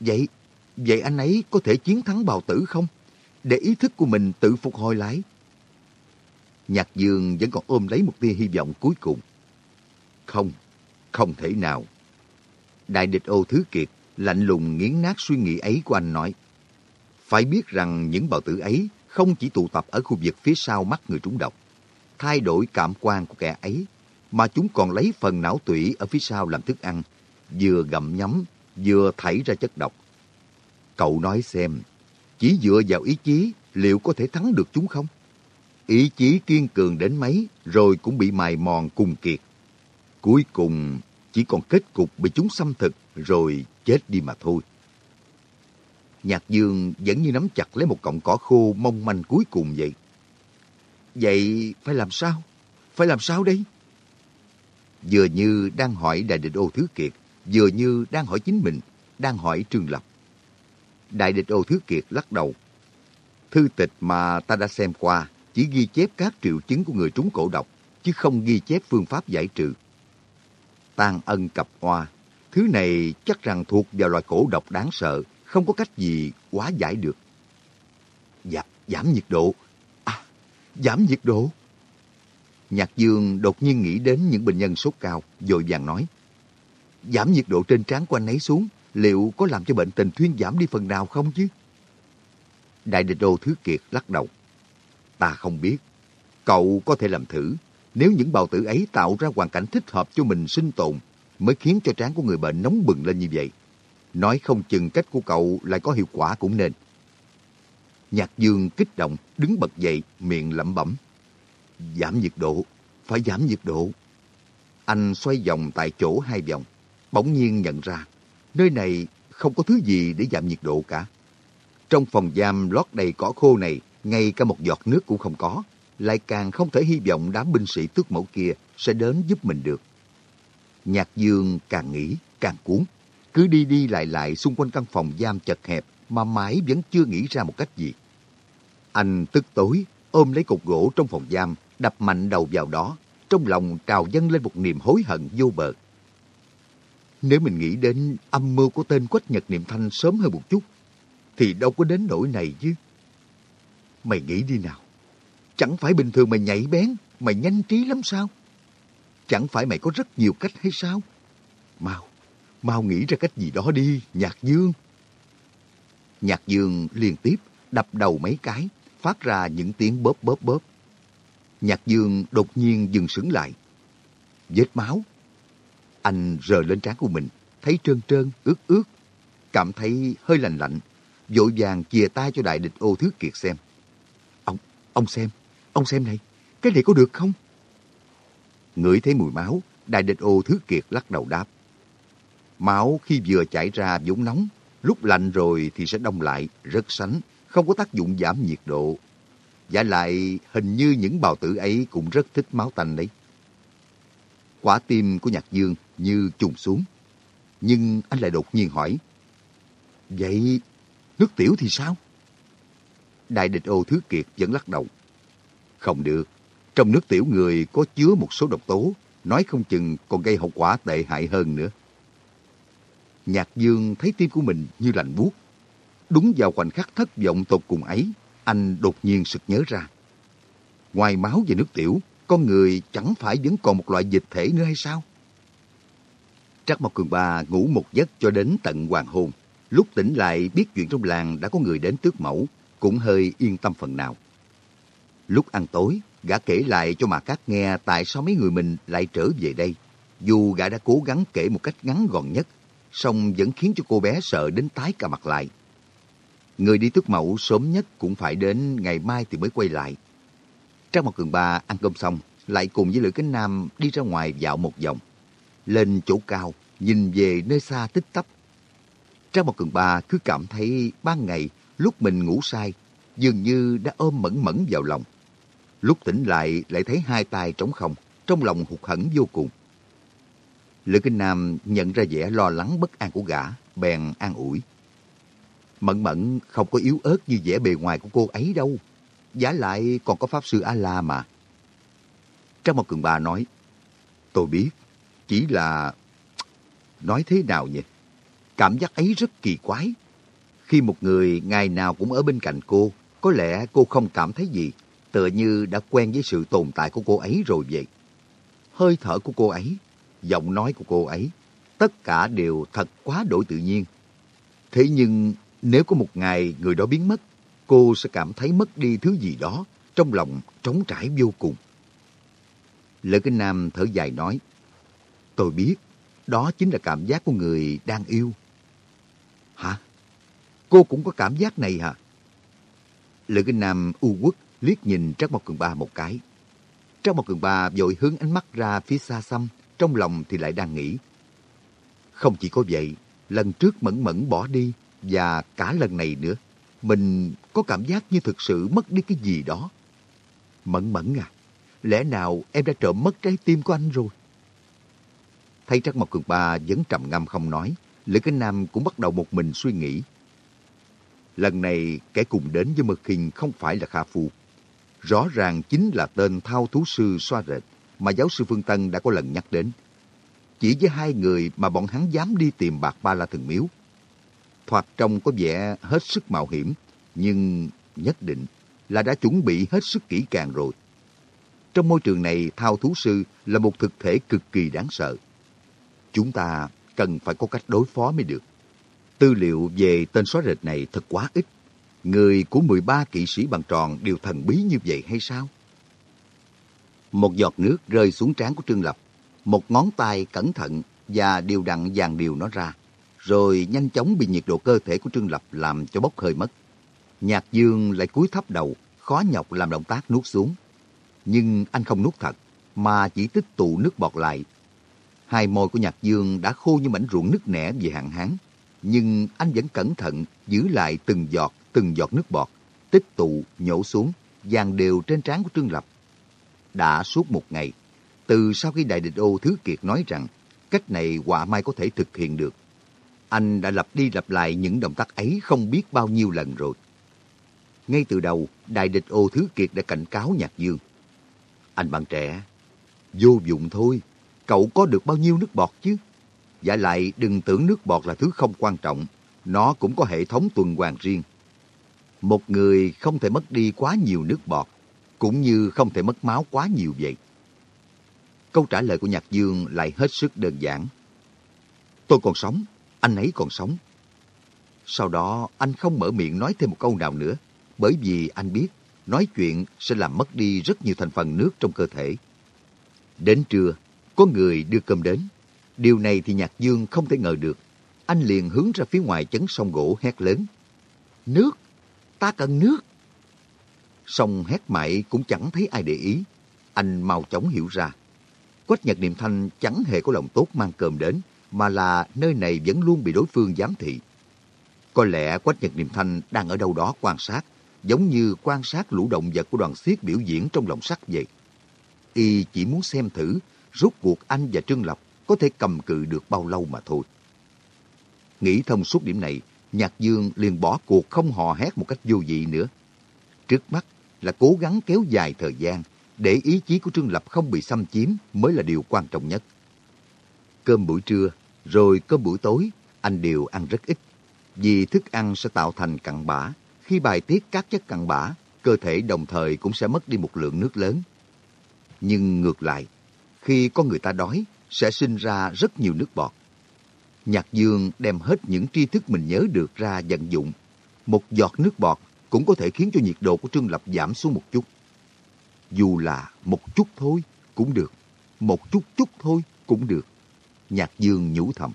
Vậy, vậy anh ấy có thể chiến thắng bào tử không? Để ý thức của mình tự phục hồi lại. Nhạc Dương vẫn còn ôm lấy một tia hy vọng cuối cùng. Không, không thể nào. Đại địch ô Thứ Kiệt lạnh lùng nghiến nát suy nghĩ ấy của anh nói. Phải biết rằng những bào tử ấy không chỉ tụ tập ở khu vực phía sau mắt người trúng độc, thay đổi cảm quan của kẻ ấy, mà chúng còn lấy phần não tủy ở phía sau làm thức ăn, vừa gặm nhấm, vừa thảy ra chất độc. Cậu nói xem, chỉ dựa vào ý chí liệu có thể thắng được chúng không? Ý chí kiên cường đến mấy rồi cũng bị mài mòn cùng kiệt. Cuối cùng chỉ còn kết cục bị chúng xâm thực rồi chết đi mà thôi. Nhạc Dương vẫn như nắm chặt lấy một cọng cỏ khô mong manh cuối cùng vậy. Vậy phải làm sao? Phải làm sao đây? Vừa như đang hỏi Đại địch ô Thứ Kiệt, vừa như đang hỏi chính mình, đang hỏi Trương Lập. Đại địch ô Thứ Kiệt lắc đầu. Thư tịch mà ta đã xem qua chỉ ghi chép các triệu chứng của người trúng cổ độc, chứ không ghi chép phương pháp giải trừ. Tan ân cặp hoa, thứ này chắc rằng thuộc vào loại cổ độc đáng sợ, không có cách gì quá giải được. Dạ, giảm nhiệt độ. À, giảm nhiệt độ. Nhạc Dương đột nhiên nghĩ đến những bệnh nhân sốt cao, dội vàng nói. Giảm nhiệt độ trên trán của anh ấy xuống, liệu có làm cho bệnh tình thuyên giảm đi phần nào không chứ? Đại địch đô Thứ Kiệt lắc đầu. Ta không biết. Cậu có thể làm thử. Nếu những bào tử ấy tạo ra hoàn cảnh thích hợp cho mình sinh tồn, mới khiến cho trán của người bệnh nóng bừng lên như vậy. Nói không chừng cách của cậu lại có hiệu quả cũng nên. Nhạc dương kích động, đứng bật dậy, miệng lẩm bẩm. Giảm nhiệt độ, phải giảm nhiệt độ. Anh xoay vòng tại chỗ hai vòng, bỗng nhiên nhận ra, nơi này không có thứ gì để giảm nhiệt độ cả. Trong phòng giam lót đầy cỏ khô này, ngay cả một giọt nước cũng không có, lại càng không thể hy vọng đám binh sĩ tước mẫu kia sẽ đến giúp mình được. Nhạc Dương càng nghĩ, càng cuốn, cứ đi đi lại lại xung quanh căn phòng giam chật hẹp mà mãi vẫn chưa nghĩ ra một cách gì. Anh tức tối, ôm lấy cục gỗ trong phòng giam, đập mạnh đầu vào đó, trong lòng trào dâng lên một niềm hối hận vô bờ. Nếu mình nghĩ đến âm mưu của tên Quách Nhật Niệm Thanh sớm hơn một chút, thì đâu có đến nỗi này chứ. Mày nghĩ đi nào. Chẳng phải bình thường mày nhảy bén, mày nhanh trí lắm sao? Chẳng phải mày có rất nhiều cách hay sao? Mau, mau nghĩ ra cách gì đó đi, Nhạc Dương. Nhạc Dương liên tiếp đập đầu mấy cái, phát ra những tiếng bóp bóp bóp. Nhạc Dương đột nhiên dừng sững lại. Vết máu. Anh rờ lên trán của mình, thấy trơn trơn, ướt ướt. Cảm thấy hơi lạnh lạnh, vội vàng chìa tay cho đại địch ô thứ kiệt xem. Ông, ông xem, ông xem này, cái này có được không? Ngửi thấy mùi máu, đại địch ô thứ kiệt lắc đầu đáp. Máu khi vừa chảy ra vốn nóng, lúc lạnh rồi thì sẽ đông lại, rất sánh, không có tác dụng giảm nhiệt độ. Giả lại, hình như những bào tử ấy cũng rất thích máu tanh đấy. Quả tim của Nhạc Dương như trùng xuống. Nhưng anh lại đột nhiên hỏi, Vậy nước tiểu thì sao? Đại địch ô Thứ Kiệt vẫn lắc đầu. Không được, trong nước tiểu người có chứa một số độc tố, nói không chừng còn gây hậu quả tệ hại hơn nữa. Nhạc Dương thấy tim của mình như lạnh buốt. Đúng vào khoảnh khắc thất vọng tột cùng ấy, anh đột nhiên sực nhớ ra. Ngoài máu và nước tiểu, con người chẳng phải vẫn còn một loại dịch thể nữa hay sao? Trắc Mộc Cường Ba ngủ một giấc cho đến tận hoàng hôn. Lúc tỉnh lại biết chuyện trong làng đã có người đến tước mẫu, cũng hơi yên tâm phần nào. Lúc ăn tối, gã kể lại cho mà Cát nghe tại sao mấy người mình lại trở về đây. Dù gã đã cố gắng kể một cách ngắn gọn nhất, song vẫn khiến cho cô bé sợ đến tái cả mặt lại. Người đi tước mẫu sớm nhất cũng phải đến ngày mai thì mới quay lại. Trang một cường ba ăn cơm xong, lại cùng với Lữ Kính Nam đi ra ngoài dạo một vòng. Lên chỗ cao, nhìn về nơi xa tích tắp. Trang một cường ba cứ cảm thấy ban ngày lúc mình ngủ say, dường như đã ôm mẫn mẫn vào lòng. Lúc tỉnh lại lại thấy hai tay trống không, trong lòng hụt hẫng vô cùng. Lữ Kinh Nam nhận ra vẻ lo lắng bất an của gã, bèn an ủi. Mẫn mẫn không có yếu ớt như vẻ bề ngoài của cô ấy đâu. Giá lại còn có Pháp Sư A-La mà. Trang một cường bà nói, tôi biết, chỉ là... Nói thế nào nhỉ? Cảm giác ấy rất kỳ quái. Khi một người ngày nào cũng ở bên cạnh cô, có lẽ cô không cảm thấy gì, tựa như đã quen với sự tồn tại của cô ấy rồi vậy. Hơi thở của cô ấy, giọng nói của cô ấy, tất cả đều thật quá đổi tự nhiên. Thế nhưng nếu có một ngày người đó biến mất, cô sẽ cảm thấy mất đi thứ gì đó, trong lòng trống trải vô cùng. Lữ Kinh Nam thở dài nói, Tôi biết, đó chính là cảm giác của người đang yêu. Hả? Cô cũng có cảm giác này hả? Lữ Kinh Nam u quất liếc nhìn Trác Mộc Cường Ba một cái. Trác Mộc Cường Ba vội hướng ánh mắt ra phía xa xăm, trong lòng thì lại đang nghĩ. Không chỉ có vậy, lần trước Mẫn Mẫn bỏ đi và cả lần này nữa, mình có cảm giác như thực sự mất đi cái gì đó. Mẫn Mẫn à, lẽ nào em đã trộm mất trái tim của anh rồi? Thấy Trắc Mộc Cường Ba vẫn trầm ngâm không nói, Lữ cánh Nam cũng bắt đầu một mình suy nghĩ. Lần này kẻ cùng đến với Mật Kinh không phải là Kha Phu. Rõ ràng chính là tên thao thú sư xoa rệt mà giáo sư Phương Tân đã có lần nhắc đến. Chỉ với hai người mà bọn hắn dám đi tìm bạc ba la thần miếu. Thoạt trông có vẻ hết sức mạo hiểm, nhưng nhất định là đã chuẩn bị hết sức kỹ càng rồi. Trong môi trường này, thao thú sư là một thực thể cực kỳ đáng sợ. Chúng ta cần phải có cách đối phó mới được. Tư liệu về tên xóa rệt này thật quá ít. Người của 13 kỵ sĩ bằng tròn đều thần bí như vậy hay sao? Một giọt nước rơi xuống trán của Trương Lập. Một ngón tay cẩn thận và đều đặn dàn điều nó ra. Rồi nhanh chóng bị nhiệt độ cơ thể của Trương Lập làm cho bốc hơi mất. Nhạc Dương lại cúi thấp đầu, khó nhọc làm động tác nuốt xuống. Nhưng anh không nuốt thật, mà chỉ tích tụ nước bọt lại. Hai môi của Nhạc Dương đã khô như mảnh ruộng nứt nẻ vì hạn hán. Nhưng anh vẫn cẩn thận giữ lại từng giọt, từng giọt nước bọt, tích tụ, nhổ xuống, dàn đều trên trán của Trương Lập. Đã suốt một ngày, từ sau khi Đại địch ô Thứ Kiệt nói rằng cách này quả mai có thể thực hiện được, anh đã lặp đi lặp lại những động tác ấy không biết bao nhiêu lần rồi. Ngay từ đầu, Đại địch ô Thứ Kiệt đã cảnh cáo Nhạc Dương. Anh bạn trẻ, vô dụng thôi, cậu có được bao nhiêu nước bọt chứ? Giả lại đừng tưởng nước bọt là thứ không quan trọng, nó cũng có hệ thống tuần hoàn riêng. Một người không thể mất đi quá nhiều nước bọt, cũng như không thể mất máu quá nhiều vậy. Câu trả lời của Nhạc Dương lại hết sức đơn giản. Tôi còn sống, anh ấy còn sống. Sau đó anh không mở miệng nói thêm một câu nào nữa, bởi vì anh biết nói chuyện sẽ làm mất đi rất nhiều thành phần nước trong cơ thể. Đến trưa, có người đưa cơm đến. Điều này thì Nhạc Dương không thể ngờ được. Anh liền hướng ra phía ngoài chấn sông gỗ hét lớn. Nước! Ta cần nước! Sông hét mãi cũng chẳng thấy ai để ý. Anh mau chóng hiểu ra. Quách Nhật Niệm Thanh chẳng hề có lòng tốt mang cơm đến, mà là nơi này vẫn luôn bị đối phương giám thị. Có lẽ Quách Nhật Niệm Thanh đang ở đâu đó quan sát, giống như quan sát lũ động vật của đoàn xiết biểu diễn trong lòng sắt vậy. Y chỉ muốn xem thử rốt cuộc anh và Trương Lập có thể cầm cự được bao lâu mà thôi. Nghĩ thông suốt điểm này, Nhạc Dương liền bỏ cuộc không hò hét một cách vô vị nữa. Trước mắt là cố gắng kéo dài thời gian để ý chí của Trương Lập không bị xâm chiếm mới là điều quan trọng nhất. Cơm buổi trưa, rồi cơm buổi tối, anh đều ăn rất ít. Vì thức ăn sẽ tạo thành cặn bã. Khi bài tiết các chất cặn bã, cơ thể đồng thời cũng sẽ mất đi một lượng nước lớn. Nhưng ngược lại, khi có người ta đói, sẽ sinh ra rất nhiều nước bọt. Nhạc Dương đem hết những tri thức mình nhớ được ra vận dụng. Một giọt nước bọt cũng có thể khiến cho nhiệt độ của Trương Lập giảm xuống một chút. Dù là một chút thôi cũng được, một chút chút thôi cũng được. Nhạc Dương nhủ thầm.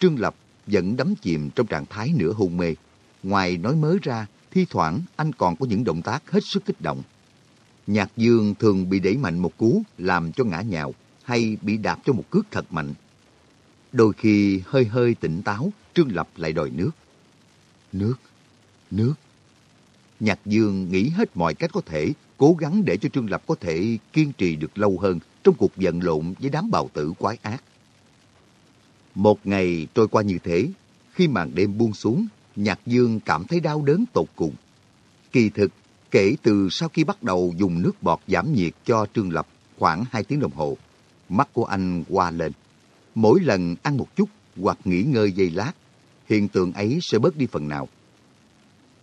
Trương Lập vẫn đắm chìm trong trạng thái nửa hôn mê. Ngoài nói mới ra, thi thoảng anh còn có những động tác hết sức kích động. Nhạc Dương thường bị đẩy mạnh một cú làm cho ngã nhào hay bị đạp cho một cước thật mạnh. Đôi khi hơi hơi tỉnh táo, Trương Lập lại đòi nước. Nước, nước. Nhạc Dương nghĩ hết mọi cách có thể, cố gắng để cho Trương Lập có thể kiên trì được lâu hơn trong cuộc giận lộn với đám bào tử quái ác. Một ngày trôi qua như thế, khi màn đêm buông xuống, Nhạc Dương cảm thấy đau đớn tột cùng. Kỳ thực, kể từ sau khi bắt đầu dùng nước bọt giảm nhiệt cho Trương Lập khoảng 2 tiếng đồng hồ, mắt của anh qua lên. Mỗi lần ăn một chút hoặc nghỉ ngơi giây lát, hiện tượng ấy sẽ bớt đi phần nào.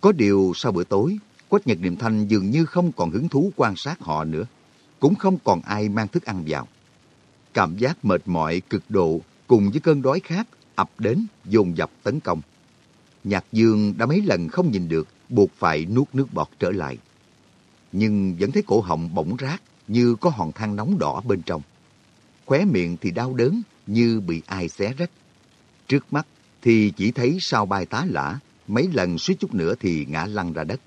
Có điều sau bữa tối, Quách Nhật Niệm Thanh dường như không còn hứng thú quan sát họ nữa, cũng không còn ai mang thức ăn vào. Cảm giác mệt mỏi cực độ cùng với cơn đói khát ập đến dồn dập tấn công. Nhạc Dương đã mấy lần không nhìn được, buộc phải nuốt nước bọt trở lại. Nhưng vẫn thấy cổ họng bỗng rát như có hòn than nóng đỏ bên trong. Khóe miệng thì đau đớn như bị ai xé rách. Trước mắt thì chỉ thấy sao bay tá lả, mấy lần suýt chút nữa thì ngã lăn ra đất.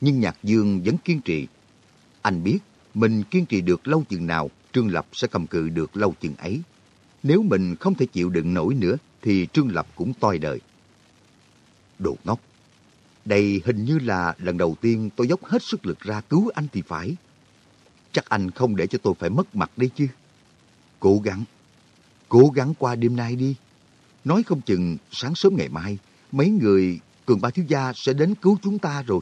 Nhưng Nhạc Dương vẫn kiên trì. Anh biết mình kiên trì được lâu chừng nào, Trương Lập sẽ cầm cự được lâu chừng ấy. Nếu mình không thể chịu đựng nổi nữa, thì Trương Lập cũng toi đời. Đồ ngốc! Đây hình như là lần đầu tiên tôi dốc hết sức lực ra cứu anh thì phải. Chắc anh không để cho tôi phải mất mặt đây chứ. Cố gắng, cố gắng qua đêm nay đi. Nói không chừng sáng sớm ngày mai, mấy người cường ba thiếu gia sẽ đến cứu chúng ta rồi.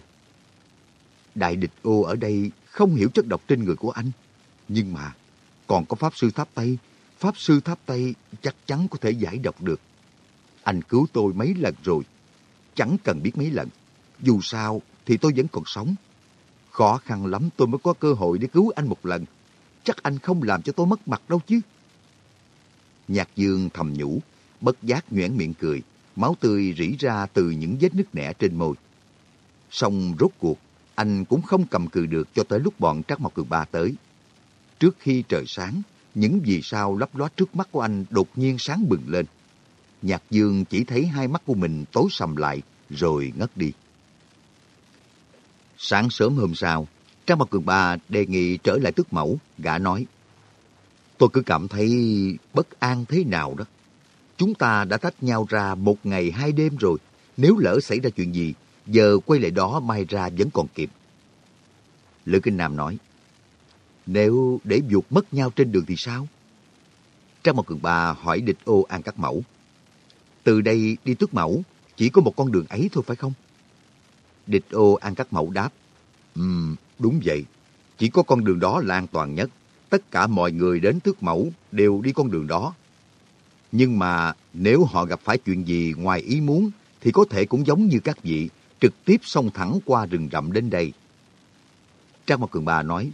Đại địch ô ở đây không hiểu chất độc trên người của anh. Nhưng mà còn có Pháp Sư Tháp Tây. Pháp Sư Tháp Tây chắc chắn có thể giải độc được. Anh cứu tôi mấy lần rồi. Chẳng cần biết mấy lần. Dù sao thì tôi vẫn còn sống. Khó khăn lắm tôi mới có cơ hội để cứu anh một lần. Chắc anh không làm cho tôi mất mặt đâu chứ. Nhạc dương thầm nhủ, bất giác nhoẻn miệng cười. Máu tươi rỉ ra từ những vết nứt nẻ trên môi. Xong rốt cuộc, anh cũng không cầm cự được cho tới lúc bọn Trác Mộc Cường Ba tới. Trước khi trời sáng, những vì sao lấp ló trước mắt của anh đột nhiên sáng bừng lên. Nhạc Dương chỉ thấy hai mắt của mình tối sầm lại rồi ngất đi. Sáng sớm hôm sau, Trang Mặt Cường Ba đề nghị trở lại tước mẫu, gã nói. Tôi cứ cảm thấy bất an thế nào đó. Chúng ta đã tách nhau ra một ngày hai đêm rồi. Nếu lỡ xảy ra chuyện gì, giờ quay lại đó mai ra vẫn còn kịp. Lữ Kinh Nam nói, nếu để vụt mất nhau trên đường thì sao? Trang một cường ba hỏi địch ô an các mẫu. Từ đây đi tước mẫu, chỉ có một con đường ấy thôi phải không? Địch ô an các mẫu đáp. Ừm, đúng vậy. Chỉ có con đường đó là an toàn nhất. Tất cả mọi người đến tước mẫu đều đi con đường đó. Nhưng mà nếu họ gặp phải chuyện gì ngoài ý muốn thì có thể cũng giống như các vị trực tiếp xông thẳng qua rừng rậm đến đây. Trang mặc Cường Ba nói,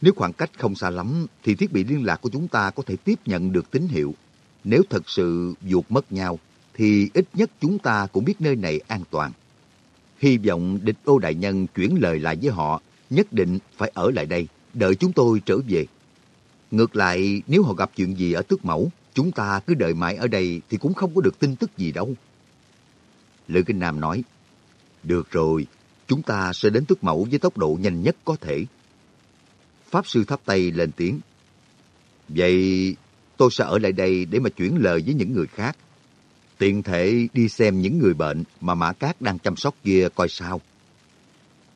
nếu khoảng cách không xa lắm thì thiết bị liên lạc của chúng ta có thể tiếp nhận được tín hiệu. Nếu thật sự vụt mất nhau thì ít nhất chúng ta cũng biết nơi này an toàn. Hy vọng địch ô đại nhân chuyển lời lại với họ, nhất định phải ở lại đây, đợi chúng tôi trở về. Ngược lại, nếu họ gặp chuyện gì ở tước mẫu, chúng ta cứ đợi mãi ở đây thì cũng không có được tin tức gì đâu. Lữ Kinh Nam nói, được rồi, chúng ta sẽ đến tước mẫu với tốc độ nhanh nhất có thể. Pháp Sư thắp tay lên tiếng. Vậy tôi sẽ ở lại đây để mà chuyển lời với những người khác. Tiện thể đi xem những người bệnh mà Mã Cát đang chăm sóc kia coi sao.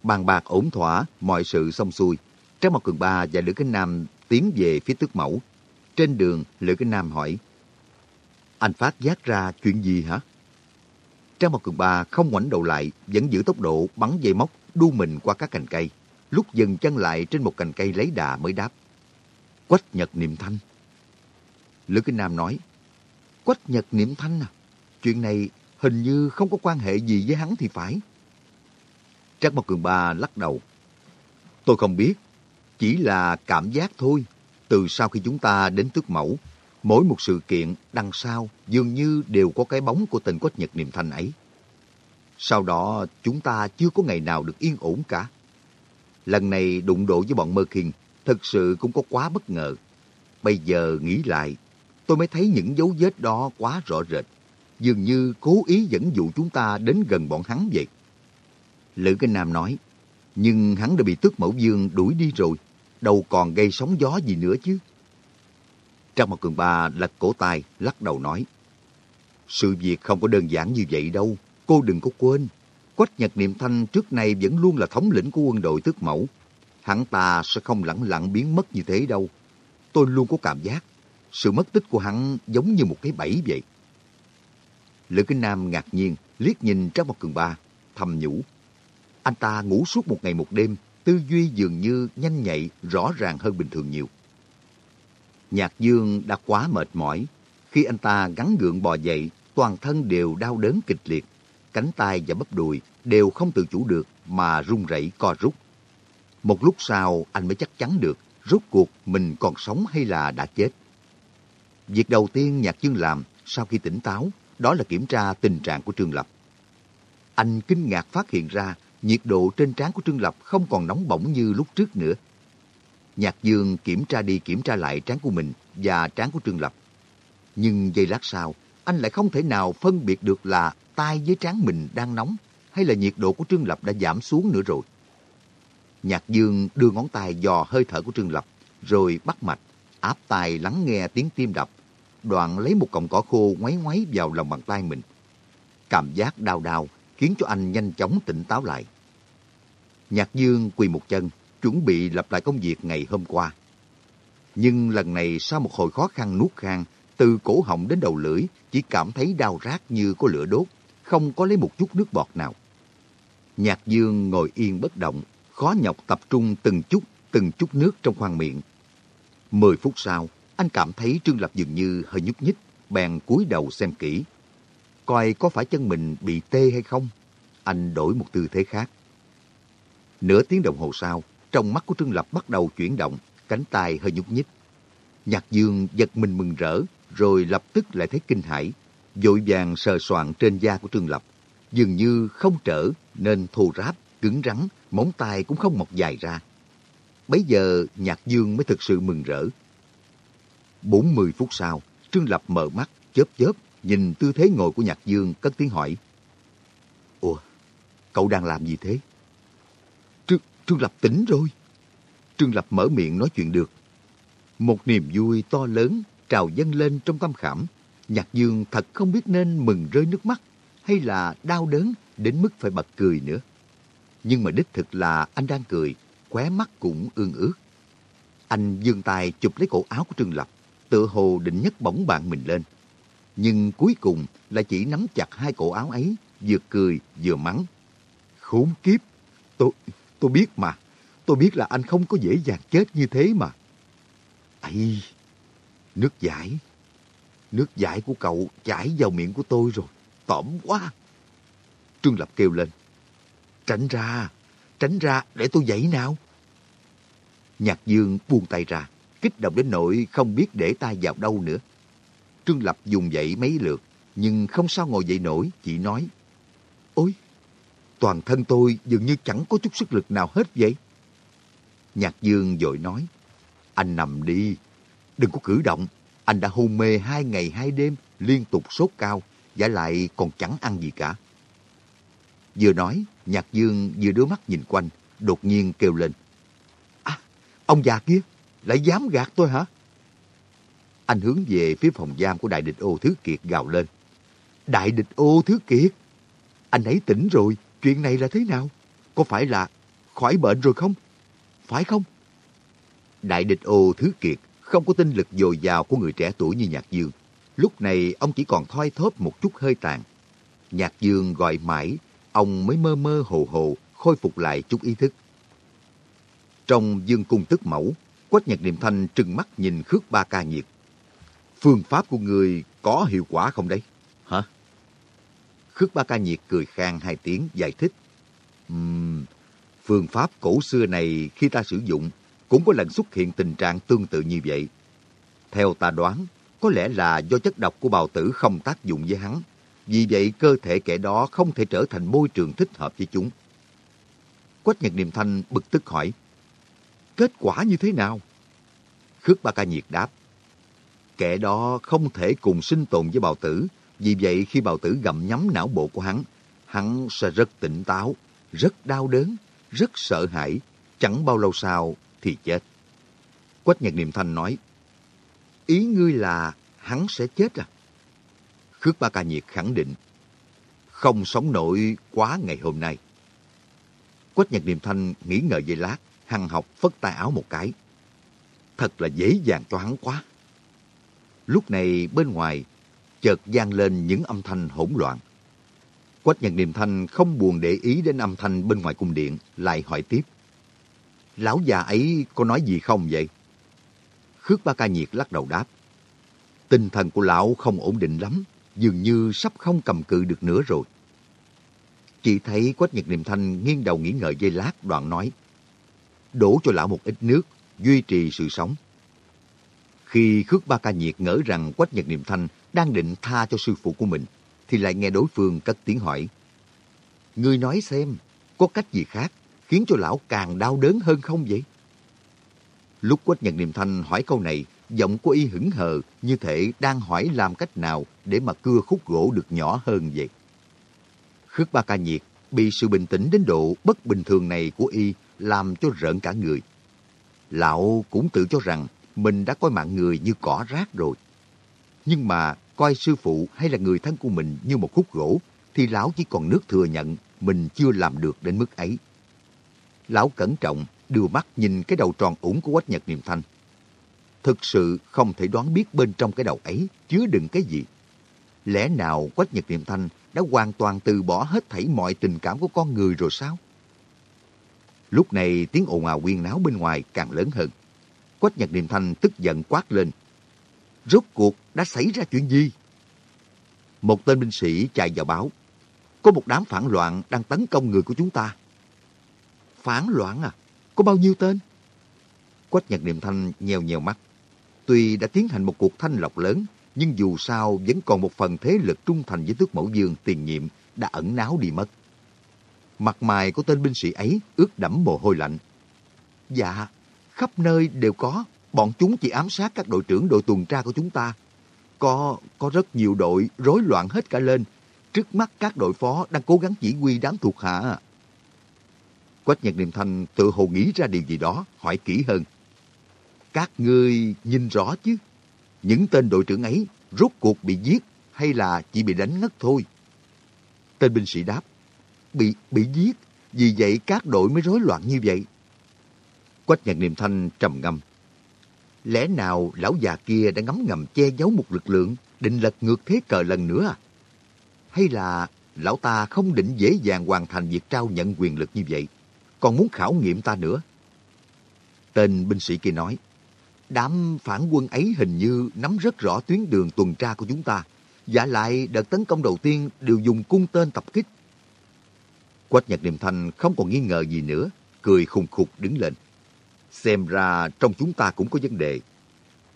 Bàn bạc ổn thỏa, mọi sự xong xuôi. Trái Mộc Cường Ba và Lữ Kinh Nam tiến về phía tước mẫu. Trên đường, Lữ Kinh Nam hỏi. Anh phát giác ra chuyện gì hả? Trang một Cường Ba không ngoảnh đầu lại, vẫn giữ tốc độ bắn dây móc, đu mình qua các cành cây. Lúc dừng chân lại trên một cành cây lấy đà mới đáp. Quách Nhật Niệm Thanh. Lữ Kinh Nam nói, Quách Nhật Niệm Thanh à? Chuyện này hình như không có quan hệ gì với hắn thì phải. Trác Mộc Cường Ba lắc đầu. Tôi không biết, chỉ là cảm giác thôi. Từ sau khi chúng ta đến tước mẫu, mỗi một sự kiện đằng sau dường như đều có cái bóng của tình Quách Nhật Niệm Thanh ấy. Sau đó chúng ta chưa có ngày nào được yên ổn cả. Lần này đụng độ với bọn Mơ Kinh thật sự cũng có quá bất ngờ. Bây giờ nghĩ lại, tôi mới thấy những dấu vết đó quá rõ rệt. Dường như cố ý dẫn dụ chúng ta đến gần bọn hắn vậy. Lữ Kinh Nam nói, nhưng hắn đã bị tước mẫu dương đuổi đi rồi. Đâu còn gây sóng gió gì nữa chứ. Trang một cường ba lật cổ tay, lắc đầu nói, sự việc không có đơn giản như vậy đâu, cô đừng có quên. Quách Nhật Niệm Thanh trước nay vẫn luôn là thống lĩnh của quân đội tước mẫu. Hắn ta sẽ không lẳng lặng biến mất như thế đâu. Tôi luôn có cảm giác, sự mất tích của hắn giống như một cái bẫy vậy. Lữ Kinh Nam ngạc nhiên, liếc nhìn Trang Mộc Cường Ba, thầm nhủ. Anh ta ngủ suốt một ngày một đêm, tư duy dường như nhanh nhạy, rõ ràng hơn bình thường nhiều. Nhạc Dương đã quá mệt mỏi. Khi anh ta gắn gượng bò dậy, toàn thân đều đau đớn kịch liệt. Cánh tay và bắp đùi đều không tự chủ được mà run rẩy co rút. Một lúc sau anh mới chắc chắn được rốt cuộc mình còn sống hay là đã chết. Việc đầu tiên Nhạc Dương làm sau khi tỉnh táo đó là kiểm tra tình trạng của Trương Lập. Anh kinh ngạc phát hiện ra nhiệt độ trên trán của Trương Lập không còn nóng bỏng như lúc trước nữa. Nhạc Dương kiểm tra đi kiểm tra lại trán của mình và trán của Trương Lập. Nhưng giây lát sau, anh lại không thể nào phân biệt được là tay với trán mình đang nóng hay là nhiệt độ của Trương Lập đã giảm xuống nữa rồi. Nhạc Dương đưa ngón tay dò hơi thở của Trương Lập, rồi bắt mạch, áp tai lắng nghe tiếng tim đập, đoạn lấy một cọng cỏ khô ngoáy ngoáy vào lòng bàn tay mình. Cảm giác đau đau khiến cho anh nhanh chóng tỉnh táo lại. Nhạc Dương quỳ một chân, chuẩn bị lặp lại công việc ngày hôm qua. Nhưng lần này sau một hồi khó khăn nuốt khang, từ cổ họng đến đầu lưỡi chỉ cảm thấy đau rát như có lửa đốt, không có lấy một chút nước bọt nào. Nhạc Dương ngồi yên bất động, khó nhọc tập trung từng chút, từng chút nước trong khoang miệng. Mười phút sau, anh cảm thấy Trương Lập dường như hơi nhúc nhích, bèn cúi đầu xem kỹ. Coi có phải chân mình bị tê hay không? Anh đổi một tư thế khác. Nửa tiếng đồng hồ sau, trong mắt của Trương Lập bắt đầu chuyển động, cánh tay hơi nhúc nhích. Nhạc Dương giật mình mừng rỡ, rồi lập tức lại thấy kinh hãi, vội vàng sờ soạn trên da của Trương Lập. Dường như không trở nên thô ráp, cứng rắn, móng tay cũng không mọc dài ra. Bấy giờ Nhạc Dương mới thực sự mừng rỡ. 40 phút sau, Trương Lập mở mắt, chớp chớp, nhìn tư thế ngồi của Nhạc Dương, cất tiếng hỏi. Ủa, cậu đang làm gì thế? Trương, Lập tỉnh rồi. Trương Lập mở miệng nói chuyện được. Một niềm vui to lớn trào dâng lên trong tâm khảm. Nhạc Dương thật không biết nên mừng rơi nước mắt hay là đau đớn đến mức phải bật cười nữa. Nhưng mà đích thực là anh đang cười, khóe mắt cũng ương ướt. Anh dương tay chụp lấy cổ áo của Trương Lập, tựa hồ định nhấc bổng bạn mình lên. Nhưng cuối cùng là chỉ nắm chặt hai cổ áo ấy, vừa cười vừa mắng. Khốn kiếp! Tôi, tôi biết mà. Tôi biết là anh không có dễ dàng chết như thế mà. Ây! Nước giải! Nước giải của cậu chảy vào miệng của tôi rồi. Tỏm quá! Trương Lập kêu lên. Tránh ra! Tránh ra để tôi dậy nào! Nhạc Dương buông tay ra, kích động đến nỗi không biết để tay vào đâu nữa. Trương Lập dùng dậy mấy lượt, nhưng không sao ngồi dậy nổi, chỉ nói. Ôi, toàn thân tôi dường như chẳng có chút sức lực nào hết vậy. Nhạc Dương vội nói, anh nằm đi, đừng có cử động. Anh đã hôn mê hai ngày hai đêm, liên tục sốt cao, giả lại còn chẳng ăn gì cả. Vừa nói, Nhạc Dương vừa đưa mắt nhìn quanh, đột nhiên kêu lên. À, ông già kia, lại dám gạt tôi hả? Anh hướng về phía phòng giam của Đại địch ô Thứ Kiệt gào lên. Đại địch ô Thứ Kiệt, anh ấy tỉnh rồi, chuyện này là thế nào? Có phải là khỏi bệnh rồi không? Phải không? Đại địch ô Thứ Kiệt không có tinh lực dồi dào của người trẻ tuổi như Nhạc Dương. Lúc này ông chỉ còn thoi thóp một chút hơi tàn. Nhạc Dương gọi mãi, ông mới mơ mơ hồ hồ khôi phục lại chút ý thức. Trong dương cung tức mẫu, Quách Nhật Niệm Thanh trừng mắt nhìn Khước Ba Ca Nhiệt. Phương pháp của người có hiệu quả không đấy? Khước Ba Ca Nhiệt cười khang hai tiếng giải thích. Um, phương pháp cổ xưa này khi ta sử dụng cũng có lần xuất hiện tình trạng tương tự như vậy. Theo ta đoán, có lẽ là do chất độc của bào tử không tác dụng với hắn. Vì vậy cơ thể kẻ đó không thể trở thành môi trường thích hợp với chúng. Quách Nhật Niệm Thanh bực tức hỏi. Kết quả như thế nào? Khước Ba Ca Nhiệt đáp. Kẻ đó không thể cùng sinh tồn với bào tử. Vì vậy khi bào tử gặm nhắm não bộ của hắn, hắn sẽ rất tỉnh táo, rất đau đớn, rất sợ hãi. Chẳng bao lâu sau thì chết. Quách Nhật Niệm Thanh nói, Ý ngươi là hắn sẽ chết à? Khước Ba Ca Nhiệt khẳng định, không sống nổi quá ngày hôm nay. Quách Nhật Niệm Thanh nghĩ ngợi dây lát, hằng học phất tay áo một cái. Thật là dễ dàng cho hắn quá. Lúc này bên ngoài, chợt vang lên những âm thanh hỗn loạn. Quách Nhật Niệm Thanh không buồn để ý đến âm thanh bên ngoài cung điện, lại hỏi tiếp. Lão già ấy có nói gì không vậy? Khước Ba Ca Nhiệt lắc đầu đáp. Tinh thần của lão không ổn định lắm, dường như sắp không cầm cự được nữa rồi. Chỉ thấy Quách Nhật Niệm Thanh nghiêng đầu nghĩ ngợi dây lát đoạn nói. Đổ cho lão một ít nước, duy trì sự sống. Khi Khước Ba Ca Nhiệt ngỡ rằng Quách Nhật Niệm Thanh đang định tha cho sư phụ của mình, thì lại nghe đối phương cất tiếng hỏi. Ngươi nói xem, có cách gì khác khiến cho lão càng đau đớn hơn không vậy? Lúc Quách Nhật Niệm Thanh hỏi câu này, giọng của y hững hờ như thể đang hỏi làm cách nào để mà cưa khúc gỗ được nhỏ hơn vậy. Khước Ba Ca Nhiệt bị sự bình tĩnh đến độ bất bình thường này của y làm cho rợn cả người. Lão cũng tự cho rằng mình đã coi mạng người như cỏ rác rồi. Nhưng mà coi sư phụ hay là người thân của mình như một khúc gỗ, thì lão chỉ còn nước thừa nhận mình chưa làm được đến mức ấy. Lão cẩn trọng, đưa mắt nhìn cái đầu tròn ủng của Quách Nhật Niệm Thanh. Thực sự không thể đoán biết bên trong cái đầu ấy chứa đựng cái gì. Lẽ nào Quách Nhật Niệm Thanh đã hoàn toàn từ bỏ hết thảy mọi tình cảm của con người rồi sao? Lúc này tiếng ồn ào quyên náo bên ngoài càng lớn hơn. Quách Nhật Niệm Thanh tức giận quát lên. Rốt cuộc đã xảy ra chuyện gì? Một tên binh sĩ chạy vào báo. Có một đám phản loạn đang tấn công người của chúng ta. Phản loạn à? Có bao nhiêu tên? Quách Nhật Niệm Thanh nheo nheo mắt. Tuy đã tiến hành một cuộc thanh lọc lớn, nhưng dù sao vẫn còn một phần thế lực trung thành với tước mẫu dương tiền nhiệm đã ẩn náu đi mất. Mặt mày của tên binh sĩ ấy ướt đẫm mồ hôi lạnh. Dạ, khắp nơi đều có. Bọn chúng chỉ ám sát các đội trưởng đội tuần tra của chúng ta. Có có rất nhiều đội rối loạn hết cả lên. Trước mắt các đội phó đang cố gắng chỉ huy đám thuộc hạ. Quách Nhật Niệm Thanh tự hồ nghĩ ra điều gì đó, hỏi kỹ hơn. Các ngươi nhìn rõ chứ? Những tên đội trưởng ấy rốt cuộc bị giết hay là chỉ bị đánh ngất thôi? Tên binh sĩ đáp. Bị, bị giết, vì vậy các đội mới rối loạn như vậy. Quách Nhật Niệm Thanh trầm ngâm. Lẽ nào lão già kia đã ngấm ngầm che giấu một lực lượng định lật ngược thế cờ lần nữa à? Hay là lão ta không định dễ dàng hoàn thành việc trao nhận quyền lực như vậy, còn muốn khảo nghiệm ta nữa? Tên binh sĩ kia nói, đám phản quân ấy hình như nắm rất rõ tuyến đường tuần tra của chúng ta, và lại đợt tấn công đầu tiên đều dùng cung tên tập kích. Quách Nhật Niệm Thanh không còn nghi ngờ gì nữa, cười khùng khục đứng lên. Xem ra trong chúng ta cũng có vấn đề.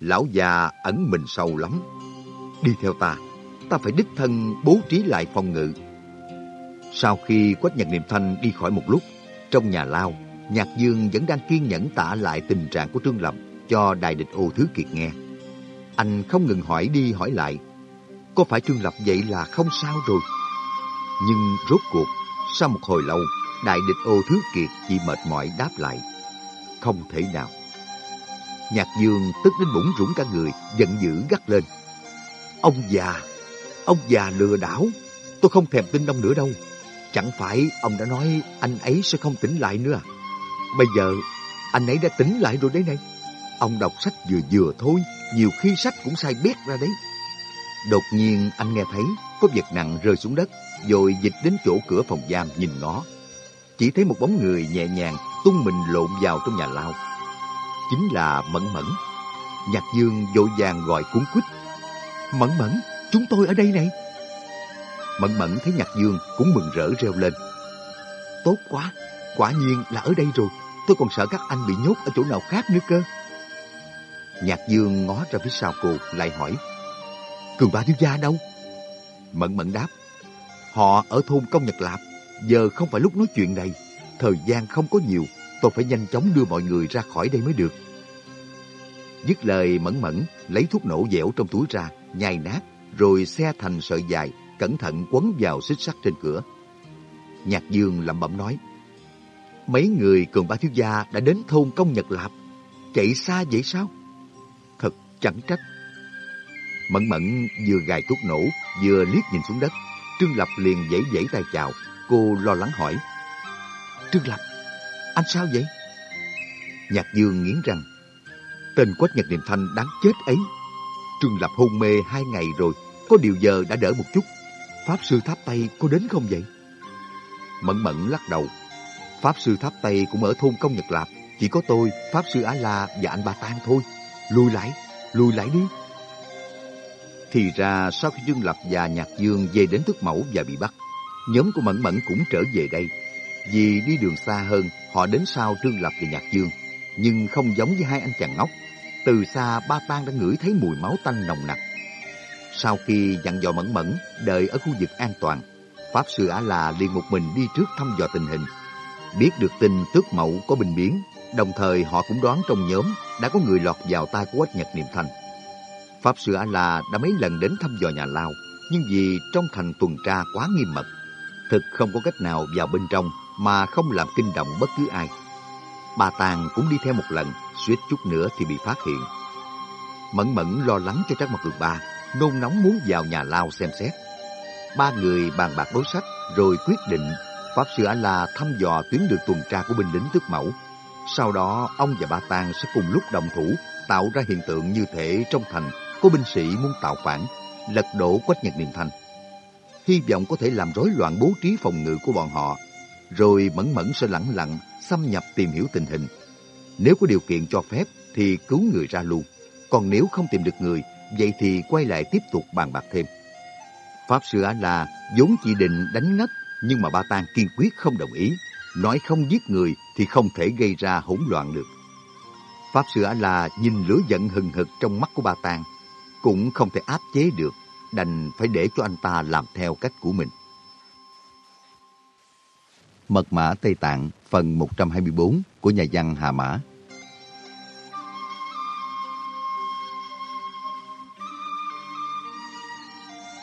Lão già ẩn mình sâu lắm. Đi theo ta, ta phải đích thân bố trí lại phòng ngự. Sau khi Quách Nhật Niệm Thanh đi khỏi một lúc, trong nhà lao, Nhạc Dương vẫn đang kiên nhẫn tả lại tình trạng của Trương Lập cho Đại địch ô Thứ Kiệt nghe. Anh không ngừng hỏi đi hỏi lại, có phải Trương Lập vậy là không sao rồi? Nhưng rốt cuộc, sau một hồi lâu, Đại địch ô Thứ Kiệt chỉ mệt mỏi đáp lại không thể nào. Nhạc dương tức đến bủng rủng cả người, giận dữ gắt lên. Ông già, ông già lừa đảo, tôi không thèm tin ông nữa đâu. Chẳng phải ông đã nói anh ấy sẽ không tỉnh lại nữa à? Bây giờ anh ấy đã tỉnh lại rồi đấy này. Ông đọc sách vừa vừa thôi, nhiều khi sách cũng sai bét ra đấy. Đột nhiên anh nghe thấy có vật nặng rơi xuống đất, rồi dịch đến chỗ cửa phòng giam nhìn ngó. Chỉ thấy một bóng người nhẹ nhàng tung mình lộn vào trong nhà lao. Chính là Mẫn Mẫn. Nhạc Dương vội vàng gọi cuốn quýt. Mẫn Mẫn, chúng tôi ở đây này. Mẫn Mẫn thấy Nhạc Dương cũng mừng rỡ reo lên. Tốt quá, quả nhiên là ở đây rồi. Tôi còn sợ các anh bị nhốt ở chỗ nào khác nữa cơ. Nhạc Dương ngó ra phía sau cô, lại hỏi. Cường ba thiếu gia đâu? Mẫn Mẫn đáp. Họ ở thôn Công Nhật Lạp, giờ không phải lúc nói chuyện này. Thời gian không có nhiều, tôi phải nhanh chóng đưa mọi người ra khỏi đây mới được. Dứt lời mẫn mẫn, lấy thuốc nổ dẻo trong túi ra, nhai nát, rồi xe thành sợi dài, cẩn thận quấn vào xích sắt trên cửa. Nhạc Dương lẩm bẩm nói, Mấy người cường ba thiếu gia đã đến thôn công Nhật Lạp, chạy xa vậy sao? Thật chẳng trách. Mẫn mẫn vừa gài thuốc nổ, vừa liếc nhìn xuống đất. Trương Lập liền dãy dãy tay chào, cô lo lắng hỏi. Trương Lập, anh sao vậy? Nhạc Dương nghiến răng. Tên Quách Nhật Niệm Thanh đáng chết ấy. Trương Lập hôn mê hai ngày rồi, có điều giờ đã đỡ một chút. Pháp sư Tháp Tây có đến không vậy? Mẫn mẫn lắc đầu. Pháp sư Tháp Tây cũng ở thôn Công Nhật Lạp. Chỉ có tôi, Pháp sư Á La và anh Ba Tan thôi. Lùi lại, lùi lại đi. Thì ra sau khi Trương Lập và Nhạc Dương về đến Tước Mẫu và bị bắt, nhóm của Mẫn Mẫn cũng trở về đây. Vì đi đường xa hơn, họ đến sau Trương Lập và Nhạc Dương. Nhưng không giống với hai anh chàng ngốc. Từ xa ba tang đã ngửi thấy mùi máu tanh nồng nặc. Sau khi dặn dò Mẫn Mẫn đợi ở khu vực an toàn, Pháp Sư Á La liền một mình đi trước thăm dò tình hình. Biết được tin tước mậu có bình biến, đồng thời họ cũng đoán trong nhóm đã có người lọt vào tay của Quách Nhật Niệm thành Pháp Sư A La đã mấy lần đến thăm dò nhà Lao, nhưng vì trong thành tuần tra quá nghiêm mật, thực không có cách nào vào bên trong mà không làm kinh động bất cứ ai. Bà Tàng cũng đi theo một lần, suýt chút nữa thì bị phát hiện. Mẫn mẫn lo lắng cho Trác mặt Cường Ba, nôn nóng muốn vào nhà Lao xem xét. Ba người bàn bạc đối sách rồi quyết định Pháp Sư A-La thăm dò tuyến đường tuần tra của binh lính tước mẫu. Sau đó, ông và bà Tàng sẽ cùng lúc đồng thủ tạo ra hiện tượng như thể trong thành có binh sĩ muốn tạo phản, lật đổ Quách Nhật Niệm Thanh. Hy vọng có thể làm rối loạn bố trí phòng ngự của bọn họ, rồi mẫn mẫn sẽ lẳng lặng xâm nhập tìm hiểu tình hình. Nếu có điều kiện cho phép thì cứu người ra luôn, còn nếu không tìm được người, vậy thì quay lại tiếp tục bàn bạc thêm. Pháp Sư A-La vốn chỉ định đánh ngất, nhưng mà Ba Tàng kiên quyết không đồng ý. Nói không giết người thì không thể gây ra hỗn loạn được. Pháp Sư A-La nhìn lửa giận hừng hực trong mắt của Ba Tàng, cũng không thể áp chế được, đành phải để cho anh ta làm theo cách của mình. Mật mã Tây Tạng phần 124 của nhà văn Hà Mã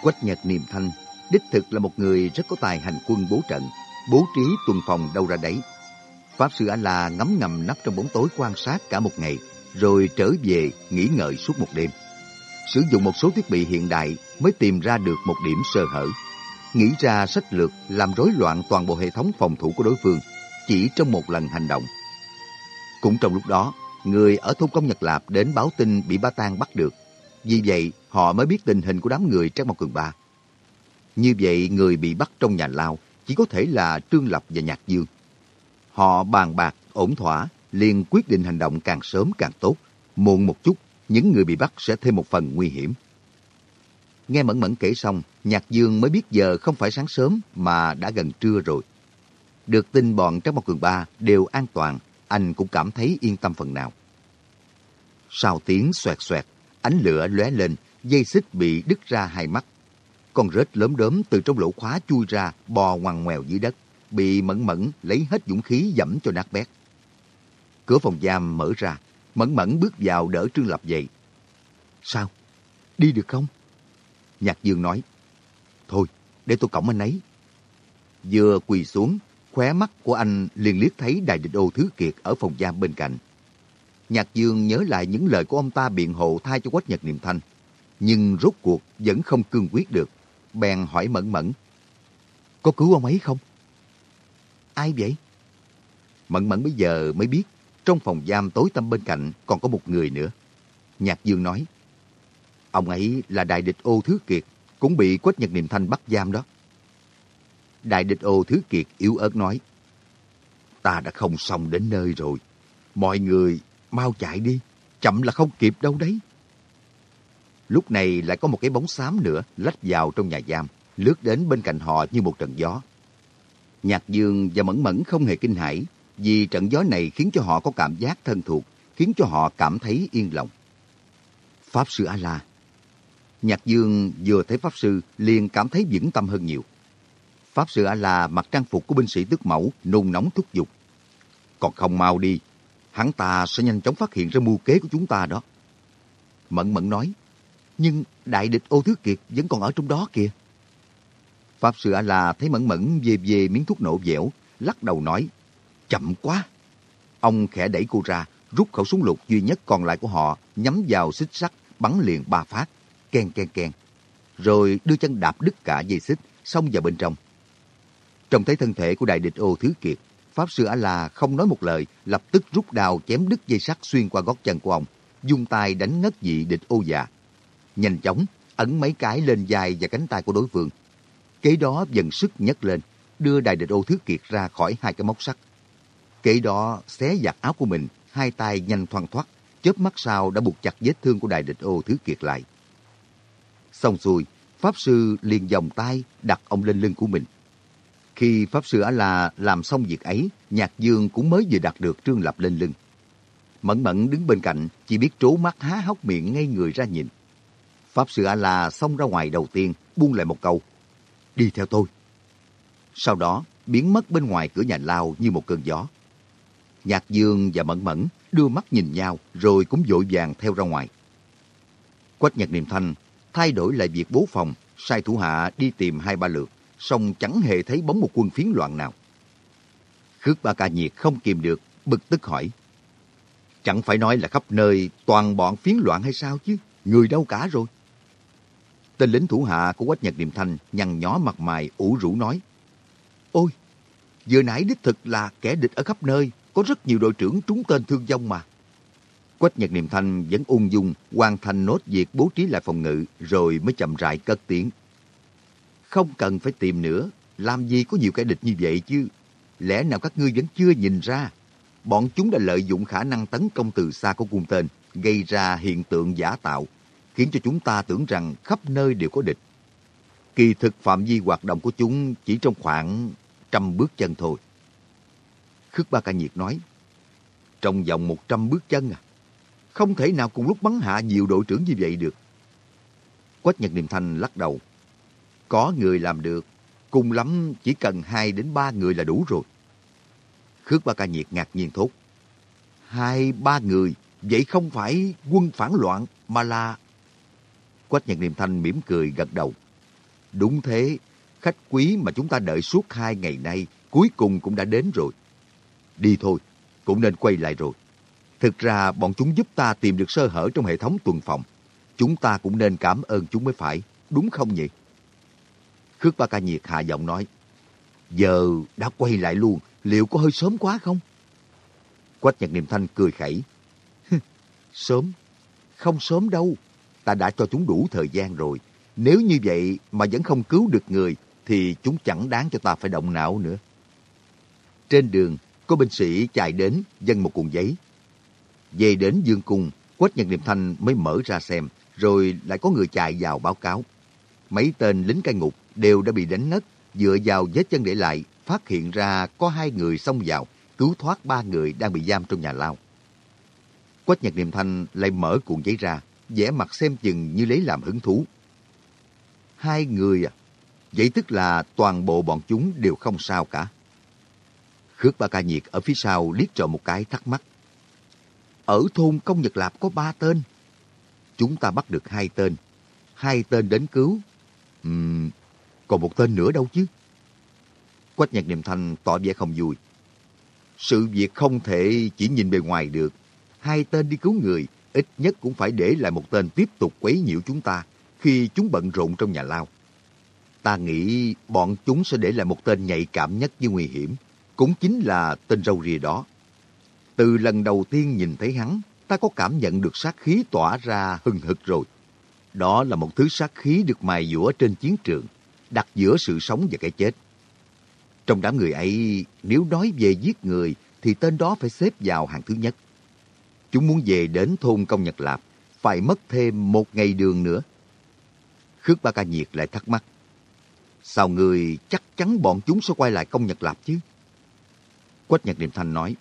Quách Nhật Niệm Thanh đích thực là một người rất có tài hành quân bố trận, bố trí tuần phòng đâu ra đấy. Pháp Sư A-La ngấm ngầm nắp trong bóng tối quan sát cả một ngày, rồi trở về nghỉ ngợi suốt một đêm. Sử dụng một số thiết bị hiện đại mới tìm ra được một điểm sơ hở. Nghĩ ra sách lược làm rối loạn toàn bộ hệ thống phòng thủ của đối phương chỉ trong một lần hành động. Cũng trong lúc đó, người ở thôn công Nhật Lạp đến báo tin bị Ba Tang bắt được. Vì vậy, họ mới biết tình hình của đám người Trang Mộc Cường Ba. Như vậy, người bị bắt trong nhà lao chỉ có thể là Trương Lập và Nhạc Dương. Họ bàn bạc, ổn thỏa, liền quyết định hành động càng sớm càng tốt. Muộn một chút, những người bị bắt sẽ thêm một phần nguy hiểm. Nghe Mẫn Mẫn kể xong, Nhạc Dương mới biết giờ không phải sáng sớm mà đã gần trưa rồi. Được tin bọn Trác Mộc Cường Ba đều an toàn, anh cũng cảm thấy yên tâm phần nào. Sau tiếng xoẹt xoẹt, ánh lửa lóe lên, dây xích bị đứt ra hai mắt. Con rết lớn đớm từ trong lỗ khóa chui ra, bò ngoằn ngoèo dưới đất, bị Mẫn Mẫn lấy hết dũng khí dẫm cho nát bét. Cửa phòng giam mở ra, Mẫn Mẫn bước vào đỡ Trương Lập dậy. Sao? Đi được không? Nhạc Dương nói. Thôi, để tôi cổng anh ấy. Vừa quỳ xuống, khóe mắt của anh liền liếc thấy Đại Địch Ô Thứ Kiệt ở phòng giam bên cạnh. Nhạc Dương nhớ lại những lời của ông ta biện hộ thay cho Quách Nhật Niệm Thanh, nhưng rốt cuộc vẫn không cương quyết được. Bèn hỏi Mẫn Mẫn, có cứu ông ấy không? Ai vậy? Mẫn Mẫn bây giờ mới biết, trong phòng giam tối tăm bên cạnh còn có một người nữa. Nhạc Dương nói, ông ấy là Đại Địch Ô Thứ Kiệt, cũng bị Quách Nhật Niệm Thanh bắt giam đó. Đại địch ô Thứ Kiệt yếu ớt nói, ta đã không xong đến nơi rồi. Mọi người mau chạy đi, chậm là không kịp đâu đấy. Lúc này lại có một cái bóng xám nữa lách vào trong nhà giam, lướt đến bên cạnh họ như một trận gió. Nhạc Dương và Mẫn Mẫn không hề kinh hãi, vì trận gió này khiến cho họ có cảm giác thân thuộc, khiến cho họ cảm thấy yên lòng. Pháp Sư A-La Nhạc Dương vừa thấy Pháp Sư liền cảm thấy vững tâm hơn nhiều. Pháp Sư A-La mặc trang phục của binh sĩ tước mẫu, nôn nóng thúc giục. Còn không mau đi, hắn ta sẽ nhanh chóng phát hiện ra mưu kế của chúng ta đó. Mẫn Mẫn nói, nhưng đại địch ô thứ kiệt vẫn còn ở trong đó kìa. Pháp Sư A-La thấy Mẫn Mẫn về về miếng thuốc nổ dẻo, lắc đầu nói, chậm quá. Ông khẽ đẩy cô ra, rút khẩu súng lục duy nhất còn lại của họ, nhắm vào xích sắt, bắn liền ba phát, ken ken ken. Rồi đưa chân đạp đứt cả dây xích, xông vào bên trong. Trông thấy thân thể của đại địch ô Thứ Kiệt, Pháp Sư A-La không nói một lời, lập tức rút đao chém đứt dây sắt xuyên qua gót chân của ông, dùng tay đánh ngất dị địch ô già. Nhanh chóng, ấn mấy cái lên vai và cánh tay của đối phương. Kế đó dần sức nhấc lên, đưa đại địch ô Thứ Kiệt ra khỏi hai cái móc sắt kể đó xé giặt áo của mình, hai tay nhanh thoăn thoắt, chớp mắt sau đã buộc chặt vết thương của đại địch ô Thứ Kiệt lại. Xong xuôi, Pháp Sư liền vòng tay đặt ông lên lưng của mình. Khi Pháp Sư A-La làm xong việc ấy, Nhạc Dương cũng mới vừa đặt được Trương Lập lên lưng. Mẫn Mẫn đứng bên cạnh, chỉ biết trố mắt há hốc miệng ngay người ra nhìn. Pháp Sư A-La xông ra ngoài đầu tiên, buông lại một câu. Đi theo tôi. Sau đó, biến mất bên ngoài cửa nhà lao như một cơn gió. Nhạc Dương và Mẫn Mẫn đưa mắt nhìn nhau rồi cũng vội vàng theo ra ngoài. Quách Nhật Niệm Thanh thay đổi lại việc bố phòng, sai thủ hạ đi tìm hai ba lượt, song chẳng hề thấy bóng một quân phiến loạn nào. Khước Ba Ca Nhiệt không kìm được, bực tức hỏi. Chẳng phải nói là khắp nơi toàn bọn phiến loạn hay sao chứ, người đâu cả rồi. Tên lính thủ hạ của Quách Nhật Niệm Thanh nhăn nhó mặt mày ủ rũ nói. Ôi, vừa nãy đích thực là kẻ địch ở khắp nơi, có rất nhiều đội trưởng trúng tên thương vong mà. Quách Nhật Niệm Thanh vẫn ung dung hoàn thành nốt việc bố trí lại phòng ngự rồi mới chậm rãi cất tiếng. Không cần phải tìm nữa, làm gì có nhiều kẻ địch như vậy chứ. Lẽ nào các ngươi vẫn chưa nhìn ra? Bọn chúng đã lợi dụng khả năng tấn công từ xa của cung tên, gây ra hiện tượng giả tạo, khiến cho chúng ta tưởng rằng khắp nơi đều có địch. Kỳ thực phạm vi hoạt động của chúng chỉ trong khoảng trăm bước chân thôi. Khước Ba Ca Nhiệt nói, trong vòng một trăm bước chân à? Không thể nào cùng lúc bắn hạ nhiều đội trưởng như vậy được. Quách Nhật Niệm Thanh lắc đầu. Có người làm được, cùng lắm chỉ cần hai đến ba người là đủ rồi. Khước Ba Ca Nhiệt ngạc nhiên thốt. Hai, ba người, vậy không phải quân phản loạn mà là... Quách Nhật Niệm Thanh mỉm cười gật đầu. Đúng thế, khách quý mà chúng ta đợi suốt hai ngày nay cuối cùng cũng đã đến rồi. Đi thôi, cũng nên quay lại rồi. Thực ra bọn chúng giúp ta tìm được sơ hở trong hệ thống tuần phòng. Chúng ta cũng nên cảm ơn chúng mới phải, đúng không nhỉ? Khước Ba Ca Nhiệt hạ giọng nói, Giờ đã quay lại luôn, liệu có hơi sớm quá không? Quách Nhật Niệm Thanh cười khẩy. sớm? Không sớm đâu, ta đã cho chúng đủ thời gian rồi. Nếu như vậy mà vẫn không cứu được người, thì chúng chẳng đáng cho ta phải động não nữa. Trên đường, có binh sĩ chạy đến dâng một cuộn giấy. Về đến Dương Cung, Quách Nhật Niệm Thanh mới mở ra xem, rồi lại có người chạy vào báo cáo. Mấy tên lính cai ngục đều đã bị đánh ngất, dựa vào vết chân để lại, phát hiện ra có hai người xông vào, cứu thoát ba người đang bị giam trong nhà lao. Quách Nhật Niệm Thanh lại mở cuộn giấy ra, vẽ mặt xem chừng như lấy làm hứng thú. Hai người à? Vậy tức là toàn bộ bọn chúng đều không sao cả. Khước Ba Ca Nhiệt ở phía sau liếc trộm một cái thắc mắc. Ở thôn Công Nhật Lạp có ba tên. Chúng ta bắt được hai tên. Hai tên đến cứu. Uhm, còn một tên nữa đâu chứ? Quách nhạc niệm thanh tỏ vẻ không vui. Sự việc không thể chỉ nhìn bề ngoài được. Hai tên đi cứu người, ít nhất cũng phải để lại một tên tiếp tục quấy nhiễu chúng ta khi chúng bận rộn trong nhà lao. Ta nghĩ bọn chúng sẽ để lại một tên nhạy cảm nhất với nguy hiểm, cũng chính là tên râu rìa đó. Từ lần đầu tiên nhìn thấy hắn, ta có cảm nhận được sát khí tỏa ra hừng hực rồi. Đó là một thứ sát khí được mài dũa trên chiến trường, đặt giữa sự sống và cái chết. Trong đám người ấy, nếu nói về giết người, thì tên đó phải xếp vào hàng thứ nhất. Chúng muốn về đến thôn Công Nhật Lạp, phải mất thêm một ngày đường nữa. Khước Ba Ca Nhiệt lại thắc mắc. Sao người chắc chắn bọn chúng sẽ quay lại Công Nhật Lạp chứ? Quách Nhật Niệm Thanh nói.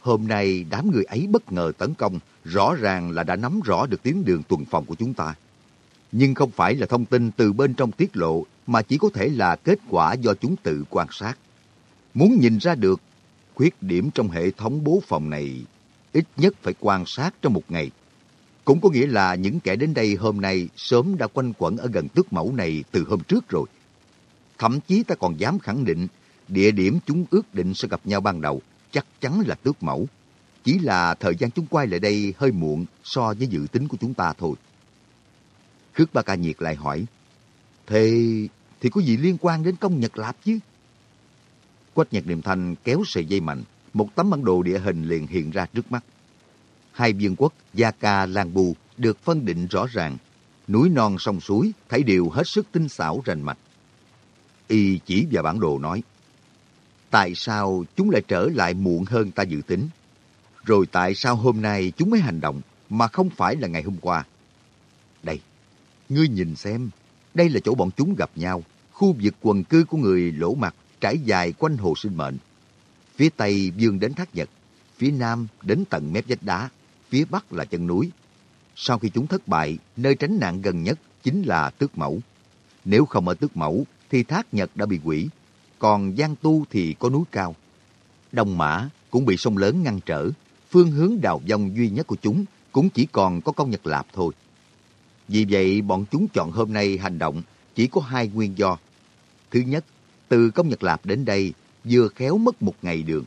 Hôm nay đám người ấy bất ngờ tấn công, rõ ràng là đã nắm rõ được tuyến đường tuần phòng của chúng ta. Nhưng không phải là thông tin từ bên trong tiết lộ, mà chỉ có thể là kết quả do chúng tự quan sát. Muốn nhìn ra được khuyết điểm trong hệ thống bố phòng này, ít nhất phải quan sát trong một ngày. Cũng có nghĩa là những kẻ đến đây hôm nay sớm đã quanh quẩn ở gần tước mẫu này từ hôm trước rồi. Thậm chí ta còn dám khẳng định địa điểm chúng ước định sẽ gặp nhau ban đầu chắc chắn là tước mẫu. Chỉ là thời gian chúng quay lại đây hơi muộn so với dự tính của chúng ta thôi. Khước Ba Ca Nhiệt lại hỏi, Thế thì có gì liên quan đến công Nhật Lạp chứ? Quách Nhật Niệm Thanh kéo sợi dây mạnh, một tấm bản đồ địa hình liền hiện ra trước mắt. Hai vương quốc Gia Ca Lan Bù được phân định rõ ràng, núi non sông suối thấy đều hết sức tinh xảo rành mạch. Y chỉ vào bản đồ nói, tại sao chúng lại trở lại muộn hơn ta dự tính? Rồi tại sao hôm nay chúng mới hành động mà không phải là ngày hôm qua? Đây, Ngươi nhìn xem, đây là chỗ bọn chúng gặp nhau, khu vực quần cư của người lỗ mặt trải dài quanh hồ sinh mệnh. Phía tây dương đến thác nhật, phía nam đến tận mép vách đá, phía bắc là chân núi. Sau khi chúng thất bại, nơi tránh nạn gần nhất chính là tước mẫu. Nếu không ở tước mẫu, thì thác nhật đã bị quỷ, còn Giang Tu thì có núi cao. đồng Mã cũng bị sông lớn ngăn trở, phương hướng đào vong duy nhất của chúng cũng chỉ còn có công Nhật Lạp thôi. Vì vậy, bọn chúng chọn hôm nay hành động chỉ có hai nguyên do. Thứ nhất, từ công Nhật Lạp đến đây vừa khéo mất một ngày đường.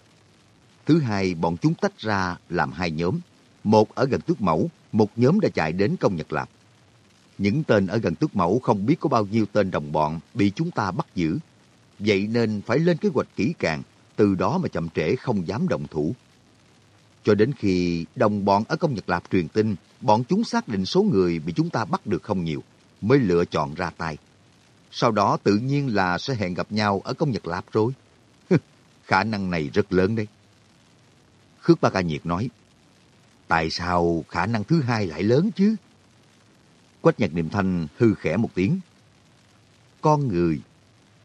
Thứ hai, bọn chúng tách ra làm hai nhóm. Một ở gần Tước Mẫu, một nhóm đã chạy đến công Nhật Lạp. Những tên ở gần Tước Mẫu không biết có bao nhiêu tên đồng bọn bị chúng ta bắt giữ. Vậy nên phải lên kế hoạch kỹ càng, từ đó mà chậm trễ không dám động thủ. Cho đến khi đồng bọn ở công Nhật Lạp truyền tin, bọn chúng xác định số người bị chúng ta bắt được không nhiều, mới lựa chọn ra tay. Sau đó tự nhiên là sẽ hẹn gặp nhau ở công Nhật Lạp rồi. Khả năng này rất lớn đấy. Khước Ba Ca Nhiệt nói, tại sao khả năng thứ hai lại lớn chứ? Quách nhật niệm thanh hư khẽ một tiếng. Con người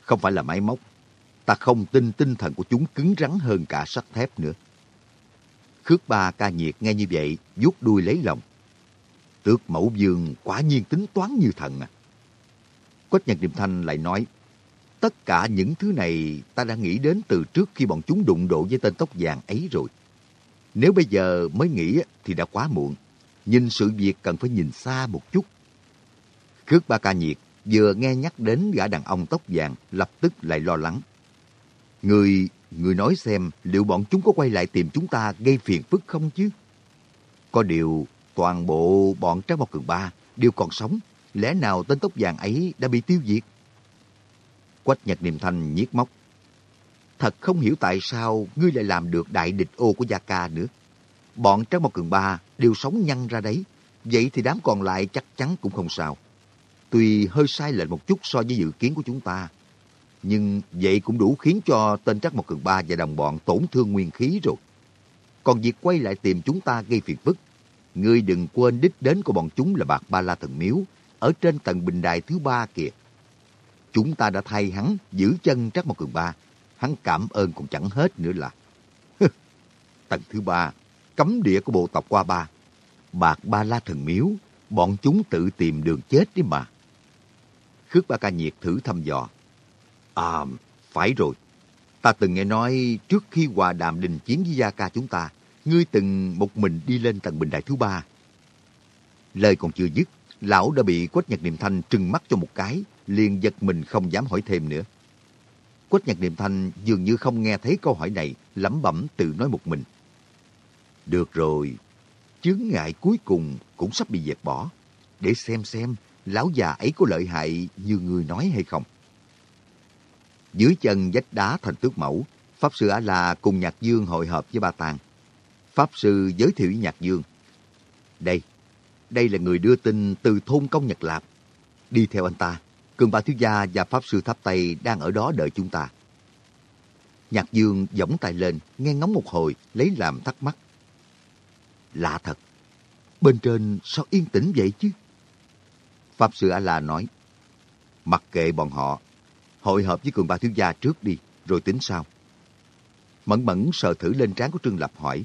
không phải là máy móc. Ta không tin tinh thần của chúng cứng rắn hơn cả sắt thép nữa. Khước ba ca nhiệt nghe như vậy, vuốt đuôi lấy lòng. Tước mẫu dương quả nhiên tính toán như thần à. Quách nhật niệm thanh lại nói, tất cả những thứ này ta đã nghĩ đến từ trước khi bọn chúng đụng độ với tên tóc vàng ấy rồi. Nếu bây giờ mới nghĩ thì đã quá muộn. Nhìn sự việc cần phải nhìn xa một chút. Khước ba ca nhiệt vừa nghe nhắc đến gã đàn ông tóc vàng lập tức lại lo lắng. Người, người nói xem liệu bọn chúng có quay lại tìm chúng ta gây phiền phức không chứ? Có điều toàn bộ bọn Trác Mộc Cường Ba đều còn sống. Lẽ nào tên tóc vàng ấy đã bị tiêu diệt? Quách Nhật niềm Thanh nhiếc móc. Thật không hiểu tại sao ngươi lại làm được đại địch ô của Gia Ca nữa. Bọn Trác Mộc Cường Ba đều sống nhăn ra đấy. Vậy thì đám còn lại chắc chắn cũng không sao. Tuy hơi sai lệch một chút so với dự kiến của chúng ta, nhưng vậy cũng đủ khiến cho tên Trắc Mộc Cường Ba và đồng bọn tổn thương nguyên khí rồi. Còn việc quay lại tìm chúng ta gây phiền phức, ngươi đừng quên đích đến của bọn chúng là bạc ba la thần miếu, ở trên tầng bình đài thứ ba kìa. Chúng ta đã thay hắn giữ chân Trắc Mộc Cường Ba, hắn cảm ơn còn chẳng hết nữa là. tầng thứ ba, cấm địa của bộ tộc qua ba, bạc ba la thần miếu, bọn chúng tự tìm đường chết đi mà. Khước Ba Ca Nhiệt thử thăm dò. À, phải rồi. Ta từng nghe nói trước khi hòa đàm đình chiến với Gia Ca chúng ta, ngươi từng một mình đi lên tầng bình đại thứ ba. Lời còn chưa dứt, lão đã bị Quách Nhật Niệm Thanh trừng mắt cho một cái, liền giật mình không dám hỏi thêm nữa. Quách Nhật Niệm Thanh dường như không nghe thấy câu hỏi này, lẩm bẩm tự nói một mình. Được rồi, chướng ngại cuối cùng cũng sắp bị dẹp bỏ. Để xem xem lão già ấy có lợi hại như người nói hay không. Dưới chân vách đá thành tước mẫu, Pháp Sư A-La cùng Nhạc Dương hội họp với Ba Tàng. Pháp Sư giới thiệu với Nhạc Dương. Đây, đây là người đưa tin từ thôn công Nhật Lạp. Đi theo anh ta, Cường Ba Thiếu Gia và Pháp Sư Tháp Tây đang ở đó đợi chúng ta. Nhạc Dương giỏng tay lên, nghe ngóng một hồi, lấy làm thắc mắc. Lạ thật, bên trên sao yên tĩnh vậy chứ? Pháp Sư A-La nói, mặc kệ bọn họ, hội hợp với cường ba thiếu gia trước đi, rồi tính sau. Mẫn mẫn sờ thử lên trán của Trương Lập hỏi,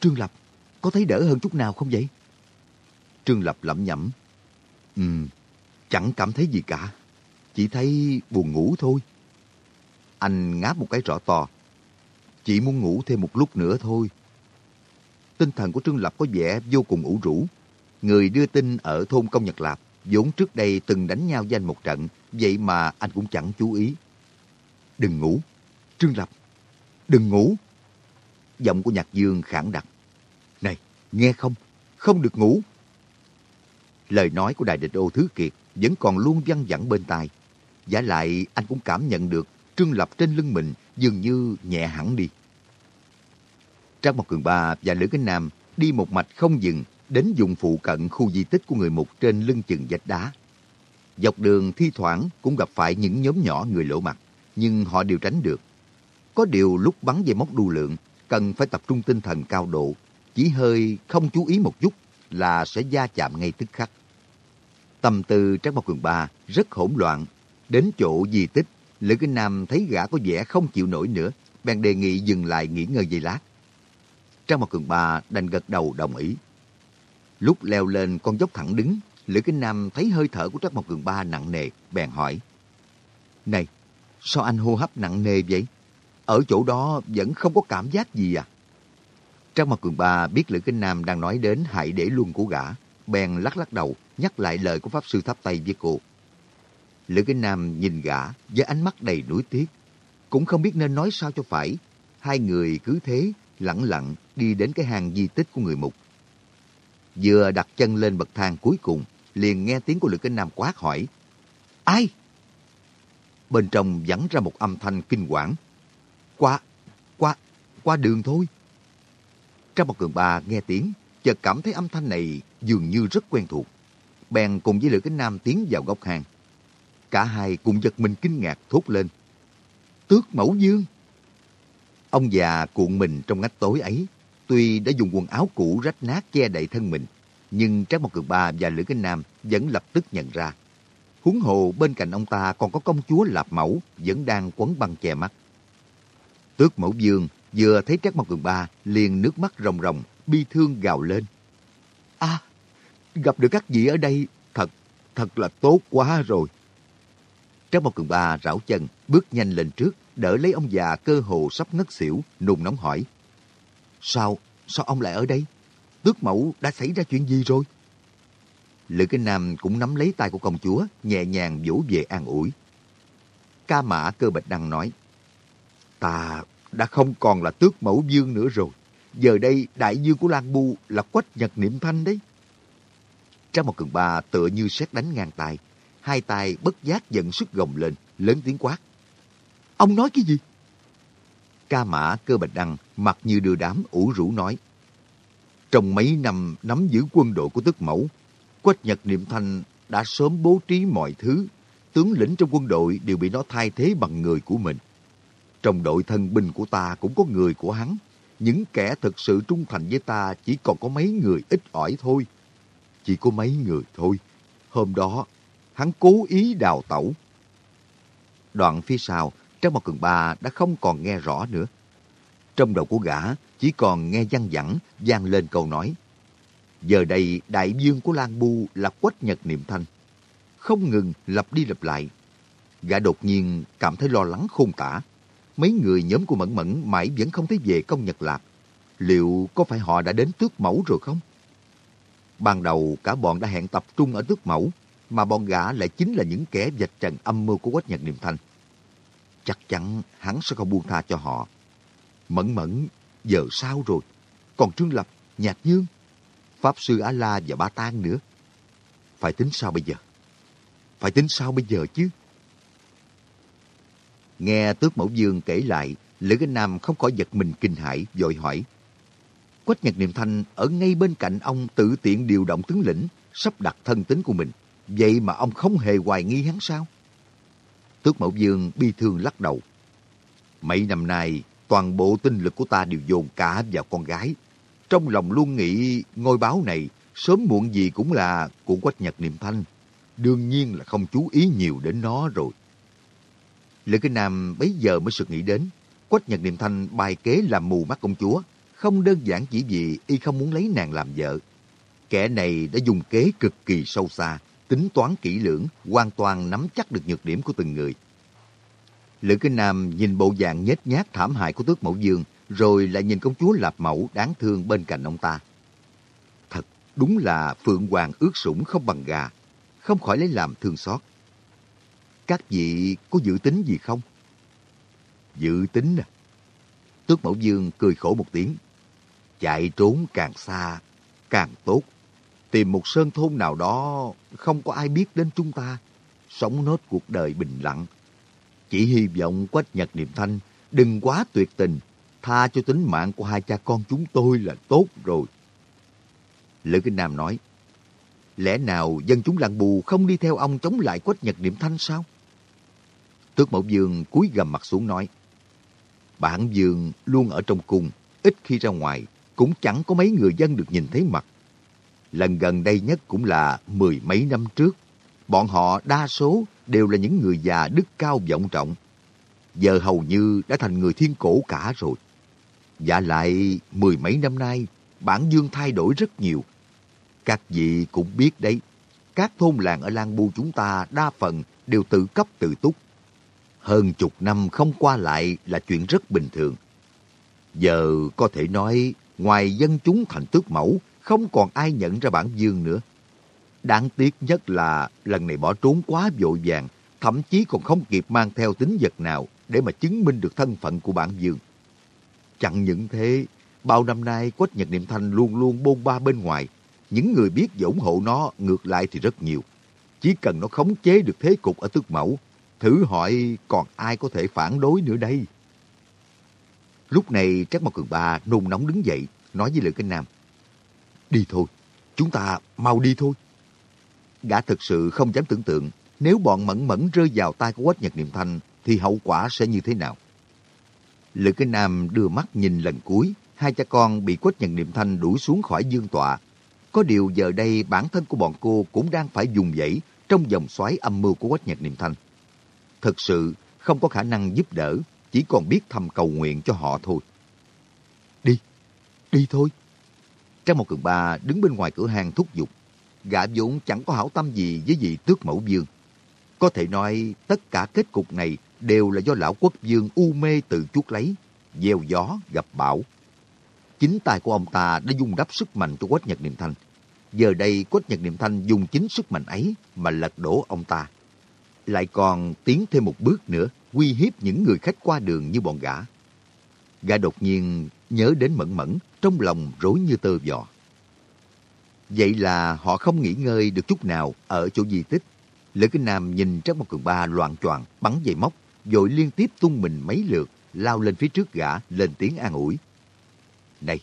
Trương Lập, có thấy đỡ hơn chút nào không vậy? Trương Lập lẩm nhẩm, Ừ, chẳng cảm thấy gì cả, chỉ thấy buồn ngủ thôi. Anh ngáp một cái rõ to, chỉ muốn ngủ thêm một lúc nữa thôi. Tinh thần của Trương Lập có vẻ vô cùng ủ rũ, người đưa tin ở thôn Công Nhật Lạp, vốn trước đây từng đánh nhau danh một trận, vậy mà anh cũng chẳng chú ý. Đừng ngủ, Trương Lập, đừng ngủ. Giọng của Nhạc Dương khẳng đặc. Này, nghe không? Không được ngủ. Lời nói của Đại địch ô Thứ Kiệt vẫn còn luôn văng vẳng bên tai. Giả lại anh cũng cảm nhận được Trương Lập trên lưng mình dường như nhẹ hẳn đi. Trang Mộc Cường Ba và Lữ Cánh Nam đi một mạch không dừng đến dùng phụ cận khu di tích của người mục trên lưng chừng vách đá. Dọc đường thi thoảng cũng gặp phải những nhóm nhỏ người lộ mặt, nhưng họ đều tránh được. Có điều lúc bắn dây móc đu lượng, cần phải tập trung tinh thần cao độ, chỉ hơi không chú ý một chút là sẽ va chạm ngay tức khắc. Tâm tư Trác Mộc Cường Ba rất hỗn loạn. Đến chỗ di tích, Lữ Kinh Nam thấy gã có vẻ không chịu nổi nữa, bèn đề nghị dừng lại nghỉ ngơi giây lát. Trang Mộc Cường Ba đành gật đầu đồng ý. Lúc leo lên con dốc thẳng đứng, Lữ Kinh Nam thấy hơi thở của Trác Mộc Cường Ba nặng nề, bèn hỏi. Này, sao anh hô hấp nặng nề vậy? Ở chỗ đó vẫn không có cảm giác gì à? trác Mộc Cường Ba biết Lữ Kinh Nam đang nói đến hại để luôn của gã, bèn lắc lắc đầu, nhắc lại lời của Pháp Sư Tháp Tây với cô. Lữ Kinh Nam nhìn gã với ánh mắt đầy nuối tiếc, cũng không biết nên nói sao cho phải. Hai người cứ thế, lặng lặng đi đến cái hang di tích của người mục. Vừa đặt chân lên bậc thang cuối cùng, liền nghe tiếng của Lữ Kính Nam quát hỏi. Ai? Bên trong vẳng ra một âm thanh kinh quản. Qua, qua, qua đường thôi. Trong một cường bà nghe tiếng, chợt cảm thấy âm thanh này dường như rất quen thuộc. Bèn cùng với Lữ Kính Nam tiến vào góc hàng Cả hai cùng giật mình kinh ngạc thốt lên. Tước mẫu dương! Ông già cuộn mình trong ngách tối ấy, tuy đã dùng quần áo cũ rách nát che đậy thân mình, nhưng Trác Mộc Cường Ba và Lữ Kinh Nam vẫn lập tức nhận ra. Huống hồ bên cạnh ông ta còn có công chúa Lạp Mẫu vẫn đang quấn băng che mắt. Tước Mẫu Dương vừa thấy Trác Mộc Cường Ba liền nước mắt ròng ròng, bi thương gào lên. À, gặp được các vị ở đây thật, thật là tốt quá rồi. Trác Mộc Cường Ba rảo chân, bước nhanh lên trước, đỡ lấy ông già cơ hồ sắp ngất xỉu, nôn nóng hỏi. Sao, sao ông lại ở đây? Tước mẫu đã xảy ra chuyện gì rồi? Lữ Kinh Nam cũng nắm lấy tay của công chúa, nhẹ nhàng vỗ về an ủi. Ca mã cơ bạch đăng nói, Ta đã không còn là tước mẫu dương nữa rồi. Giờ đây đại dương của Lan Bu là quách nhật niệm thanh đấy. Trang một cường ba tựa như xét đánh ngang tay, hai tay bất giác giận sức gồng lên, lớn tiếng quát. Ông nói cái gì? Ca mã cơ bạch đăng mặt như đưa đám ủ rũ nói. Trong mấy năm nắm giữ quân đội của tức mẫu, Quách Nhật Niệm Thanh đã sớm bố trí mọi thứ. Tướng lĩnh trong quân đội đều bị nó thay thế bằng người của mình. Trong đội thân binh của ta cũng có người của hắn. Những kẻ thực sự trung thành với ta chỉ còn có mấy người ít ỏi thôi. Chỉ có mấy người thôi. Hôm đó, hắn cố ý đào tẩu. Đoạn phía sau, Trang một Cường bà đã không còn nghe rõ nữa. Trong đầu của gã chỉ còn nghe văng vẳng vang lên câu nói. Giờ đây đại dương của Lan Bu là quách nhật niệm thanh. Không ngừng lặp đi lặp lại. Gã đột nhiên cảm thấy lo lắng khôn tả. Mấy người nhóm của Mẫn Mẫn mãi vẫn không thấy về công Nhật Lạp. Liệu có phải họ đã đến tước mẫu rồi không? Ban đầu cả bọn đã hẹn tập trung ở tước mẫu, mà bọn gã lại chính là những kẻ vạch trần âm mưu của quách nhật niệm thanh. Chắc chắn hắn sẽ không buông tha cho họ. Mẫn mẫn, giờ sao rồi? Còn Trương Lập, Nhạc Dương, Pháp Sư A-La và Ba Tang nữa. Phải tính sao bây giờ? Phải tính sao bây giờ chứ? Nghe Tước Mẫu Dương kể lại, Lữ Anh Nam không khỏi giật mình kinh hãi, vội hỏi. Quách Nhật Niệm Thanh ở ngay bên cạnh ông tự tiện điều động tướng lĩnh, sắp đặt thân tính của mình. Vậy mà ông không hề hoài nghi hắn sao? Tước Mẫu Dương bi thương lắc đầu. Mấy năm nay, toàn bộ tinh lực của ta đều dồn cả vào con gái. Trong lòng luôn nghĩ ngôi báo này sớm muộn gì cũng là của Quách Nhật Niệm Thanh. Đương nhiên là không chú ý nhiều đến nó rồi. Lữ Kinh Nam bấy giờ mới sực nghĩ đến. Quách Nhật Niệm Thanh bài kế làm mù mắt công chúa. Không đơn giản chỉ vì y không muốn lấy nàng làm vợ. Kẻ này đã dùng kế cực kỳ sâu xa, tính toán kỹ lưỡng, hoàn toàn nắm chắc được nhược điểm của từng người. Lữ Kinh Nam nhìn bộ dạng nhếch nhác thảm hại của tước mẫu dương, rồi lại nhìn công chúa Lạp Mẫu đáng thương bên cạnh ông ta. Thật, đúng là Phượng Hoàng ước sủng không bằng gà, không khỏi lấy làm thương xót. Các vị có dự tính gì không? Dự tính à? Tước Mẫu Dương cười khổ một tiếng. Chạy trốn càng xa, càng tốt. Tìm một sơn thôn nào đó không có ai biết đến chúng ta. Sống nốt cuộc đời bình lặng. Chỉ hy vọng Quách Nhật Niệm Thanh đừng quá tuyệt tình. Tha cho tính mạng của hai cha con chúng tôi là tốt rồi. Lữ Kinh Nam nói, Lẽ nào dân chúng làng bù không đi theo ông chống lại Quách Nhật Niệm Thanh sao? Tước Mẫu Dương cúi gầm mặt xuống nói, Bản Dương luôn ở trong cung, ít khi ra ngoài, cũng chẳng có mấy người dân được nhìn thấy mặt. Lần gần đây nhất cũng là mười mấy năm trước, bọn họ đa số đều là những người già đức cao vọng trọng. Giờ hầu như đã thành người thiên cổ cả rồi. Dạ lại mười mấy năm nay, bản dương thay đổi rất nhiều. Các vị cũng biết đấy, các thôn làng ở Lan Bu chúng ta đa phần đều tự cấp tự túc. Hơn chục năm không qua lại là chuyện rất bình thường. Giờ có thể nói, ngoài dân chúng thành tước mẫu, không còn ai nhận ra bản dương nữa. Đáng tiếc nhất là lần này bỏ trốn quá vội vàng, thậm chí còn không kịp mang theo tính vật nào để mà chứng minh được thân phận của bản dương. Chẳng những thế, bao năm nay Quách Nhật Niệm Thanh luôn luôn bôn ba bên ngoài. Những người biết và ủng hộ nó ngược lại thì rất nhiều. Chỉ cần nó khống chế được thế cục ở tước mẫu, thử hỏi còn ai có thể phản đối nữa đây. Lúc này Trác Mộc Cường Ba nôn nóng đứng dậy, nói với Lữ Kinh Nam. Đi thôi, chúng ta mau đi thôi. Gã thực sự không dám tưởng tượng nếu bọn mẫn mẫn rơi vào tay của Quách Nhật Niệm Thanh thì hậu quả sẽ như thế nào. Lữ Kinh Nam đưa mắt nhìn lần cuối, hai cha con bị Quách Nhật Niệm Thanh đuổi xuống khỏi dương tọa. Có điều giờ đây bản thân của bọn cô cũng đang phải dùng dãy trong dòng xoáy âm mưu của Quách Nhật Niệm Thanh. Thực sự không có khả năng giúp đỡ, chỉ còn biết thầm cầu nguyện cho họ thôi. Đi, đi thôi. Trang một cường ba đứng bên ngoài cửa hàng thúc giục. Gã vốn chẳng có hảo tâm gì với vị tước mẫu dương. Có thể nói tất cả kết cục này đều là do lão quốc dương u mê tự chuốt lấy, gieo gió gặp bão. Chính tài của ông ta đã dung đắp sức mạnh cho Quách Nhật Niệm Thanh. Giờ đây Quách Nhật Niệm Thanh dùng chính sức mạnh ấy mà lật đổ ông ta. Lại còn tiến thêm một bước nữa, uy hiếp những người khách qua đường như bọn gã. Gã đột nhiên nhớ đến mẫn mẫn, trong lòng rối như tơ vò. Vậy là họ không nghỉ ngơi được chút nào ở chỗ di tích. Lữ Kinh Nam nhìn Trác Mộc Cường Ba loạn choạng bắn dây móc, rồi liên tiếp tung mình mấy lượt, lao lên phía trước gã, lên tiếng an ủi. Này,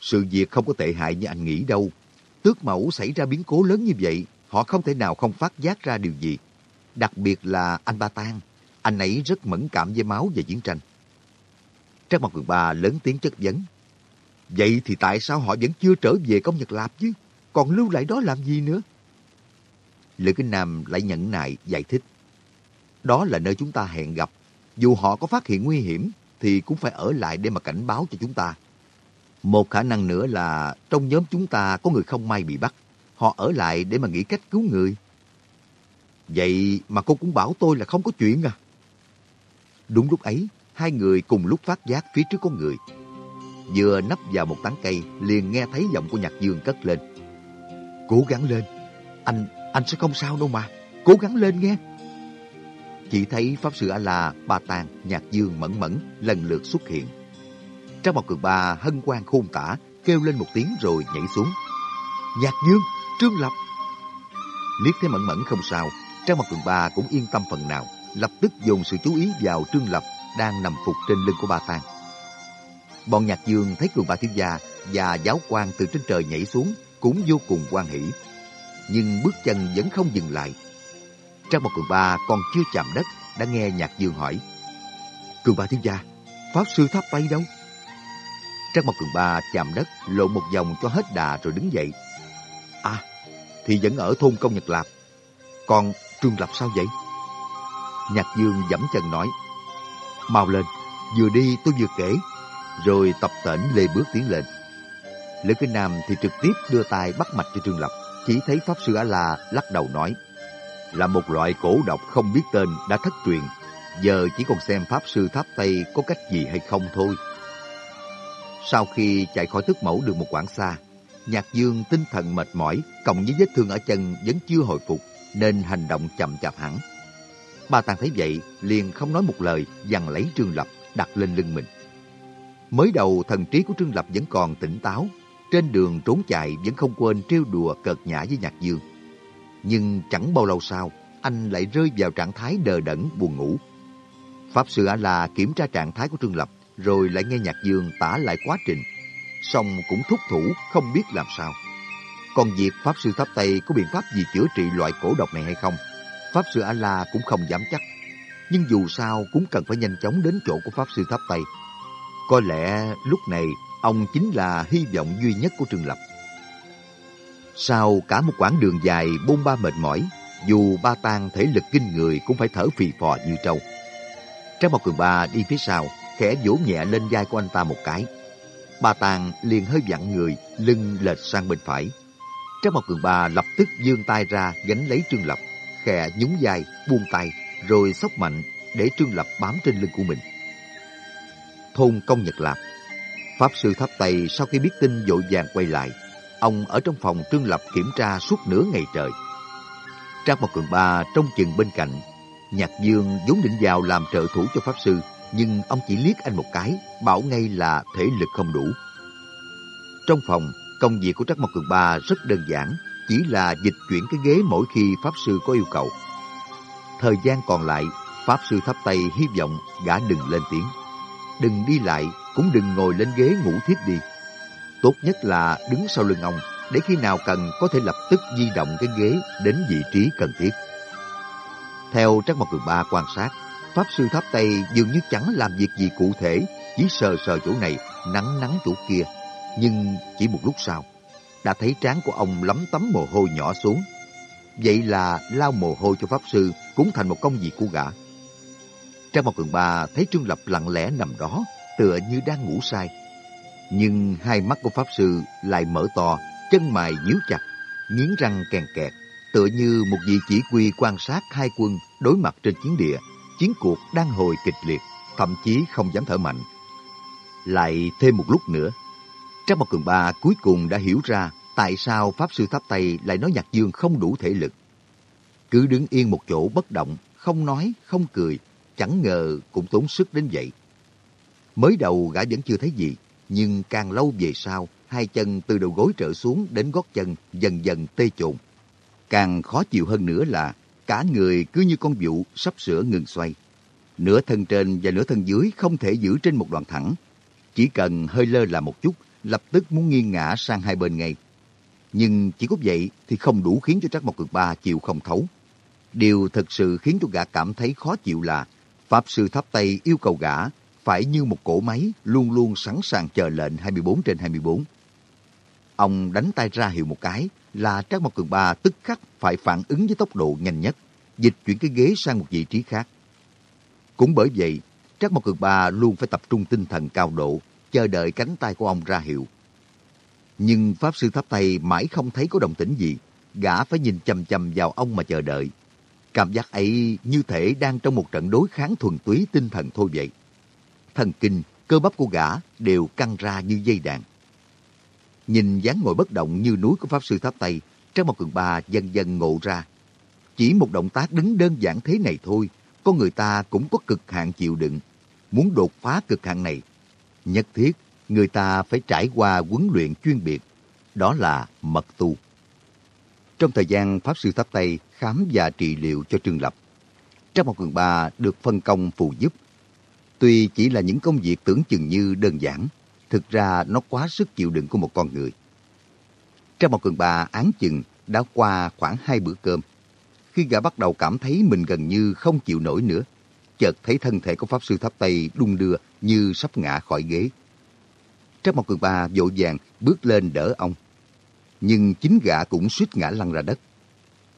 sự việc không có tệ hại như anh nghĩ đâu. Tước mẫu xảy ra biến cố lớn như vậy, họ không thể nào không phát giác ra điều gì. Đặc biệt là anh Ba Tang, anh ấy rất mẫn cảm với máu và chiến tranh. Trác mặt Cường Ba lớn tiếng chất vấn. Vậy thì tại sao họ vẫn chưa trở về công Nhật Lạp chứ? Còn lưu lại đó làm gì nữa? Lữ Kinh Nam lại nhận nại giải thích. Đó là nơi chúng ta hẹn gặp. Dù họ có phát hiện nguy hiểm, thì cũng phải ở lại để mà cảnh báo cho chúng ta. Một khả năng nữa là trong nhóm chúng ta có người không may bị bắt. Họ ở lại để mà nghĩ cách cứu người. Vậy mà cô cũng bảo tôi là không có chuyện à? Đúng lúc ấy, hai người cùng lúc phát giác phía trước có người. Vừa nấp vào một tán cây, liền nghe thấy giọng của Nhạc Dương cất lên. Cố gắng lên, anh anh sẽ không sao đâu mà, cố gắng lên nghe. Chỉ thấy Pháp Sư A-La, Ba Tàng, Nhạc Dương, Mẫn Mẫn lần lượt xuất hiện. Trong một Cường Ba hân hoan khôn tả, kêu lên một tiếng rồi nhảy xuống. Nhạc Dương, Trương Lập. Liếc thấy Mẫn Mẫn không sao, Trang mặt Cường Ba cũng yên tâm phần nào, lập tức dồn sự chú ý vào Trương Lập đang nằm phục trên lưng của bà Tàng. Bọn Nhạc Dương thấy Cường bà Thiếu Gia và giáo quan từ trên trời nhảy xuống cũng vô cùng quan hỷ. Nhưng bước chân vẫn không dừng lại. Trang một cường ba còn chưa chạm đất đã nghe Nhạc Dương hỏi. Cường bà thiếu gia, Pháp sư tháp tay đâu? Trang một cường ba chạm đất lộn một vòng cho hết đà rồi đứng dậy. À, thì vẫn ở thôn công Nhật Lạp. Còn Trương Lập sao vậy? Nhạc Dương dẫm chân nói. Mau lên, vừa đi tôi vừa kể. Rồi tập tễnh lê bước tiến lên. Lữ Kinh Nam thì trực tiếp đưa tay bắt mạch cho Trương Lập. Chỉ thấy Pháp Sư A-La lắc đầu nói. Là một loại cổ độc không biết tên đã thất truyền. Giờ chỉ còn xem Pháp Sư Tháp Tây có cách gì hay không thôi. Sau khi chạy khỏi thức mẫu được một quãng xa, Nhạc Dương tinh thần mệt mỏi, cộng với vết thương ở chân vẫn chưa hồi phục, nên hành động chậm chạp hẳn. Ba Tàng thấy vậy, liền không nói một lời, dằn lấy Trương Lập, đặt lên lưng mình. Mới đầu thần trí của Trương Lập vẫn còn tỉnh táo, trên đường trốn chạy vẫn không quên trêu đùa cợt nhã với Nhạc Dương. Nhưng chẳng bao lâu sau, anh lại rơi vào trạng thái đờ đẫn buồn ngủ. Pháp Sư A-La kiểm tra trạng thái của Trương Lập, rồi lại nghe Nhạc Dương tả lại quá trình. Xong cũng thúc thủ, không biết làm sao. Còn việc Pháp Sư Tháp Tây có biện pháp gì chữa trị loại cổ độc này hay không, Pháp Sư A-La cũng không dám chắc. Nhưng dù sao cũng cần phải nhanh chóng đến chỗ của Pháp Sư Tháp Tây. Có lẽ lúc này ông chính là hy vọng duy nhất của Trương Lập. Sau cả một quãng đường dài bôn ba mệt mỏi, dù ba tang thể lực kinh người cũng phải thở phì phò như trâu. Trang một cường ba đi phía sau, khẽ vỗ nhẹ lên vai của anh ta một cái. Ba tang liền hơi vặn người, lưng lệch sang bên phải. Trang bảo cường ba lập tức giương tay ra gánh lấy Trương Lập, khẽ nhún dài, buông tay, rồi sóc mạnh để Trương Lập bám trên lưng của mình. Thôn Công Nhật Lạp Pháp sư thắp tay sau khi biết tin vội vàng quay lại. Ông ở trong phòng Trương Lập kiểm tra suốt nửa ngày trời. Trang một cường ba trong chừng bên cạnh. Nhạc Dương vốn định vào làm trợ thủ cho Pháp Sư, nhưng ông chỉ liếc anh một cái, bảo ngay là thể lực không đủ. Trong phòng, công việc của Trác Mộc Cường Ba rất đơn giản, chỉ là dịch chuyển cái ghế mỗi khi Pháp Sư có yêu cầu. Thời gian còn lại, Pháp Sư thắp tay hy vọng gã đừng lên tiếng. Đừng đi lại, cũng đừng ngồi lên ghế ngủ thiếp đi. Tốt nhất là đứng sau lưng ông, để khi nào cần có thể lập tức di động cái ghế đến vị trí cần thiết. Theo Trắc Mộc Cường Ba quan sát, Pháp Sư thắp tay dường như chẳng làm việc gì cụ thể, chỉ sờ sờ chỗ này, nắng nắng chỗ kia. Nhưng chỉ một lúc sau, đã thấy trán của ông lấm tấm mồ hôi nhỏ xuống. Vậy là lau mồ hôi cho Pháp Sư cũng thành một công việc của gã. Trang một cường ba thấy Trương Lập lặng lẽ nằm đó, tựa như đang ngủ say. Nhưng hai mắt của Pháp Sư lại mở to, chân mày nhíu chặt, nghiến răng kèn kẹt, tựa như một vị chỉ huy quan sát hai quân đối mặt trên chiến địa. Chiến cuộc đang hồi kịch liệt, thậm chí không dám thở mạnh. Lại thêm một lúc nữa, Trang Mộc cường ba cuối cùng đã hiểu ra tại sao Pháp Sư Tháp Tây lại nói Nhạc Dương không đủ thể lực. Cứ đứng yên một chỗ bất động, không nói, không cười, chẳng ngờ cũng tốn sức đến vậy. Mới đầu gã vẫn chưa thấy gì, nhưng càng lâu về sau, hai chân từ đầu gối trở xuống đến gót chân dần dần tê trộn. Càng khó chịu hơn nữa là cả người cứ như con vụ sắp sửa ngừng xoay. Nửa thân trên và nửa thân dưới không thể giữ trên một đoạn thẳng. Chỉ cần hơi lơ là một chút, lập tức muốn nghiêng ngã sang hai bên ngay. Nhưng chỉ có vậy thì không đủ khiến cho Trác Mộc Cực Ba chịu không thấu. Điều thật sự khiến cho gã cảm thấy khó chịu là Pháp Sư Tháp Tây yêu cầu gã phải như một cỗ máy luôn luôn sẵn sàng chờ lệnh 24 trên 24. Ông đánh tay ra hiệu một cái là Trác Mộc Cường Ba tức khắc phải phản ứng với tốc độ nhanh nhất, dịch chuyển cái ghế sang một vị trí khác. Cũng bởi vậy, Trác Mộc Cường Ba luôn phải tập trung tinh thần cao độ, chờ đợi cánh tay của ông ra hiệu. Nhưng Pháp Sư Tháp Tây mãi không thấy có đồng tĩnh gì, gã phải nhìn chầm chầm vào ông mà chờ đợi. Cảm giác ấy như thể đang trong một trận đối kháng thuần túy tinh thần thôi vậy. Thần kinh, cơ bắp của gã đều căng ra như dây đàn. Nhìn dáng ngồi bất động như núi của Pháp Sư Tháp Tây, Trang một Cường Ba dần dần ngộ ra. Chỉ một động tác đứng đơn giản thế này thôi, con người ta cũng có cực hạn chịu đựng. Muốn đột phá cực hạn này, nhất thiết người ta phải trải qua huấn luyện chuyên biệt, đó là mật tu. Trong thời gian Pháp Sư Tháp Tây khám và trị liệu cho Trương Lập, Trang một Cường Ba được phân công phụ giúp. Tuy chỉ là những công việc tưởng chừng như đơn giản, thực ra nó quá sức chịu đựng của một con người. Trang một Cường Ba án chừng đã qua khoảng hai bữa cơm. Khi gã bắt đầu cảm thấy mình gần như không chịu nổi nữa, chợt thấy thân thể của Pháp Sư Tháp Tây đung đưa như sắp ngã khỏi ghế. Trác một Cường Ba vội vàng bước lên đỡ ông nhưng chính gã cũng suýt ngã lăn ra đất.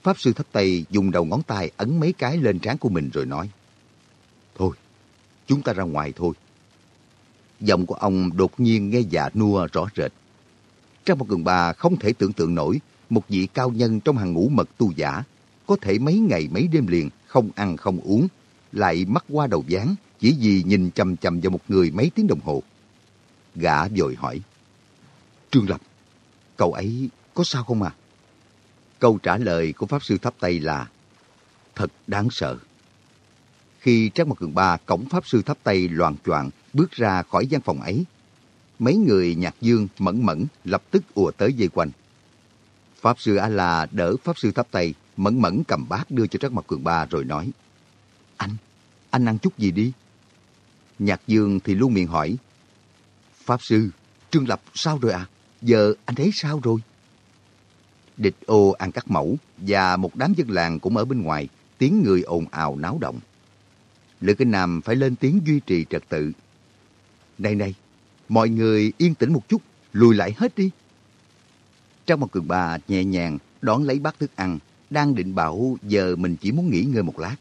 Pháp sư tháp tây dùng đầu ngón tay ấn mấy cái lên trán của mình rồi nói, Thôi, chúng ta ra ngoài thôi. Giọng của ông đột nhiên nghe dạ nua rõ rệt. Trác một cường bà không thể tưởng tượng nổi một vị cao nhân trong hàng ngũ mật tu giả có thể mấy ngày mấy đêm liền không ăn không uống, lại mắc qua đầu dáng chỉ vì nhìn chầm chầm vào một người mấy tiếng đồng hồ. Gã vội hỏi, Trương Lập, Cậu ấy có sao không à? Câu trả lời của Pháp Sư Tháp Tây là Thật đáng sợ. Khi Trác Mộc Cường Ba cổng Pháp Sư Tháp Tây loàn choạng bước ra khỏi gian phòng ấy, mấy người nhạc dương mẫn mẫn lập tức ùa tới dây quanh. Pháp Sư A-La đỡ Pháp Sư Tháp Tây mẫn mẫn cầm bát đưa cho Trác Mộc Cường Ba rồi nói anh ăn chút gì đi? Nhạc Dương thì luôn miệng hỏi Pháp Sư, Trương Lập sao rồi à? Giờ anh thấy sao rồi? Địch ô ăn cắt mẫu và một đám dân làng cũng ở bên ngoài, tiếng người ồn ào náo động. Lữ Kinh Nam phải lên tiếng duy trì trật tự. Này này, mọi người yên tĩnh một chút, lùi lại hết đi. Trong một cường bà nhẹ nhàng đón lấy bát thức ăn, đang định bảo giờ mình chỉ muốn nghỉ ngơi một lát.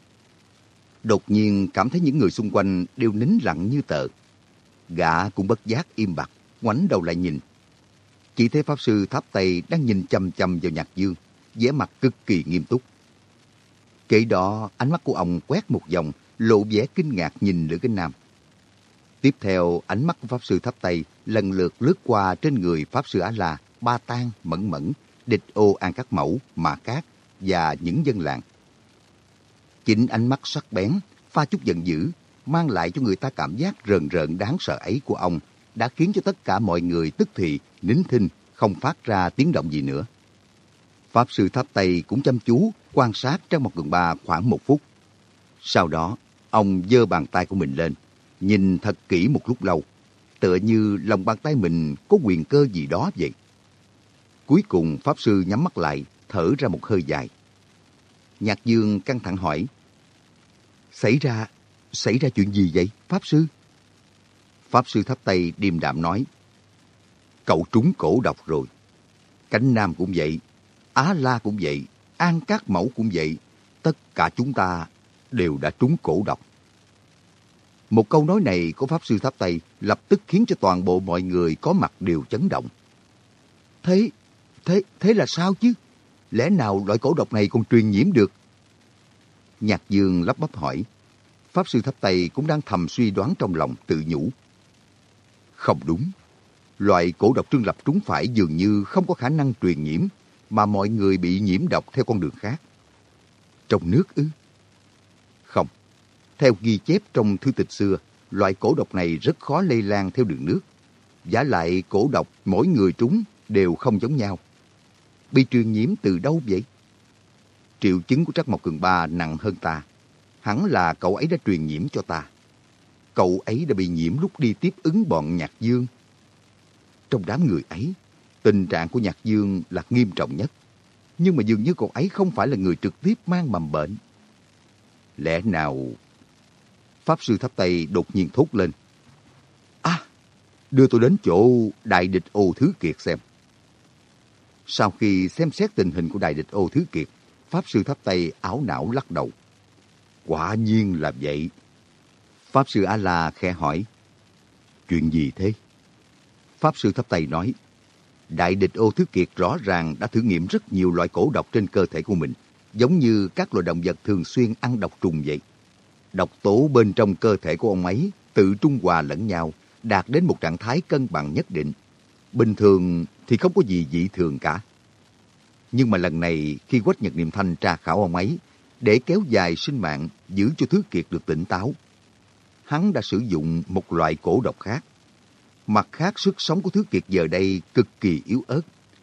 Đột nhiên cảm thấy những người xung quanh đều nín lặng như tờ. Gã cũng bất giác im bặt, ngoảnh đầu lại nhìn. Chỉ thấy Pháp Sư Tháp Tây đang nhìn chăm chăm vào Nhạc Dương, vẻ mặt cực kỳ nghiêm túc. Kể đó, ánh mắt của ông quét một vòng, lộ vẻ kinh ngạc nhìn Lữ Kinh Nam. Tiếp theo, ánh mắt của Pháp Sư Tháp Tây lần lượt lướt qua trên người Pháp Sư Á-La, Ba Tan, Mẫn Mẫn, Địch Ô An Các Mẫu, Mã Cát và những dân làng. Chính ánh mắt sắc bén, pha chút giận dữ, mang lại cho người ta cảm giác rờn rợn đáng sợ ấy của ông đã khiến cho tất cả mọi người tức thì nín thinh, không phát ra tiếng động gì nữa. Pháp sư Tháp Tây cũng chăm chú quan sát trong một gần ba khoảng một phút. Sau đó, ông giơ bàn tay của mình lên, nhìn thật kỹ một lúc lâu, tựa như lòng bàn tay mình có quyền cơ gì đó vậy. Cuối cùng Pháp Sư nhắm mắt lại, thở ra một hơi dài. Nhạc Dương căng thẳng hỏi, Xảy ra, xảy ra chuyện gì vậy, Pháp Sư? Pháp Sư thắp tay điềm đạm nói, Cậu trúng cổ độc rồi. Cánh Nam cũng vậy, Á La cũng vậy, An Cát Mẫu cũng vậy. Tất cả chúng ta đều đã trúng cổ độc. Một câu nói này của Pháp Sư Tháp Tây lập tức khiến cho toàn bộ mọi người có mặt đều chấn động. Thế, thế, thế là sao chứ? Lẽ nào loại cổ độc này còn truyền nhiễm được? Nhạc Dương lắp bắp hỏi. Pháp Sư thắp tay cũng đang thầm suy đoán trong lòng tự nhủ. Không đúng. Loại cổ độc trương lập trúng phải dường như không có khả năng truyền nhiễm, mà mọi người bị nhiễm độc theo con đường khác. Trong nước ư? Không. Theo ghi chép trong thư tịch xưa, loại cổ độc này rất khó lây lan theo đường nước. Giả lại cổ độc mỗi người trúng đều không giống nhau. Bị truyền nhiễm từ đâu vậy? Triệu chứng của Trắc Mộc Cường Ba nặng hơn ta. Hẳn là cậu ấy đã truyền nhiễm cho ta. Cậu ấy đã bị nhiễm lúc đi tiếp ứng bọn Nhạc Dương. Trong đám người ấy, tình trạng của Nhạc Dương là nghiêm trọng nhất. Nhưng mà dường như cậu ấy không phải là người trực tiếp mang mầm bệnh. Lẽ nào... Pháp Sư Tháp Tây đột nhiên thốt lên. À, đưa tôi đến chỗ Đại Địch Ô Thứ Kiệt xem. Sau khi xem xét tình hình của Đại Địch Ô Thứ Kiệt, Pháp Sư Tháp Tây áo não lắc đầu. Quả nhiên là vậy. Pháp Sư A-La khẽ hỏi. Chuyện gì thế? Pháp Sư Tháp Tây nói. Đại địch ô thứ kiệt rõ ràng đã thử nghiệm rất nhiều loại cổ độc trên cơ thể của mình, giống như các loài động vật thường xuyên ăn độc trùng vậy. Độc tố bên trong cơ thể của ông ấy tự trung hòa lẫn nhau, đạt đến một trạng thái cân bằng nhất định. Bình thường thì không có gì dị thường cả. Nhưng mà lần này khi Quách Nhật Niệm Thanh tra khảo ông ấy, để kéo dài sinh mạng, giữ cho Thứ Kiệt được tỉnh táo, hắn đã sử dụng một loại cổ độc khác. Mặt khác, sức sống của Thứ Kiệt giờ đây cực kỳ yếu ớt.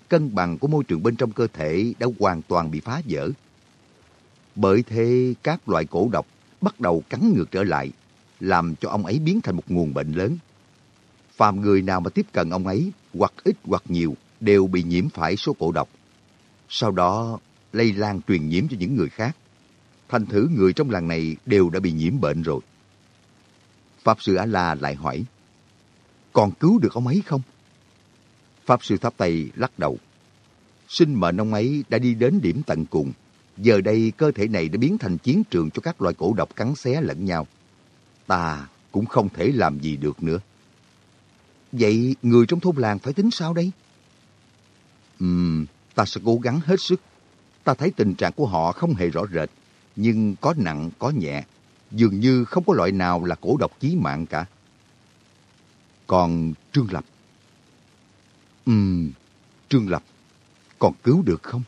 Cân bằng của môi trường bên trong cơ thể đã hoàn toàn bị phá vỡ. Bởi thế, các loại cổ độc bắt đầu cắn ngược trở lại, làm cho ông ấy biến thành một nguồn bệnh lớn. Phàm người nào mà tiếp cận ông ấy, hoặc ít hoặc nhiều, đều bị nhiễm phải số cổ độc. Sau đó, lây lan truyền nhiễm cho những người khác. Thành thử người trong làng này đều đã bị nhiễm bệnh rồi. Pháp Sư A-La lại hỏi, còn cứu được ông ấy không? Pháp Sư Tháp Tây lắc đầu. Sinh mệnh ông ấy đã đi đến điểm tận cùng. Giờ đây cơ thể này đã biến thành chiến trường cho các loài cổ độc cắn xé lẫn nhau. Ta cũng không thể làm gì được nữa. Vậy người trong thôn làng phải tính sao đây? Ừm, ta sẽ cố gắng hết sức. Ta thấy tình trạng của họ không hề rõ rệt, nhưng có nặng có nhẹ. Dường như không có loại nào là cổ độc chí mạng cả. Còn Trương Lập? Ừm, Trương Lập, còn cứu được không?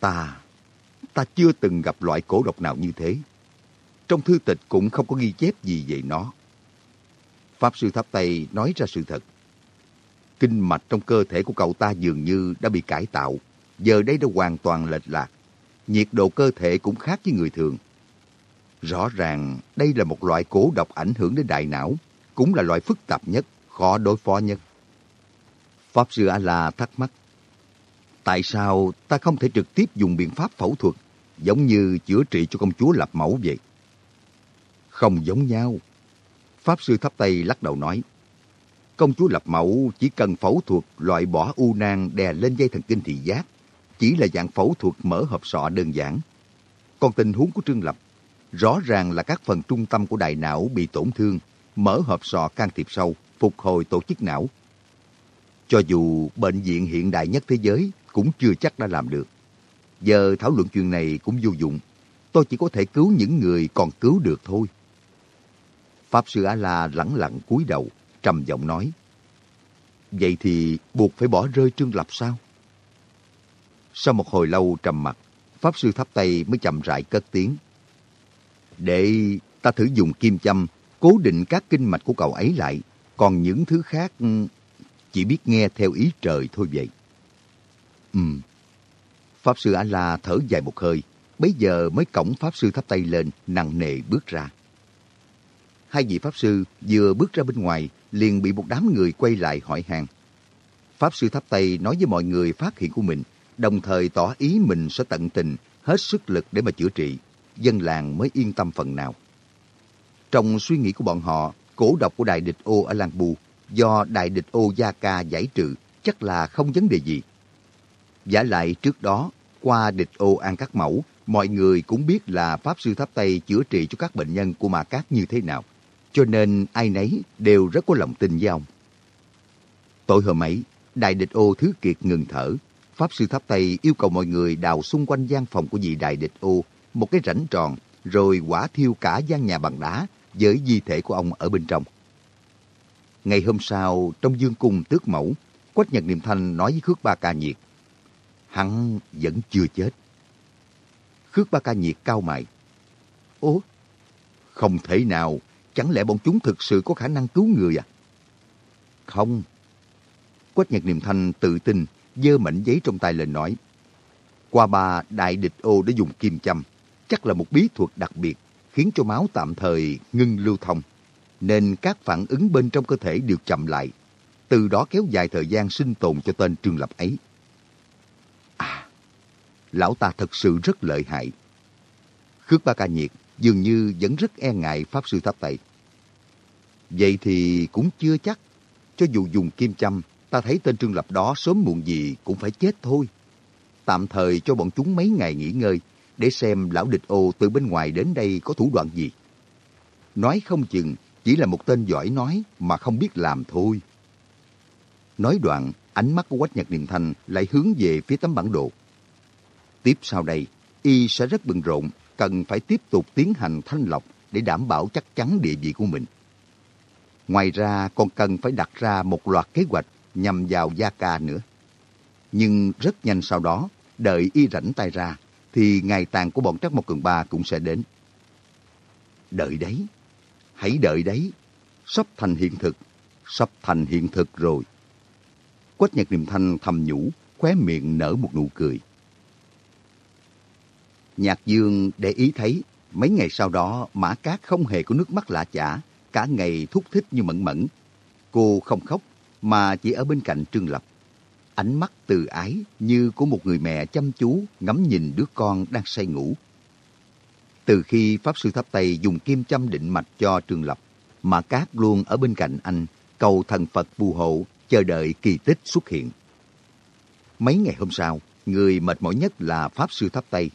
Ta, ta chưa từng gặp loại cổ độc nào như thế. Trong thư tịch cũng không có ghi chép gì về nó. Pháp Sư Tháp Tây nói ra sự thật. Kinh mạch trong cơ thể của cậu ta dường như đã bị cải tạo, giờ đây đã hoàn toàn lệch lạc. Nhiệt độ cơ thể cũng khác với người thường. Rõ ràng đây là một loại cố độc ảnh hưởng đến đại não, cũng là loại phức tạp nhất, khó đối phó nhất. Pháp Sư A-La thắc mắc. Tại sao ta không thể trực tiếp dùng biện pháp phẫu thuật, giống như chữa trị cho công chúa Lập Mẫu vậy? Không giống nhau. Pháp Sư thắp tay lắc đầu nói. Công chúa Lập Mẫu chỉ cần phẫu thuật loại bỏ u nang đè lên dây thần kinh thị giác, chỉ là dạng phẫu thuật mở hộp sọ đơn giản. Còn tình huống của Trương Lập, rõ ràng là các phần trung tâm của đại não bị tổn thương, mở hộp sọ can thiệp sâu, phục hồi tổ chức não. Cho dù bệnh viện hiện đại nhất thế giới cũng chưa chắc đã làm được. Giờ thảo luận chuyện này cũng vô dụng. Tôi chỉ có thể cứu những người còn cứu được thôi. Pháp sư A-la lẳng lặng cúi đầu, trầm giọng nói. Vậy thì buộc phải bỏ rơi Trương Lập sao? Sau một hồi lâu trầm mặt, Pháp sư thắp tay mới chậm rãi cất tiếng. Để ta thử dùng kim châm cố định các kinh mạch của cậu ấy lại, còn những thứ khác ừ, chỉ biết nghe theo ý trời thôi vậy. Ừm. Pháp sư A-la thở dài một hơi, bấy giờ mới cổng Pháp sư thắp tay lên, nặng nề bước ra. Hai vị Pháp sư vừa bước ra bên ngoài, liền bị một đám người quay lại hỏi hàng. Pháp sư thắp tay nói với mọi người phát hiện của mình, đồng thời tỏ ý mình sẽ tận tình, hết sức lực để mà chữa trị. Dân làng mới yên tâm phần nào. Trong suy nghĩ của bọn họ, cổ độc của đại địch ô ở Lan Bù do đại địch ô Gia Ca giải trừ chắc là không vấn đề gì. Giả lại trước đó, qua địch ô An Các Mẫu, mọi người cũng biết là Pháp Sư Tháp Tây chữa trị cho các bệnh nhân của Ma Cát như thế nào. Cho nên ai nấy đều rất có lòng tin với ông. Tối hôm ấy, Đại địch ô Thứ Kiệt ngừng thở. Pháp Sư Tháp Tây yêu cầu mọi người đào xung quanh gian phòng của vị Đại địch ô một cái rãnh tròn, rồi quả thiêu cả gian nhà bằng đá với di thể của ông ở bên trong. Ngày hôm sau, trong dương cung tước mẫu, Quách Nhật Niệm Thanh nói với Khước Ba Ca Nhiệt, hắn vẫn chưa chết. Khước Ba Ca Nhiệt cao mày. Ủa? Không thể nào, chẳng lẽ bọn chúng thực sự có khả năng cứu người à? Không. Quách Nhật Niệm Thanh tự tin, dơ mảnh giấy trong tay lên nói. Qua ba đại địch ô đã dùng kim châm, chắc là một bí thuật đặc biệt, khiến cho máu tạm thời ngưng lưu thông, nên các phản ứng bên trong cơ thể đều chậm lại, từ đó kéo dài thời gian sinh tồn cho tên Trương Lập ấy. À, lão ta thật sự rất lợi hại. Khước Ba Ca Nhiệt dường như vẫn rất e ngại Pháp Sư Tháp Tây. Vậy thì cũng chưa chắc. Cho dù dùng kim châm, ta thấy tên Trương Lập đó sớm muộn gì cũng phải chết thôi. Tạm thời cho bọn chúng mấy ngày nghỉ ngơi, để xem lão địch ô từ bên ngoài đến đây có thủ đoạn gì. Nói không chừng chỉ là một tên giỏi nói mà không biết làm thôi. Nói đoạn, ánh mắt của Quách Nhật Điềm Thanh lại hướng về phía tấm bản đồ. Tiếp sau đây, y sẽ rất bận rộn, cần phải tiếp tục tiến hành thanh lọc để đảm bảo chắc chắn địa vị của mình. Ngoài ra, còn cần phải đặt ra một loạt kế hoạch nhằm vào Gia Ca nữa. Nhưng rất nhanh sau đó, đợi y rảnh tay ra, thì ngày tàn của bọn Trắc Mộc Cường Ba cũng sẽ đến. Đợi đấy, hãy đợi đấy, sắp thành hiện thực, sắp thành hiện thực rồi. Quách Nhật Niệm Thanh thầm nhủ, khóe miệng nở một nụ cười. Nhạc Dương để ý thấy, mấy ngày sau đó Mã Cát không hề có nước mắt lạ chả, cả ngày thúc thích như mẫn mẫn. Cô không khóc, mà chỉ ở bên cạnh Trương Lập ánh mắt từ ái như của một người mẹ chăm chú ngắm nhìn đứa con đang say ngủ. Từ khi Pháp Sư Tháp Tây dùng kim châm định mạch cho Trương Lập, mã Cát luôn ở bên cạnh anh, cầu thần Phật phù hộ, chờ đợi kỳ tích xuất hiện. Mấy ngày hôm sau, người mệt mỏi nhất là Pháp Sư Tháp Tây.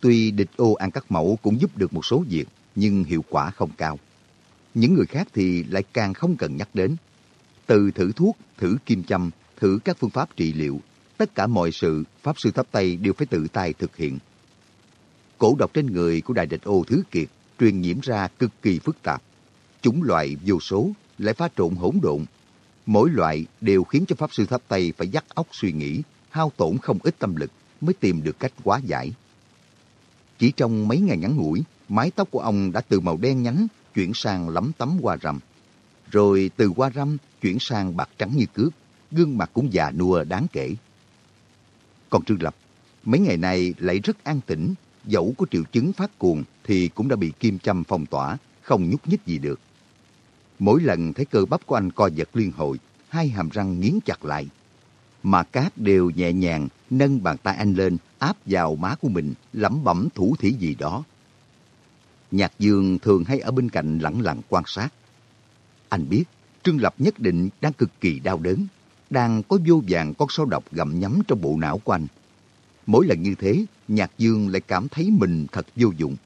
Tuy địch ô ăn các mẫu cũng giúp được một số việc, nhưng hiệu quả không cao. Những người khác thì lại càng không cần nhắc đến. Từ thử thuốc, thử kim châm, thử các phương pháp trị liệu, tất cả mọi sự Pháp Sư Tháp Tây đều phải tự tay thực hiện. Cổ độc trên người của Đại Địch Ô Thứ Kiệt truyền nhiễm ra cực kỳ phức tạp. Chúng loại vô số lại pha trộn hỗn độn. Mỗi loại đều khiến cho Pháp Sư Tháp Tây phải dắt óc suy nghĩ, hao tổn không ít tâm lực mới tìm được cách hóa giải. Chỉ trong mấy ngày ngắn ngủi, mái tóc của ông đã từ màu đen nhánh chuyển sang lấm tấm hoa râm. Rồi từ hoa râm chuyển sang bạc trắng như cước, gương mặt cũng già nua đáng kể. Còn Trương Lập, mấy ngày này lại rất an tĩnh, dẫu có triệu chứng phát cuồng thì cũng đã bị kim châm phong tỏa, không nhúc nhích gì được. Mỗi lần thấy cơ bắp của anh co giật liên hồi, hai hàm răng nghiến chặt lại. Mà cát đều nhẹ nhàng nâng bàn tay anh lên, áp vào má của mình, lẩm bẩm thủ thỉ gì đó. Nhạc Dương thường hay ở bên cạnh lặng lặng quan sát. Anh biết, Trương Lập nhất định đang cực kỳ đau đớn, đang có vô vàng con sâu độc gặm nhắm trong bộ não của anh. Mỗi lần như thế, Nhạc Dương lại cảm thấy mình thật vô dụng.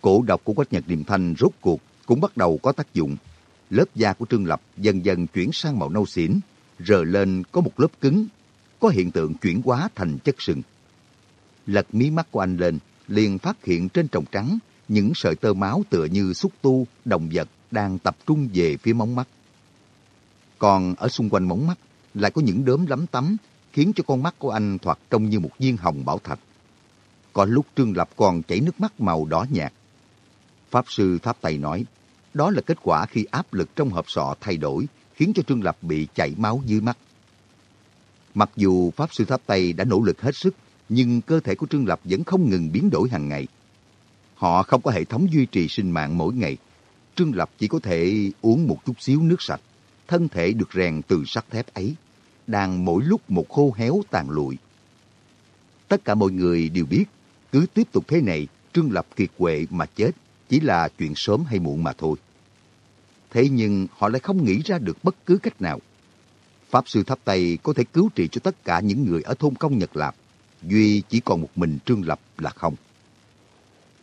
Cổ độc của Quách Nhật Điềm Thanh rốt cuộc cũng bắt đầu có tác dụng. Lớp da của Trương Lập dần dần chuyển sang màu nâu xỉn, rờ lên có một lớp cứng, có hiện tượng chuyển hóa thành chất sừng. Lật mí mắt của anh lên, liền phát hiện trên tròng trắng những sợi tơ máu tựa như xúc tu, động vật đang tập trung về phía móng mắt. Còn ở xung quanh móng mắt lại có những đốm lấm tấm khiến cho con mắt của anh thoạt trông như một viên hồng bảo thạch. Có lúc Trương Lập còn chảy nước mắt màu đỏ nhạt. Pháp sư Tháp Tây nói, đó là kết quả khi áp lực trong hộp sọ thay đổi, khiến cho Trương Lập bị chảy máu dưới mắt. Mặc dù Pháp sư Tháp Tây đã nỗ lực hết sức, nhưng cơ thể của Trương Lập vẫn không ngừng biến đổi hàng ngày. Họ không có hệ thống duy trì sinh mạng mỗi ngày. Trương Lập chỉ có thể uống một chút xíu nước sạch. Thân thể được rèn từ sắt thép ấy, đang mỗi lúc một khô héo tàn lụi. Tất cả mọi người đều biết, cứ tiếp tục thế này, Trương Lập kiệt quệ mà chết chỉ là chuyện sớm hay muộn mà thôi. Thế nhưng họ lại không nghĩ ra được bất cứ cách nào. Pháp sư Tháp Tây có thể cứu trị cho tất cả những người ở thôn công Nhật Lạp. Duy chỉ còn một mình Trương Lập là không.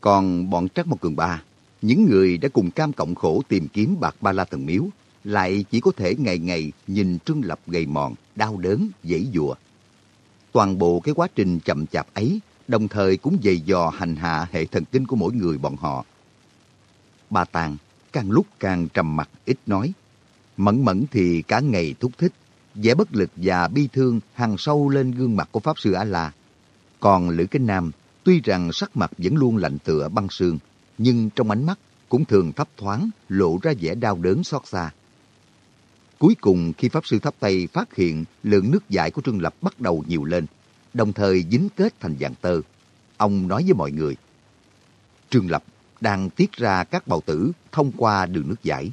Còn bọn Trắc Mộc Cường Ba, những người đã cùng cam cộng khổ tìm kiếm bạc ba la thần miếu, lại chỉ có thể ngày ngày nhìn Trương Lập gầy mòn, đau đớn, dãy dùa. Toàn bộ cái quá trình chậm chạp ấy đồng thời cũng dày dò hành hạ hệ thần kinh của mỗi người bọn họ. Ba Tàng càng lúc càng trầm mặc ít nói. Mẫn mẫn thì cả ngày thúc thích, vẻ bất lực và bi thương hằn sâu lên gương mặt của Pháp Sư A-La. Còn Lữ Kinh Nam, tuy rằng sắc mặt vẫn luôn lạnh tựa băng sương, nhưng trong ánh mắt cũng thường thấp thoáng, lộ ra vẻ đau đớn xót xa. Cuối cùng khi Pháp Sư Tháp Tây phát hiện lượng nước giải của Trương Lập bắt đầu nhiều lên, đồng thời dính kết thành dạng tơ, ông nói với mọi người, Trương Lập đang tiết ra các bào tử thông qua đường nước giải.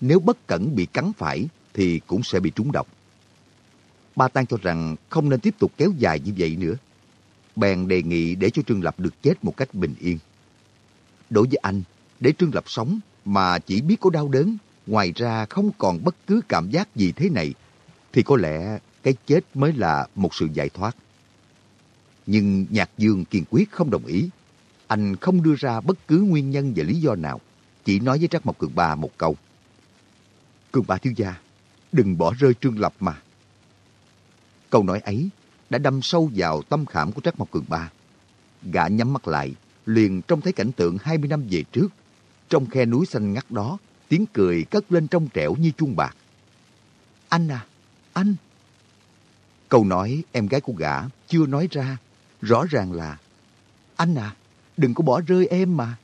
Nếu bất cẩn bị cắn phải thì cũng sẽ bị trúng độc. Ba Tan cho rằng không nên tiếp tục kéo dài như vậy nữa. Bèn đề nghị để cho Trương Lập được chết một cách bình yên. Đối với anh, để Trương Lập sống mà chỉ biết có đau đớn, ngoài ra không còn bất cứ cảm giác gì thế này, thì có lẽ cái chết mới là một sự giải thoát. Nhưng Nhạc Dương kiên quyết không đồng ý. Anh không đưa ra bất cứ nguyên nhân và lý do nào, chỉ nói với Trác Mộc Cường Ba một câu. Cường Ba thiếu gia, đừng bỏ rơi Trương Lập mà. Câu nói ấy đã đâm sâu vào tâm khảm của Trác Mộc Cường Ba. Gã nhắm mắt lại, liền trông thấy cảnh tượng 20 năm về trước. Trong khe núi xanh ngắt đó, tiếng cười cất lên trong trẻo như chuông bạc. Anh à, anh! Câu nói em gái của gã chưa nói ra, rõ ràng là Anh à, đừng có bỏ rơi em mà.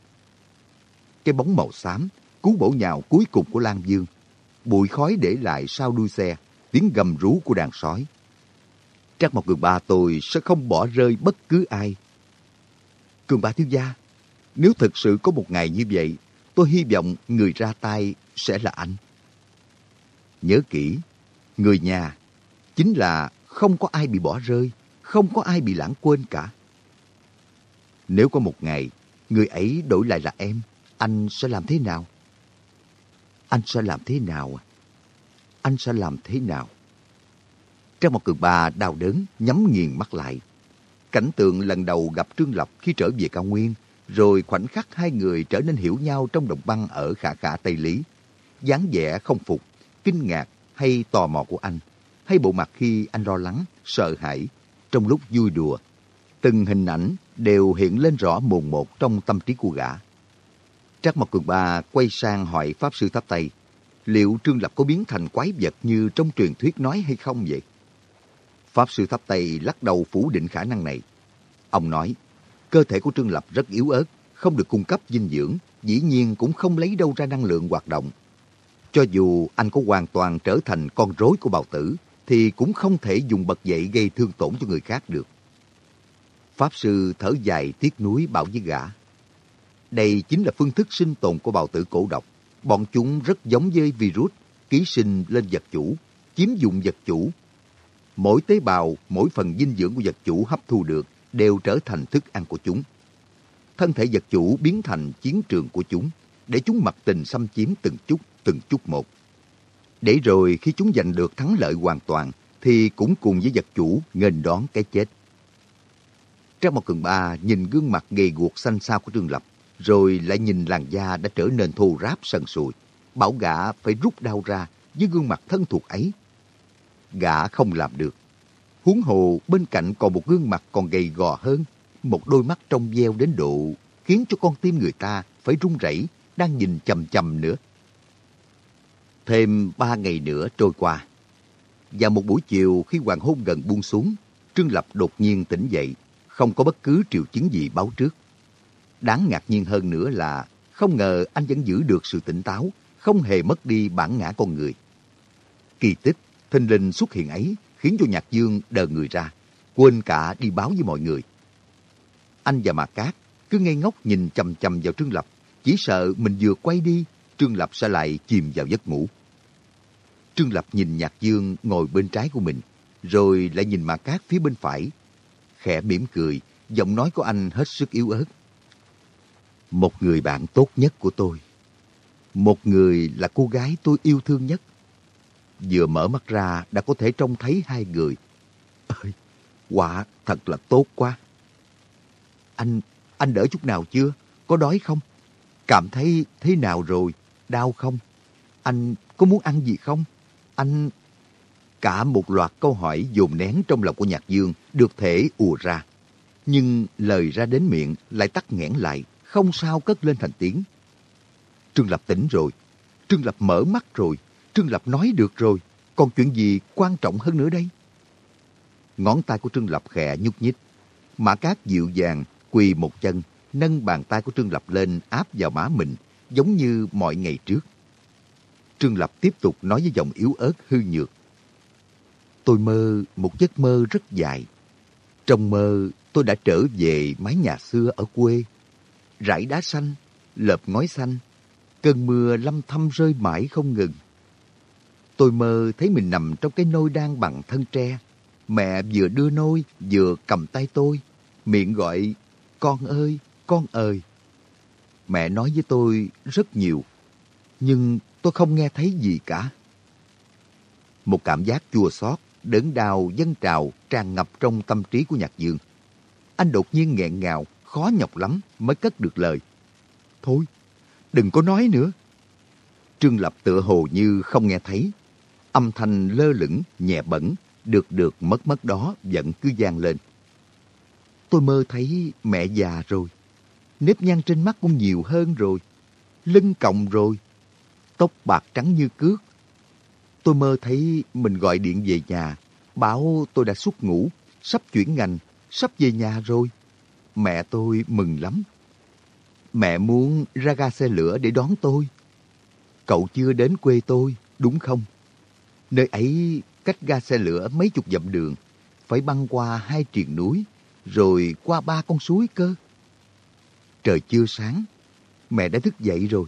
Cái bóng màu xám, cú bổ nhào cuối cùng của Lan Dương. Bụi khói để lại sau đuôi xe, tiếng gầm rú của đàn sói. Trác một cường ba tôi sẽ không bỏ rơi bất cứ ai. Cường ba thiếu gia, nếu thực sự có một ngày như vậy, tôi hy vọng người ra tay sẽ là anh. Nhớ kỹ, người nhà chính là không có ai bị bỏ rơi, không có ai bị lãng quên cả. Nếu có một ngày, người ấy đổi lại là em, anh sẽ làm thế nào? Anh sẽ làm thế nào? Anh sẽ làm thế nào? Trong một cường ba đau đớn, nhắm nghiền mắt lại. Cảnh tượng lần đầu gặp Trương Lập khi trở về cao nguyên, rồi khoảnh khắc hai người trở nên hiểu nhau trong đồng băng ở khả khả Tây Lý. dáng vẻ không phục, kinh ngạc hay tò mò của anh, hay bộ mặt khi anh lo lắng, sợ hãi, trong lúc vui đùa. Từng hình ảnh đều hiện lên rõ mồn một trong tâm trí của gã. Trác Mộc Cường Ba quay sang hỏi Pháp Sư Tháp Tây, liệu Trương Lập có biến thành quái vật như trong truyền thuyết nói hay không vậy? Pháp Sư Tháp Tây lắc đầu phủ định khả năng này. Ông nói, cơ thể của Trương Lập rất yếu ớt, không được cung cấp dinh dưỡng, dĩ nhiên cũng không lấy đâu ra năng lượng hoạt động. Cho dù anh có hoàn toàn trở thành con rối của bào tử, thì cũng không thể dùng bật dậy gây thương tổn cho người khác được. Pháp sư thở dài tiếc nuối bảo với gã. Đây chính là phương thức sinh tồn của bào tử cổ độc. Bọn chúng rất giống với virus, ký sinh lên vật chủ, chiếm dụng vật chủ. Mỗi tế bào, mỗi phần dinh dưỡng của vật chủ hấp thu được đều trở thành thức ăn của chúng. Thân thể vật chủ biến thành chiến trường của chúng, để chúng mặc tình xâm chiếm từng chút, từng chút một. Để rồi khi chúng giành được thắng lợi hoàn toàn, thì cũng cùng với vật chủ nghênh đón cái chết. Trang một Cường Ba nhìn gương mặt gầy guộc xanh xao của Trương Lập, rồi lại nhìn làn da đã trở nên thô ráp sần sùi. Bảo gã phải rút đau ra với gương mặt thân thuộc ấy. Gã không làm được. Huống hồ bên cạnh còn một gương mặt còn gầy gò hơn, một đôi mắt trong veo đến độ khiến cho con tim người ta phải run rẩy đang nhìn chầm chầm nữa. Thêm ba ngày nữa trôi qua. Và một buổi chiều khi hoàng hôn gần buông xuống, Trương Lập đột nhiên tỉnh dậy, không có bất cứ triệu chứng gì báo trước. Đáng ngạc nhiên hơn nữa là không ngờ anh vẫn giữ được sự tỉnh táo, không hề mất đi bản ngã con người. Kỳ tích, thinh linh xuất hiện ấy khiến cho Nhạc Dương đờ người ra, quên cả đi báo với mọi người. Anh và Mạc Cát cứ ngây ngốc nhìn chầm chầm vào Trương Lập, chỉ sợ mình vừa quay đi, Trương Lập sẽ lại chìm vào giấc ngủ. Trương Lập nhìn Nhạc Dương ngồi bên trái của mình, rồi lại nhìn Mạc Cát phía bên phải. Khẽ mỉm cười, giọng nói của anh hết sức yếu ớt. Một người bạn tốt nhất của tôi. Một người là cô gái tôi yêu thương nhất. Vừa mở mắt ra đã có thể trông thấy hai người. Ơi, quả thật là tốt quá. Anh, anh đỡ chút nào chưa? Có đói không? Cảm thấy thế nào rồi? Đau không? Anh có muốn ăn gì không? Anh... Cả một loạt câu hỏi dồn nén trong lòng của Nhạc Dương được thể ùa ra. Nhưng lời ra đến miệng lại tắt nghẽn lại, không sao cất lên thành tiếng. Trương Lập tỉnh rồi. Trương Lập mở mắt rồi. Trương Lập nói được rồi. Còn chuyện gì quan trọng hơn nữa đây? Ngón tay của Trương Lập khẽ nhúc nhích. Mã Cát dịu dàng, quỳ một chân, nâng bàn tay của Trương Lập lên áp vào má mình, giống như mọi ngày trước. Trương Lập tiếp tục nói với giọng yếu ớt hư nhược. Tôi mơ một giấc mơ rất dài. Trong mơ, tôi đã trở về mái nhà xưa ở quê. Rải đá xanh, lợp ngói xanh, cơn mưa lâm thâm rơi mãi không ngừng. Tôi mơ thấy mình nằm trong cái nôi đang bằng thân tre. Mẹ vừa đưa nôi, vừa cầm tay tôi, miệng gọi, con ơi, con ơi. Mẹ nói với tôi rất nhiều, nhưng tôi không nghe thấy gì cả. Một cảm giác chua xót, đớn đau dân trào tràn ngập trong tâm trí của Nhạc Dương. Anh đột nhiên nghẹn ngào, khó nhọc lắm mới cất được lời. Thôi, đừng có nói nữa. Trương Lập tựa hồ như không nghe thấy. Âm thanh lơ lửng, nhẹ bẩn, được được mất mất đó vẫn cứ vang lên. Tôi mơ thấy mẹ già rồi. Nếp nhăn trên mắt cũng nhiều hơn rồi. Lưng còng rồi. Tóc bạc trắng như cước. Tôi mơ thấy mình gọi điện về nhà. Bảo tôi đã xuất ngủ, sắp chuyển ngành, sắp về nhà rồi. Mẹ tôi mừng lắm. Mẹ muốn ra ga xe lửa để đón tôi. Cậu chưa đến quê tôi, đúng không? Nơi ấy cách ga xe lửa mấy chục dặm đường, phải băng qua hai triền núi, rồi qua ba con suối cơ. Trời chưa sáng, mẹ đã thức dậy rồi.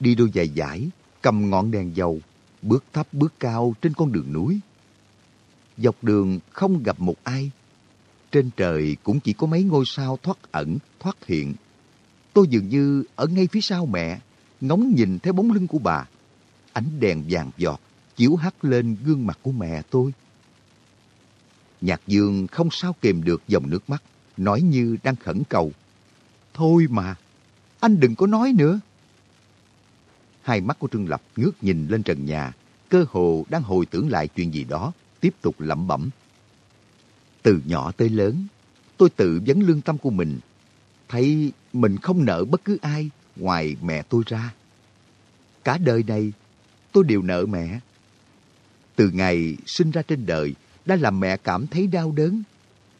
Đi đôi giày giải, cầm ngọn đèn dầu, bước thấp bước cao trên con đường núi. Dọc đường không gặp một ai. Trên trời cũng chỉ có mấy ngôi sao thoát ẩn, thoát hiện. Tôi dường như ở ngay phía sau mẹ, ngóng nhìn theo bóng lưng của bà. Ánh đèn vàng giọt, chiếu hắt lên gương mặt của mẹ tôi. Nhạc Dương không sao kìm được dòng nước mắt, nói như đang khẩn cầu. Thôi mà, anh đừng có nói nữa. Hai mắt của Trương Lập ngước nhìn lên trần nhà, cơ hồ đang hồi tưởng lại chuyện gì đó, tiếp tục lẩm bẩm. Từ nhỏ tới lớn, tôi tự vấn lương tâm của mình, thấy mình không nợ bất cứ ai ngoài mẹ tôi ra. Cả đời này, tôi đều nợ mẹ. Từ ngày sinh ra trên đời, đã làm mẹ cảm thấy đau đớn.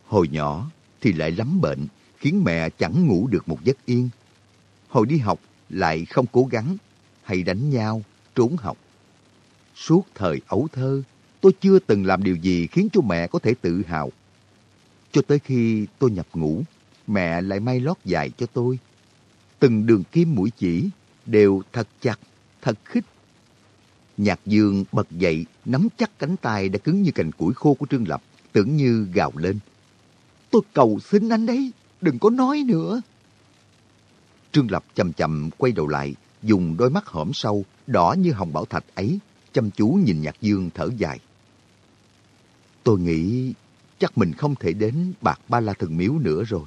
Hồi nhỏ thì lại lắm bệnh, khiến mẹ chẳng ngủ được một giấc yên. Hồi đi học lại không cố gắng, hay đánh nhau, trốn học. Suốt thời ấu thơ, tôi chưa từng làm điều gì khiến cho mẹ có thể tự hào. Cho tới khi tôi nhập ngủ, mẹ lại may lót dài cho tôi. Từng đường kim mũi chỉ đều thật chặt, thật khích. Nhạc dương bật dậy, nắm chắc cánh tay đã cứng như cành củi khô của Trương Lập, tưởng như gào lên. Tôi cầu xin anh đấy, đừng có nói nữa. Trương Lập chậm chậm quay đầu lại, dùng đôi mắt hõm sâu, đỏ như hồng bảo thạch ấy, chăm chú nhìn Nhạc Dương thở dài. Tôi nghĩ chắc mình không thể đến Bạc Ba La Thần Miếu nữa rồi.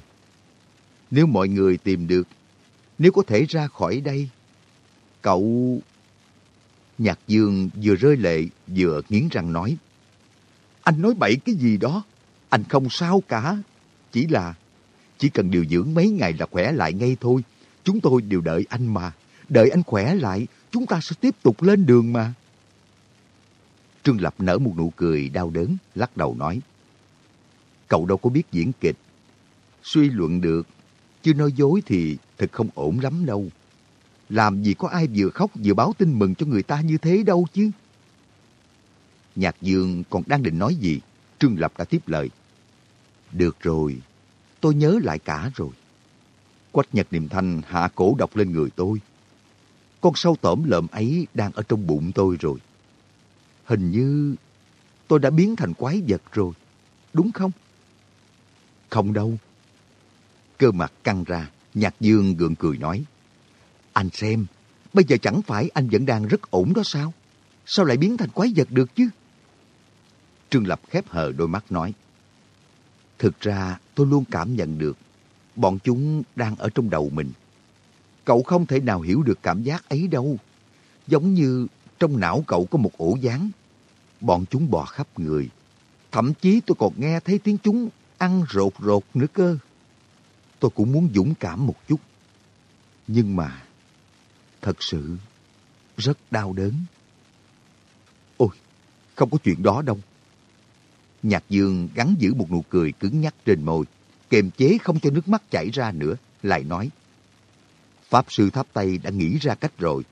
Nếu mọi người tìm được, nếu có thể ra khỏi đây, cậu... Nhạc Dương vừa rơi lệ vừa nghiến răng nói. Anh nói bậy cái gì đó, anh không sao cả. Chỉ là, chỉ cần điều dưỡng mấy ngày là khỏe lại ngay thôi. Chúng tôi đều đợi anh mà. Đợi anh khỏe lại, chúng ta sẽ tiếp tục lên đường mà. Trương Lập nở một nụ cười đau đớn, lắc đầu nói. Cậu đâu có biết diễn kịch. Suy luận được, chứ nói dối thì thật không ổn lắm đâu. Làm gì có ai vừa khóc vừa báo tin mừng cho người ta như thế đâu chứ. Nhạc Dương còn đang định nói gì, Trương Lập đã tiếp lời. Được rồi, tôi nhớ lại cả rồi. Quách Nhật Niệm Thanh hạ cổ độc lên người tôi. Con sâu tổm lợm ấy đang ở trong bụng tôi rồi. Hình như tôi đã biến thành quái vật rồi, đúng không? Không đâu. Cơ mặt căng ra, Nhạc Dương gượng cười nói. Anh xem, bây giờ chẳng phải anh vẫn đang rất ổn đó sao? Sao lại biến thành quái vật được chứ? Trương Lập khép hờ đôi mắt nói. Thực ra tôi luôn cảm nhận được bọn chúng đang ở trong đầu mình. Cậu không thể nào hiểu được cảm giác ấy đâu. Giống như trong não cậu có một ổ gián. Bọn chúng bò khắp người. Thậm chí tôi còn nghe thấy tiếng chúng ăn rột rột nữa cơ. Tôi cũng muốn dũng cảm một chút. Nhưng mà, thật sự rất đau đớn. Ôi, không có chuyện đó đâu. Nhạc Dương gắn giữ một nụ cười cứng nhắc trên môi, kềm chế không cho nước mắt chảy ra nữa, lại nói. Pháp sư Tháp Tây đã nghĩ ra cách rồi.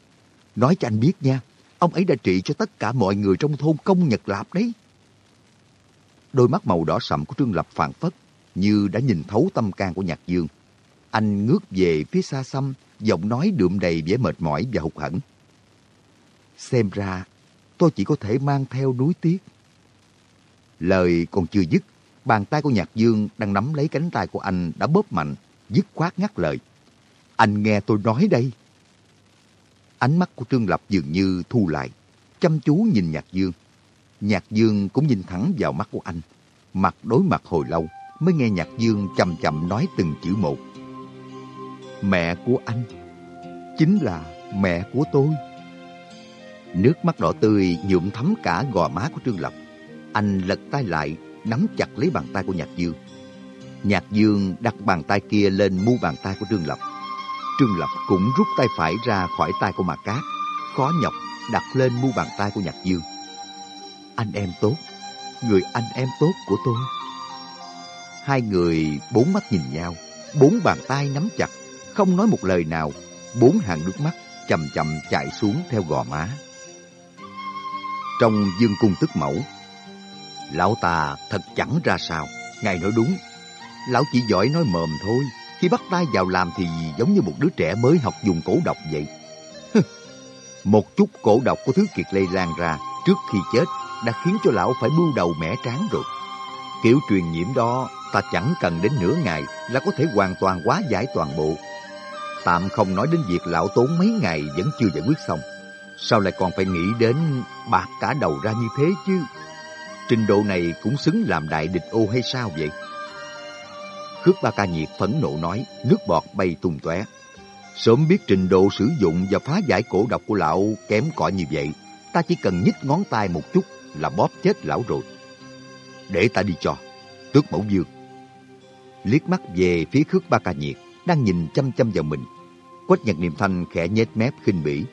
Nói cho anh biết nha, ông ấy đã trị cho tất cả mọi người trong thôn công Nhật Lạp đấy. Đôi mắt màu đỏ sậm của Trương Lập phản phất, như đã nhìn thấu tâm can của Nhạc Dương. Anh ngước về phía xa xăm, giọng nói đượm đầy vẻ mệt mỏi và hụt hẫng. Xem ra, tôi chỉ có thể mang theo núi tiếc. Lời còn chưa dứt, bàn tay của Nhạc Dương đang nắm lấy cánh tay của anh đã bóp mạnh, dứt khoát ngắt lời. Anh nghe tôi nói đây. Ánh mắt của Trương Lập dường như thu lại, chăm chú nhìn Nhạc Dương. Nhạc Dương cũng nhìn thẳng vào mắt của anh. Mặt đối mặt hồi lâu, mới nghe Nhạc Dương chậm chậm nói từng chữ một. Mẹ của anh chính là mẹ của tôi. Nước mắt đỏ tươi nhuộm thấm cả gò má của Trương Lập. Anh lật tay lại, nắm chặt lấy bàn tay của Nhạc Dương. Nhạc Dương đặt bàn tay kia lên mu bàn tay của Trương Lập. Trương Lập cũng rút tay phải ra khỏi tay của Mạc Cát, khó nhọc đặt lên mu bàn tay của Nhạc Dương. Anh em tốt, người anh em tốt của tôi. Hai người bốn mắt nhìn nhau, bốn bàn tay nắm chặt, không nói một lời nào, bốn hàng nước mắt chậm chậm chạy xuống theo gò má. Trong dương cung tức mẫu, lão ta thật chẳng ra sao, ngài nói đúng. Lão chỉ giỏi nói mồm thôi, khi bắt tay vào làm thì giống như một đứa trẻ mới học dùng cổ độc vậy. một chút cổ độc của thứ kiệt lây lan ra trước khi chết đã khiến cho lão phải bưu đầu mẻ tráng rồi. Kiểu truyền nhiễm đó, ta chẳng cần đến nửa ngày là có thể hoàn toàn hóa giải toàn bộ. Tạm không nói đến việc lão tốn mấy ngày vẫn chưa giải quyết xong. Sao lại còn phải nghĩ đến bạc cả đầu ra như thế chứ? Trình độ này cũng xứng làm đại địch ô hay sao vậy? Khước ba ca nhiệt phẫn nộ nói, nước bọt bay tung tóe. Sớm biết trình độ sử dụng và phá giải cổ độc của lão kém cỏi như vậy, ta chỉ cần nhích ngón tay một chút là bóp chết lão rồi. Để ta đi cho, tước mẫu dương. Liếc mắt về phía khước ba ca nhiệt, đang nhìn chăm chăm vào mình. Quách nhật niệm thanh khẽ nhếch mép khinh bỉ.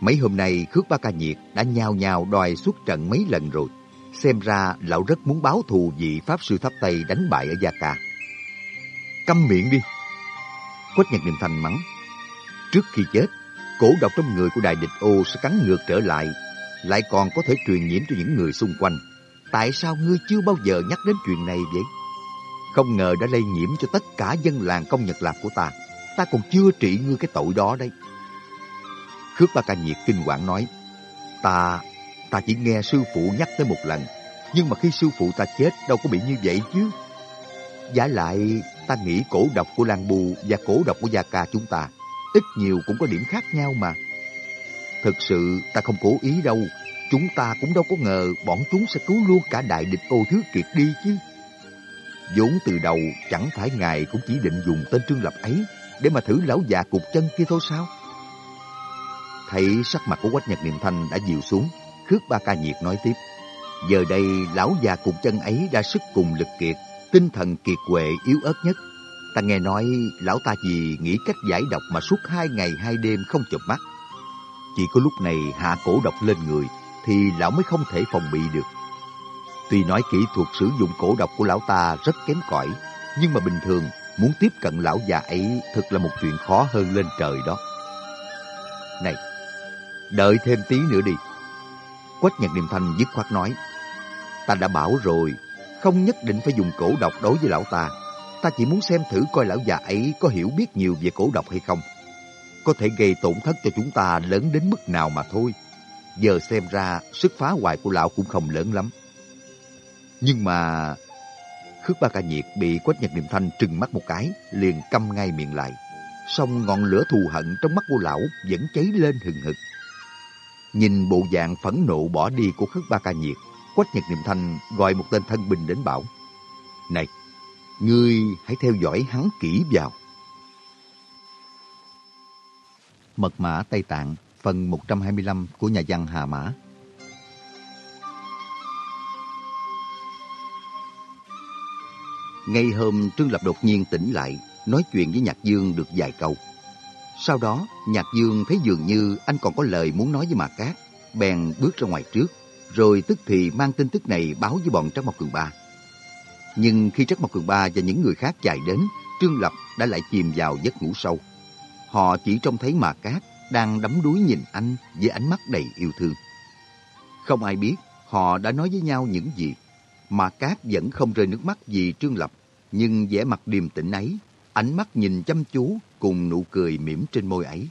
Mấy hôm nay khước ba ca nhiệt đã nhao nhao đòi xuất trận mấy lần rồi. Xem ra lão rất muốn báo thù vị Pháp Sư Tháp Tây đánh bại ở Gia Ca. Câm miệng đi! Quách nhật niệm thành mắng. Trước khi chết, cổ độc trong người của đại địch ô sẽ cắn ngược trở lại, lại còn có thể truyền nhiễm cho những người xung quanh. Tại sao ngươi chưa bao giờ nhắc đến chuyện này vậy? Không ngờ đã lây nhiễm cho tất cả dân làng công Nhật Lạp của ta. Ta còn chưa trị ngươi cái tội đó đấy. Khước Ba Ca Nhiệt kinh quản nói, Ta, ta chỉ nghe sư phụ nhắc tới một lần, nhưng mà khi sư phụ ta chết đâu có bị như vậy chứ. Giả lại, ta nghĩ cổ độc của Lan Bù và cổ độc của Gia Ca chúng ta, ít nhiều cũng có điểm khác nhau mà. Thực sự ta không cố ý đâu, chúng ta cũng đâu có ngờ bọn chúng sẽ cứu luôn cả đại địch ô thứ kiệt đi chứ. vốn từ đầu chẳng phải ngài cũng chỉ định dùng tên Trương Lập ấy để mà thử lão già cục chân kia thôi sao? Thấy sắc mặt của Quách Nhật Niệm Thanh đã dịu xuống, Khước Ba Ca Nhiệt nói tiếp. Giờ đây lão già cục chân ấy đã sức cùng lực kiệt, tinh thần kiệt quệ yếu ớt nhất. Ta nghe nói lão ta vì nghĩ cách giải độc mà suốt hai ngày hai đêm không chợp mắt. Chỉ có lúc này hạ cổ độc lên người thì lão mới không thể phòng bị được. Tuy nói kỹ thuật sử dụng cổ độc của lão ta rất kém cỏi, nhưng mà bình thường muốn tiếp cận lão già ấy thật là một chuyện khó hơn lên trời đó. Này, đợi thêm tí nữa đi. Quách Nhật Niệm Thanh dứt khoát nói, ta đã bảo rồi, không nhất định phải dùng cổ độc đối với lão ta. Ta chỉ muốn xem thử coi lão già ấy có hiểu biết nhiều về cổ độc hay không. Có thể gây tổn thất cho chúng ta lớn đến mức nào mà thôi. Giờ xem ra sức phá hoại của lão cũng không lớn lắm. Nhưng mà... Khước Ba Ca Nhiệt bị Quách Nhật Niệm Thanh trừng mắt một cái, liền câm ngay miệng lại. Xong ngọn lửa thù hận trong mắt của lão vẫn cháy lên hừng hực. Nhìn bộ dạng phẫn nộ bỏ đi của Khước Ba Ca Nhiệt, Quách Nhật Niệm Thanh gọi một tên thân binh đến bảo. Này, ngươi hãy theo dõi hắn kỹ vào. Mật mã Tây Tạng, phần 125 của nhà văn Hà Mã. Ngay hôm Trương Lập đột nhiên tỉnh lại, nói chuyện với Nhạc Dương được vài câu. Sau đó, Nhạc Dương thấy dường như anh còn có lời muốn nói với Mạc Cát, bèn bước ra ngoài trước, rồi tức thì mang tin tức này báo với bọn Trắc Mộc Cường Ba. Nhưng khi Trắc Mộc Cường Ba và những người khác chạy đến, Trương Lập đã lại chìm vào giấc ngủ sâu. Họ chỉ trông thấy mà Cát đang đắm đuối nhìn anh với ánh mắt đầy yêu thương. Không ai biết họ đã nói với nhau những gì, mà Cát vẫn không rơi nước mắt vì Trương Lập, nhưng vẻ mặt điềm tĩnh ấy, ánh mắt nhìn chăm chú cùng nụ cười mỉm trên môi ấy,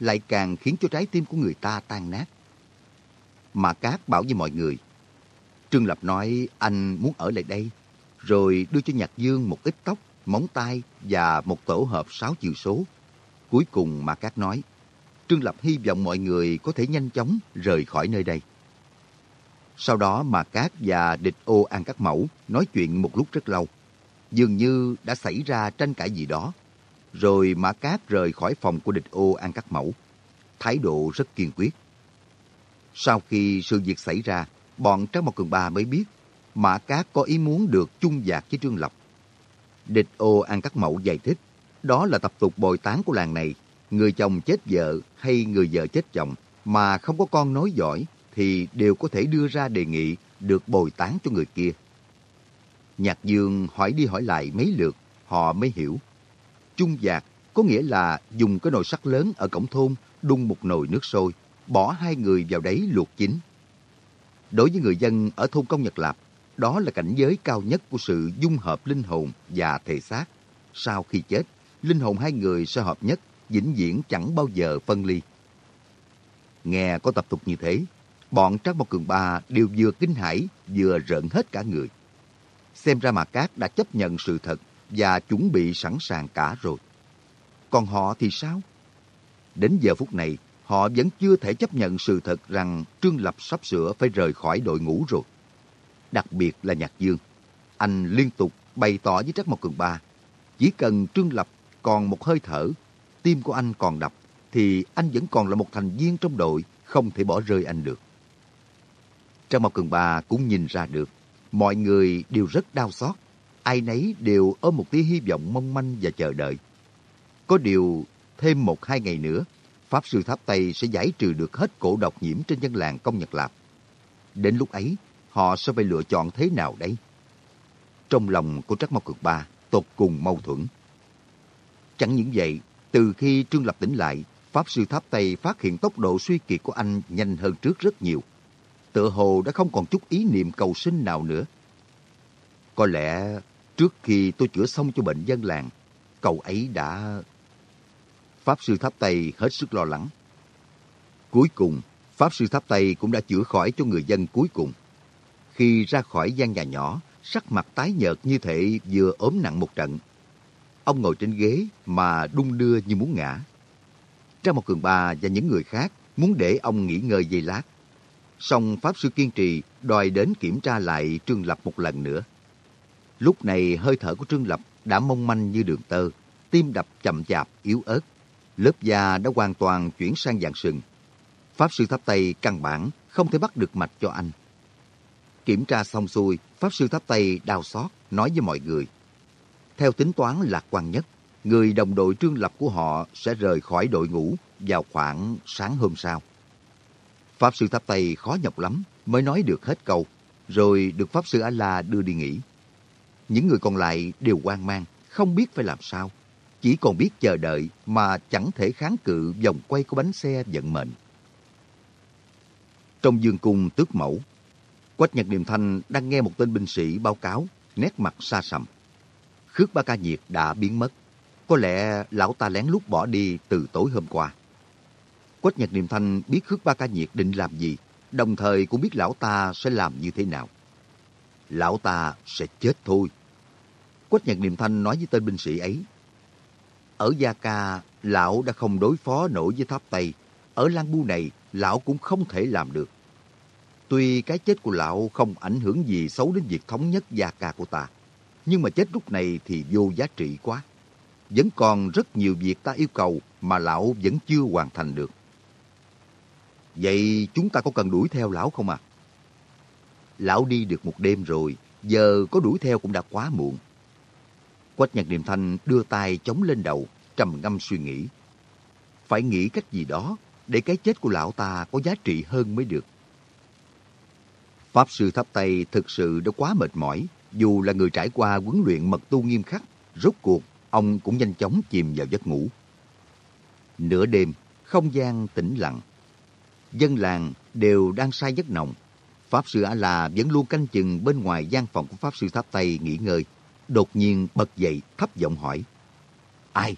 lại càng khiến cho trái tim của người ta tan nát. Mà Cát bảo với mọi người, Trương Lập nói anh muốn ở lại đây, rồi đưa cho Nhạc Dương một ít tóc, móng tay và một tổ hợp sáu chiều số. Cuối cùng mà Cát nói, Trương Lập hy vọng mọi người có thể nhanh chóng rời khỏi nơi đây. Sau đó mà Cát và địch ô An các Mẫu nói chuyện một lúc rất lâu. Dường như đã xảy ra tranh cãi gì đó. Rồi Mã Cát rời khỏi phòng của địch ô An các Mẫu. Thái độ rất kiên quyết. Sau khi sự việc xảy ra, bọn Trác Mộc Cường Ba mới biết Mã Cát có ý muốn được chung giạc với Trương Lập. Địch ô An các Mẫu giải thích, đó là tập tục bồi tán của làng này. Người chồng chết vợ hay người vợ chết chồng mà không có con nói giỏi thì đều có thể đưa ra đề nghị được bồi tán cho người kia. Nhạc Dương hỏi đi hỏi lại mấy lượt, họ mới hiểu. Chung giạc có nghĩa là dùng cái nồi sắt lớn ở cổng thôn đun một nồi nước sôi, bỏ hai người vào đấy luộc chín. Đối với người dân ở thôn Công Nhật Lạp, đó là cảnh giới cao nhất của sự dung hợp linh hồn và thể xác. Sau khi chết, linh hồn hai người sẽ hợp nhất, vĩnh viễn chẳng bao giờ phân ly. Nghe có tập tục như thế, bọn Trác Mộc Cường Ba đều vừa kinh hãi vừa rợn hết cả người. Xem ra mà Cát đã chấp nhận sự thật và chuẩn bị sẵn sàng cả rồi. Còn họ thì sao? Đến giờ phút này, họ vẫn chưa thể chấp nhận sự thật rằng Trương Lập sắp sửa phải rời khỏi đội ngũ rồi. Đặc biệt là Nhạc Dương. Anh liên tục bày tỏ với Trác Mộc Cường Ba, chỉ cần Trương Lập còn một hơi thở, tim của anh còn đập, thì anh vẫn còn là một thành viên trong đội, không thể bỏ rơi anh được. Trác Mộc Cường Ba cũng nhìn ra được, mọi người đều rất đau xót, ai nấy đều ôm một tia hy vọng mong manh và chờ đợi. Có điều, thêm một hai ngày nữa, Pháp Sư Tháp Tây sẽ giải trừ được hết cổ độc nhiễm trên dân làng Công Nhật Lạp. Đến lúc ấy, họ sẽ phải lựa chọn thế nào đấy? Trong lòng của Trắc Mộc Cực Ba tột cùng mâu thuẫn. Chẳng những vậy, từ khi Trương Lập tỉnh lại, Pháp Sư Tháp Tây phát hiện tốc độ suy kiệt của anh nhanh hơn trước rất nhiều. Tựa hồ đã không còn chút ý niệm cầu sinh nào nữa. Có lẽ trước khi tôi chữa xong cho bệnh dân làng, cậu ấy đã... Pháp Sư Tháp Tây hết sức lo lắng. Cuối cùng, Pháp Sư Tháp Tây cũng đã chữa khỏi cho người dân cuối cùng. Khi ra khỏi gian nhà nhỏ, sắc mặt tái nhợt như thể vừa ốm nặng một trận. Ông ngồi trên ghế mà đung đưa như muốn ngã. Trang một cường ba và những người khác muốn để ông nghỉ ngơi giây lát. Song Pháp Sư kiên trì đòi đến kiểm tra lại Trương Lập một lần nữa. Lúc này hơi thở của Trương Lập đã mong manh như đường tơ, tim đập chậm chạp, yếu ớt. Lớp da đã hoàn toàn chuyển sang dạng sừng. Pháp Sư Tháp Tây căn bản không thể bắt được mạch cho anh. Kiểm tra xong xuôi, Pháp Sư Tháp Tây đau xót, nói với mọi người. Theo tính toán lạc quan nhất, người đồng đội trương lập của họ sẽ rời khỏi đội ngũ vào khoảng sáng hôm sau. Pháp Sư Tháp Tây khó nhọc lắm mới nói được hết câu, rồi được Pháp Sư A-La đưa đi nghỉ. Những người còn lại đều hoang mang, không biết phải làm sao. Chỉ còn biết chờ đợi mà chẳng thể kháng cự vòng quay của bánh xe vận mệnh. Trong dương cung tước mẫu, Quách Nhật Điềm Thanh đang nghe một tên binh sĩ báo cáo, nét mặt xa sầm. Khước Ba Ca Nhiệt đã biến mất. Có lẽ lão ta lén lút bỏ đi từ tối hôm qua. Quách Nhật Điềm Thanh biết Khước Ba Ca Nhiệt định làm gì, đồng thời cũng biết lão ta sẽ làm như thế nào. Lão ta sẽ chết thôi. Quách Nhật Điềm Thanh nói với tên binh sĩ ấy. Ở Gia Ca, lão đã không đối phó nổi với Tháp Tây. Ở Lan Bu này, lão cũng không thể làm được. Tuy cái chết của lão không ảnh hưởng gì xấu đến việc thống nhất Gia Ca của ta, nhưng mà chết lúc này thì vô giá trị quá. Vẫn còn rất nhiều việc ta yêu cầu mà lão vẫn chưa hoàn thành được. Vậy chúng ta có cần đuổi theo lão không à? Lão đi được một đêm rồi, giờ có đuổi theo cũng đã quá muộn. Quách Nhạc niệm thanh đưa tay chống lên đầu, trầm ngâm suy nghĩ. Phải nghĩ cách gì đó để cái chết của lão ta có giá trị hơn mới được. Pháp sư thắp tay thực sự đã quá mệt mỏi, dù là người trải qua huấn luyện mật tu nghiêm khắc, rốt cuộc ông cũng nhanh chóng chìm vào giấc ngủ. Nửa đêm, không gian tĩnh lặng. Dân làng đều đang say giấc nồng. Pháp sư A-la vẫn luôn canh chừng bên ngoài gian phòng của Pháp sư Tháp Tây nghỉ ngơi. Đột nhiên bật dậy thấp giọng hỏi. Ai?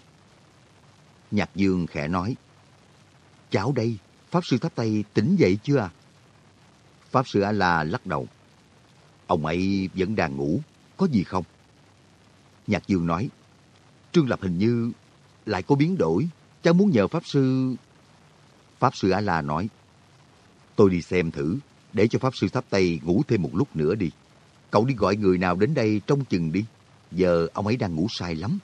Nhạc Dương khẽ nói. Cháu đây, Pháp sư Tháp Tây tỉnh dậy chưa à? Pháp sư A-la lắc đầu. Ông ấy vẫn đang ngủ, có gì không? Nhạc Dương nói, Trương Lập hình như lại có biến đổi, cháu muốn nhờ Pháp Sư... Pháp Sư A-La nói, tôi đi xem thử, để cho Pháp Sư Tháp Tây ngủ thêm một lúc nữa đi. Cậu đi gọi người nào đến đây trông chừng đi, giờ ông ấy đang ngủ sai lắm.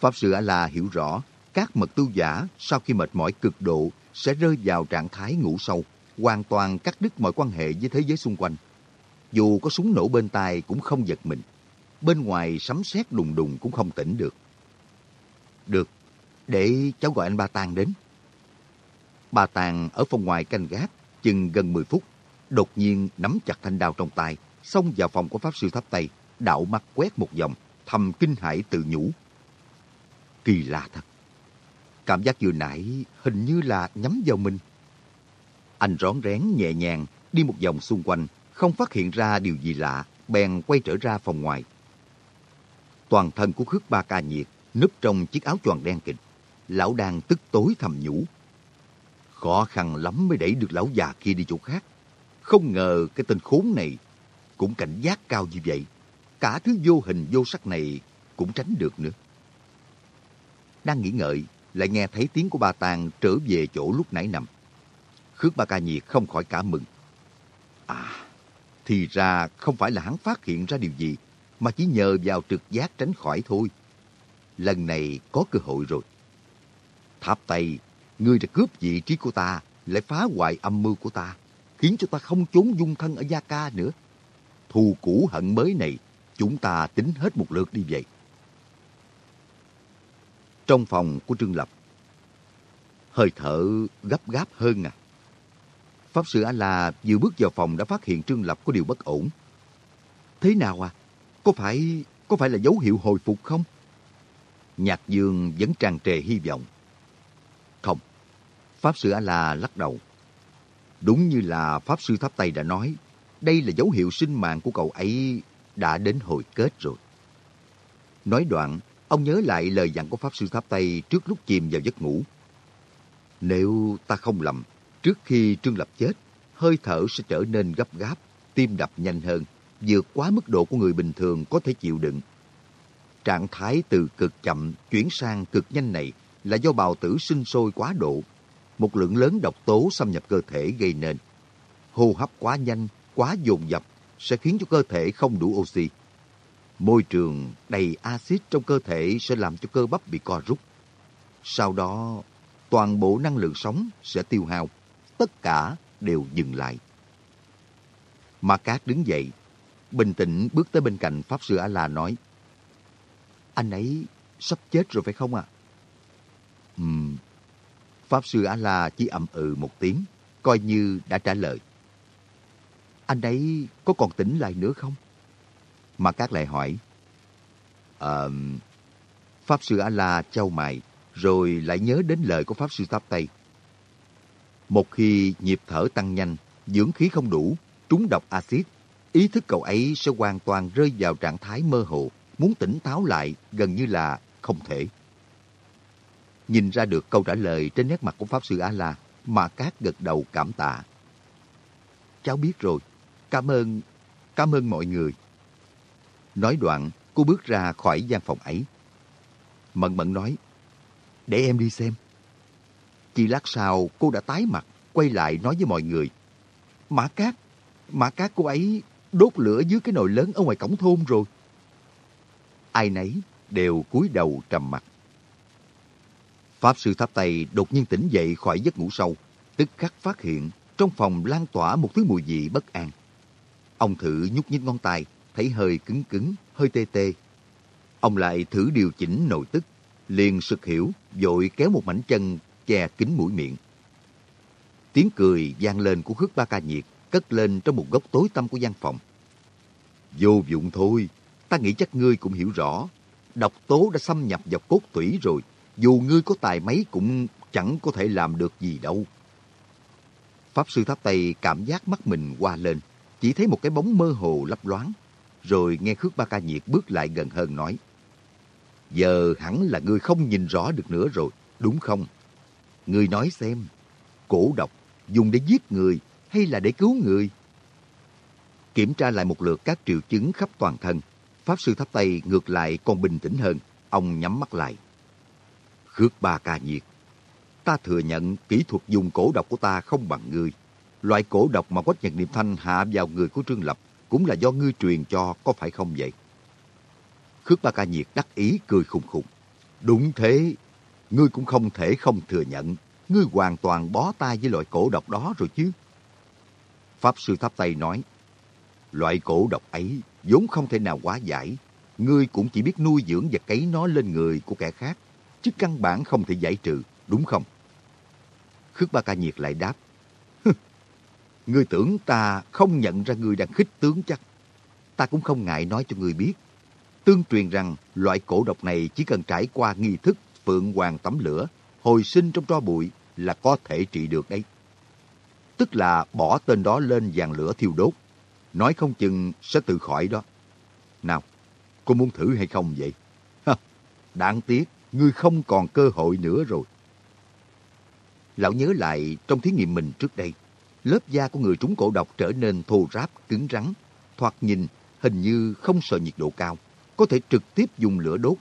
Pháp Sư A-La hiểu rõ, các mật tu giả sau khi mệt mỏi cực độ sẽ rơi vào trạng thái ngủ sâu, hoàn toàn cắt đứt mọi quan hệ với thế giới xung quanh. Dù có súng nổ bên tai cũng không giật mình. Bên ngoài sấm sét đùng đùng cũng không tỉnh được. Được, để cháu gọi anh Ba Tàng đến. Ba Tàng ở phòng ngoài canh gác, chừng gần 10 phút, đột nhiên nắm chặt thanh đao trong tay, xông vào phòng của Pháp Sư Tháp Tây, đạo mắt quét một vòng, thầm kinh hãi tự nhủ. Kỳ lạ thật. Cảm giác vừa nãy hình như là nhắm vào mình. Anh rón rén nhẹ nhàng đi một vòng xung quanh, không phát hiện ra điều gì lạ, bèn quay trở ra phòng ngoài. Toàn thân của khước ba ca nhiệt, núp trong chiếc áo choàng đen kịch. Lão đang tức tối thầm nhủ. Khó khăn lắm mới đẩy được lão già kia đi chỗ khác. Không ngờ cái tên khốn này cũng cảnh giác cao như vậy. Cả thứ vô hình vô sắc này cũng tránh được nữa. Đang nghĩ ngợi, lại nghe thấy tiếng của bà Tàng trở về chỗ lúc nãy nằm. Khước ba ca nhiệt không khỏi cả mừng. À, thì ra không phải là hắn phát hiện ra điều gì, mà chỉ nhờ vào trực giác tránh khỏi thôi. Lần này có cơ hội rồi. Tháp Tây, ngươi đã cướp vị trí của ta, lại phá hoại âm mưu của ta, khiến cho ta không trốn dung thân ở Gia Ca nữa. Thù cũ hận mới này, chúng ta tính hết một lượt đi vậy. Trong phòng của Trương Lập, hơi thở gấp gáp hơn à. Pháp sư A-la vừa bước vào phòng đã phát hiện Trương Lập có điều bất ổn. Thế nào à? Có phải có phải là dấu hiệu hồi phục không? Nhạc Dương vẫn tràn trề hy vọng. Không. Pháp sư A-la lắc đầu. Đúng như là Pháp sư Tháp Tây đã nói, đây là dấu hiệu sinh mạng của cậu ấy đã đến hồi kết rồi. Nói đoạn, ông nhớ lại lời dặn của Pháp sư Tháp Tây trước lúc chìm vào giấc ngủ. Nếu ta không lầm, Trước khi Trương Lập chết, hơi thở sẽ trở nên gấp gáp, tim đập nhanh hơn, vượt quá mức độ của người bình thường có thể chịu đựng. Trạng thái từ cực chậm chuyển sang cực nhanh này là do bào tử sinh sôi quá độ. Một lượng lớn độc tố xâm nhập cơ thể gây nên. hô hấp quá nhanh, quá dồn dập sẽ khiến cho cơ thể không đủ oxy. Môi trường đầy axit trong cơ thể sẽ làm cho cơ bắp bị co rút. Sau đó, toàn bộ năng lượng sống sẽ tiêu hao. Tất cả đều dừng lại. Ma Cát đứng dậy, bình tĩnh bước tới bên cạnh Pháp Sư A-La nói, Anh ấy sắp chết rồi phải không ạ? À? Ừm. Pháp Sư A-La chỉ ậm ừ một tiếng, coi như đã trả lời. Anh ấy có còn tỉnh lại nữa không? mà Cát lại hỏi, Ờ... Pháp Sư A-La trao mày, rồi lại nhớ đến lời của Pháp Sư Tháp Tây. Một khi nhịp thở tăng nhanh, dưỡng khí không đủ, trúng độc axit, ý thức cậu ấy sẽ hoàn toàn rơi vào trạng thái mơ hồ, muốn tỉnh táo lại gần như là không thể. Nhìn ra được câu trả lời trên nét mặt của Pháp Sư A-La, mà Cát gật đầu cảm tạ. Cháu biết rồi, cảm ơn, cảm ơn mọi người. Nói đoạn, cô bước ra khỏi gian phòng ấy. Mận mận nói, để em đi xem. Chỉ lát sau, cô đã tái mặt, quay lại nói với mọi người. Mã Cát, Mã Cát cô ấy đốt lửa dưới cái nồi lớn ở ngoài cổng thôn rồi. Ai nấy đều cúi đầu trầm mặt. Pháp sư Tháp Tây đột nhiên tỉnh dậy khỏi giấc ngủ sâu, tức khắc phát hiện trong phòng lan tỏa một thứ mùi vị bất an. Ông thử nhúc nhích ngón tay, thấy hơi cứng cứng, hơi tê tê. Ông lại thử điều chỉnh nội tức, liền sực hiểu, vội kéo một mảnh chân che kín mũi miệng. Tiếng cười vang lên của khước ba ca nhiệt, cất lên trong một góc tối tăm của gian phòng. Vô dụng thôi, ta nghĩ chắc ngươi cũng hiểu rõ. Độc tố đã xâm nhập vào cốt tủy rồi, dù ngươi có tài mấy cũng chẳng có thể làm được gì đâu. Pháp sư Tháp Tây cảm giác mắt mình qua lên, chỉ thấy một cái bóng mơ hồ lấp loáng, rồi nghe Khước Ba Ca Nhiệt bước lại gần hơn nói. Giờ hẳn là ngươi không nhìn rõ được nữa rồi, đúng không? Ngươi nói xem, cổ độc dùng để giết người hay là để cứu người? Kiểm tra lại một lượt các triệu chứng khắp toàn thân, Pháp Sư Tháp Tây ngược lại còn bình tĩnh hơn, ông nhắm mắt lại. Khước Ba Ca Nhiệt, ta thừa nhận kỹ thuật dùng cổ độc của ta không bằng ngươi. Loại cổ độc mà Quách Nhật Niệm Thanh hạ vào người của Trương Lập cũng là do ngươi truyền cho, có phải không vậy? Khước Ba Ca Nhiệt đắc ý cười khùng khùng. Đúng thế, ngươi cũng không thể không thừa nhận. Ngươi hoàn toàn bó tay với loại cổ độc đó rồi chứ. Pháp Sư Tháp Tây nói, loại cổ độc ấy vốn không thể nào quá giải. Ngươi cũng chỉ biết nuôi dưỡng và cấy nó lên người của kẻ khác, chứ căn bản không thể giải trừ, đúng không? Khước Ba Ca Nhiệt lại đáp, Ngươi tưởng ta không nhận ra ngươi đang khích tướng chắc. Ta cũng không ngại nói cho ngươi biết. Tương truyền rằng loại cổ độc này chỉ cần trải qua nghi thức phượng hoàng tắm lửa, hồi sinh trong tro bụi là có thể trị được đấy. Tức là bỏ tên đó lên dàn lửa thiêu đốt. Nói không chừng sẽ tự khỏi đó. Nào, cô muốn thử hay không vậy? Đáng tiếc, ngươi không còn cơ hội nữa rồi. Lão nhớ lại trong thí nghiệm mình trước đây, lớp da của người trúng cổ độc trở nên thô ráp, cứng rắn, thoạt nhìn hình như không sợ nhiệt độ cao, có thể trực tiếp dùng lửa đốt.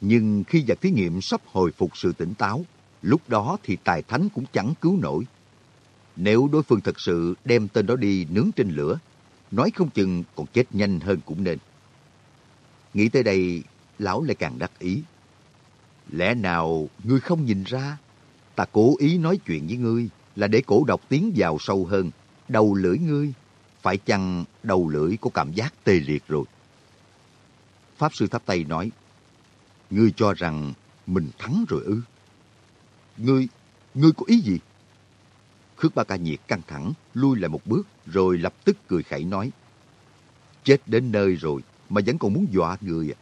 Nhưng khi vật thí nghiệm sắp hồi phục sự tỉnh táo, lúc đó thì tài thánh cũng chẳng cứu nổi. Nếu đối phương thật sự đem tên đó đi nướng trên lửa, nói không chừng còn chết nhanh hơn cũng nên. Nghĩ tới đây, lão lại càng đắc ý. Lẽ nào ngươi không nhìn ra? Ta cố ý nói chuyện với ngươi là để cổ độc tiến vào sâu hơn. Đầu lưỡi ngươi, phải chăng đầu lưỡi có cảm giác tê liệt rồi? Pháp Sư Tháp Tây nói, Ngươi cho rằng mình thắng rồi ư? Ngươi, ngươi có ý gì? Khước Ba Ca Nhiệt căng thẳng, lui lại một bước, rồi lập tức cười khẩy nói, Chết đến nơi rồi, mà vẫn còn muốn dọa người à?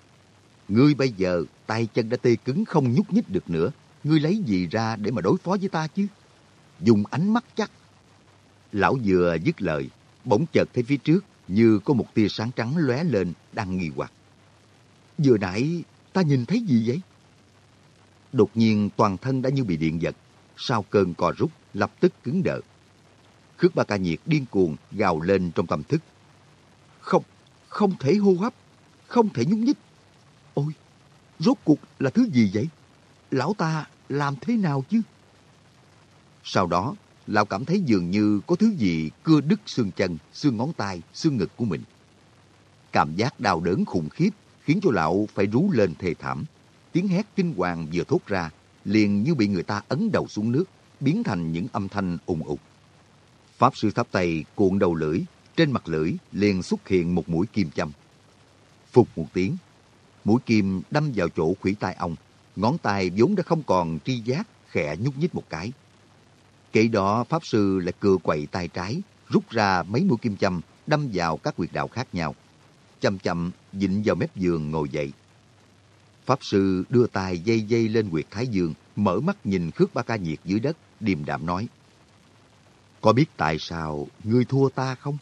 Ngươi bây giờ tay chân đã tê cứng không nhúc nhích được nữa, ngươi lấy gì ra để mà đối phó với ta chứ? Dùng ánh mắt chắc. Lão vừa dứt lời, bỗng chợt thấy phía trước như có một tia sáng trắng lóe lên đang nghi hoặc. Vừa nãy ta nhìn thấy gì vậy? Đột nhiên toàn thân đã như bị điện giật, sau cơn co rút lập tức cứng đờ. Khước ba ca nhiệt điên cuồng gào lên trong tâm thức. Không, không thể hô hấp, không thể nhúc nhích. Ôi, rốt cuộc là thứ gì vậy? Lão ta làm thế nào chứ? Sau đó, lão cảm thấy dường như có thứ gì cưa đứt xương chân, xương ngón tay, xương ngực của mình. Cảm giác đau đớn khủng khiếp khiến cho lão phải rú lên thề thảm. Tiếng hét kinh hoàng vừa thốt ra, liền như bị người ta ấn đầu xuống nước, biến thành những âm thanh ùng ục. Pháp sư thắp tay cuộn đầu lưỡi, trên mặt lưỡi liền xuất hiện một mũi kim châm. Phục một tiếng, mũi kim đâm vào chỗ khủy tai ông, ngón tay vốn đã không còn tri giác, khẽ nhúc nhích một cái. Kể đó Pháp Sư lại cựa quậy tay trái, rút ra mấy mũi kim châm, đâm vào các quyệt đạo khác nhau. Chậm chậm, dịnh vào mép giường ngồi dậy. Pháp Sư đưa tay dây dây lên quyệt thái dương, mở mắt nhìn Khước Ba Ca Nhiệt dưới đất, điềm đạm nói. Có biết tại sao ngươi thua ta không?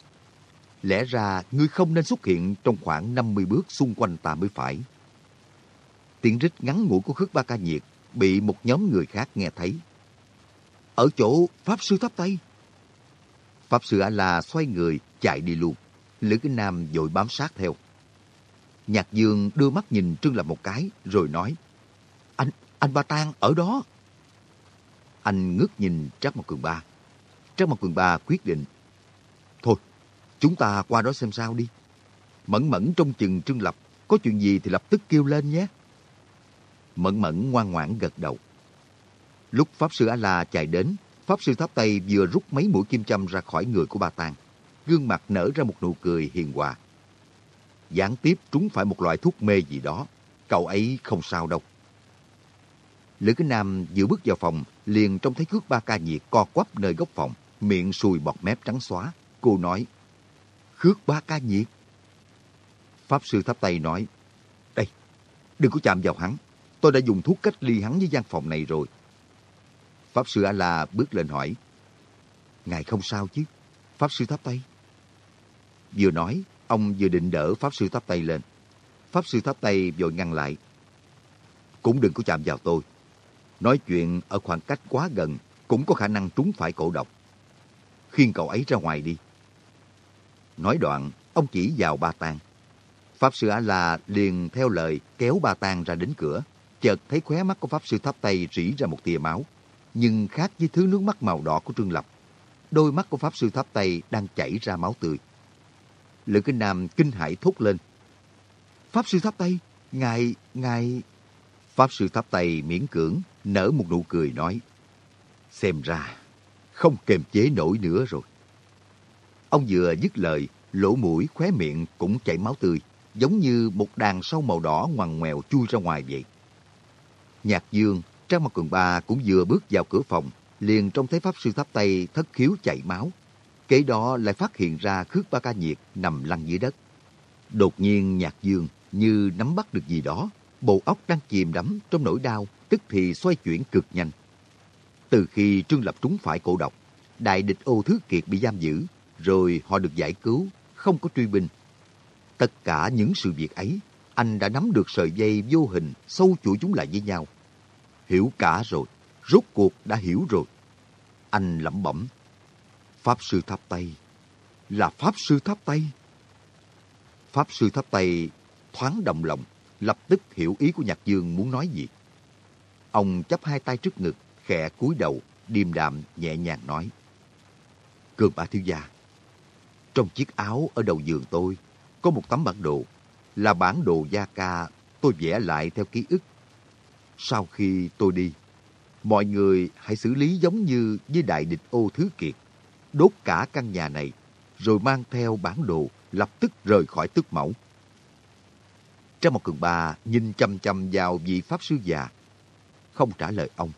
Lẽ ra ngươi không nên xuất hiện trong khoảng 50 bước xung quanh ta mới phải. Tiếng rít ngắn ngủi của Khước Ba Ca Nhiệt bị một nhóm người khác nghe thấy. Ở chỗ Pháp Sư Tháp Tây. Pháp Sư A-La xoay người chạy đi luôn. Lữ Kinh Nam vội bám sát theo. Nhạc Dương đưa mắt nhìn Trương Lập một cái rồi nói Anh, anh Ba Tang ở đó. Anh ngước nhìn Trác Mộc Cường Ba. Trác Mộc Cường Ba quyết định Thôi, chúng ta qua đó xem sao đi. Mẫn mẫn trong chừng Trương Lập có chuyện gì thì lập tức kêu lên nhé. Mẫn mẫn ngoan ngoãn gật đầu. Lúc Pháp Sư A-La chạy đến, Pháp Sư Tháp Tây vừa rút mấy mũi kim châm ra khỏi người của Ba Tàng. Gương mặt nở ra một nụ cười hiền hòa. Gián tiếp trúng phải một loại thuốc mê gì đó. Cậu ấy không sao đâu. Lữ Kính Nam vừa bước vào phòng, liền trông thấy cước ba ca nhiệt co quắp nơi góc phòng, miệng sùi bọt mép trắng xóa. Cô nói, Khước ba ca nhiệt. Pháp Sư Tháp Tây nói, Đây, đừng có chạm vào hắn. Tôi đã dùng thuốc cách ly hắn với gian phòng này rồi. Pháp Sư A-La bước lên hỏi, Ngài không sao chứ? Pháp Sư Tháp Tây. Vừa nói, ông vừa định đỡ Pháp Sư Tháp Tây lên. Pháp Sư Tháp Tây vội ngăn lại. Cũng đừng có chạm vào tôi. Nói chuyện ở khoảng cách quá gần cũng có khả năng trúng phải cổ độc. Khiêng cậu ấy ra ngoài đi. Nói đoạn, ông chỉ vào ba tang. Pháp Sư A-La liền theo lời kéo ba tang ra đến cửa. Chợt thấy khóe mắt của Pháp Sư Tháp Tây rỉ ra một tia máu. Nhưng khác với thứ nước mắt màu đỏ của Trương Lập. Đôi mắt của Pháp Sư Tháp Tây đang chảy ra máu tươi. Lữ Kinh Nam kinh hãi thốt lên. Pháp Sư Tháp Tây, ngài, ngài... Pháp Sư Tháp Tây miễn cưỡng, nở một nụ cười nói. Xem ra, không kềm chế nổi nữa rồi. Ông vừa dứt lời, lỗ mũi, khóe miệng cũng chảy máu tươi, giống như một đàn sâu màu đỏ ngoằn ngoèo chui ra ngoài vậy. Nhạc Dương, Trang Mặt quần bà cũng vừa bước vào cửa phòng, liền trông thấy Pháp Sư Tháp Tây thất khiếu chảy máu. Kế đó lại phát hiện ra Khước Ba Ca Nhiệt nằm lăn dưới đất. Đột nhiên Nhạc Dương như nắm bắt được gì đó, bộ óc đang chìm đắm trong nỗi đau, tức thì xoay chuyển cực nhanh. Từ khi Trương Lập trúng phải cổ độc, đại địch ô thứ kiệt bị giam giữ, rồi họ được giải cứu, không có truy binh. Tất cả những sự việc ấy, anh đã nắm được sợi dây vô hình sâu chuỗi chúng lại với nhau. Hiểu cả rồi, rốt cuộc đã hiểu rồi. Anh lẩm bẩm, Pháp Sư Tháp Tây, là Pháp Sư Tháp Tây. Pháp Sư Tháp Tây thoáng đồng lòng, lập tức hiểu ý của Nhạc Dương muốn nói gì. Ông chấp hai tay trước ngực, khẽ cúi đầu, điềm đạm, nhẹ nhàng nói. Cường bà thiếu gia, trong chiếc áo ở đầu giường tôi có một tấm bản đồ, là bản đồ gia ca tôi vẽ lại theo ký ức. Sau khi tôi đi, mọi người hãy xử lý giống như với đại địch ô thứ kiệt, đốt cả căn nhà này, rồi mang theo bản đồ lập tức rời khỏi tước mẫu. Trang một cường bà nhìn chăm chăm vào vị Pháp Sư già, không trả lời ông.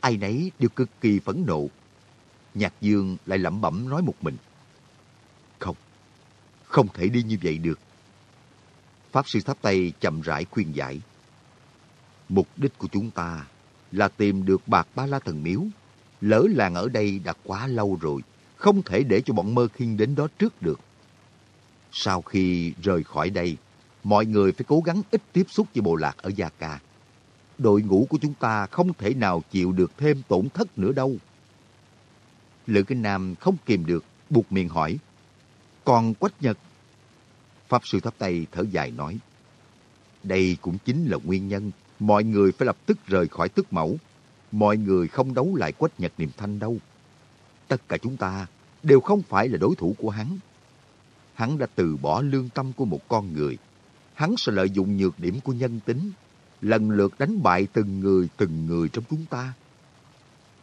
Ai nấy đều cực kỳ phẫn nộ. Nhạc Dương lại lẩm bẩm nói một mình. Không, không thể đi như vậy được. Pháp Sư Tháp Tây chậm rãi khuyên giải. Mục đích của chúng ta là tìm được bạc ba la thần miếu. Lỡ làng ở đây đã quá lâu rồi, không thể để cho bọn mơ khiên đến đó trước được. Sau khi rời khỏi đây, mọi người phải cố gắng ít tiếp xúc với bộ lạc ở Gia Ca. Đội ngũ của chúng ta không thể nào chịu được thêm tổn thất nữa đâu. Lữ Kinh Nam không kìm được, buộc miệng hỏi. Còn Quách Nhật? Pháp Sư Tháp Tây thở dài nói. Đây cũng chính là nguyên nhân mọi người phải lập tức rời khỏi tức mẫu. Mọi người không đấu lại Quách Nhật niềm Thanh đâu. Tất cả chúng ta đều không phải là đối thủ của hắn. Hắn đã từ bỏ lương tâm của một con người. Hắn sẽ lợi dụng nhược điểm của nhân tính, lần lượt đánh bại từng người từng người trong chúng ta.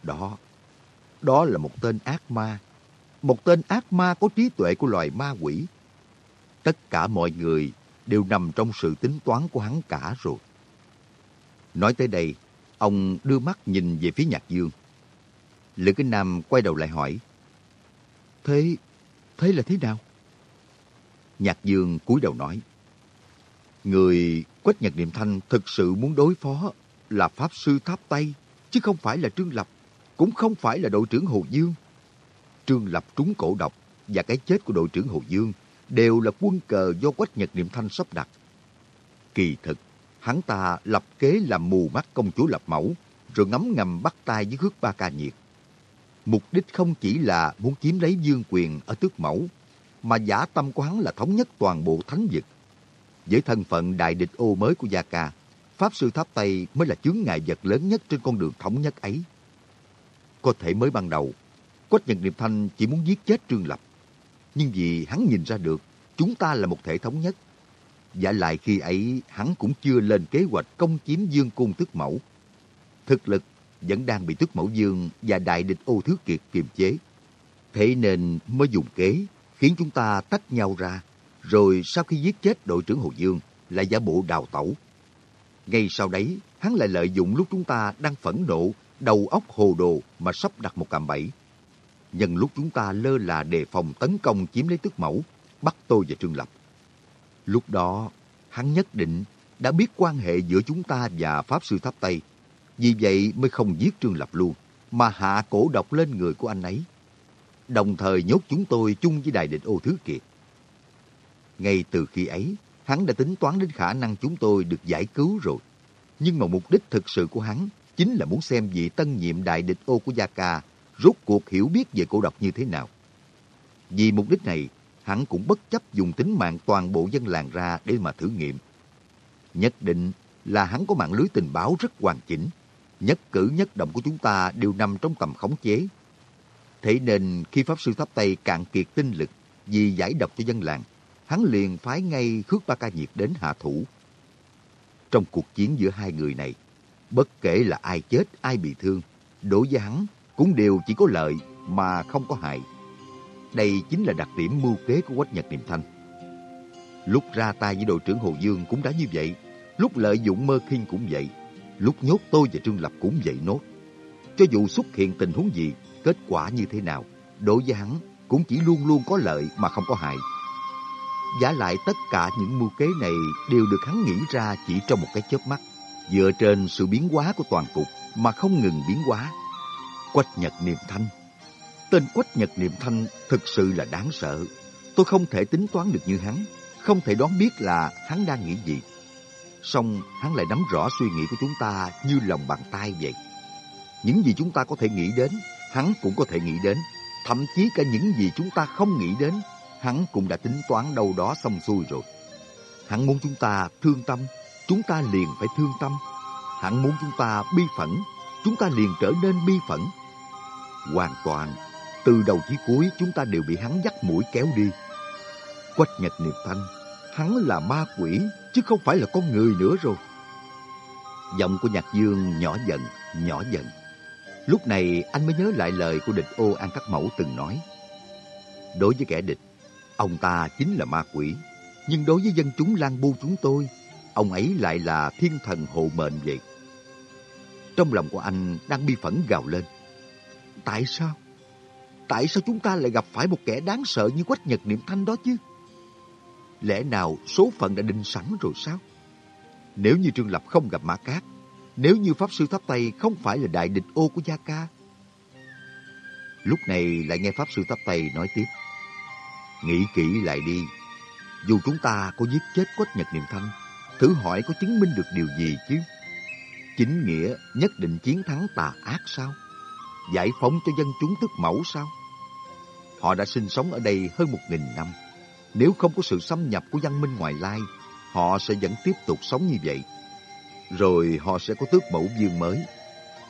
Đó, đó là một tên ác ma. Một tên ác ma có trí tuệ của loài ma quỷ. Tất cả mọi người đều nằm trong sự tính toán của hắn cả rồi. Nói tới đây, ông đưa mắt nhìn về phía Nhạc Dương. Lữ Kinh Nam quay đầu lại hỏi. Thế, thế là thế nào? Nhạc Dương cúi đầu nói. Người Quách Nhật Niệm Thanh thực sự muốn đối phó là Pháp Sư Tháp Tây, chứ không phải là Trương Lập, cũng không phải là đội trưởng Hồ Dương. Trương Lập trúng cổ độc và cái chết của đội trưởng Hồ Dương đều là quân cờ do Quách Nhật Niệm Thanh sắp đặt. Kỳ thực, hắn ta lập kế làm mù mắt công chúa Lập Mẫu, rồi ngấm ngầm bắt tay với khước ba ca nhiệt. Mục đích không chỉ là muốn chiếm lấy dương quyền ở tước mẫu, mà giả tâm của hắn là thống nhất toàn bộ thánh vực. Với thân phận đại địch ô mới của Gia Ca, Pháp Sư Tháp Tây mới là chướng ngại vật lớn nhất trên con đường thống nhất ấy. Có thể mới ban đầu, Quách Nhật Niệm Thanh chỉ muốn giết chết Trương Lập. Nhưng vì hắn nhìn ra được, chúng ta là một thể thống nhất. Giả lại khi ấy, hắn cũng chưa lên kế hoạch công chiếm dương cung tước mẫu. Thực lực vẫn đang bị tước mẫu dương và đại địch ô thứ kiệt kiềm chế. Thế nên mới dùng kế khiến chúng ta tách nhau ra, rồi sau khi giết chết đội trưởng Hồ Dương lại giả bộ đào tẩu. Ngay sau đấy, hắn lại lợi dụng lúc chúng ta đang phẫn nộ, đầu óc hồ đồ mà sắp đặt một cạm bẫy. Nhân lúc chúng ta lơ là đề phòng tấn công chiếm lấy tước mẫu, bắt tôi và Trương Lập. Lúc đó, hắn nhất định đã biết quan hệ giữa chúng ta và Pháp Sư Tháp Tây. Vì vậy mới không giết Trương Lập luôn, mà hạ cổ độc lên người của anh ấy đồng thời nhốt chúng tôi chung với đại địch ô thứ kiệt. Ngay từ khi ấy, hắn đã tính toán đến khả năng chúng tôi được giải cứu rồi. Nhưng mà mục đích thực sự của hắn chính là muốn xem vị tân nhiệm đại địch ô của Gia Ca rốt cuộc hiểu biết về cổ độc như thế nào. Vì mục đích này, hắn cũng bất chấp dùng tính mạng toàn bộ dân làng ra để mà thử nghiệm. Nhất định là hắn có mạng lưới tình báo rất hoàn chỉnh. Nhất cử nhất động của chúng ta đều nằm trong tầm khống chế. Thế nên khi Pháp Sư Tháp Tây cạn kiệt tinh lực vì giải độc cho dân làng, hắn liền phái ngay Khước Ba Ca Nhiệt đến hạ thủ. Trong cuộc chiến giữa hai người này, bất kể là ai chết, ai bị thương, đối với hắn cũng đều chỉ có lợi mà không có hại. Đây chính là đặc điểm mưu kế của Quách Nhật Niệm Thanh. Lúc ra tay với đội trưởng Hồ Dương cũng đã như vậy, lúc lợi dụng Mơ Kinh cũng vậy, lúc nhốt tôi và Trương Lập cũng vậy nốt. Cho dù xuất hiện tình huống gì, kết quả như thế nào, đối với hắn cũng chỉ luôn luôn có lợi mà không có hại. Giả lại tất cả những mưu kế này đều được hắn nghĩ ra chỉ trong một cái chớp mắt, dựa trên sự biến hóa của toàn cục mà không ngừng biến hóa. Quách Nhật Niệm Thanh Tên Quách Nhật Niệm Thanh thực sự là đáng sợ. Tôi không thể tính toán được như hắn, không thể đoán biết là hắn đang nghĩ gì. Song hắn lại nắm rõ suy nghĩ của chúng ta như lòng bàn tay vậy. Những gì chúng ta có thể nghĩ đến hắn cũng có thể nghĩ đến. Thậm chí cả những gì chúng ta không nghĩ đến, hắn cũng đã tính toán đâu đó xong xuôi rồi. Hắn muốn chúng ta thương tâm, chúng ta liền phải thương tâm. Hắn muốn chúng ta bi phẫn, chúng ta liền trở nên bi phẫn. Hoàn toàn, từ đầu chí cuối chúng ta đều bị hắn dắt mũi kéo đi. Quách Nhật Niệm Thanh, hắn là ma quỷ, chứ không phải là con người nữa rồi. Giọng của Nhạc Dương nhỏ dần, nhỏ dần. Lúc này anh mới nhớ lại lời của địch ô An Các Mẫu từng nói. Đối với kẻ địch, ông ta chính là ma quỷ. Nhưng đối với dân chúng lang Bu chúng tôi, ông ấy lại là thiên thần hộ mệnh vậy. Trong lòng của anh đang bi phẫn gào lên. Tại sao? Tại sao chúng ta lại gặp phải một kẻ đáng sợ như Quách Nhật Niệm Thanh đó chứ? Lẽ nào số phận đã định sẵn rồi sao? Nếu như Trương Lập không gặp Mã Cát, nếu như Pháp Sư Tháp Tây không phải là đại địch ô của Gia Ca. Lúc này lại nghe Pháp Sư Tháp Tây nói tiếp. Nghĩ kỹ lại đi. Dù chúng ta có giết chết Quách Nhật Niệm Thanh, thử hỏi có chứng minh được điều gì chứ? Chính nghĩa nhất định chiến thắng tà ác sao? Giải phóng cho dân chúng tức mẫu sao? Họ đã sinh sống ở đây hơn một nghìn năm. Nếu không có sự xâm nhập của văn minh ngoài lai, họ sẽ vẫn tiếp tục sống như vậy rồi họ sẽ có tước mẫu dương mới.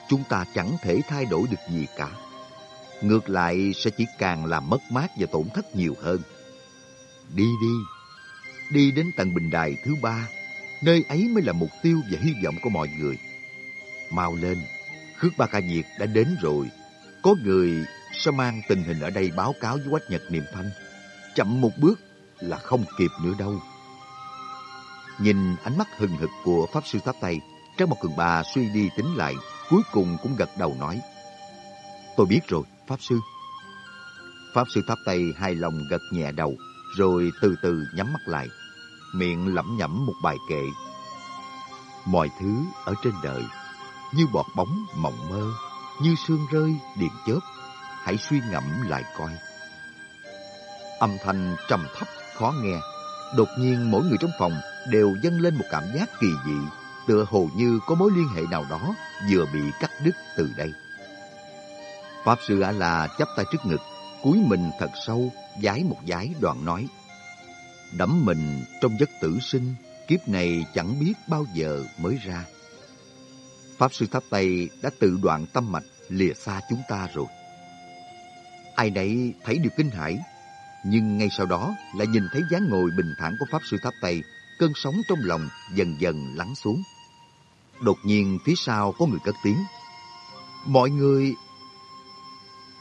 Chúng ta chẳng thể thay đổi được gì cả. ngược lại sẽ chỉ càng làm mất mát và tổn thất nhiều hơn. Đi đi, đi đến tầng bình đài thứ ba, nơi ấy mới là mục tiêu và hy vọng của mọi người. Mau lên, Khước Ba Ca Diệt đã đến rồi. Có người sẽ mang tình hình ở đây báo cáo với Quách Nhật Niệm Thanh. Chậm một bước là không kịp nữa đâu. Nhìn ánh mắt hừng hực của Pháp Sư Tháp Tây, Trang một Cường bà suy đi tính lại, cuối cùng cũng gật đầu nói. Tôi biết rồi, Pháp Sư. Pháp Sư Tháp Tây hài lòng gật nhẹ đầu, rồi từ từ nhắm mắt lại, miệng lẩm nhẩm một bài kệ. Mọi thứ ở trên đời, như bọt bóng mộng mơ, như sương rơi điện chớp, hãy suy ngẫm lại coi. Âm thanh trầm thấp, khó nghe, đột nhiên mỗi người trong phòng đều dâng lên một cảm giác kỳ dị, tựa hồ như có mối liên hệ nào đó vừa bị cắt đứt từ đây. Pháp sư A-la chắp tay trước ngực, cúi mình thật sâu, giái một giái đoạn nói. Đắm mình trong giấc tử sinh, kiếp này chẳng biết bao giờ mới ra. Pháp sư Tháp Tây đã tự đoạn tâm mạch lìa xa chúng ta rồi. Ai nấy thấy điều kinh hãi, nhưng ngay sau đó lại nhìn thấy dáng ngồi bình thản của Pháp sư Tháp Tây, cơn sóng trong lòng dần dần lắng xuống. Đột nhiên phía sau có người cất tiếng. Mọi người...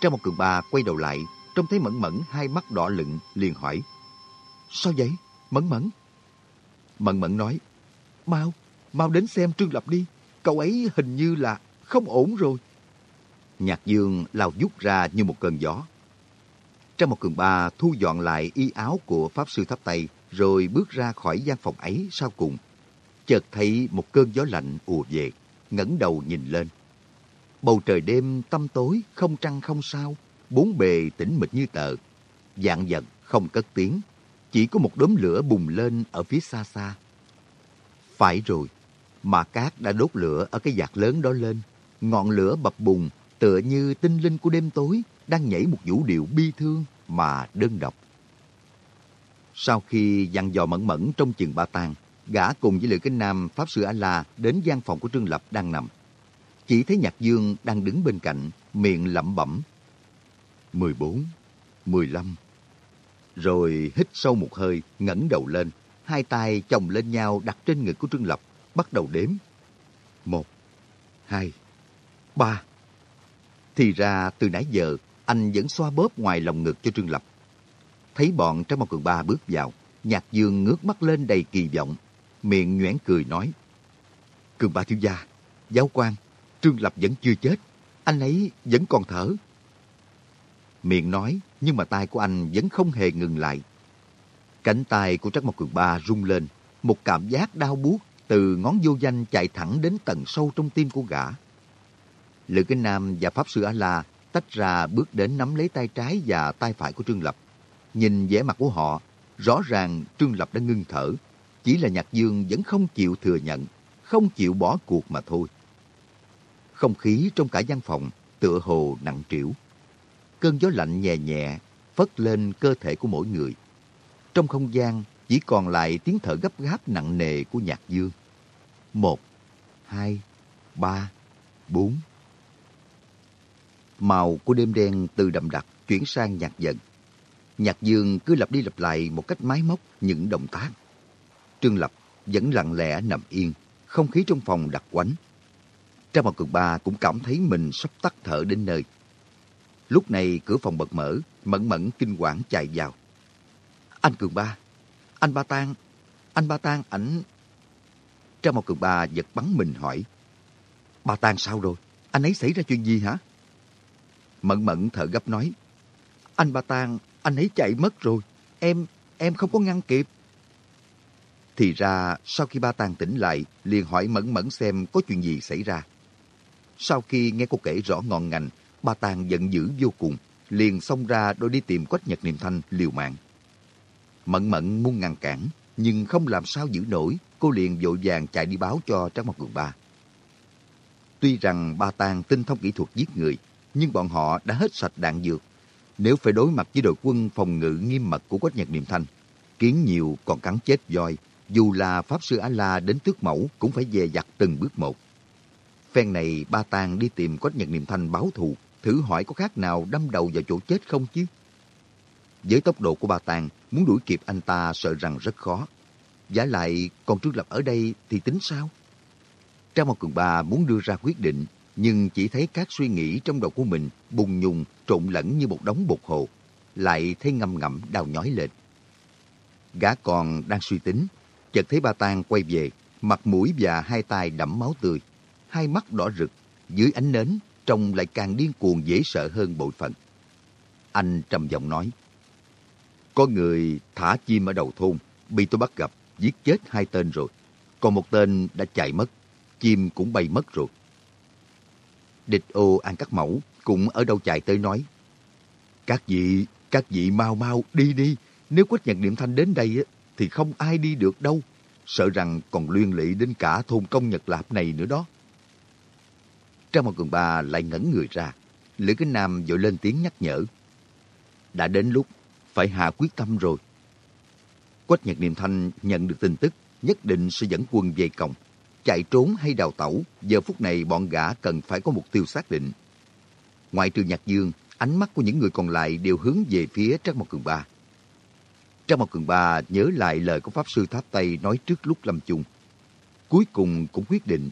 Trong một cường bà quay đầu lại, trông thấy Mẫn Mẫn hai mắt đỏ lựng, liền hỏi. Sao vậy? Mẫn Mẫn? Mẫn Mẫn nói. Mau, mau đến xem Trương Lập đi. Cậu ấy hình như là không ổn rồi. Nhạc Dương lao vút ra như một cơn gió. Trong một cường ba thu dọn lại y áo của Pháp Sư Tháp Tây rồi bước ra khỏi gian phòng ấy sau cùng. Chợt thấy một cơn gió lạnh ùa về, ngẩng đầu nhìn lên. Bầu trời đêm tăm tối, không trăng không sao, bốn bề tĩnh mịch như tờ. Dạng dần không cất tiếng, chỉ có một đốm lửa bùng lên ở phía xa xa. Phải rồi, mà cát đã đốt lửa ở cái giạc lớn đó lên. Ngọn lửa bập bùng, tựa như tinh linh của đêm tối, đang nhảy một vũ điệu bi thương mà đơn độc. Sau khi dặn dò mẫn mẫn trong chừng ba tang, gã cùng với Lữ Kinh Nam Pháp Sư A-La đến gian phòng của Trương Lập đang nằm. Chỉ thấy Nhạc Dương đang đứng bên cạnh, miệng lẩm bẩm. 14, 15. Rồi hít sâu một hơi, ngẩng đầu lên, hai tay chồng lên nhau đặt trên ngực của Trương Lập, bắt đầu đếm. Một, hai, ba. Thì ra từ nãy giờ, anh vẫn xoa bóp ngoài lòng ngực cho Trương Lập. Thấy bọn trong một cường ba bước vào, Nhạc Dương ngước mắt lên đầy kỳ vọng, miệng nhoẻn cười nói. Cường ba thiếu gia, giáo quan, Trương Lập vẫn chưa chết, anh ấy vẫn còn thở. Miệng nói, nhưng mà tay của anh vẫn không hề ngừng lại. Cánh tay của Trắc Mộc Cường Ba rung lên, một cảm giác đau buốt từ ngón vô danh chạy thẳng đến tận sâu trong tim của gã. Lữ Kinh Nam và Pháp Sư A-La tách ra bước đến nắm lấy tay trái và tay phải của Trương Lập. Nhìn vẻ mặt của họ, rõ ràng Trương Lập đã ngưng thở. Chỉ là Nhạc Dương vẫn không chịu thừa nhận, không chịu bỏ cuộc mà thôi. Không khí trong cả gian phòng tựa hồ nặng trĩu. Cơn gió lạnh nhẹ nhẹ phất lên cơ thể của mỗi người. Trong không gian chỉ còn lại tiếng thở gấp gáp nặng nề của Nhạc Dương. Một, hai, ba, bốn. Màu của đêm đen từ đậm đặc chuyển sang nhạt dần. Nhạc Dương cứ lặp đi lặp lại một cách máy móc những động tác. Trương Lập vẫn lặng lẽ nằm yên, không khí trong phòng đặc quánh. Trang một Cường Ba cũng cảm thấy mình sắp tắt thở đến nơi. Lúc này cửa phòng bật mở, Mẫn Mẫn kinh quản chạy vào. Anh Cường Ba, anh Ba Tang, anh Ba Tang ảnh... Trang một Cường Ba giật bắn mình hỏi. Ba Tang sao rồi? Anh ấy xảy ra chuyện gì hả? Mẫn Mẫn thở gấp nói. Anh Ba Tang, anh ấy chạy mất rồi. Em, em không có ngăn kịp. Thì ra, sau khi Ba Tang tỉnh lại, liền hỏi Mẫn Mẫn xem có chuyện gì xảy ra. Sau khi nghe cô kể rõ ngọn ngành, Ba Tang giận dữ vô cùng, liền xông ra đôi đi tìm Quách Nhật Niệm Thanh liều mạng. Mẫn Mẫn muốn ngăn cản, nhưng không làm sao giữ nổi, cô liền vội vàng chạy đi báo cho Trác Mộc Cường Ba. Tuy rằng Ba Tang tinh thông kỹ thuật giết người, nhưng bọn họ đã hết sạch đạn dược. Nếu phải đối mặt với đội quân phòng ngự nghiêm mật của Quách Nhật Niệm Thanh, kiến nhiều còn cắn chết voi, dù là Pháp Sư A-La đến tước mẫu cũng phải dè dặt từng bước một. Phen này Ba Tang đi tìm Quách Nhật Niệm Thanh báo thù, thử hỏi có khác nào đâm đầu vào chỗ chết không chứ? Với tốc độ của ba tang, muốn đuổi kịp anh ta sợ rằng rất khó. Giả lại, còn Trương Lập ở đây thì tính sao? Trang một cường ba muốn đưa ra quyết định, nhưng chỉ thấy các suy nghĩ trong đầu của mình bùng nhùng trộn lẫn như một đống bột hồ, lại thấy ngầm ngậm đau nhói lên. Gã còn đang suy tính, chợt thấy ba tang quay về, mặt mũi và hai tay đẫm máu tươi, hai mắt đỏ rực, dưới ánh nến trông lại càng điên cuồng dễ sợ hơn bội phận. Anh trầm giọng nói, có người thả chim ở đầu thôn, bị tôi bắt gặp, giết chết hai tên rồi. Còn một tên đã chạy mất, chim cũng bay mất rồi. Địch ô ăn cắt mẫu cũng ở đâu chạy tới nói, các vị, các vị mau mau đi đi, nếu Quách Nhật Niệm Thanh đến đây thì không ai đi được đâu. Sợ rằng còn liên lụy đến cả thôn công Nhật Lạp này nữa đó. Trang một cường ba lại ngẩn người ra. Lữ Kính Nam vội lên tiếng nhắc nhở. Đã đến lúc phải hạ quyết tâm rồi. Quách Nhật Niệm Thanh nhận được tin tức nhất định sẽ dẫn quân về cổng. Chạy trốn hay đào tẩu, giờ phút này bọn gã cần phải có mục tiêu xác định. Ngoài trừ Nhạc Dương, ánh mắt của những người còn lại đều hướng về phía Trang Mộc Cường Ba. Trang Mộc Cường Ba nhớ lại lời của Pháp Sư Tháp Tây nói trước lúc lâm chung. Cuối cùng cũng quyết định.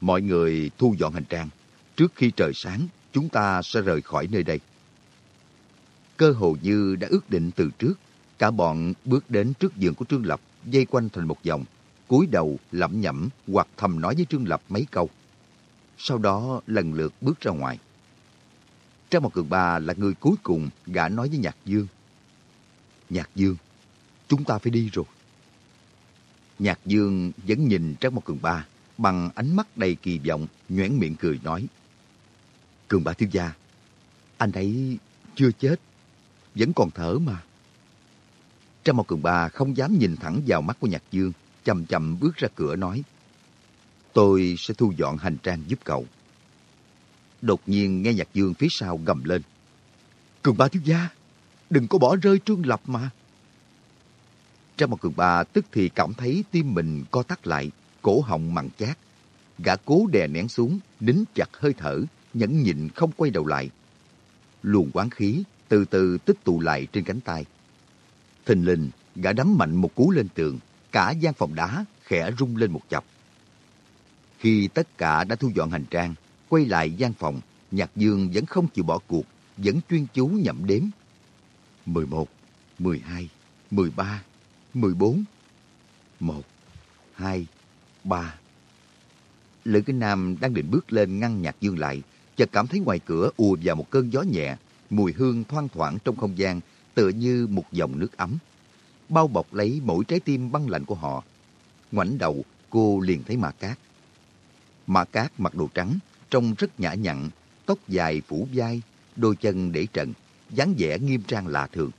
Mọi người thu dọn hành trang. Trước khi trời sáng, chúng ta sẽ rời khỏi nơi đây. Cơ hồ như đã ước định từ trước, cả bọn bước đến trước giường của Trương Lập, dây quanh thành một vòng, cúi đầu lẩm nhẩm hoặc thầm nói với Trương Lập mấy câu. Sau đó lần lượt bước ra ngoài. Trang một cường ba là người cuối cùng gã nói với Nhạc Dương. Nhạc Dương, chúng ta phải đi rồi. Nhạc Dương vẫn nhìn Trang một cường ba bằng ánh mắt đầy kỳ vọng, nhoẻn miệng cười nói. Cường ba thiếu gia, anh ấy chưa chết, vẫn còn thở mà. Trang một cường ba không dám nhìn thẳng vào mắt của Nhạc Dương, chậm chậm bước ra cửa nói. Tôi sẽ thu dọn hành trang giúp cậu. Đột nhiên nghe Nhạc Dương phía sau gầm lên. Cường ba thiếu gia, đừng có bỏ rơi Trương Lập mà. trong một cường ba tức thì cảm thấy tim mình co tắt lại, cổ họng mặn chát. Gã cố đè nén xuống, nín chặt hơi thở, nhẫn nhịn không quay đầu lại. Luồng quán khí từ từ tích tụ lại trên cánh tay. Thình lình, gã đấm mạnh một cú lên tường, cả gian phòng đá khẽ rung lên một chập. Khi tất cả đã thu dọn hành trang, quay lại gian phòng, Nhạc Dương vẫn không chịu bỏ cuộc, vẫn chuyên chú nhậm đếm. 11, 12, 13, 14, 1, 2, 3. Lữ Kinh Nam đang định bước lên ngăn Nhạc Dương lại, chợt cảm thấy ngoài cửa ùa vào một cơn gió nhẹ, mùi hương thoang thoảng trong không gian tựa như một dòng nước ấm, bao bọc lấy mỗi trái tim băng lạnh của họ. Ngoảnh đầu, cô liền thấy Mã Cát. Mã Cát mặc đồ trắng, trông rất nhã nhặn, tóc dài phủ vai, đôi chân để trần, dáng vẻ nghiêm trang lạ thường.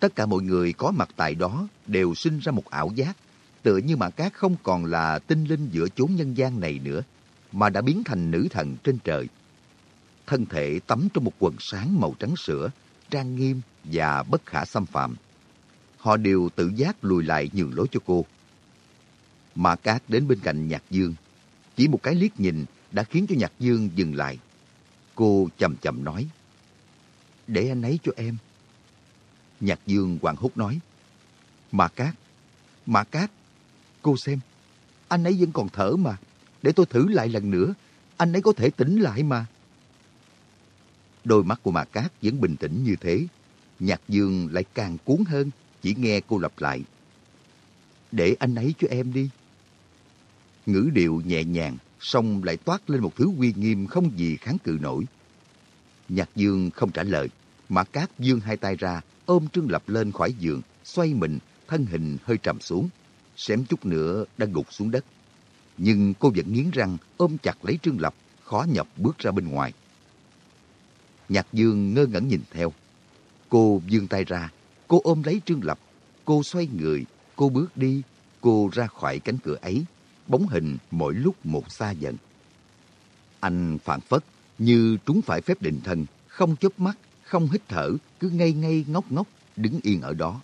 Tất cả mọi người có mặt tại đó đều sinh ra một ảo giác, tựa như Mã Cát không còn là tinh linh giữa chốn nhân gian này nữa, mà đã biến thành nữ thần trên trời. Thân thể tắm trong một quần sáng màu trắng sữa, trang nghiêm và bất khả xâm phạm. Họ đều tự giác lùi lại nhường lối cho cô. Mã Cát đến bên cạnh Nhạc Dương. Chỉ một cái liếc nhìn đã khiến cho Nhạc Dương dừng lại. Cô chậm chậm nói. Để anh ấy cho em. Nhạc Dương hoàng hốt nói. Mã Cát, Mã Cát, cô xem. Anh ấy vẫn còn thở mà. Để tôi thử lại lần nữa. Anh ấy có thể tỉnh lại mà. Đôi mắt của Mạc Cát vẫn bình tĩnh như thế. Nhạc Dương lại càng cuốn hơn, chỉ nghe cô lặp lại. Để anh ấy cho em đi. Ngữ điệu nhẹ nhàng, song lại toát lên một thứ uy nghiêm không gì kháng cự nổi. Nhạc Dương không trả lời, mà Cát dương hai tay ra, ôm Trương Lập lên khỏi giường, xoay mình, thân hình hơi trầm xuống. Xém chút nữa đã gục xuống đất. Nhưng cô vẫn nghiến răng, ôm chặt lấy Trương Lập, khó nhọc bước ra bên ngoài. Nhạc Dương ngơ ngẩn nhìn theo. Cô dương tay ra, cô ôm lấy Trương Lập, cô xoay người, cô bước đi, cô ra khỏi cánh cửa ấy, bóng hình mỗi lúc một xa dần. Anh phản phất như trúng phải phép định thần, không chớp mắt, không hít thở, cứ ngây ngây ngốc ngốc, đứng yên ở đó.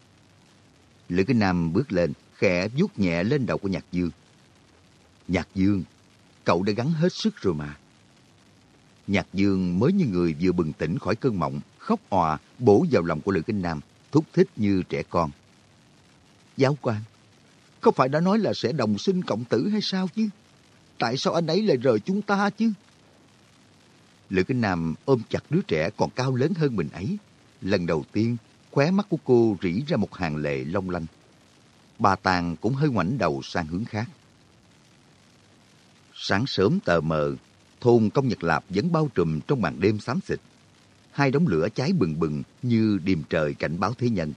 Lữ Kinh Nam bước lên, khẽ vuốt nhẹ lên đầu của Nhạc Dương. Nhạc Dương, cậu đã gắng hết sức rồi mà. Nhạc Dương mới như người vừa bừng tỉnh khỏi cơn mộng, khóc òa, bổ vào lòng của Lữ Kinh Nam, thúc thích như trẻ con. Giáo quan, không phải đã nói là sẽ đồng sinh cộng tử hay sao chứ? Tại sao anh ấy lại rời chúng ta chứ? Lữ Kinh Nam ôm chặt đứa trẻ còn cao lớn hơn mình ấy. Lần đầu tiên, khóe mắt của cô rỉ ra một hàng lệ long lanh. Bà Tàng cũng hơi ngoảnh đầu sang hướng khác. Sáng sớm tờ mờ, thôn Công Nhật Lạp vẫn bao trùm trong màn đêm xám xịt. Hai đống lửa cháy bừng bừng như điềm trời cảnh báo thế nhân.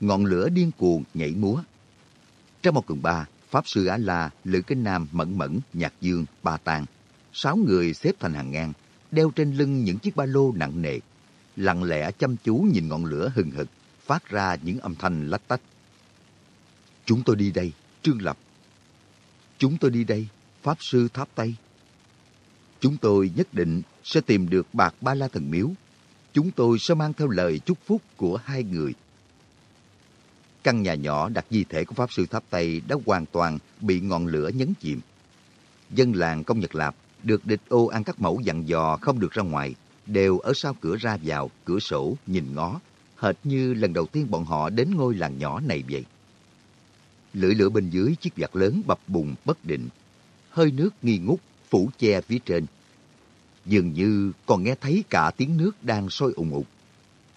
Ngọn lửa điên cuồng nhảy múa. Trong một cường ba, Pháp Sư Á La, Lữ Kinh Nam, Mẫn Mẫn, Nhạc Dương, Ba Tàng. Sáu người xếp thành hàng ngang, đeo trên lưng những chiếc ba lô nặng nề. Lặng lẽ chăm chú nhìn ngọn lửa hừng hực, phát ra những âm thanh lách tách. Chúng tôi đi đây, Trương Lập. Chúng tôi đi đây, Pháp Sư Tháp Tây. Chúng tôi nhất định sẽ tìm được bạc ba la thần miếu. Chúng tôi sẽ mang theo lời chúc phúc của hai người. Căn nhà nhỏ đặt di thể của Pháp Sư Tháp Tây đã hoàn toàn bị ngọn lửa nhấn chìm. Dân làng Công Nhật Lạp được địch ô ăn các mẫu dặn dò không được ra ngoài, đều ở sau cửa ra vào, cửa sổ, nhìn ngó, hệt như lần đầu tiên bọn họ đến ngôi làng nhỏ này vậy. Lưỡi lửa bên dưới chiếc vạt lớn bập bùng bất định, hơi nước nghi ngút phủ che phía trên. Dường như còn nghe thấy cả tiếng nước đang sôi ùng ục.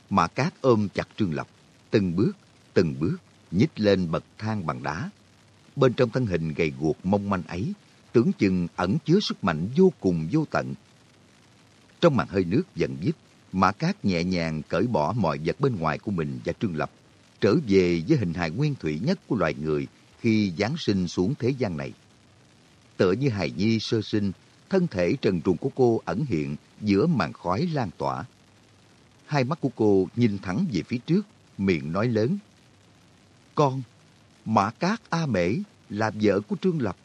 Mà cát ôm chặt Trương Lập, từng bước, từng bước, nhích lên bậc thang bằng đá. Bên trong thân hình gầy guộc mong manh ấy, tưởng chừng ẩn chứa sức mạnh vô cùng vô tận. Trong màn hơi nước dần dứt, Mã Cát nhẹ nhàng cởi bỏ mọi vật bên ngoài của mình và Trương Lập, trở về với hình hài nguyên thủy nhất của loài người khi Giáng sinh xuống thế gian này. Tựa như hài nhi sơ sinh, thân thể trần truồng của cô ẩn hiện giữa màn khói lan tỏa. Hai mắt của cô nhìn thẳng về phía trước, miệng nói lớn. Con, Mã Cát A Mễ là vợ của Trương Lập.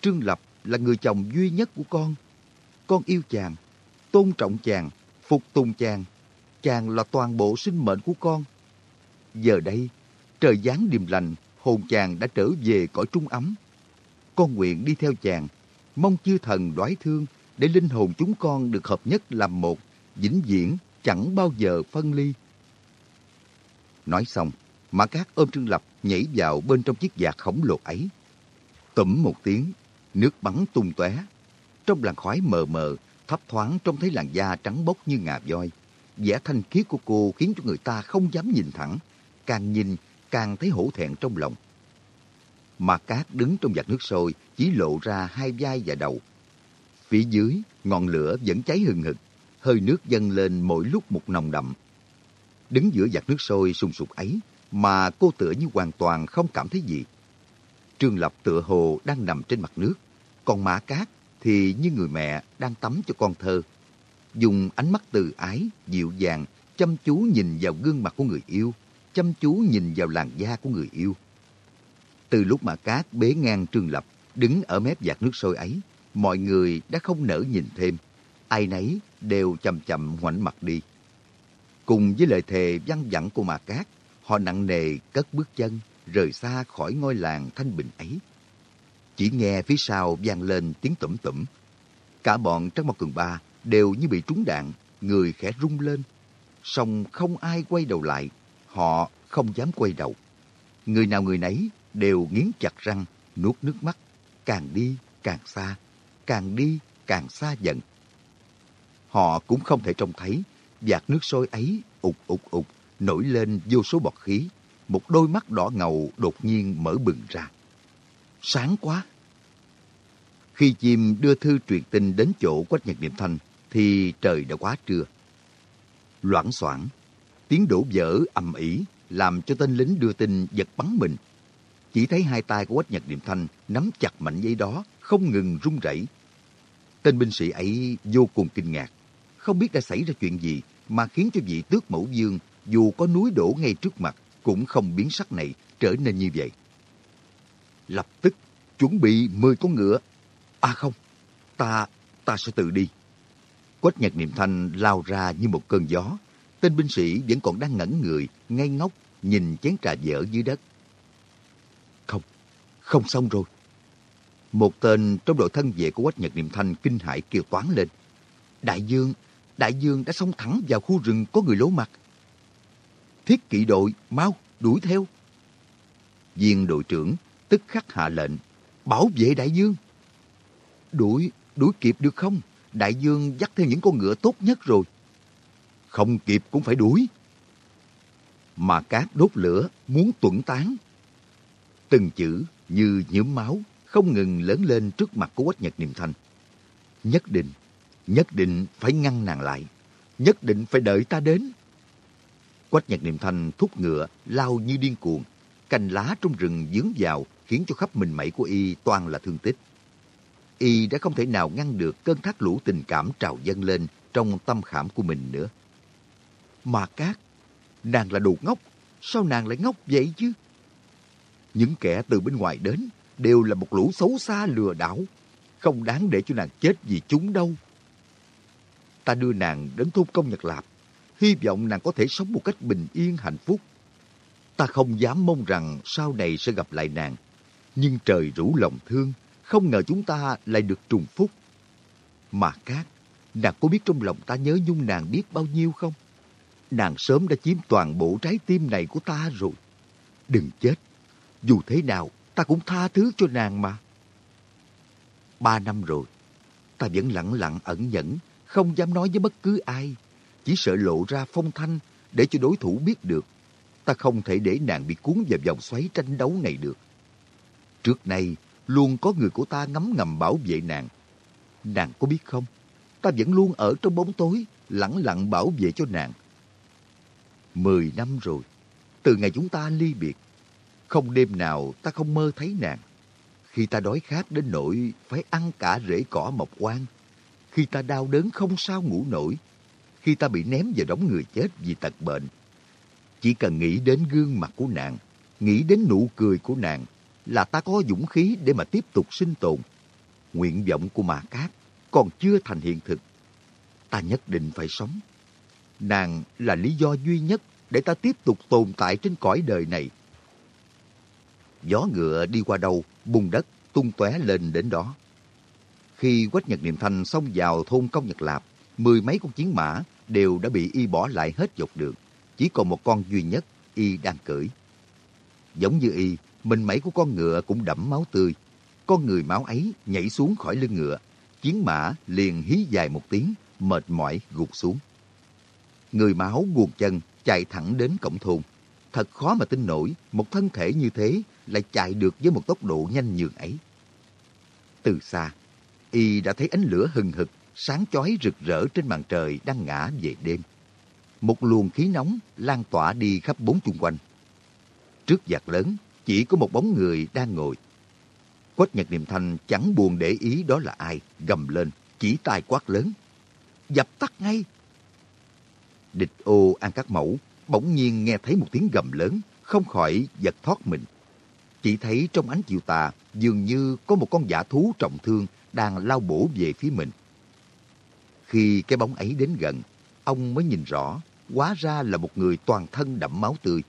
Trương Lập là người chồng duy nhất của con. Con yêu chàng, tôn trọng chàng, phục tùng chàng. Chàng là toàn bộ sinh mệnh của con. Giờ đây, trời giáng điềm lành, hồn chàng đã trở về cõi trung ấm. Con nguyện đi theo chàng, mong chư thần đoái thương để linh hồn chúng con được hợp nhất làm một, vĩnh viễn, chẳng bao giờ phân ly. Nói xong, Mã Cát ôm Trương Lập nhảy vào bên trong chiếc giạc khổng lồ ấy. Tủm một tiếng, nước bắn tung tóe. Trong làn khói mờ mờ, thấp thoáng trông thấy làn da trắng bóc như ngà voi. vẻ thanh khiết của cô khiến cho người ta không dám nhìn thẳng. Càng nhìn, càng thấy hổ thẹn trong lòng. Mà cát đứng trong vạt nước sôi, chỉ lộ ra hai vai và đầu. Phía dưới, ngọn lửa vẫn cháy hừng hực, hơi nước dâng lên mỗi lúc một nồng đậm. Đứng giữa vạt nước sôi sùng sục ấy, mà cô tựa như hoàn toàn không cảm thấy gì. Trương Lập tựa hồ đang nằm trên mặt nước, còn Mã Cát thì như người mẹ đang tắm cho con thơ. Dùng ánh mắt từ ái, dịu dàng, chăm chú nhìn vào gương mặt của người yêu, chăm chú nhìn vào làn da của người yêu. Từ lúc mà Cát bế ngang Trương Lập, đứng ở mép giạt nước sôi ấy, mọi người đã không nỡ nhìn thêm. Ai nấy đều chậm chậm ngoảnh mặt đi. Cùng với lời thề văng vẳng của mà Cát, họ nặng nề cất bước chân, rời xa khỏi ngôi làng thanh bình ấy. Chỉ nghe phía sau vang lên tiếng tủm tủm. Cả bọn trong một cường ba đều như bị trúng đạn, người khẽ rung lên. Song không ai quay đầu lại, họ không dám quay đầu. Người nào người nấy đều nghiến chặt răng, nuốt nước mắt, càng đi càng xa, càng đi càng xa dần. Họ cũng không thể trông thấy, vạt nước sôi ấy ụt ụt ụt nổi lên vô số bọt khí, một đôi mắt đỏ ngầu đột nhiên mở bừng ra. Sáng quá! Khi chim đưa thư truyền tin đến chỗ Quách Nhật Niệm Thanh, thì trời đã quá trưa. Loãng xoảng, tiếng đổ vỡ ầm ĩ làm cho tên lính đưa tin giật bắn mình. Chỉ thấy hai tay của Quách Nhật Niệm Thanh nắm chặt mảnh giấy đó, không ngừng run rẩy. Tên binh sĩ ấy vô cùng kinh ngạc, không biết đã xảy ra chuyện gì mà khiến cho vị tước mẫu dương dù có núi đổ ngay trước mặt cũng không biến sắc này trở nên như vậy. Lập tức chuẩn bị 10 con ngựa. À không, ta, ta sẽ tự đi. Quách nhật niệm thanh lao ra như một cơn gió. Tên binh sĩ vẫn còn đang ngẩn người, ngây ngốc, nhìn chén trà dở dưới đất. Không, xong rồi. Một tên trong đội thân vệ của Quách Nhật Niệm Thanh kinh hãi kêu toán lên. Đại dương, đại dương đã xông thẳng vào khu rừng có người lố mặt. Thiết kỵ đội, mau, đuổi theo. Viên đội trưởng tức khắc hạ lệnh, bảo vệ đại dương. Đuổi, đuổi kịp được không? Đại dương dắt theo những con ngựa tốt nhất rồi. Không kịp cũng phải đuổi. Mà cát đốt lửa, muốn tuẩn tán. Từng chữ như nhiễm máu, không ngừng lớn lên trước mặt của Quách Nhật Niệm Thanh. Nhất định, nhất định phải ngăn nàng lại. Nhất định phải đợi ta đến. Quách Nhật Niệm Thanh thúc ngựa, lao như điên cuồng. Cành lá trong rừng dướng vào, khiến cho khắp mình mẩy của y toàn là thương tích. Y đã không thể nào ngăn được cơn thác lũ tình cảm trào dâng lên trong tâm khảm của mình nữa. Mà Cát, nàng là đồ ngốc, sao nàng lại ngốc vậy chứ? Những kẻ từ bên ngoài đến đều là một lũ xấu xa lừa đảo, không đáng để cho nàng chết vì chúng đâu. Ta đưa nàng đến thôn công Nhật Lạp, hy vọng nàng có thể sống một cách bình yên hạnh phúc. Ta không dám mong rằng sau này sẽ gặp lại nàng, nhưng trời rủ lòng thương, không ngờ chúng ta lại được trùng phúc. Mà Cát, nàng có biết trong lòng ta nhớ nhung nàng biết bao nhiêu không? Nàng sớm đã chiếm toàn bộ trái tim này của ta rồi. Đừng chết. Dù thế nào, ta cũng tha thứ cho nàng mà. Ba năm rồi, ta vẫn lặng lặng ẩn nhẫn, không dám nói với bất cứ ai. Chỉ sợ lộ ra phong thanh để cho đối thủ biết được. Ta không thể để nàng bị cuốn vào vòng xoáy tranh đấu này được. Trước nay, luôn có người của ta ngấm ngầm bảo vệ nàng. Nàng có biết không? Ta vẫn luôn ở trong bóng tối, lặng lặng bảo vệ cho nàng. Mười năm rồi, từ ngày chúng ta ly biệt, không đêm nào ta không mơ thấy nàng. Khi ta đói khát đến nỗi phải ăn cả rễ cỏ mọc quang. Khi ta đau đớn không sao ngủ nổi. Khi ta bị ném vào đống người chết vì tật bệnh. Chỉ cần nghĩ đến gương mặt của nàng, nghĩ đến nụ cười của nàng, là ta có dũng khí để mà tiếp tục sinh tồn. Nguyện vọng của Mã Cát còn chưa thành hiện thực. Ta nhất định phải sống. Nàng là lý do duy nhất để ta tiếp tục tồn tại trên cõi đời này. Gió ngựa đi qua đâu, bùn đất tung tóe lên đến đó. Khi Quách Nhật Niệm Thanh xông vào thôn Công Nhật Lạp, mười mấy con chiến mã đều đã bị y bỏ lại hết dọc đường. Chỉ còn một con duy nhất y đang cưỡi. Giống như y, mình mẩy của con ngựa cũng đẫm máu tươi. Con người máu ấy nhảy xuống khỏi lưng ngựa. Chiến mã liền hí dài một tiếng, mệt mỏi gục xuống. Người máu buồn chân chạy thẳng đến cổng thôn. Thật khó mà tin nổi một thân thể như thế lại chạy được với một tốc độ nhanh nhường ấy. Từ xa, y đã thấy ánh lửa hừng hực, sáng chói rực rỡ trên màn trời đang ngã về đêm. Một luồng khí nóng lan tỏa đi khắp bốn chung quanh. Trước giặc lớn, chỉ có một bóng người đang ngồi. Quách Nhật Niệm Thanh chẳng buồn để ý đó là ai, gầm lên, chỉ tay quát lớn. Dập tắt ngay! Địch ô An Các Mẫu bỗng nhiên nghe thấy một tiếng gầm lớn, không khỏi giật thoát mình. Chỉ thấy trong ánh chiều tà dường như có một con giả thú trọng thương đang lao bổ về phía mình. Khi cái bóng ấy đến gần, ông mới nhìn rõ, hóa ra là một người toàn thân đẫm máu tươi.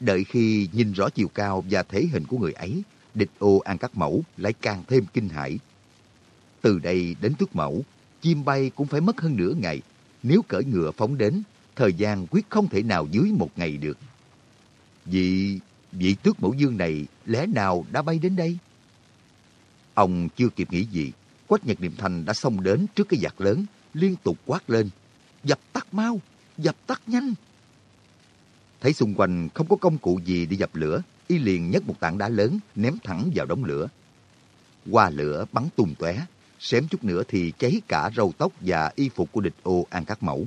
Đợi khi nhìn rõ chiều cao và thể hình của người ấy, địch ô An Các Mẫu lại càng thêm kinh hãi. Từ đây đến tước mẫu, chim bay cũng phải mất hơn nửa ngày. Nếu cởi ngựa phóng đến, thời gian quyết không thể nào dưới một ngày được. Vị, vị tước mẫu dương này lẽ nào đã bay đến đây? Ông chưa kịp nghĩ gì, Quách Nhật Niệm Thành đã xông đến trước cái giặc lớn, liên tục quát lên. Dập tắt mau, dập tắt nhanh. Thấy xung quanh không có công cụ gì để dập lửa, y liền nhấc một tảng đá lớn ném thẳng vào đống lửa. Qua lửa bắn tung tóe, xém chút nữa thì cháy cả râu tóc và y phục của địch ô An Các Mẫu.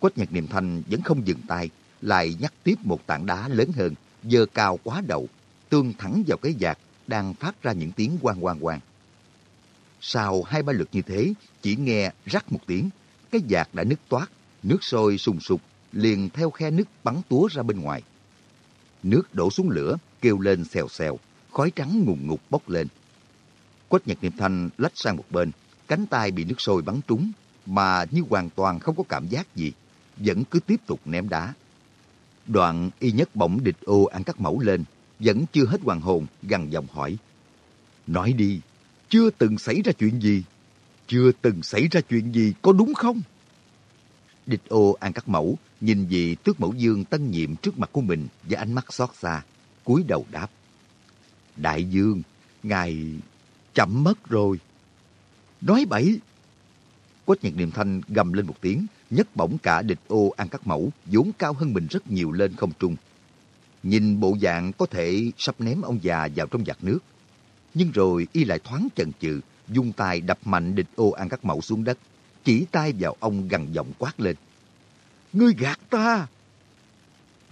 Quách Nhật Niệm Thanh vẫn không dừng tay, lại nhắc tiếp một tảng đá lớn hơn, dơ cao quá đầu, tương thẳng vào cái giạc đang phát ra những tiếng quang quang quang. Sau hai ba lượt như thế, chỉ nghe rắc một tiếng, cái giạc đã nứt toát, nước sôi sùng sục, liền theo khe nứt bắn túa ra bên ngoài. Nước đổ xuống lửa, kêu lên xèo xèo, khói trắng ngùng ngục bốc lên. Quách Nhật Niệm Thanh lách sang một bên, cánh tay bị nước sôi bắn trúng, mà như hoàn toàn không có cảm giác gì, vẫn cứ tiếp tục ném đá. Đoạn y nhất bỗng địch ô ăn các mẫu lên, vẫn chưa hết hoàng hồn, gằn giọng hỏi. Nói đi, chưa từng xảy ra chuyện gì. chưa từng xảy ra chuyện gì có đúng không? Địch ô An Cắt Mẫu nhìn vị tước mẫu dương tân nhiệm trước mặt của mình với ánh mắt xót xa, cúi đầu đáp. Đại dương, ngài chậm mất rồi. Nói bậy! Quách nhật niệm thanh gầm lên một tiếng, nhấc bổng cả địch ô ăn các Mẫu, vốn cao hơn mình rất nhiều lên không trung. Nhìn bộ dạng có thể sắp ném ông già vào trong giặt nước. Nhưng rồi y lại thoáng chần chừ, dung tay đập mạnh địch ô ăn các Mẫu xuống đất, chỉ tay vào ông gằn giọng quát lên. Ngươi gạt ta!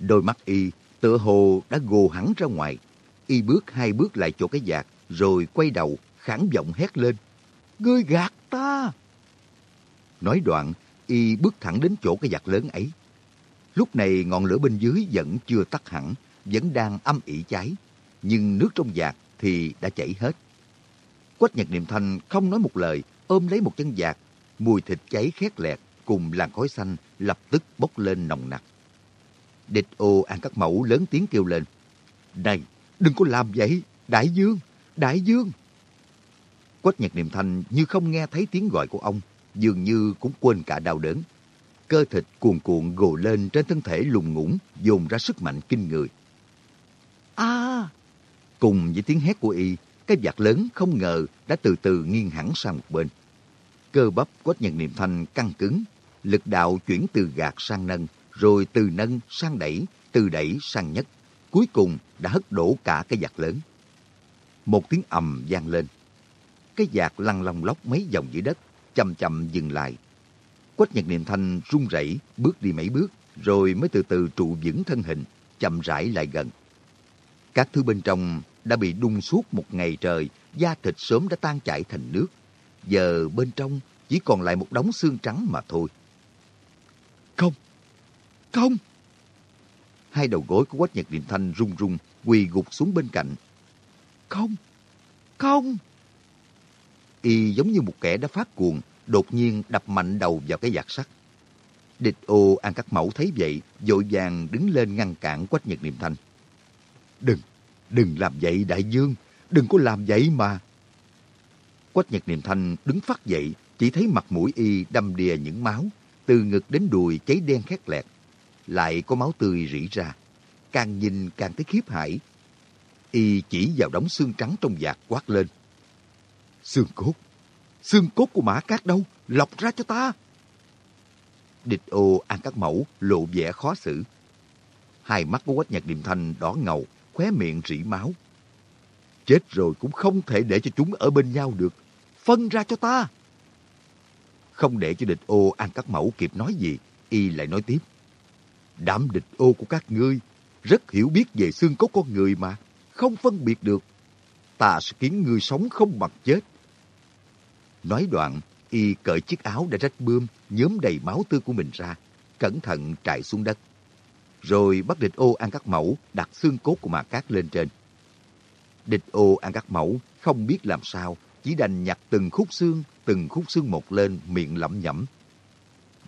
Đôi mắt y tựa hồ đã gồ hẳn ra ngoài. Y bước hai bước lại chỗ cái giạc, rồi quay đầu, khản giọng hét lên. Ngươi gạt ta! Nói đoạn, y bước thẳng đến chỗ cái giặc lớn ấy. Lúc này ngọn lửa bên dưới vẫn chưa tắt hẳn, vẫn đang âm ỉ cháy. Nhưng nước trong giạc thì đã chảy hết. Quách Nhật Niệm Thanh không nói một lời, ôm lấy một chân giạc. Mùi thịt cháy khét lẹt cùng làn khói xanh lập tức bốc lên nồng nặc. Địch ô An Các Mẫu lớn tiếng kêu lên. Này, đừng có làm vậy, Đại Dương, Đại Dương. Quách Nhật Niệm Thanh như không nghe thấy tiếng gọi của ông, dường như cũng quên cả đau đớn. Cơ thịt cuồn cuộn gồ lên trên thân thể lùng ngủng, dồn ra sức mạnh kinh người. À! Cùng với tiếng hét của y, cái vạt lớn không ngờ đã từ từ nghiêng hẳn sang một bên. Cơ bắp quách nhận niệm thanh căng cứng, lực đạo chuyển từ gạt sang nâng, rồi từ nâng sang đẩy, từ đẩy sang nhất. Cuối cùng đã hất đổ cả cái vạt lớn. Một tiếng ầm vang lên. Cái vạt lăn long lóc mấy vòng dưới đất, chậm chậm dừng lại. Quách nhật niệm thanh run rẩy bước đi mấy bước, rồi mới từ từ trụ vững thân hình, chậm rãi lại gần. Các thứ bên trong đã bị đun suốt một ngày trời, da thịt sớm đã tan chảy thành nước. Giờ bên trong chỉ còn lại một đống xương trắng mà thôi. Không! Không! Hai đầu gối của Quách Nhật Niệm Thanh run run, quỳ gục xuống bên cạnh. Không! Không! Y giống như một kẻ đã phát cuồng, đột nhiên đập mạnh đầu vào cái giạc sắt. Địch ô An Cắt Mẫu thấy vậy, vội vàng đứng lên ngăn cản Quách Nhật Niệm Thanh. Đừng, đừng làm vậy đại dương, đừng có làm vậy mà. Quách Nhật Niệm Thanh đứng phát dậy, chỉ thấy mặt mũi y đâm đìa những máu, từ ngực đến đùi cháy đen khét lẹt. Lại có máu tươi rỉ ra, càng nhìn càng thấy khiếp hãi. Y chỉ vào đống xương trắng trong giạc quát lên. Xương cốt, xương cốt của mã cát đâu, lọc ra cho ta. Địch ô ăn các mẫu lộ vẻ khó xử. Hai mắt của Quách Nhật Điềm Thanh đỏ ngầu, khóe miệng rỉ máu. Chết rồi cũng không thể để cho chúng ở bên nhau được. Phân ra cho ta! Không để cho địch ô ăn các mẫu kịp nói gì, y lại nói tiếp. Đám địch ô của các ngươi rất hiểu biết về xương cốt con người mà, không phân biệt được. Ta sẽ khiến ngươi sống không bằng chết. Nói đoạn, y cởi chiếc áo đã rách bươm, nhóm đầy máu tươi của mình ra, cẩn thận trải xuống đất. Rồi bắt địch ô ăn các mẫu, đặt xương cốt của mà cát lên trên. Địch ô ăn các mẫu, không biết làm sao, chỉ đành nhặt từng khúc xương, từng khúc xương một lên, miệng lẩm nhẩm.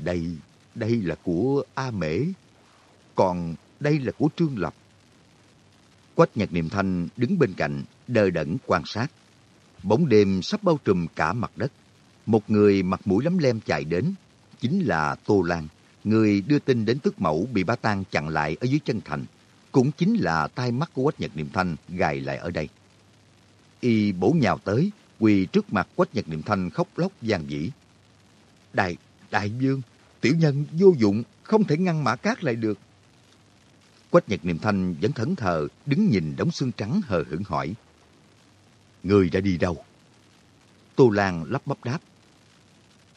Đây, đây là của A Mễ, còn đây là của Trương Lập. Quách Nhật Niệm Thanh đứng bên cạnh, đờ đẫn quan sát. Bóng đêm sắp bao trùm cả mặt đất. Một người mặt mũi lấm lem chạy đến, chính là Tô Lan, người đưa tin đến tước mẫu bị bá tang chặn lại ở dưới chân thành. Cũng chính là tai mắt của Quách Nhật Niệm Thanh gài lại ở đây. Y bổ nhào tới, quỳ trước mặt Quách Nhật Niệm Thanh khóc lóc gian dĩ. Đại, đại vương, tiểu nhân vô dụng, không thể ngăn mã cát lại được. Quách Nhật Niệm Thanh vẫn thẫn thờ, đứng nhìn đống xương trắng hờ hững hỏi. Người đã đi đâu? Tô Lan lắp bắp đáp.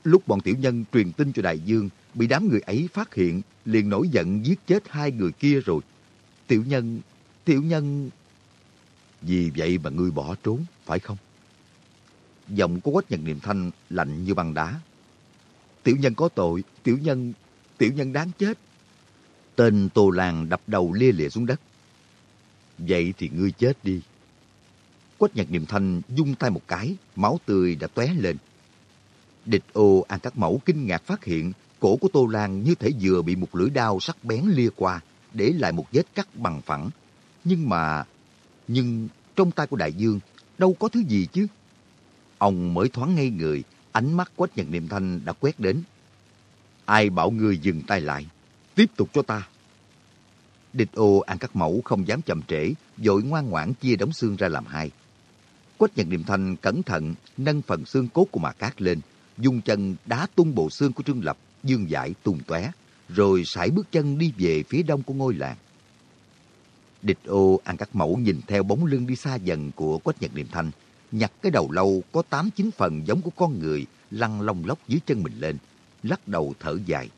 Lúc bọn tiểu nhân truyền tin cho đại dương, bị đám người ấy phát hiện, liền nổi giận giết chết hai người kia rồi. Tiểu nhân, tiểu nhân... Vì vậy mà ngươi bỏ trốn, phải không? Giọng của quách nhật niệm thanh lạnh như băng đá. Tiểu nhân có tội, tiểu nhân, tiểu nhân đáng chết. Tên Tô Làng đập đầu lia lịa xuống đất. Vậy thì ngươi chết đi. Quách Nhạc niệm thanh dung tay một cái, máu tươi đã tóe lên. Địch ô An Các Mẫu kinh ngạc phát hiện cổ của Tô Lan như thể vừa bị một lưỡi đao sắc bén lia qua, để lại một vết cắt bằng phẳng. Nhưng mà... Nhưng trong tay của đại dương đâu có thứ gì chứ? Ông mới thoáng ngây người, Ánh mắt quách nhật niệm thanh đã quét đến. Ai bảo ngươi dừng tay lại? Tiếp tục cho ta. Địch ô ăn các mẫu không dám chậm trễ, vội ngoan ngoãn chia đống xương ra làm hai. Quách nhật niệm thanh cẩn thận nâng phần xương cốt của mà cát lên, dùng chân đá tung bộ xương của Trương Lập, dương giải tung tóe, rồi sải bước chân đi về phía đông của ngôi làng. Địch ô ăn các mẫu nhìn theo bóng lưng đi xa dần của Quách Nhật Niệm Thanh, nhặt cái đầu lâu có tám chín phần giống của con người lăn lông lóc dưới chân mình lên, lắc đầu thở dài.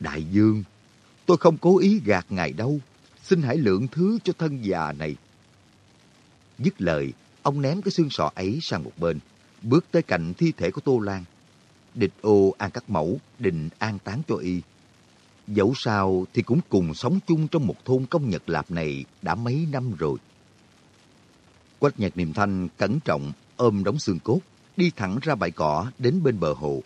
Đại dương, tôi không cố ý gạt ngài đâu, xin hãy lượng thứ cho thân già này. Dứt lời, ông ném cái xương sọ ấy sang một bên, bước tới cạnh thi thể của Tô Lan. Địch ô an các mẫu, định an táng cho y. Dẫu sao thì cũng cùng sống chung trong một thôn công Nhật Lạp này đã mấy năm rồi. Quách nhạc niềm thanh cẩn trọng ôm đống xương cốt, đi thẳng ra bãi cỏ đến bên bờ hồ.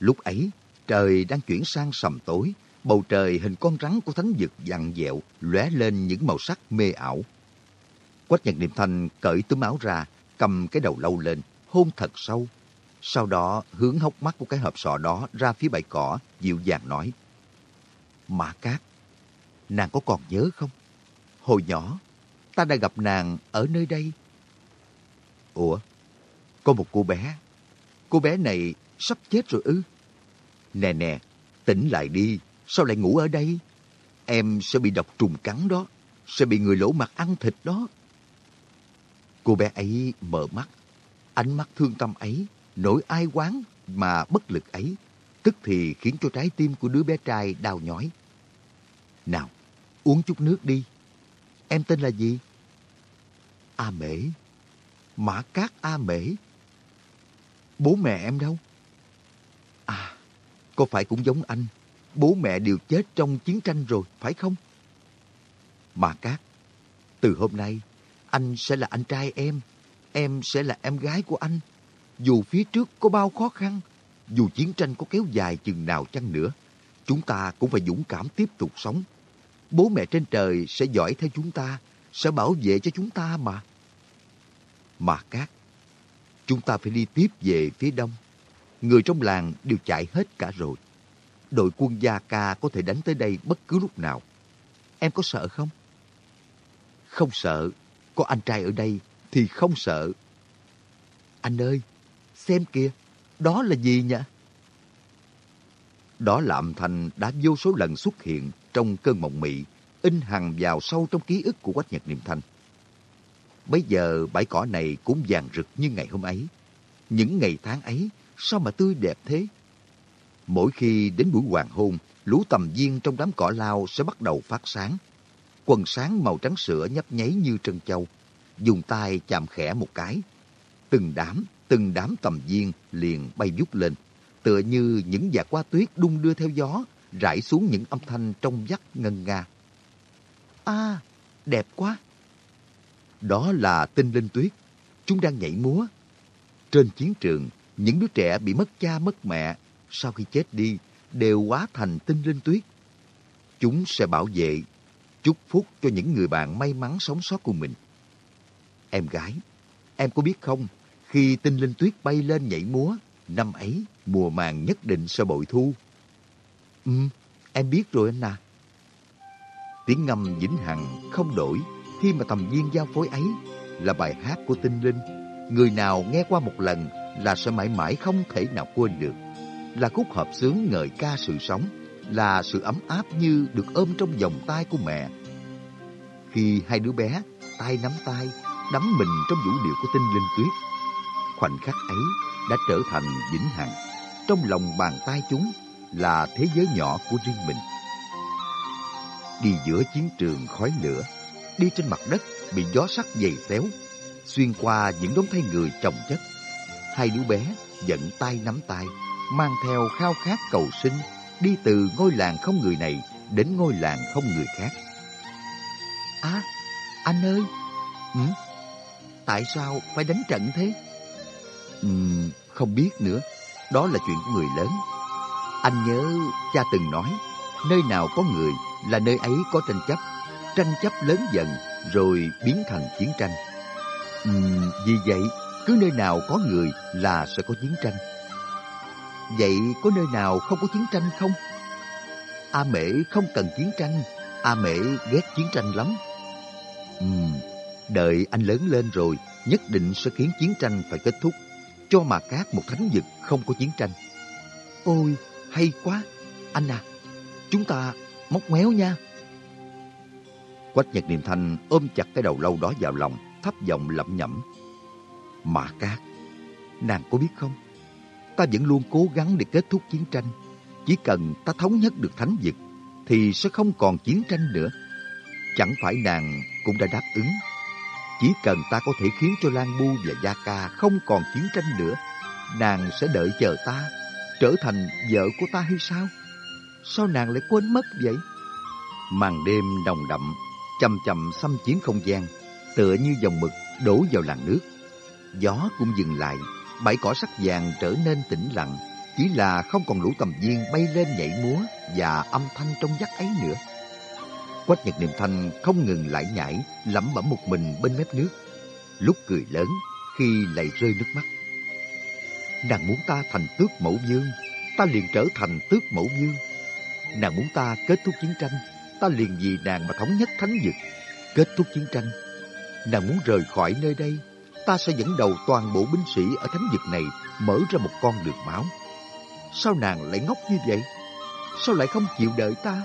Lúc ấy, trời đang chuyển sang sầm tối, bầu trời hình con rắn của thánh dực dặn dẹo, lóe lên những màu sắc mê ảo. Quách Nhật niệm thanh cởi túi áo ra, cầm cái đầu lâu lên, hôn thật sâu. Sau đó hướng hốc mắt của cái hộp sọ đó ra phía bãi cỏ, dịu dàng nói. Mã Cát, nàng có còn nhớ không? Hồi nhỏ, ta đã gặp nàng ở nơi đây. Ủa, có một cô bé. Cô bé này sắp chết rồi ư? Nè nè, tỉnh lại đi, sao lại ngủ ở đây? Em sẽ bị độc trùng cắn đó, sẽ bị người lỗ mặt ăn thịt đó. Cô bé ấy mở mắt, ánh mắt thương tâm ấy, nỗi ai quán mà bất lực ấy, tức thì khiến cho trái tim của đứa bé trai đau nhói. Nào, uống chút nước đi. Em tên là gì? A Mễ. Mã Cát A Mễ. Bố mẹ em đâu? À, có phải cũng giống anh? Bố mẹ đều chết trong chiến tranh rồi, phải không? Mã Cát, từ hôm nay, anh sẽ là anh trai em. Em sẽ là em gái của anh. Dù phía trước có bao khó khăn, dù chiến tranh có kéo dài chừng nào chăng nữa, chúng ta cũng phải dũng cảm tiếp tục sống. Bố mẹ trên trời sẽ giỏi theo chúng ta, sẽ bảo vệ cho chúng ta mà. Mà Cát, chúng ta phải đi tiếp về phía đông. Người trong làng đều chạy hết cả rồi. Đội quân Gia Ca có thể đánh tới đây bất cứ lúc nào. Em có sợ không? Không sợ. Có anh trai ở đây thì không sợ. Anh ơi, xem kìa, đó là gì nhỉ? Đó là âm thanh đã vô số lần xuất hiện trong cơn mộng mị, in hằn vào sâu trong ký ức của Quách Nhật Niệm Thanh. Bây giờ bãi cỏ này cũng vàng rực như ngày hôm ấy. Những ngày tháng ấy sao mà tươi đẹp thế? Mỗi khi đến buổi hoàng hôn, lũ tầm viên trong đám cỏ lao sẽ bắt đầu phát sáng. Quần sáng màu trắng sữa nhấp nháy như trân châu. Dùng tay chạm khẽ một cái. Từng đám, từng đám tầm viên liền bay vút lên. Tựa như những vạt hoa tuyết đung đưa theo gió, rải xuống những âm thanh trong vắt ngân nga. À, đẹp quá! Đó là tinh linh tuyết. Chúng đang nhảy múa. Trên chiến trường, những đứa trẻ bị mất cha mất mẹ sau khi chết đi đều hóa thành tinh linh tuyết. Chúng sẽ bảo vệ, chúc phúc cho những người bạn may mắn sống sót của mình. Em gái, em có biết không, khi tinh linh tuyết bay lên nhảy múa, năm ấy mùa màng nhất định sẽ bội thu. Ừ, em biết rồi anh à. Tiếng ngâm vĩnh hằng không đổi khi mà tầm viên giao phối ấy là bài hát của tinh linh. Người nào nghe qua một lần là sẽ mãi mãi không thể nào quên được. Là khúc hợp sướng ngợi ca sự sống, là sự ấm áp như được ôm trong vòng tay của mẹ. Khi hai đứa bé tay nắm tay đắm mình trong vũ điệu của tinh linh tuyết, khoảnh khắc ấy đã trở thành vĩnh hằng. Trong lòng bàn tay chúng là thế giới nhỏ của riêng mình. Đi giữa chiến trường khói lửa, đi trên mặt đất bị gió sắt dày xéo, xuyên qua những đống thay người chồng chất. Hai đứa bé dẫn tay nắm tay, mang theo khao khát cầu sinh, đi từ ngôi làng không người này đến ngôi làng không người khác. À, anh ơi! Ừ? Tại sao phải đánh trận thế? Ừ, không biết nữa. Đó là chuyện của người lớn. Anh nhớ cha từng nói, nơi nào có người là nơi ấy có tranh chấp tranh chấp lớn dần rồi biến thành chiến tranh. Uhm, vì vậy, cứ nơi nào có người là sẽ có chiến tranh. Vậy có nơi nào không có chiến tranh không? A Mễ không cần chiến tranh, A Mễ ghét chiến tranh lắm. Ừm, đợi anh lớn lên rồi, nhất định sẽ khiến chiến tranh phải kết thúc, cho mà cát một thánh vực không có chiến tranh. Ôi, hay quá! Anh à, chúng ta móc méo nha. Quách Nhật Niệm Thanh ôm chặt cái đầu lâu đó vào lòng, thấp giọng lẩm nhẩm. Mã Cát, nàng có biết không? Ta vẫn luôn cố gắng để kết thúc chiến tranh. Chỉ cần ta thống nhất được thánh vực, thì sẽ không còn chiến tranh nữa. Chẳng phải nàng cũng đã đáp ứng. Chỉ cần ta có thể khiến cho Lan Bu và Gia Ca không còn chiến tranh nữa, nàng sẽ đợi chờ ta, trở thành vợ của ta hay sao? Sao nàng lại quên mất vậy? Màn đêm nồng đậm, chậm chậm xâm chiếm không gian, tựa như dòng mực đổ vào làn nước. Gió cũng dừng lại, bãi cỏ sắc vàng trở nên tĩnh lặng, chỉ là không còn lũ tầm viên bay lên nhảy múa và âm thanh trong giấc ấy nữa. Quách Nhật Niệm Thanh không ngừng lại nhảy, lẩm bẩm một mình bên mép nước. Lúc cười lớn, khi lại rơi nước mắt. Nàng muốn ta thành tước mẫu dương, ta liền trở thành tước mẫu dương. Nàng muốn ta kết thúc chiến tranh, ta liền vì nàng mà thống nhất thánh vực. Kết thúc chiến tranh, nàng muốn rời khỏi nơi đây, ta sẽ dẫn đầu toàn bộ binh sĩ ở thánh vực này mở ra một con đường máu. Sao nàng lại ngốc như vậy? Sao lại không chịu đợi ta?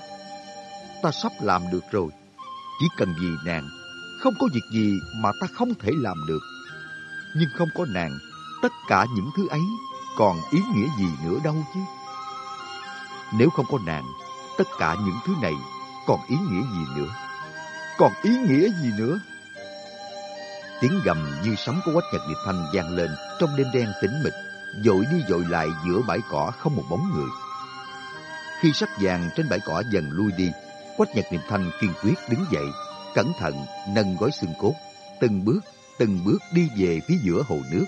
Ta sắp làm được rồi. Chỉ cần vì nàng, không có việc gì mà ta không thể làm được. Nhưng không có nàng, tất cả những thứ ấy còn ý nghĩa gì nữa đâu chứ? Nếu không có nàng, tất cả những thứ này còn ý nghĩa gì nữa? Còn ý nghĩa gì nữa? Tiếng gầm như sấm của quách nhật điệp thanh vang lên trong đêm đen tĩnh mịch, dội đi dội lại giữa bãi cỏ không một bóng người. Khi sắc vàng trên bãi cỏ dần lui đi, quách nhật điệp thanh kiên quyết đứng dậy, cẩn thận nâng gói xương cốt, từng bước, từng bước đi về phía giữa hồ nước.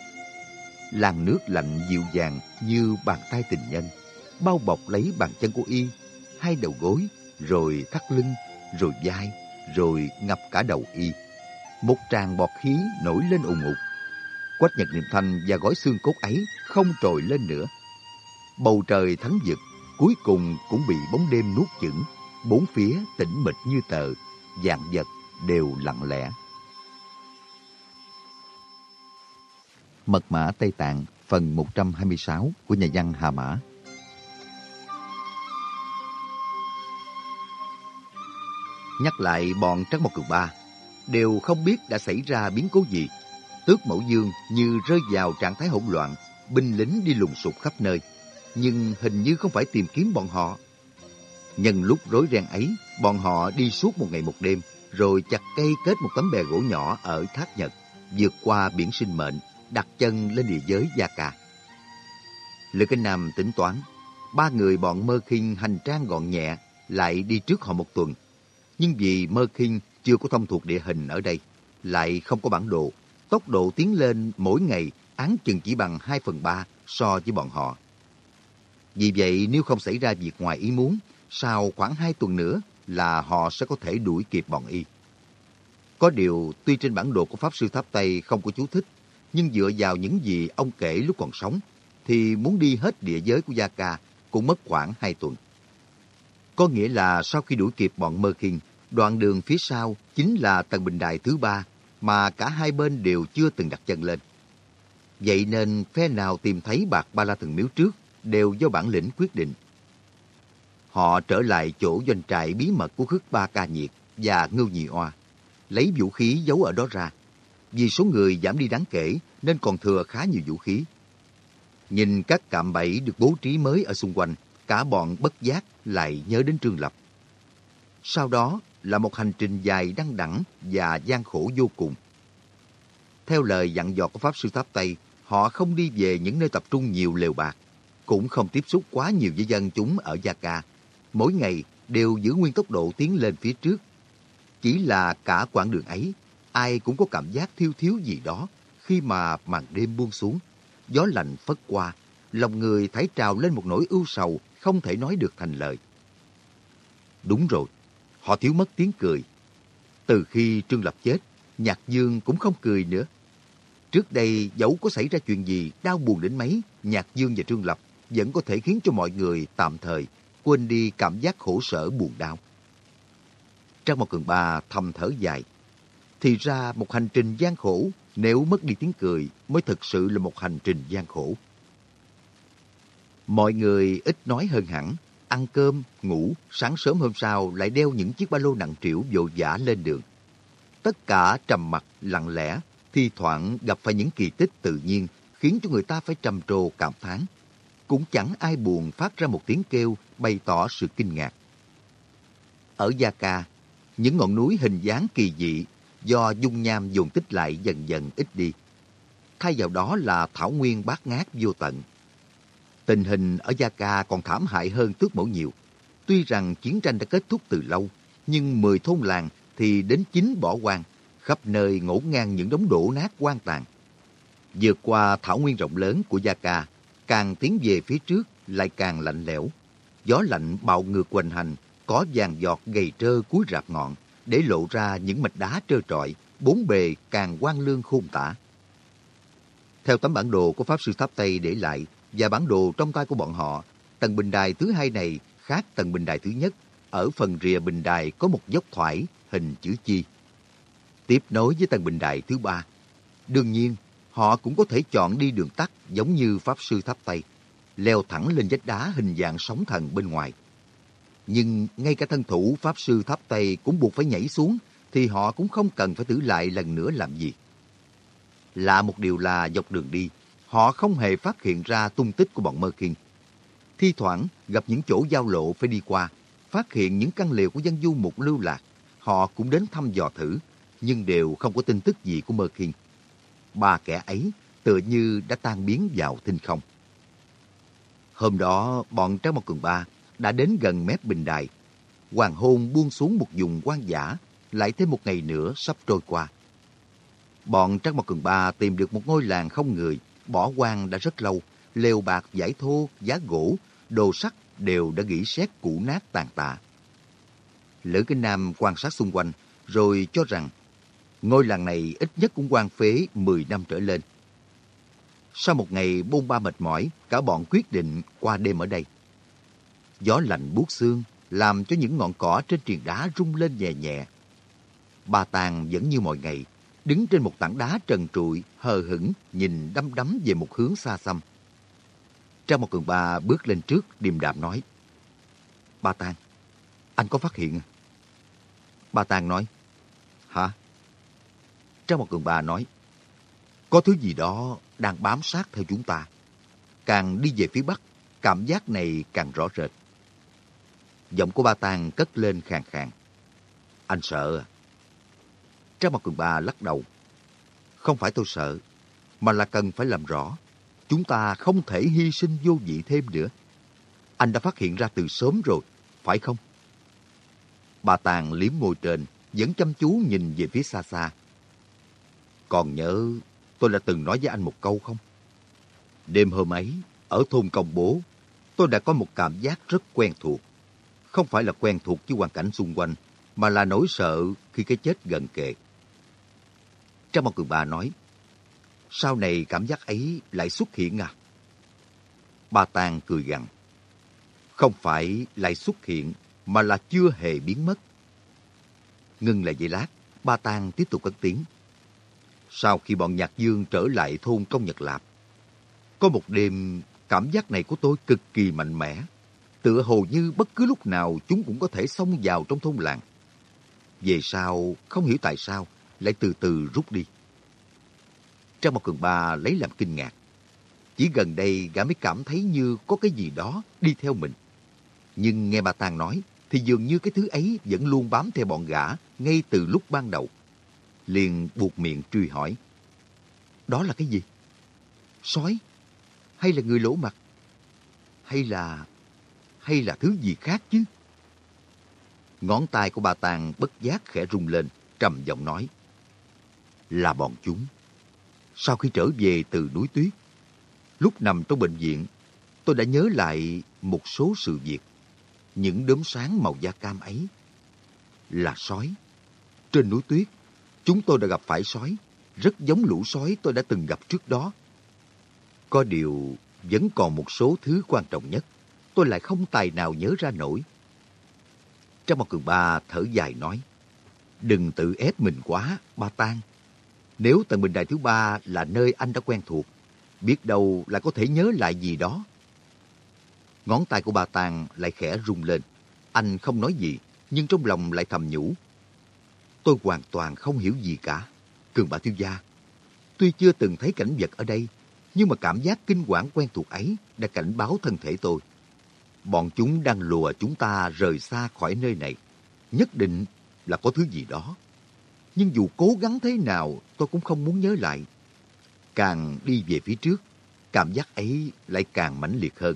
Làn nước lạnh dịu dàng như bàn tay tình nhân, bao bọc lấy bàn chân của y, hai đầu gối, rồi thắt lưng, rồi vai, rồi ngập cả đầu y. Một tràng bọt khí nổi lên ùng ục. Quách Nhật Niệm Thanh và gói xương cốt ấy không trồi lên nữa. Bầu trời thánh vực cuối cùng cũng bị bóng đêm nuốt chửng, bốn phía tĩnh mịch như tờ, dạng vật đều lặng lẽ. Mật mã Tây Tạng phần 126 của nhà văn Hà Mã Nhắc lại bọn Trắc một cực Ba, đều không biết đã xảy ra biến cố gì. Tước Mẫu Dương như rơi vào trạng thái hỗn loạn, binh lính đi lùng sục khắp nơi, nhưng hình như không phải tìm kiếm bọn họ. Nhân lúc rối ren ấy, bọn họ đi suốt một ngày một đêm, rồi chặt cây kết một tấm bè gỗ nhỏ ở Thác Nhật, vượt qua biển sinh mệnh, đặt chân lên địa giới Gia Cà. Lữ Kinh Nam tính toán, ba người bọn Mơ Kinh hành trang gọn nhẹ, lại đi trước họ một tuần. Nhưng vì Mơ Kinh chưa có thông thuộc địa hình ở đây, lại không có bản đồ, tốc độ tiến lên mỗi ngày án chừng chỉ bằng 2 phần 3 so với bọn họ. Vì vậy nếu không xảy ra việc ngoài ý muốn, sau khoảng 2 tuần nữa là họ sẽ có thể đuổi kịp bọn y. Có điều, tuy trên bản đồ của Pháp Sư Tháp Tây không có chú thích, nhưng dựa vào những gì ông kể lúc còn sống, thì muốn đi hết địa giới của Gia Ca cũng mất khoảng 2 tuần. Có nghĩa là sau khi đuổi kịp bọn Mơ Kinh, đoạn đường phía sau chính là tầng bình đài thứ ba mà cả hai bên đều chưa từng đặt chân lên. Vậy nên phe nào tìm thấy bạc ba la thần miếu trước đều do bản lĩnh quyết định. Họ trở lại chỗ doanh trại bí mật của khước ba ca nhiệt và ngưu nhị oa, lấy vũ khí giấu ở đó ra. Vì số người giảm đi đáng kể nên còn thừa khá nhiều vũ khí. Nhìn các cạm bẫy được bố trí mới ở xung quanh, cả bọn bất giác lại nhớ đến Trương Lập. Sau đó là một hành trình dài đăng đẳng và gian khổ vô cùng. Theo lời dặn dò của Pháp Sư Tháp Tây, họ không đi về những nơi tập trung nhiều lều bạc, cũng không tiếp xúc quá nhiều với dân chúng ở Gia Ca. Mỗi ngày đều giữ nguyên tốc độ tiến lên phía trước. Chỉ là cả quãng đường ấy, ai cũng có cảm giác thiếu thiếu gì đó khi mà màn đêm buông xuống. Gió lạnh phất qua, lòng người thấy trào lên một nỗi ưu sầu không thể nói được thành lời. Đúng rồi, họ thiếu mất tiếng cười. Từ khi Trương Lập chết, Nhạc Dương cũng không cười nữa. Trước đây dẫu có xảy ra chuyện gì đau buồn đến mấy, Nhạc Dương và Trương Lập vẫn có thể khiến cho mọi người tạm thời quên đi cảm giác khổ sở buồn đau. Trang một cường ba thầm thở dài. Thì ra một hành trình gian khổ, nếu mất đi tiếng cười mới thực sự là một hành trình gian khổ. Mọi người ít nói hơn hẳn, ăn cơm, ngủ, sáng sớm hôm sau lại đeo những chiếc ba lô nặng trĩu vội vã lên đường. Tất cả trầm mặc, lặng lẽ, thi thoảng gặp phải những kỳ tích tự nhiên khiến cho người ta phải trầm trồ cảm thán. Cũng chẳng ai buồn phát ra một tiếng kêu bày tỏ sự kinh ngạc. Ở Gia Ca, những ngọn núi hình dáng kỳ dị do dung nham dồn tích lại dần dần ít đi. Thay vào đó là thảo nguyên bát ngát vô tận. Tình hình ở Gia Ca còn thảm hại hơn tước mẫu nhiều. Tuy rằng chiến tranh đã kết thúc từ lâu, nhưng 10 thôn làng thì đến chín bỏ quan, khắp nơi ngổn ngang những đống đổ nát quan tàn. Vượt qua thảo nguyên rộng lớn của Gia Ca, càng tiến về phía trước lại càng lạnh lẽo. Gió lạnh bạo ngược hoành hành, có vàng giọt gầy trơ cuối rạp ngọn, để lộ ra những mạch đá trơ trọi, bốn bề càng quang lương khôn tả. Theo tấm bản đồ của Pháp Sư Tháp Tây để lại và bản đồ trong tay của bọn họ, tầng bình đài thứ hai này khác tầng bình đài thứ nhất. Ở phần rìa bình đài có một dốc thoải hình chữ chi. Tiếp nối với tầng bình đài thứ ba. Đương nhiên, họ cũng có thể chọn đi đường tắt giống như Pháp Sư Tháp Tây, leo thẳng lên vách đá hình dạng sóng thần bên ngoài. Nhưng ngay cả thân thủ Pháp Sư Tháp Tây cũng buộc phải nhảy xuống, thì họ cũng không cần phải tử lại lần nữa làm gì. Lạ một điều là dọc đường đi, họ không hề phát hiện ra tung tích của bọn Mơ Kinh. Thi thoảng gặp những chỗ giao lộ phải đi qua, phát hiện những căn lều của dân du mục lưu lạc, họ cũng đến thăm dò thử, nhưng đều không có tin tức gì của Mơ Kinh. Ba kẻ ấy tựa như đã tan biến vào thinh không. Hôm đó, bọn trang Một Cường Ba đã đến gần mép bình đài. Hoàng hôn buông xuống một vùng quan giả, lại thêm một ngày nữa sắp trôi qua. Bọn trang Mộc Cường Ba tìm được một ngôi làng không người, bỏ hoang đã rất lâu, lều bạc giải thô, giá gỗ, đồ sắt đều đã gỉ sét cũ nát tàn tạ. Lữ Kinh Nam quan sát xung quanh, rồi cho rằng ngôi làng này ít nhất cũng quan phế 10 năm trở lên. Sau một ngày bôn ba mệt mỏi, cả bọn quyết định qua đêm ở đây. Gió lạnh buốt xương, làm cho những ngọn cỏ trên triền đá rung lên nhẹ nhẹ. Bà Tàng vẫn như mọi ngày, đứng trên một tảng đá trần trụi, hờ hững, nhìn đăm đắm về một hướng xa xăm. Trang một cường ba bước lên trước, điềm đạm nói. Ba Tàng, anh có phát hiện à? Ba Tàng nói. Hả? Trang một cường ba nói. Có thứ gì đó đang bám sát theo chúng ta. Càng đi về phía bắc, cảm giác này càng rõ rệt. Giọng của ba Tàng cất lên khàn khàn. Anh sợ à? Trang mặt quần bà lắc đầu. Không phải tôi sợ, mà là cần phải làm rõ. Chúng ta không thể hy sinh vô vị thêm nữa. Anh đã phát hiện ra từ sớm rồi, phải không? Bà Tàng liếm môi trên, vẫn chăm chú nhìn về phía xa xa. Còn nhớ tôi đã từng nói với anh một câu không? Đêm hôm ấy, ở thôn Công Bố, tôi đã có một cảm giác rất quen thuộc. Không phải là quen thuộc với hoàn cảnh xung quanh, mà là nỗi sợ khi cái chết gần kề trong Mong Cường Bà nói, sau này cảm giác ấy lại xuất hiện à? Ba Tàng cười gằn. Không phải lại xuất hiện, mà là chưa hề biến mất. Ngưng lại giây lát, Ba Tàng tiếp tục cất tiếng. Sau khi bọn Nhạc Dương trở lại thôn Công Nhật Lạp, có một đêm cảm giác này của tôi cực kỳ mạnh mẽ. Tựa hồ như bất cứ lúc nào chúng cũng có thể xông vào trong thôn làng. Về sau, không hiểu tại sao, lại từ từ rút đi. Trang một cường ba lấy làm kinh ngạc. Chỉ gần đây gã mới cảm thấy như có cái gì đó đi theo mình. Nhưng nghe bà Tàng nói, thì dường như cái thứ ấy vẫn luôn bám theo bọn gã ngay từ lúc ban đầu. Liền buộc miệng truy hỏi. Đó là cái gì? Sói? Hay là người lỗ mặt? Hay là... hay là thứ gì khác chứ? Ngón tay của bà Tàng bất giác khẽ rung lên, trầm giọng nói. Là bọn chúng. Sau khi trở về từ núi tuyết, lúc nằm trong bệnh viện, tôi đã nhớ lại một số sự việc. Những đốm sáng màu da cam ấy là sói. Trên núi tuyết, chúng tôi đã gặp phải sói. rất giống lũ sói tôi đã từng gặp trước đó. Có điều, vẫn còn một số thứ quan trọng nhất, tôi lại không tài nào nhớ ra nổi. Trong một cường ba thở dài nói, đừng tự ép mình quá, ba Tan. Nếu tầng bình đài thứ ba là nơi anh đã quen thuộc, biết đâu là có thể nhớ lại gì đó. Ngón tay của bà Tàng lại khẽ rung lên. Anh không nói gì, nhưng trong lòng lại thầm nhủ. Tôi hoàn toàn không hiểu gì cả. Cường bà thiếu gia, tuy chưa từng thấy cảnh vật ở đây, nhưng mà cảm giác kinh quản quen thuộc ấy đã cảnh báo thân thể tôi. Bọn chúng đang lùa chúng ta rời xa khỏi nơi này. Nhất định là có thứ gì đó. Nhưng dù cố gắng thế nào, tôi cũng không muốn nhớ lại. Càng đi về phía trước, cảm giác ấy lại càng mãnh liệt hơn.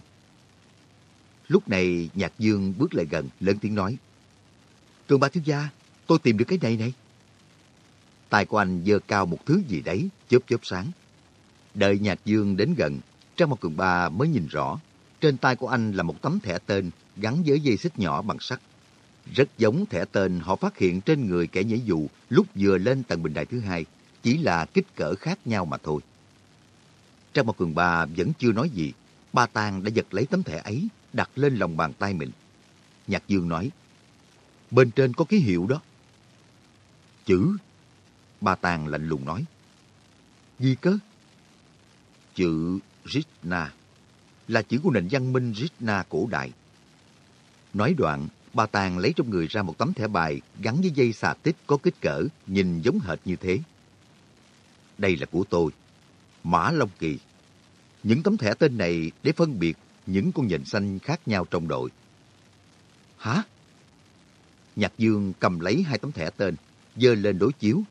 Lúc này Nhạc Dương bước lại gần, lớn tiếng nói. Cường ba thiếu gia, tôi tìm được cái này này. Tài của anh dơ cao một thứ gì đấy, chớp chớp sáng. Đợi Nhạc Dương đến gần, Trang một cường ba mới nhìn rõ. Trên tay của anh là một tấm thẻ tên gắn với dây xích nhỏ bằng sắt. Rất giống thẻ tên họ phát hiện trên người kẻ nhảy dù lúc vừa lên tầng bình đài thứ hai, chỉ là kích cỡ khác nhau mà thôi. Trang một cường bà vẫn chưa nói gì, ba tàng đã giật lấy tấm thẻ ấy, đặt lên lòng bàn tay mình. Nhạc Dương nói, bên trên có ký hiệu đó. Chữ? Ba tàng lạnh lùng nói. Gì cơ? Chữ Rishna là chữ của nền văn minh Rishna cổ đại. Nói đoạn, bà Tàng lấy trong người ra một tấm thẻ bài gắn với dây xà tích có kích cỡ, nhìn giống hệt như thế. Đây là của tôi, Mã Long Kỳ. Những tấm thẻ tên này để phân biệt những con nhện xanh khác nhau trong đội. Hả? Nhạc Dương cầm lấy hai tấm thẻ tên, dơ lên đối chiếu.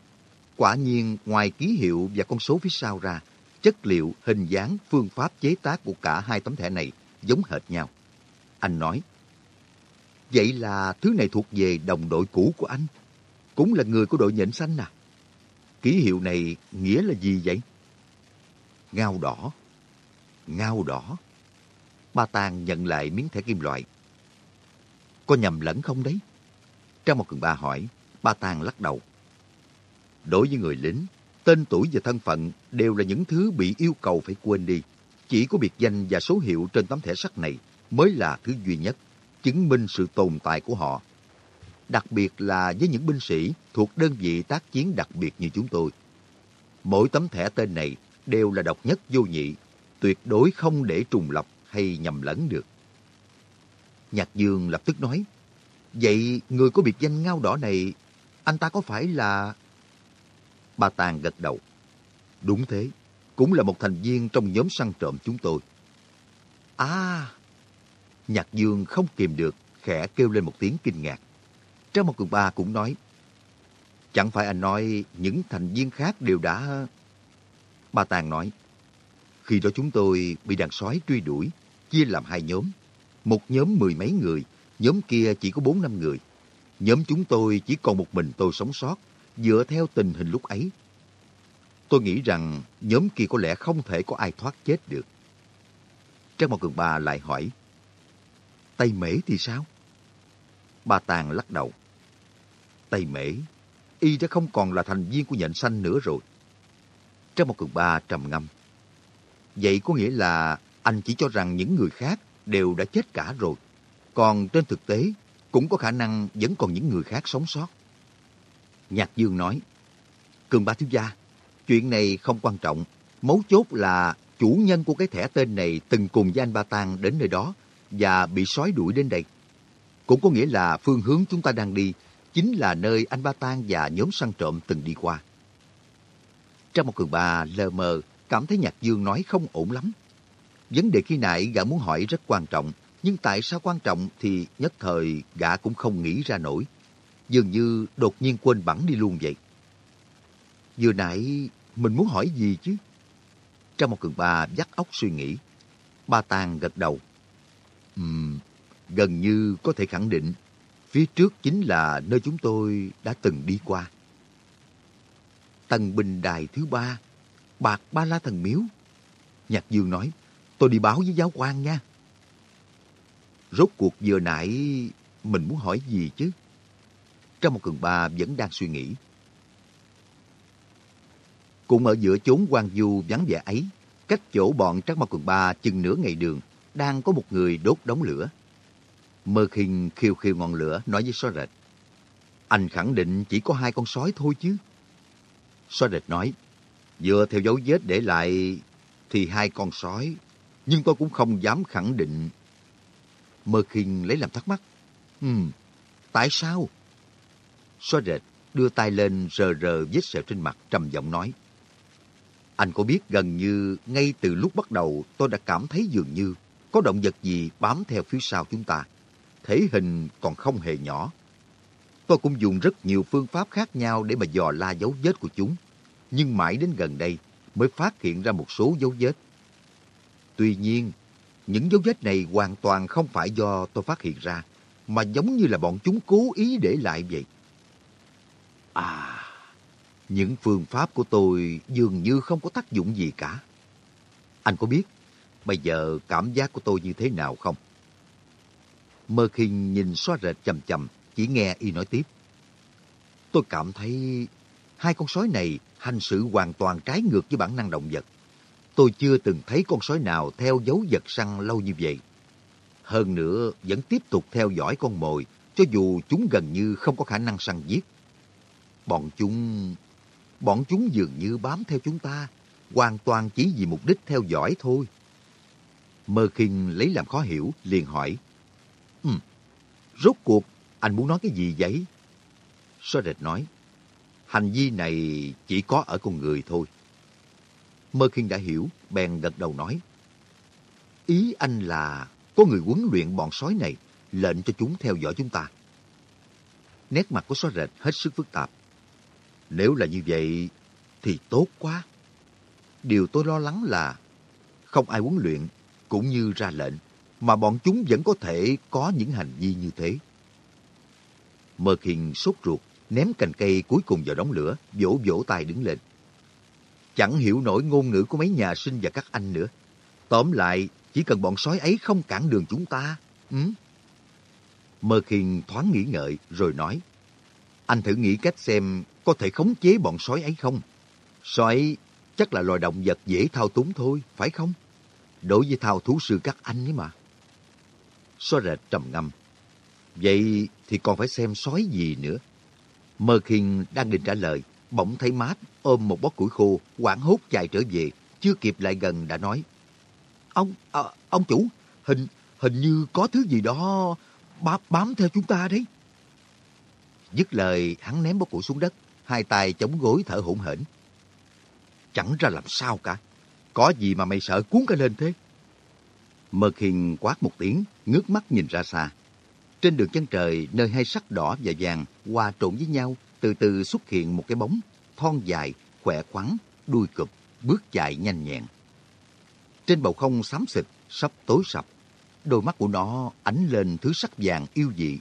Quả nhiên, ngoài ký hiệu và con số phía sau ra, chất liệu, hình dáng, phương pháp chế tác của cả hai tấm thẻ này giống hệt nhau. Anh nói, Vậy là thứ này thuộc về đồng đội cũ của anh. Cũng là người của đội nhện xanh à? Ký hiệu này nghĩa là gì vậy? Ngao đỏ. Ngao đỏ. Ba Tàng nhận lại miếng thẻ kim loại. Có nhầm lẫn không đấy? Trang một cường ba hỏi, ba Tàng lắc đầu. Đối với người lính, tên tuổi và thân phận đều là những thứ bị yêu cầu phải quên đi. Chỉ có biệt danh và số hiệu trên tấm thẻ sắt này mới là thứ duy nhất chứng minh sự tồn tại của họ. Đặc biệt là với những binh sĩ thuộc đơn vị tác chiến đặc biệt như chúng tôi. Mỗi tấm thẻ tên này đều là độc nhất vô nhị, tuyệt đối không để trùng lọc hay nhầm lẫn được. Nhạc Dương lập tức nói, Vậy người có biệt danh ngao đỏ này, anh ta có phải là... Bà Tàng gật đầu. Đúng thế, cũng là một thành viên trong nhóm săn trộm chúng tôi. À, Nhạc Dương không kìm được, khẽ kêu lên một tiếng kinh ngạc. Trang một cường ba cũng nói, chẳng phải anh nói những thành viên khác đều đã... Ba Tàng nói, khi đó chúng tôi bị đàn sói truy đuổi, chia làm hai nhóm. Một nhóm mười mấy người, nhóm kia chỉ có bốn năm người. Nhóm chúng tôi chỉ còn một mình tôi sống sót, dựa theo tình hình lúc ấy. Tôi nghĩ rằng nhóm kia có lẽ không thể có ai thoát chết được. Trang Mộc cường ba lại hỏi, Tây Mễ thì sao? Ba Tàng lắc đầu. Tây Mễ, y đã không còn là thành viên của nhện xanh nữa rồi. Trong một cường ba trầm ngâm. Vậy có nghĩa là anh chỉ cho rằng những người khác đều đã chết cả rồi. Còn trên thực tế, cũng có khả năng vẫn còn những người khác sống sót. Nhạc Dương nói, Cường ba thiếu gia, chuyện này không quan trọng. Mấu chốt là chủ nhân của cái thẻ tên này từng cùng với anh Ba Tàng đến nơi đó và bị sói đuổi đến đây. Cũng có nghĩa là phương hướng chúng ta đang đi chính là nơi anh Ba Tan và nhóm săn trộm từng đi qua. Trong một cường bà lờ mờ cảm thấy Nhạc Dương nói không ổn lắm. Vấn đề khi nãy gã muốn hỏi rất quan trọng, nhưng tại sao quan trọng thì nhất thời gã cũng không nghĩ ra nổi. Dường như đột nhiên quên bẵng đi luôn vậy. Vừa nãy mình muốn hỏi gì chứ? Trong một cường bà dắt óc suy nghĩ. Ba Tàng gật đầu. Uhm, gần như có thể khẳng định phía trước chính là nơi chúng tôi đã từng đi qua. Tầng bình đài thứ ba, bạc ba la thần miếu. Nhạc Dương nói, tôi đi báo với giáo quan nha. Rốt cuộc vừa nãy mình muốn hỏi gì chứ? Trong một cường ba vẫn đang suy nghĩ. Cũng ở giữa chốn quan du vắng vẻ ấy, cách chỗ bọn Trắc Ma cường Ba chừng nửa ngày đường, đang có một người đốt đống lửa. Mơ khinh khiêu khiêu ngọn lửa nói với sói rệt. Anh khẳng định chỉ có hai con sói thôi chứ. Sói rệt nói, dựa theo dấu vết để lại thì hai con sói, nhưng tôi cũng không dám khẳng định. Mơ khinh lấy làm thắc mắc. Ừ, tại sao? Sói rệt đưa tay lên rờ rờ vết sẹo trên mặt trầm giọng nói. Anh có biết gần như ngay từ lúc bắt đầu tôi đã cảm thấy dường như có động vật gì bám theo phía sau chúng ta. Thể hình còn không hề nhỏ. Tôi cũng dùng rất nhiều phương pháp khác nhau để mà dò la dấu vết của chúng. Nhưng mãi đến gần đây mới phát hiện ra một số dấu vết. Tuy nhiên, những dấu vết này hoàn toàn không phải do tôi phát hiện ra, mà giống như là bọn chúng cố ý để lại vậy. À, những phương pháp của tôi dường như không có tác dụng gì cả. Anh có biết bây giờ cảm giác của tôi như thế nào không? Mơ khinh nhìn xóa rệt chầm chầm, chỉ nghe y nói tiếp. Tôi cảm thấy hai con sói này hành xử hoàn toàn trái ngược với bản năng động vật. Tôi chưa từng thấy con sói nào theo dấu vật săn lâu như vậy. Hơn nữa, vẫn tiếp tục theo dõi con mồi, cho dù chúng gần như không có khả năng săn giết. Bọn chúng... Bọn chúng dường như bám theo chúng ta, hoàn toàn chỉ vì mục đích theo dõi thôi. Mơ khinh lấy làm khó hiểu, liền hỏi. Ừ, rốt cuộc anh muốn nói cái gì vậy? Sơ rệt nói. Hành vi này chỉ có ở con người thôi. Mơ khinh đã hiểu, bèn gật đầu nói. Ý anh là có người huấn luyện bọn sói này, lệnh cho chúng theo dõi chúng ta. Nét mặt của sói rệt hết sức phức tạp. Nếu là như vậy, thì tốt quá. Điều tôi lo lắng là không ai huấn luyện cũng như ra lệnh, mà bọn chúng vẫn có thể có những hành vi như thế. Mơ Khiên sốt ruột, ném cành cây cuối cùng vào đống lửa, vỗ vỗ tay đứng lên. Chẳng hiểu nổi ngôn ngữ của mấy nhà sinh và các anh nữa. Tóm lại, chỉ cần bọn sói ấy không cản đường chúng ta. Ừ? Mơ Khiên thoáng nghĩ ngợi rồi nói. Anh thử nghĩ cách xem có thể khống chế bọn sói ấy không? Sói chắc là loài động vật dễ thao túng thôi, phải không? Đối với thao thú sư các anh ấy mà. xóa rệt trầm ngâm. Vậy thì còn phải xem sói gì nữa. Mơ Khiên đang định trả lời, bỗng thấy mát ôm một bó củi khô, quảng hốt chạy trở về, chưa kịp lại gần đã nói. Ông, à, ông chủ, hình hình như có thứ gì đó bám, bám theo chúng ta đấy. Dứt lời, hắn ném bó củi xuống đất, hai tay chống gối thở hổn hển. Chẳng ra làm sao cả. Có gì mà mày sợ cuốn cả lên thế? Mơ Khiên quát một tiếng, ngước mắt nhìn ra xa. Trên đường chân trời, nơi hai sắc đỏ và vàng hòa trộn với nhau, từ từ xuất hiện một cái bóng, thon dài, khỏe khoắn, đuôi cụp, bước chạy nhanh nhẹn. Trên bầu không xám xịt, sắp tối sập, đôi mắt của nó ánh lên thứ sắc vàng yêu dị.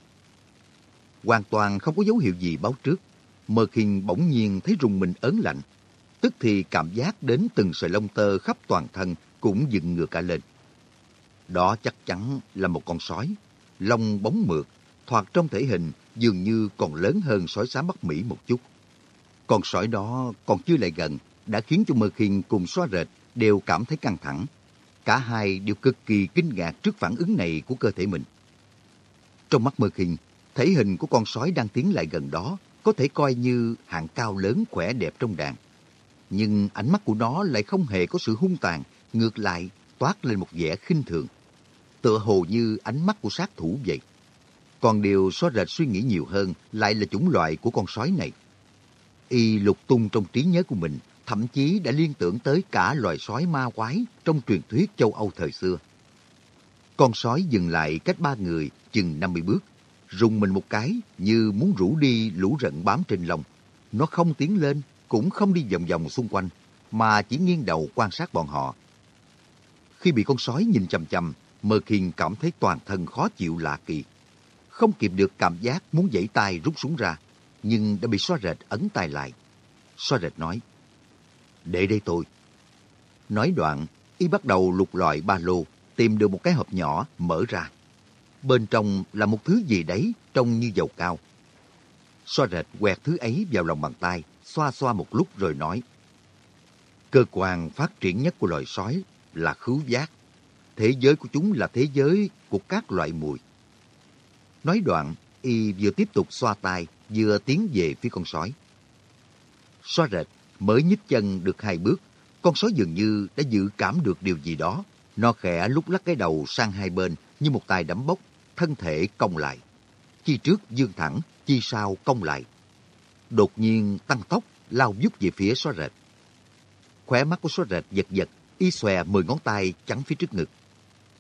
Hoàn toàn không có dấu hiệu gì báo trước. Mơ Khiên bỗng nhiên thấy rùng mình ớn lạnh. Tức thì cảm giác đến từng sợi lông tơ khắp toàn thân cũng dựng ngược cả lên. Đó chắc chắn là một con sói, lông bóng mượt, thoạt trong thể hình dường như còn lớn hơn sói xám Bắc Mỹ một chút. Con sói đó còn chưa lại gần, đã khiến cho Mơ Khiên cùng xóa rệt đều cảm thấy căng thẳng. Cả hai đều cực kỳ kinh ngạc trước phản ứng này của cơ thể mình. Trong mắt Mơ Khiên, thể hình của con sói đang tiến lại gần đó có thể coi như hạng cao lớn khỏe đẹp trong đàn. Nhưng ánh mắt của nó lại không hề có sự hung tàn, ngược lại toát lên một vẻ khinh thường. Tựa hồ như ánh mắt của sát thủ vậy. Còn điều xóa rệt suy nghĩ nhiều hơn lại là chủng loại của con sói này. Y lục tung trong trí nhớ của mình, thậm chí đã liên tưởng tới cả loài sói ma quái trong truyền thuyết châu Âu thời xưa. Con sói dừng lại cách ba người chừng 50 bước, rùng mình một cái như muốn rủ đi lũ rận bám trên lông. Nó không tiến lên, cũng không đi vòng vòng xung quanh, mà chỉ nghiêng đầu quan sát bọn họ. Khi bị con sói nhìn chầm chầm, Mơ Khiên cảm thấy toàn thân khó chịu lạ kỳ. Không kịp được cảm giác muốn dãy tay rút súng ra, nhưng đã bị xoa rệt ấn tay lại. Xoa rệt nói, Để đây tôi. Nói đoạn, y bắt đầu lục lọi ba lô, tìm được một cái hộp nhỏ, mở ra. Bên trong là một thứ gì đấy trông như dầu cao. Xoa rệt quẹt thứ ấy vào lòng bàn tay, xoa xoa một lúc rồi nói. Cơ quan phát triển nhất của loài sói là khứu giác. Thế giới của chúng là thế giới của các loại mùi. Nói đoạn, y vừa tiếp tục xoa tay, vừa tiến về phía con sói. Xoa rệt, mới nhích chân được hai bước, con sói dường như đã dự cảm được điều gì đó. Nó khẽ lúc lắc cái đầu sang hai bên như một tài đấm bốc, thân thể cong lại. Chi trước dương thẳng, chi sau cong lại. Đột nhiên tăng tốc, lao vút về phía xóa rệt. Khóe mắt của xóa rệt giật giật, y xòe mười ngón tay chắn phía trước ngực.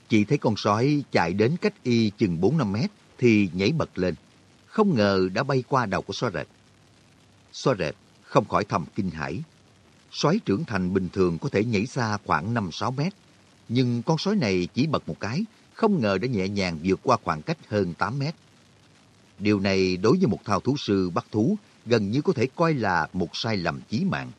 Chỉ thấy con sói chạy đến cách y chừng 4-5 mét thì nhảy bật lên. Không ngờ đã bay qua đầu của xóa rệt. Xóa rệt không khỏi thầm kinh hãi. Sói trưởng thành bình thường có thể nhảy xa khoảng 5-6 mét. Nhưng con sói này chỉ bật một cái, không ngờ đã nhẹ nhàng vượt qua khoảng cách hơn 8 mét. Điều này đối với một thao thú sư bắt thú gần như có thể coi là một sai lầm chí mạng.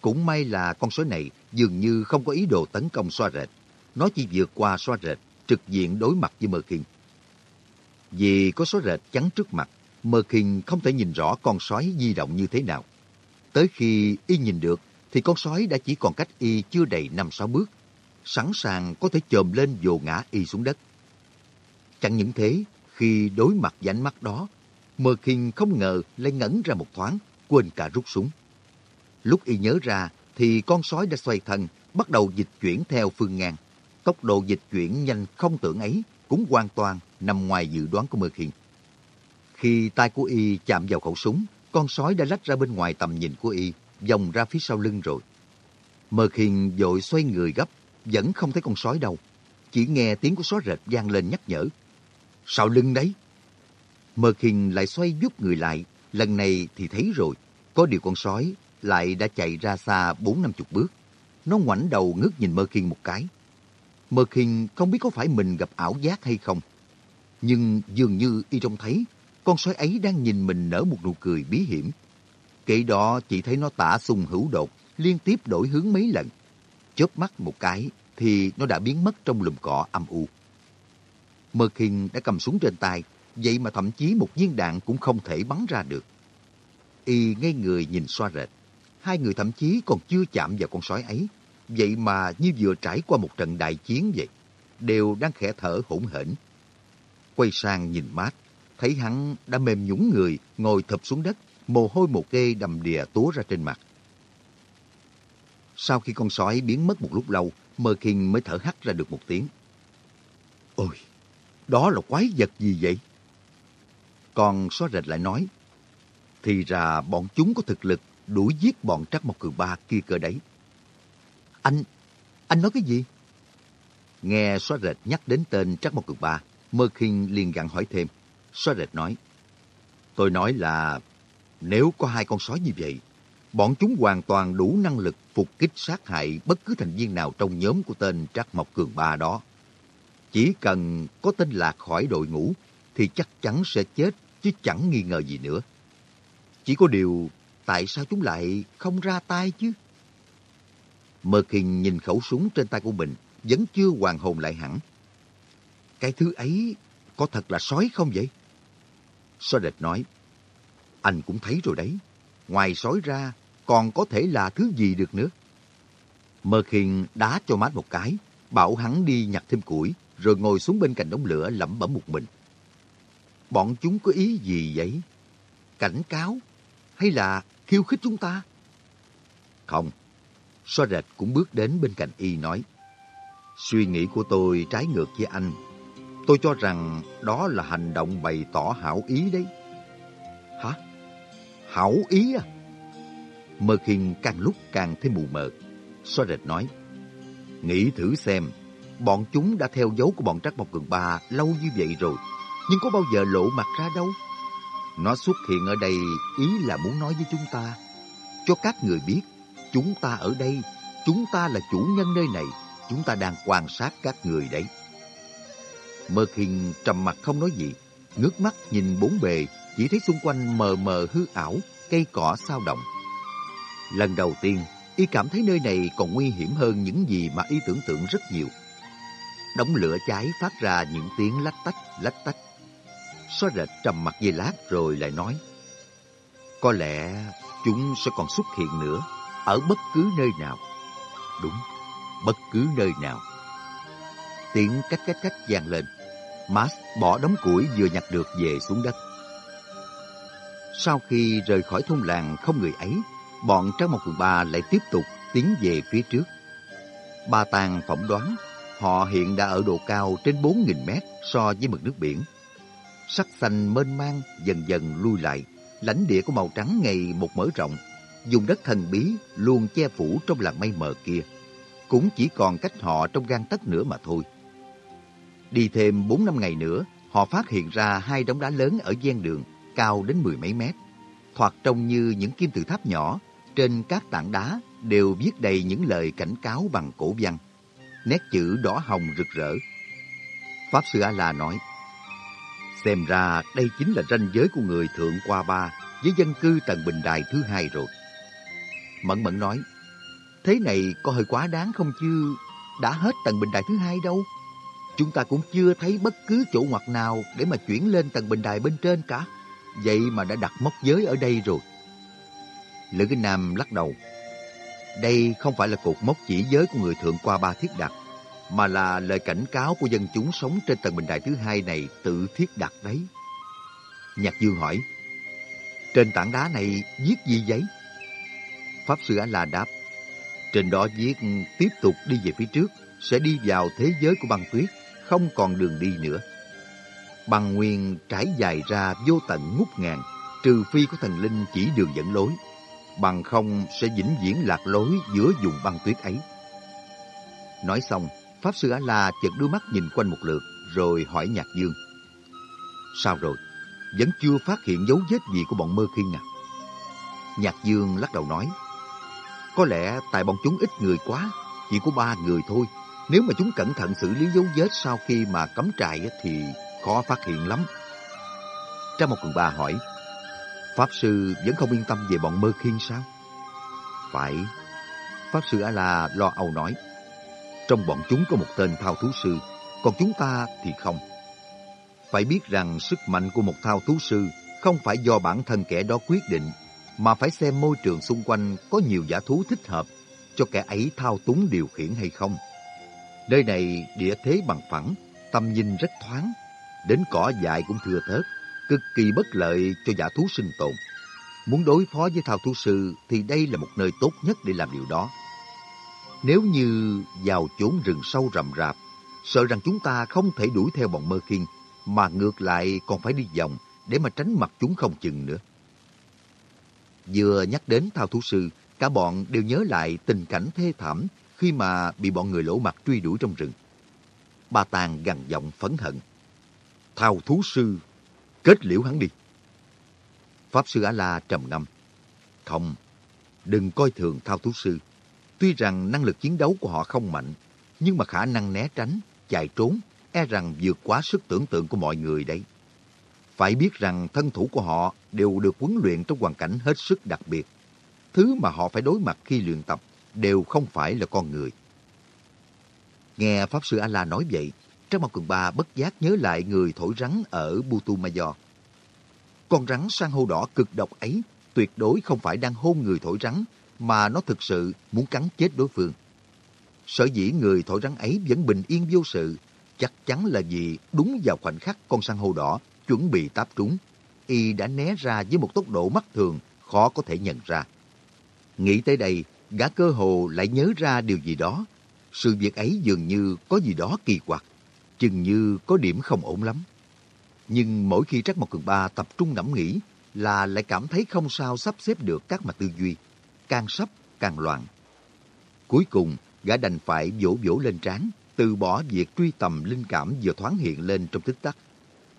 Cũng may là con sói này dường như không có ý đồ tấn công xoa rệt. Nó chỉ vượt qua xoa rệt, trực diện đối mặt với Mơ Kinh. Vì có sói rệt chắn trước mặt, Mơ Kinh không thể nhìn rõ con sói di động như thế nào. Tới khi y nhìn được, thì con sói đã chỉ còn cách y chưa đầy 5-6 bước, sẵn sàng có thể chồm lên vồ ngã y xuống đất. Chẳng những thế, khi đối mặt với ánh mắt đó, Mơ Kinh không ngờ lại ngẩn ra một thoáng, quên cả rút súng. Lúc y nhớ ra, thì con sói đã xoay thân, bắt đầu dịch chuyển theo phương ngang. Tốc độ dịch chuyển nhanh không tưởng ấy cũng hoàn toàn nằm ngoài dự đoán của Mơ Kinh. Khi tay của y chạm vào khẩu súng, con sói đã lách ra bên ngoài tầm nhìn của y, vòng ra phía sau lưng rồi. Mơ Khinh vội xoay người gấp, vẫn không thấy con sói đâu. Chỉ nghe tiếng của sói rệt vang lên nhắc nhở. Sau lưng đấy. Mơ khinh lại xoay giúp người lại, lần này thì thấy rồi. Có điều con sói lại đã chạy ra xa bốn năm chục bước. Nó ngoảnh đầu ngước nhìn Mơ khinh một cái. Mơ khinh không biết có phải mình gặp ảo giác hay không. Nhưng dường như y trông thấy, con sói ấy đang nhìn mình nở một nụ cười bí hiểm. Kể đó chỉ thấy nó tả sung hữu đột, liên tiếp đổi hướng mấy lần. Chớp mắt một cái thì nó đã biến mất trong lùm cỏ âm u. Mơ khinh đã cầm súng trên tay, vậy mà thậm chí một viên đạn cũng không thể bắn ra được. Y ngay người nhìn xoa rệt. Hai người thậm chí còn chưa chạm vào con sói ấy. Vậy mà như vừa trải qua một trận đại chiến vậy. Đều đang khẽ thở hỗn hển. Quay sang nhìn mát, thấy hắn đã mềm nhũng người, ngồi thập xuống đất, mồ hôi một kê đầm đìa túa ra trên mặt. Sau khi con sói biến mất một lúc lâu, Mơ Kinh mới thở hắt ra được một tiếng. Ôi, đó là quái vật gì vậy? Còn xóa rệt lại nói, thì ra bọn chúng có thực lực đuổi giết bọn Trắc Mộc Cường Ba kia cơ đấy. Anh, anh nói cái gì? Nghe xóa rệt nhắc đến tên Trắc Mộc Cường Ba, Mơ Kinh liền gặn hỏi thêm. Xóa rệt nói, tôi nói là nếu có hai con sói như vậy, bọn chúng hoàn toàn đủ năng lực phục kích sát hại bất cứ thành viên nào trong nhóm của tên Trắc Mộc Cường Ba đó. Chỉ cần có tên lạc khỏi đội ngũ thì chắc chắn sẽ chết chứ chẳng nghi ngờ gì nữa. Chỉ có điều, tại sao chúng lại không ra tay chứ? Mơ Kinh nhìn khẩu súng trên tay của mình, vẫn chưa hoàn hồn lại hẳn. Cái thứ ấy có thật là sói không vậy? Sói Địch nói, anh cũng thấy rồi đấy, ngoài sói ra còn có thể là thứ gì được nữa. Mơ Kinh đá cho mát một cái, bảo hắn đi nhặt thêm củi, rồi ngồi xuống bên cạnh đống lửa lẩm bẩm một mình. Bọn chúng có ý gì vậy? Cảnh cáo? Hay là khiêu khích chúng ta? Không. So rệt cũng bước đến bên cạnh y nói. Suy nghĩ của tôi trái ngược với anh. Tôi cho rằng đó là hành động bày tỏ hảo ý đấy. Hả? Hảo ý à? Mơ khiên càng lúc càng thêm mù mờ. So rệt nói. Nghĩ thử xem, bọn chúng đã theo dấu của bọn Trắc Mộc Cường Ba lâu như vậy rồi, nhưng có bao giờ lộ mặt ra đâu. Nó xuất hiện ở đây ý là muốn nói với chúng ta, cho các người biết, chúng ta ở đây, chúng ta là chủ nhân nơi này, chúng ta đang quan sát các người đấy. Mơ Khiên trầm mặt không nói gì, ngước mắt nhìn bốn bề, chỉ thấy xung quanh mờ mờ hư ảo, cây cỏ sao động. Lần đầu tiên, y cảm thấy nơi này còn nguy hiểm hơn những gì mà y tưởng tượng rất nhiều. Đống lửa cháy phát ra những tiếng lách tách, lách tách. Xóa rệt trầm mặt giây lát rồi lại nói. Có lẽ chúng sẽ còn xuất hiện nữa ở bất cứ nơi nào. Đúng, bất cứ nơi nào. Tiếng cách cách cách vang lên. Max bỏ đống củi vừa nhặt được về xuống đất. Sau khi rời khỏi thôn làng không người ấy, bọn Trang Một Cường Ba lại tiếp tục tiến về phía trước. Ba Tàng phỏng đoán họ hiện đã ở độ cao trên 4.000 mét so với mực nước biển. Sắc xanh mênh mang dần dần lui lại, lãnh địa của màu trắng ngày một mở rộng. Dùng đất thần bí luôn che phủ trong làn mây mờ kia. Cũng chỉ còn cách họ trong gan tấc nữa mà thôi. Đi thêm 4 năm ngày nữa, họ phát hiện ra hai đống đá lớn ở gian đường, cao đến mười mấy mét. Thoạt trông như những kim tự tháp nhỏ, trên các tảng đá đều viết đầy những lời cảnh cáo bằng cổ văn. Nét chữ đỏ hồng rực rỡ. Pháp Sư A-La nói, Xem ra đây chính là ranh giới của người Thượng Qua Ba với dân cư tầng bình đài thứ hai rồi. Mẫn Mẫn nói, Thế này có hơi quá đáng không chứ? Đã hết tầng bình đài thứ hai đâu. Chúng ta cũng chưa thấy bất cứ chỗ ngoặt nào để mà chuyển lên tầng bình đài bên trên cả. Vậy mà đã đặt mốc giới ở đây rồi. Lữ Kinh Nam lắc đầu. Đây không phải là cột mốc chỉ giới của người thượng qua ba thiết đặt, mà là lời cảnh cáo của dân chúng sống trên tầng bình đài thứ hai này tự thiết đặt đấy. Nhạc Dương hỏi, trên tảng đá này viết gì vậy? Pháp Sư Á La đáp, trên đó viết tiếp tục đi về phía trước, sẽ đi vào thế giới của băng tuyết, không còn đường đi nữa. Băng nguyên trải dài ra vô tận ngút ngàn, trừ phi có thần linh chỉ đường dẫn lối. Bằng không sẽ vĩnh viễn lạc lối giữa vùng băng tuyết ấy. Nói xong, Pháp Sư A-La chợt đưa mắt nhìn quanh một lượt, rồi hỏi Nhạc Dương. Sao rồi? Vẫn chưa phát hiện dấu vết gì của bọn mơ khiên à? Nhạc Dương lắc đầu nói. Có lẽ tại bọn chúng ít người quá, chỉ có ba người thôi. Nếu mà chúng cẩn thận xử lý dấu vết sau khi mà cấm trại thì khó phát hiện lắm. Trang một cường ba hỏi, Pháp Sư vẫn không yên tâm về bọn mơ khiên sao? Phải. Pháp Sư A-La lo âu nói, trong bọn chúng có một tên thao thú sư, còn chúng ta thì không. Phải biết rằng sức mạnh của một thao thú sư không phải do bản thân kẻ đó quyết định, mà phải xem môi trường xung quanh có nhiều giả thú thích hợp cho kẻ ấy thao túng điều khiển hay không. Nơi này địa thế bằng phẳng, tầm nhìn rất thoáng, đến cỏ dại cũng thưa thớt, cực kỳ bất lợi cho giả thú sinh tồn. Muốn đối phó với thao thú sư thì đây là một nơi tốt nhất để làm điều đó. Nếu như vào chốn rừng sâu rậm rạp, sợ rằng chúng ta không thể đuổi theo bọn mơ khiên, mà ngược lại còn phải đi vòng để mà tránh mặt chúng không chừng nữa. Vừa nhắc đến thao thú sư, cả bọn đều nhớ lại tình cảnh thê thảm khi mà bị bọn người lỗ mặt truy đuổi trong rừng. bà Tàng gằn giọng phẫn hận. Thao thú sư, kết liễu hắn đi. Pháp sư Á-la trầm ngâm. Không, đừng coi thường thao thú sư. Tuy rằng năng lực chiến đấu của họ không mạnh, nhưng mà khả năng né tránh, chạy trốn, e rằng vượt quá sức tưởng tượng của mọi người đấy. Phải biết rằng thân thủ của họ đều được huấn luyện trong hoàn cảnh hết sức đặc biệt. Thứ mà họ phải đối mặt khi luyện tập đều không phải là con người. Nghe Pháp Sư A-La nói vậy, Trang Mao Cường Ba bất giác nhớ lại người thổi rắn ở butumayor Con rắn sang hô đỏ cực độc ấy tuyệt đối không phải đang hôn người thổi rắn, mà nó thực sự muốn cắn chết đối phương. Sở dĩ người thổi rắn ấy vẫn bình yên vô sự, chắc chắn là vì đúng vào khoảnh khắc con săn hô đỏ chuẩn bị táp trúng, y đã né ra với một tốc độ mắt thường khó có thể nhận ra. Nghĩ tới đây, gã cơ hồ lại nhớ ra điều gì đó. Sự việc ấy dường như có gì đó kỳ quặc, chừng như có điểm không ổn lắm. Nhưng mỗi khi Trắc Mộc Cường Ba tập trung ngẫm nghĩ là lại cảm thấy không sao sắp xếp được các mặt tư duy, càng sắp càng loạn. Cuối cùng, gã đành phải vỗ vỗ lên trán, từ bỏ việc truy tầm linh cảm vừa thoáng hiện lên trong tích tắc.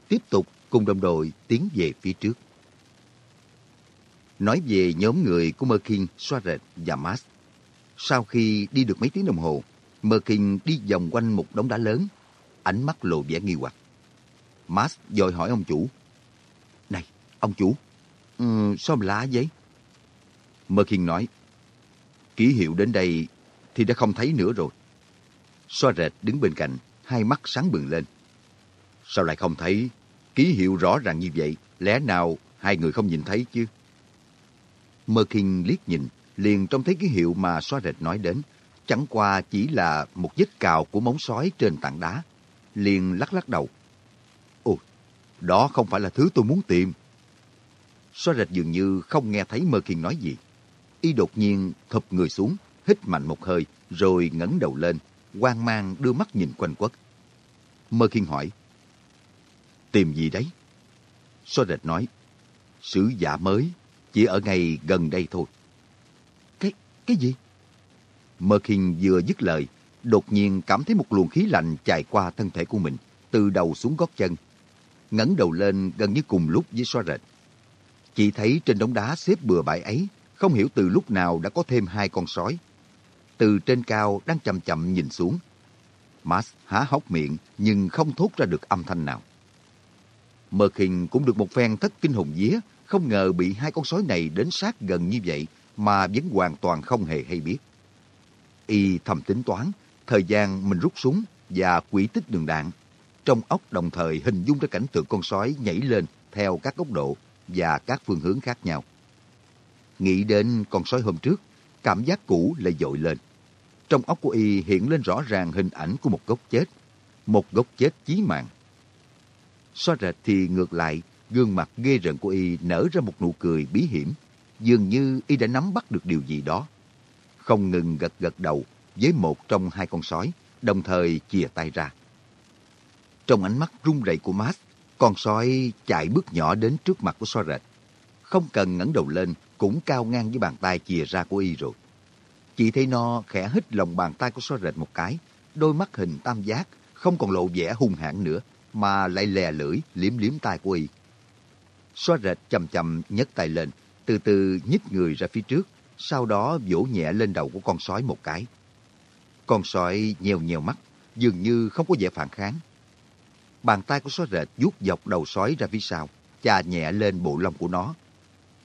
Tiếp tục cùng đồng đội tiến về phía trước. Nói về nhóm người của Merkin, Soaret và Mas. Sau khi đi được mấy tiếng đồng hồ, Merkin đi vòng quanh một đống đá lớn, ánh mắt lộ vẻ nghi hoặc. Mas dội hỏi ông chủ. Này, ông chủ, um, sao mà lạ vậy? Mơ Khiên nói, ký hiệu đến đây thì đã không thấy nữa rồi. Xoa Rệt đứng bên cạnh, hai mắt sáng bừng lên. Sao lại không thấy? Ký hiệu rõ ràng như vậy, lẽ nào hai người không nhìn thấy chứ? Mơ Kinh liếc nhìn, liền trông thấy ký hiệu mà Xoa rệt nói đến. Chẳng qua chỉ là một vết cào của móng sói trên tảng đá. Liền lắc lắc đầu. Ồ, đó không phải là thứ tôi muốn tìm. Xoa rệt dường như không nghe thấy Mơ Khiên nói gì. Y đột nhiên thụp người xuống, hít mạnh một hơi, rồi ngẩng đầu lên, hoang mang đưa mắt nhìn quanh quất. Mơ Kiên hỏi, Tìm gì đấy? So rệt nói, Sứ giả mới, chỉ ở ngay gần đây thôi. Cái, cái gì? Mơ Kiên vừa dứt lời, đột nhiên cảm thấy một luồng khí lạnh chạy qua thân thể của mình, từ đầu xuống gót chân. ngẩng đầu lên gần như cùng lúc với xoa rệt. Chỉ thấy trên đống đá xếp bừa bãi ấy, không hiểu từ lúc nào đã có thêm hai con sói. Từ trên cao đang chậm chậm nhìn xuống. Max há hốc miệng nhưng không thốt ra được âm thanh nào. Mơ khinh cũng được một phen thất kinh hồn vía, không ngờ bị hai con sói này đến sát gần như vậy mà vẫn hoàn toàn không hề hay biết. Y thầm tính toán, thời gian mình rút súng và quỹ tích đường đạn. Trong óc đồng thời hình dung ra cảnh tượng con sói nhảy lên theo các góc độ và các phương hướng khác nhau. Nghĩ đến con sói hôm trước, cảm giác cũ lại dội lên. Trong óc của y hiện lên rõ ràng hình ảnh của một gốc chết, một gốc chết chí mạng. So rệt thì ngược lại, gương mặt ghê rợn của y nở ra một nụ cười bí hiểm, dường như y đã nắm bắt được điều gì đó. Không ngừng gật gật đầu với một trong hai con sói, đồng thời chìa tay ra. Trong ánh mắt run rẩy của Max, con sói chạy bước nhỏ đến trước mặt của so rệt. Không cần ngẩng đầu lên, cũng cao ngang với bàn tay chìa ra của y rồi. Chị thấy nó khẽ hít lòng bàn tay của so rệt một cái, đôi mắt hình tam giác, không còn lộ vẻ hung hãn nữa, mà lại lè lưỡi liếm liếm tay của y. So rệt chầm chầm nhấc tay lên, từ từ nhích người ra phía trước, sau đó vỗ nhẹ lên đầu của con sói một cái. Con sói nhèo nhèo mắt, dường như không có vẻ phản kháng. Bàn tay của sói rệt vuốt dọc đầu sói ra phía sau, chà nhẹ lên bộ lông của nó.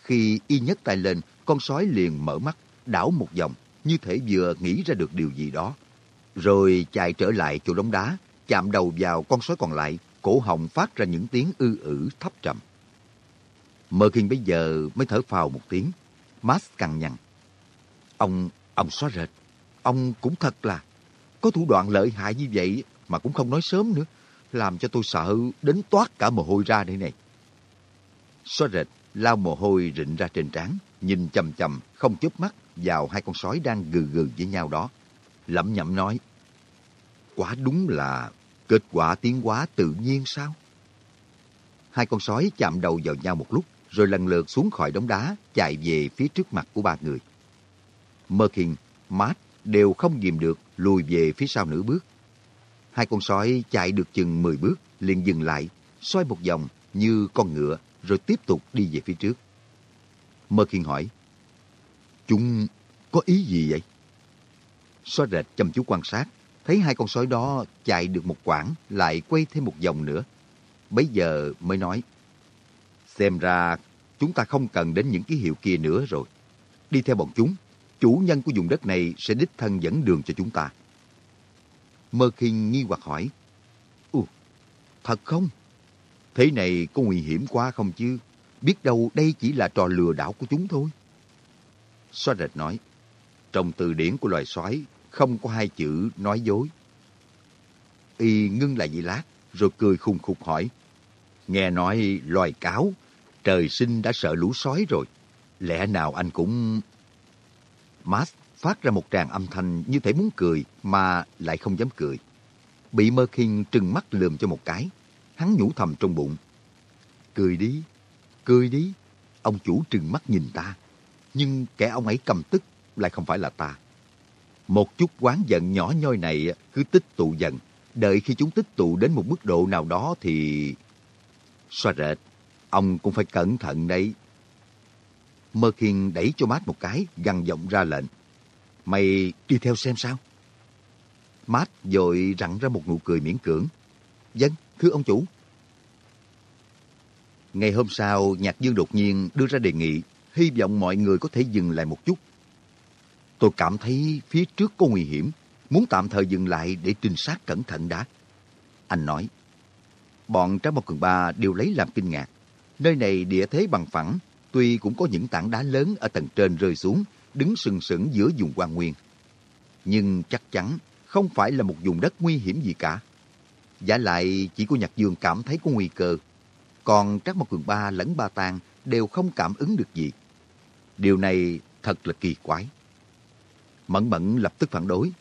Khi y nhấc tay lên, con sói liền mở mắt, đảo một vòng, như thể vừa nghĩ ra được điều gì đó. Rồi chạy trở lại chỗ đống đá, chạm đầu vào con sói còn lại, cổ họng phát ra những tiếng ư ử thấp trầm. Mơ Kinh bây giờ mới thở phào một tiếng. Max cằn nhằn. Ông, ông xóa rệt. Ông cũng thật là có thủ đoạn lợi hại như vậy mà cũng không nói sớm nữa. Làm cho tôi sợ đến toát cả mồ hôi ra đây này. Xóa rệt lao mồ hôi rịn ra trên trán, nhìn chầm chầm, không chớp mắt vào hai con sói đang gừ gừ với nhau đó. Lẩm nhẩm nói, quả đúng là kết quả tiến hóa tự nhiên sao? Hai con sói chạm đầu vào nhau một lúc, rồi lần lượt xuống khỏi đống đá, chạy về phía trước mặt của ba người. Merkin, Matt đều không dìm được, lùi về phía sau nửa bước. Hai con sói chạy được chừng 10 bước, liền dừng lại, xoay một vòng như con ngựa, rồi tiếp tục đi về phía trước. Mơ Merkin hỏi, Chúng có ý gì vậy? Xóa rệt chăm chú quan sát, thấy hai con sói đó chạy được một quãng, lại quay thêm một vòng nữa. Bấy giờ mới nói, Xem ra chúng ta không cần đến những ký hiệu kia nữa rồi. Đi theo bọn chúng, chủ nhân của vùng đất này sẽ đích thân dẫn đường cho chúng ta. Mơ Kinh nghi hoặc hỏi, Ồ, thật không? Thế này có nguy hiểm quá không chứ? Biết đâu đây chỉ là trò lừa đảo của chúng thôi. Xóa rệt nói, trong từ điển của loài sói không có hai chữ nói dối. Y ngưng lại giây lát, rồi cười khùng khục hỏi, nghe nói loài cáo trời sinh đã sợ lũ sói rồi. Lẽ nào anh cũng... Max phát ra một tràng âm thanh như thể muốn cười mà lại không dám cười. Bị Mơ trừng mắt lườm cho một cái. Hắn nhủ thầm trong bụng. Cười đi, cười đi. Ông chủ trừng mắt nhìn ta. Nhưng kẻ ông ấy cầm tức lại không phải là ta. Một chút quán giận nhỏ nhoi này cứ tích tụ dần. Đợi khi chúng tích tụ đến một mức độ nào đó thì... Xoa rệt, Ông cũng phải cẩn thận đấy. Mơ Kiên đẩy cho Mát một cái, gằn giọng ra lệnh. Mày đi theo xem sao? Mát dội rặn ra một nụ cười miễn cưỡng. Dân, vâng, thưa ông chủ. Ngày hôm sau, Nhạc Dương đột nhiên đưa ra đề nghị, hy vọng mọi người có thể dừng lại một chút. Tôi cảm thấy phía trước có nguy hiểm, muốn tạm thời dừng lại để trinh sát cẩn thận đã. Anh nói, bọn Trái Một Cường Ba đều lấy làm kinh ngạc. Nơi này địa thế bằng phẳng, tuy cũng có những tảng đá lớn ở tầng trên rơi xuống, đứng sừng sững giữa vùng quan nguyên. Nhưng chắc chắn không phải là một vùng đất nguy hiểm gì cả. Giả lại chỉ có Nhạc Dương cảm thấy có nguy cơ. Còn Trác Mộc Cường Ba lẫn Ba Tàng đều không cảm ứng được gì. Điều này thật là kỳ quái. Mẫn Mẫn lập tức phản đối.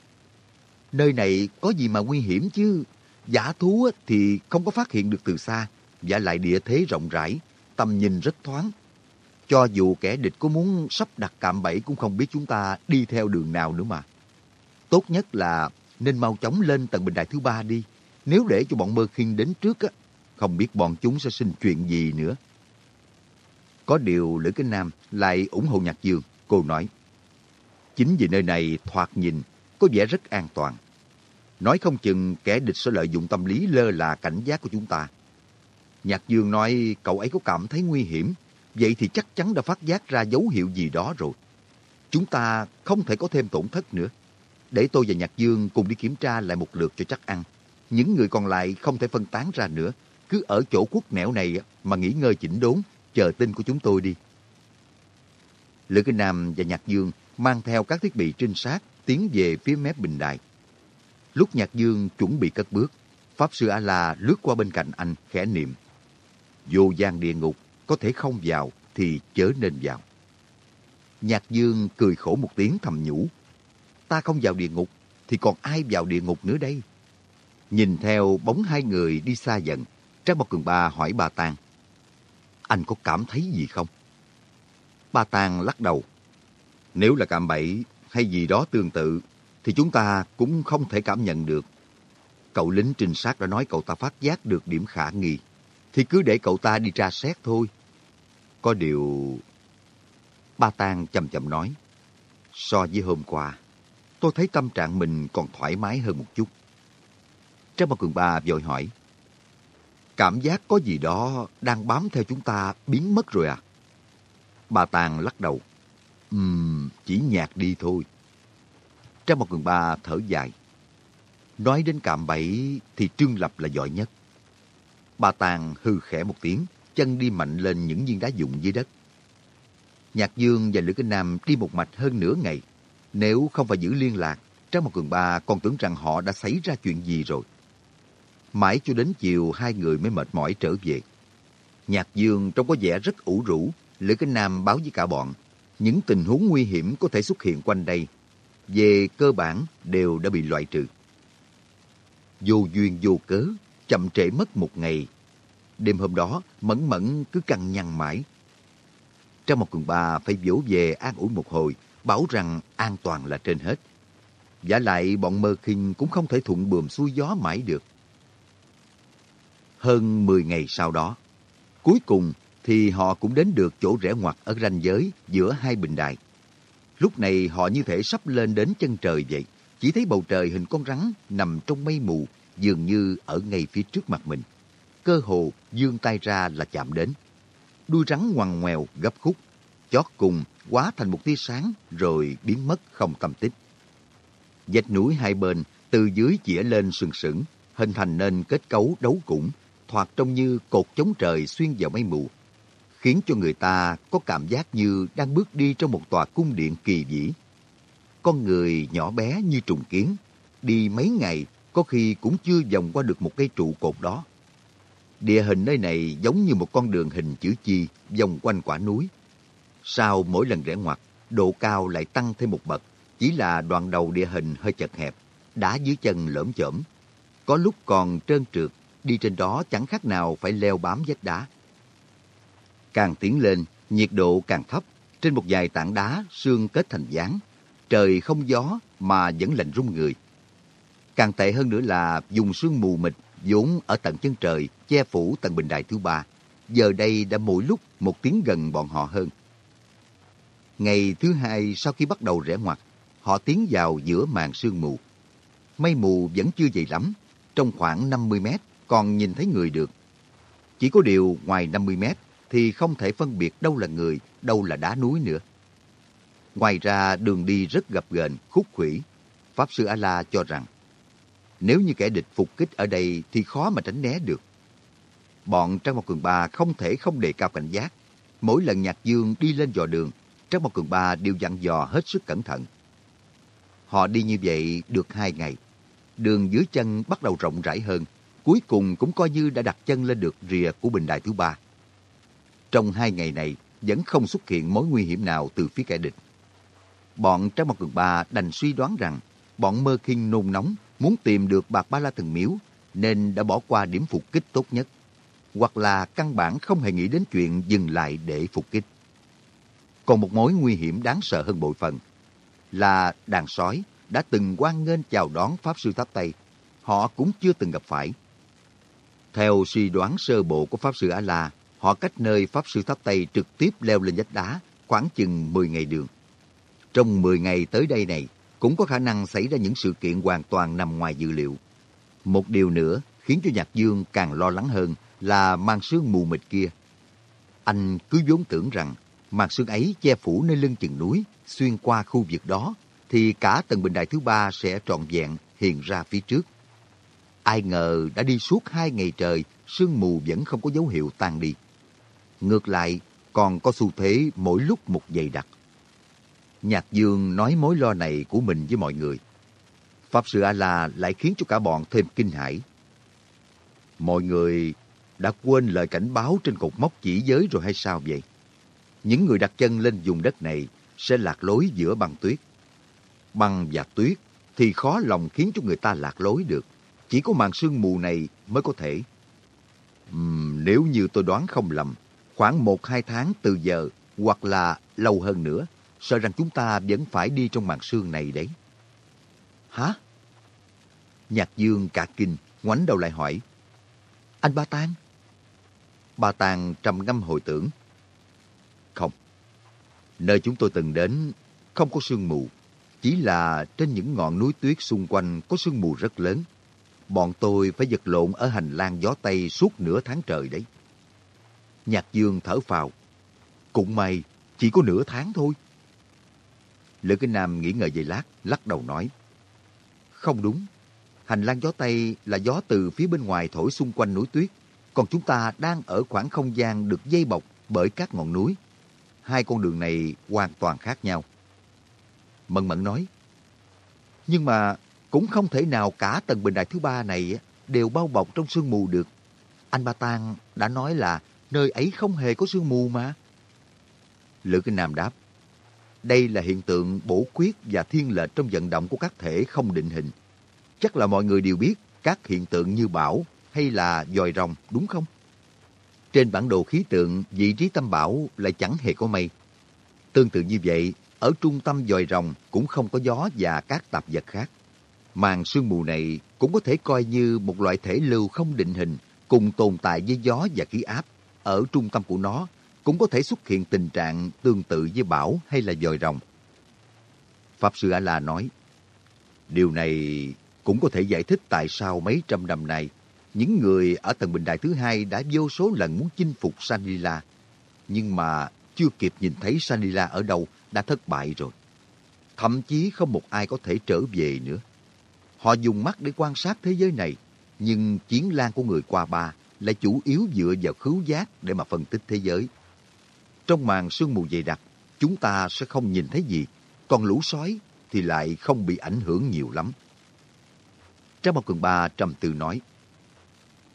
Nơi này có gì mà nguy hiểm chứ? Giả thú thì không có phát hiện được từ xa, giả lại địa thế rộng rãi, tầm nhìn rất thoáng. Cho dù kẻ địch có muốn sắp đặt cạm bẫy cũng không biết chúng ta đi theo đường nào nữa mà. Tốt nhất là nên mau chóng lên tầng bình đài thứ ba đi. Nếu để cho bọn mơ khinh đến trước á, không biết bọn chúng sẽ sinh chuyện gì nữa. Có điều Lữ Kinh Nam lại ủng hộ Nhạc Dương. Cô nói, chính vì nơi này thoạt nhìn có vẻ rất an toàn. Nói không chừng kẻ địch sẽ lợi dụng tâm lý lơ là cảnh giác của chúng ta. Nhạc Dương nói cậu ấy có cảm thấy nguy hiểm, vậy thì chắc chắn đã phát giác ra dấu hiệu gì đó rồi. Chúng ta không thể có thêm tổn thất nữa. Để tôi và Nhạc Dương cùng đi kiểm tra lại một lượt cho chắc ăn. Những người còn lại không thể phân tán ra nữa. Cứ ở chỗ quốc nẻo này mà nghỉ ngơi chỉnh đốn, chờ tin của chúng tôi đi. Lữ Kinh Nam và Nhạc Dương mang theo các thiết bị trinh sát tiến về phía mép bình đài. Lúc Nhạc Dương chuẩn bị cất bước, Pháp Sư A-La lướt qua bên cạnh anh khẽ niệm. Vô gian địa ngục, có thể không vào thì chớ nên vào. Nhạc Dương cười khổ một tiếng thầm nhủ. Ta không vào địa ngục, thì còn ai vào địa ngục nữa đây? Nhìn theo bóng hai người đi xa dần, Trang Bọc Cường Ba hỏi bà Tàng. Anh có cảm thấy gì không? bà Tàng lắc đầu. Nếu là cạm bẫy hay gì đó tương tự, thì chúng ta cũng không thể cảm nhận được. Cậu lính trinh sát đã nói cậu ta phát giác được điểm khả nghi, thì cứ để cậu ta đi tra xét thôi. Có điều... Ba Tàng chậm chậm nói, so với hôm qua, tôi thấy tâm trạng mình còn thoải mái hơn một chút. Trang Bảo Cường Ba vội hỏi, cảm giác có gì đó đang bám theo chúng ta biến mất rồi à? Bà Tàng lắc đầu, Ừm, chỉ nhạt đi thôi. Trang một Cường Ba thở dài. Nói đến cạm bẫy thì Trương Lập là giỏi nhất. Bà Tàng hư khẽ một tiếng, chân đi mạnh lên những viên đá dụng dưới đất. Nhạc Dương và Lữ Kinh Nam đi một mạch hơn nửa ngày. Nếu không phải giữ liên lạc, Trang Mộc Cường Ba còn tưởng rằng họ đã xảy ra chuyện gì rồi. Mãi cho đến chiều hai người mới mệt mỏi trở về. Nhạc Dương trông có vẻ rất ủ rũ, Lữ Kinh Nam báo với cả bọn những tình huống nguy hiểm có thể xuất hiện quanh đây, về cơ bản đều đã bị loại trừ. Vô duyên vô cớ, chậm trễ mất một ngày. Đêm hôm đó, Mẫn Mẫn cứ căng nhăn mãi. Trong một quần bà phải vỗ về an ủi một hồi, bảo rằng an toàn là trên hết. Giả lại bọn mơ khinh cũng không thể thuận buồm xuôi gió mãi được. Hơn 10 ngày sau đó, cuối cùng thì họ cũng đến được chỗ rẽ ngoặt ở ranh giới giữa hai bình đài. Lúc này họ như thể sắp lên đến chân trời vậy, chỉ thấy bầu trời hình con rắn nằm trong mây mù, dường như ở ngay phía trước mặt mình. Cơ hồ dương tay ra là chạm đến. Đuôi rắn ngoằn ngoèo gấp khúc, chót cùng quá thành một tia sáng rồi biến mất không tâm tích. Dạch núi hai bên từ dưới chĩa lên sừng sững, hình thành nên kết cấu đấu củng, thoạt trông như cột chống trời xuyên vào mây mù, khiến cho người ta có cảm giác như đang bước đi trong một tòa cung điện kỳ vĩ. Con người nhỏ bé như trùng kiến, đi mấy ngày có khi cũng chưa vòng qua được một cây trụ cột đó. Địa hình nơi này giống như một con đường hình chữ chi vòng quanh quả núi. Sau mỗi lần rẽ ngoặt, độ cao lại tăng thêm một bậc, chỉ là đoạn đầu địa hình hơi chật hẹp, đá dưới chân lởm chởm. Có lúc còn trơn trượt, đi trên đó chẳng khác nào phải leo bám vách đá. Càng tiến lên, nhiệt độ càng thấp. Trên một vài tảng đá, xương kết thành dáng. Trời không gió mà vẫn lạnh run người. Càng tệ hơn nữa là dùng sương mù mịt vốn ở tận chân trời che phủ tầng bình đài thứ ba. Giờ đây đã mỗi lúc một tiếng gần bọn họ hơn. Ngày thứ hai sau khi bắt đầu rẽ ngoặt, họ tiến vào giữa màn sương mù. Mây mù vẫn chưa dày lắm, trong khoảng 50 mét còn nhìn thấy người được. Chỉ có điều ngoài 50 mét thì không thể phân biệt đâu là người, đâu là đá núi nữa. Ngoài ra đường đi rất gập ghềnh, khúc khuỷu. Pháp Sư A-La cho rằng nếu như kẻ địch phục kích ở đây thì khó mà tránh né được. Bọn Trang Mộc Cường Ba không thể không đề cao cảnh giác. Mỗi lần Nhạc Dương đi lên dò đường, Trang Mộc Cường Ba đều dặn dò hết sức cẩn thận. Họ đi như vậy được hai ngày. Đường dưới chân bắt đầu rộng rãi hơn, cuối cùng cũng coi như đã đặt chân lên được rìa của bình đài thứ ba. Trong hai ngày này, vẫn không xuất hiện mối nguy hiểm nào từ phía kẻ địch. Bọn Trang Mặt Cường Ba đành suy đoán rằng bọn Mơ Kinh nôn nóng muốn tìm được bạc ba la thần miếu nên đã bỏ qua điểm phục kích tốt nhất. Hoặc là căn bản không hề nghĩ đến chuyện dừng lại để phục kích. Còn một mối nguy hiểm đáng sợ hơn bội phần là đàn sói đã từng quan nghênh chào đón Pháp Sư Tháp Tây. Họ cũng chưa từng gặp phải. Theo suy đoán sơ bộ của Pháp Sư A-La, họ cách nơi Pháp Sư Tháp Tây trực tiếp leo lên vách đá khoảng chừng 10 ngày đường. Trong 10 ngày tới đây này, cũng có khả năng xảy ra những sự kiện hoàn toàn nằm ngoài dự liệu. Một điều nữa khiến cho Nhạc Dương càng lo lắng hơn là mang sương mù mịt kia. Anh cứ vốn tưởng rằng màn sương ấy che phủ nơi lưng chừng núi, xuyên qua khu vực đó, thì cả tầng bình đài thứ ba sẽ trọn vẹn hiện ra phía trước. Ai ngờ đã đi suốt hai ngày trời, sương mù vẫn không có dấu hiệu tan đi. Ngược lại, còn có xu thế mỗi lúc một dày đặc. Nhạc Dương nói mối lo này của mình với mọi người. Pháp Sư A-La lại khiến cho cả bọn thêm kinh hãi. Mọi người đã quên lời cảnh báo trên cột mốc chỉ giới rồi hay sao vậy? Những người đặt chân lên vùng đất này sẽ lạc lối giữa băng tuyết. Băng và tuyết thì khó lòng khiến cho người ta lạc lối được. Chỉ có màn sương mù này mới có thể. Uhm, nếu như tôi đoán không lầm, khoảng một hai tháng từ giờ hoặc là lâu hơn nữa, sợ rằng chúng ta vẫn phải đi trong màn sương này đấy. Hả? Nhạc Dương cả kinh, ngoảnh đầu lại hỏi. Anh Ba Tàng? Ba Tàng trầm ngâm hồi tưởng. Không. Nơi chúng tôi từng đến không có sương mù. Chỉ là trên những ngọn núi tuyết xung quanh có sương mù rất lớn. Bọn tôi phải giật lộn ở hành lang gió Tây suốt nửa tháng trời đấy. Nhạc Dương thở phào. Cũng may, chỉ có nửa tháng thôi. Lữ Kinh Nam nghĩ ngợi giây lát, lắc đầu nói. Không đúng. Hành lang gió Tây là gió từ phía bên ngoài thổi xung quanh núi tuyết. Còn chúng ta đang ở khoảng không gian được dây bọc bởi các ngọn núi. Hai con đường này hoàn toàn khác nhau. Mận Mận nói. Nhưng mà cũng không thể nào cả tầng bình đại thứ ba này đều bao bọc trong sương mù được. Anh Ba Tang đã nói là nơi ấy không hề có sương mù mà. Lữ Kinh Nam đáp. Đây là hiện tượng bổ khuyết và thiên lệch trong vận động của các thể không định hình. Chắc là mọi người đều biết các hiện tượng như bão hay là dòi rồng, đúng không? Trên bản đồ khí tượng, vị trí tâm bão lại chẳng hề có mây. Tương tự như vậy, ở trung tâm dòi rồng cũng không có gió và các tạp vật khác. Màn sương mù này cũng có thể coi như một loại thể lưu không định hình cùng tồn tại với gió và khí áp. Ở trung tâm của nó cũng có thể xuất hiện tình trạng tương tự với bão hay là dòi rồng. Pháp Sư A-La nói, điều này cũng có thể giải thích tại sao mấy trăm năm nay, những người ở tầng bình đại thứ hai đã vô số lần muốn chinh phục Sanila, nhưng mà chưa kịp nhìn thấy Sanila ở đâu đã thất bại rồi. Thậm chí không một ai có thể trở về nữa. Họ dùng mắt để quan sát thế giới này, nhưng chiến lan của người qua ba lại chủ yếu dựa vào khứu giác để mà phân tích thế giới. Trong màn sương mù dày đặc, chúng ta sẽ không nhìn thấy gì, còn lũ sói thì lại không bị ảnh hưởng nhiều lắm. Trang Bảo Cường Ba trầm tư nói,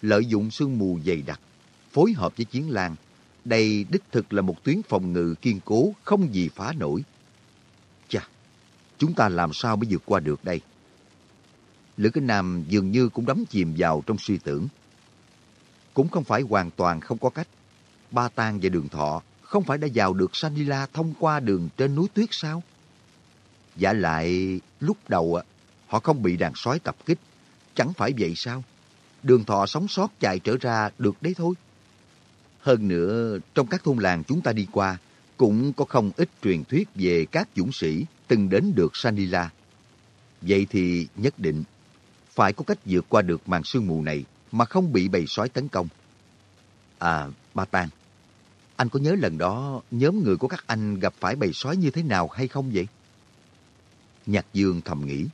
lợi dụng sương mù dày đặc, phối hợp với chiến lan, đây đích thực là một tuyến phòng ngự kiên cố không gì phá nổi. Chà, chúng ta làm sao mới vượt qua được đây? Lữ Kinh Nam dường như cũng đắm chìm vào trong suy tưởng. Cũng không phải hoàn toàn không có cách. Ba Tang và Đường Thọ không phải đã vào được Sanila thông qua đường trên núi tuyết sao? Giả lại, lúc đầu họ không bị đàn sói tập kích. Chẳng phải vậy sao? Đường thọ sống sót chạy trở ra được đấy thôi. Hơn nữa, trong các thôn làng chúng ta đi qua, cũng có không ít truyền thuyết về các dũng sĩ từng đến được Sanila. Vậy thì nhất định phải có cách vượt qua được màn sương mù này mà không bị bầy sói tấn công. À, Ba Tan, anh có nhớ lần đó nhóm người của các anh gặp phải bầy sói như thế nào hay không vậy? Nhạc Dương thầm nghĩ.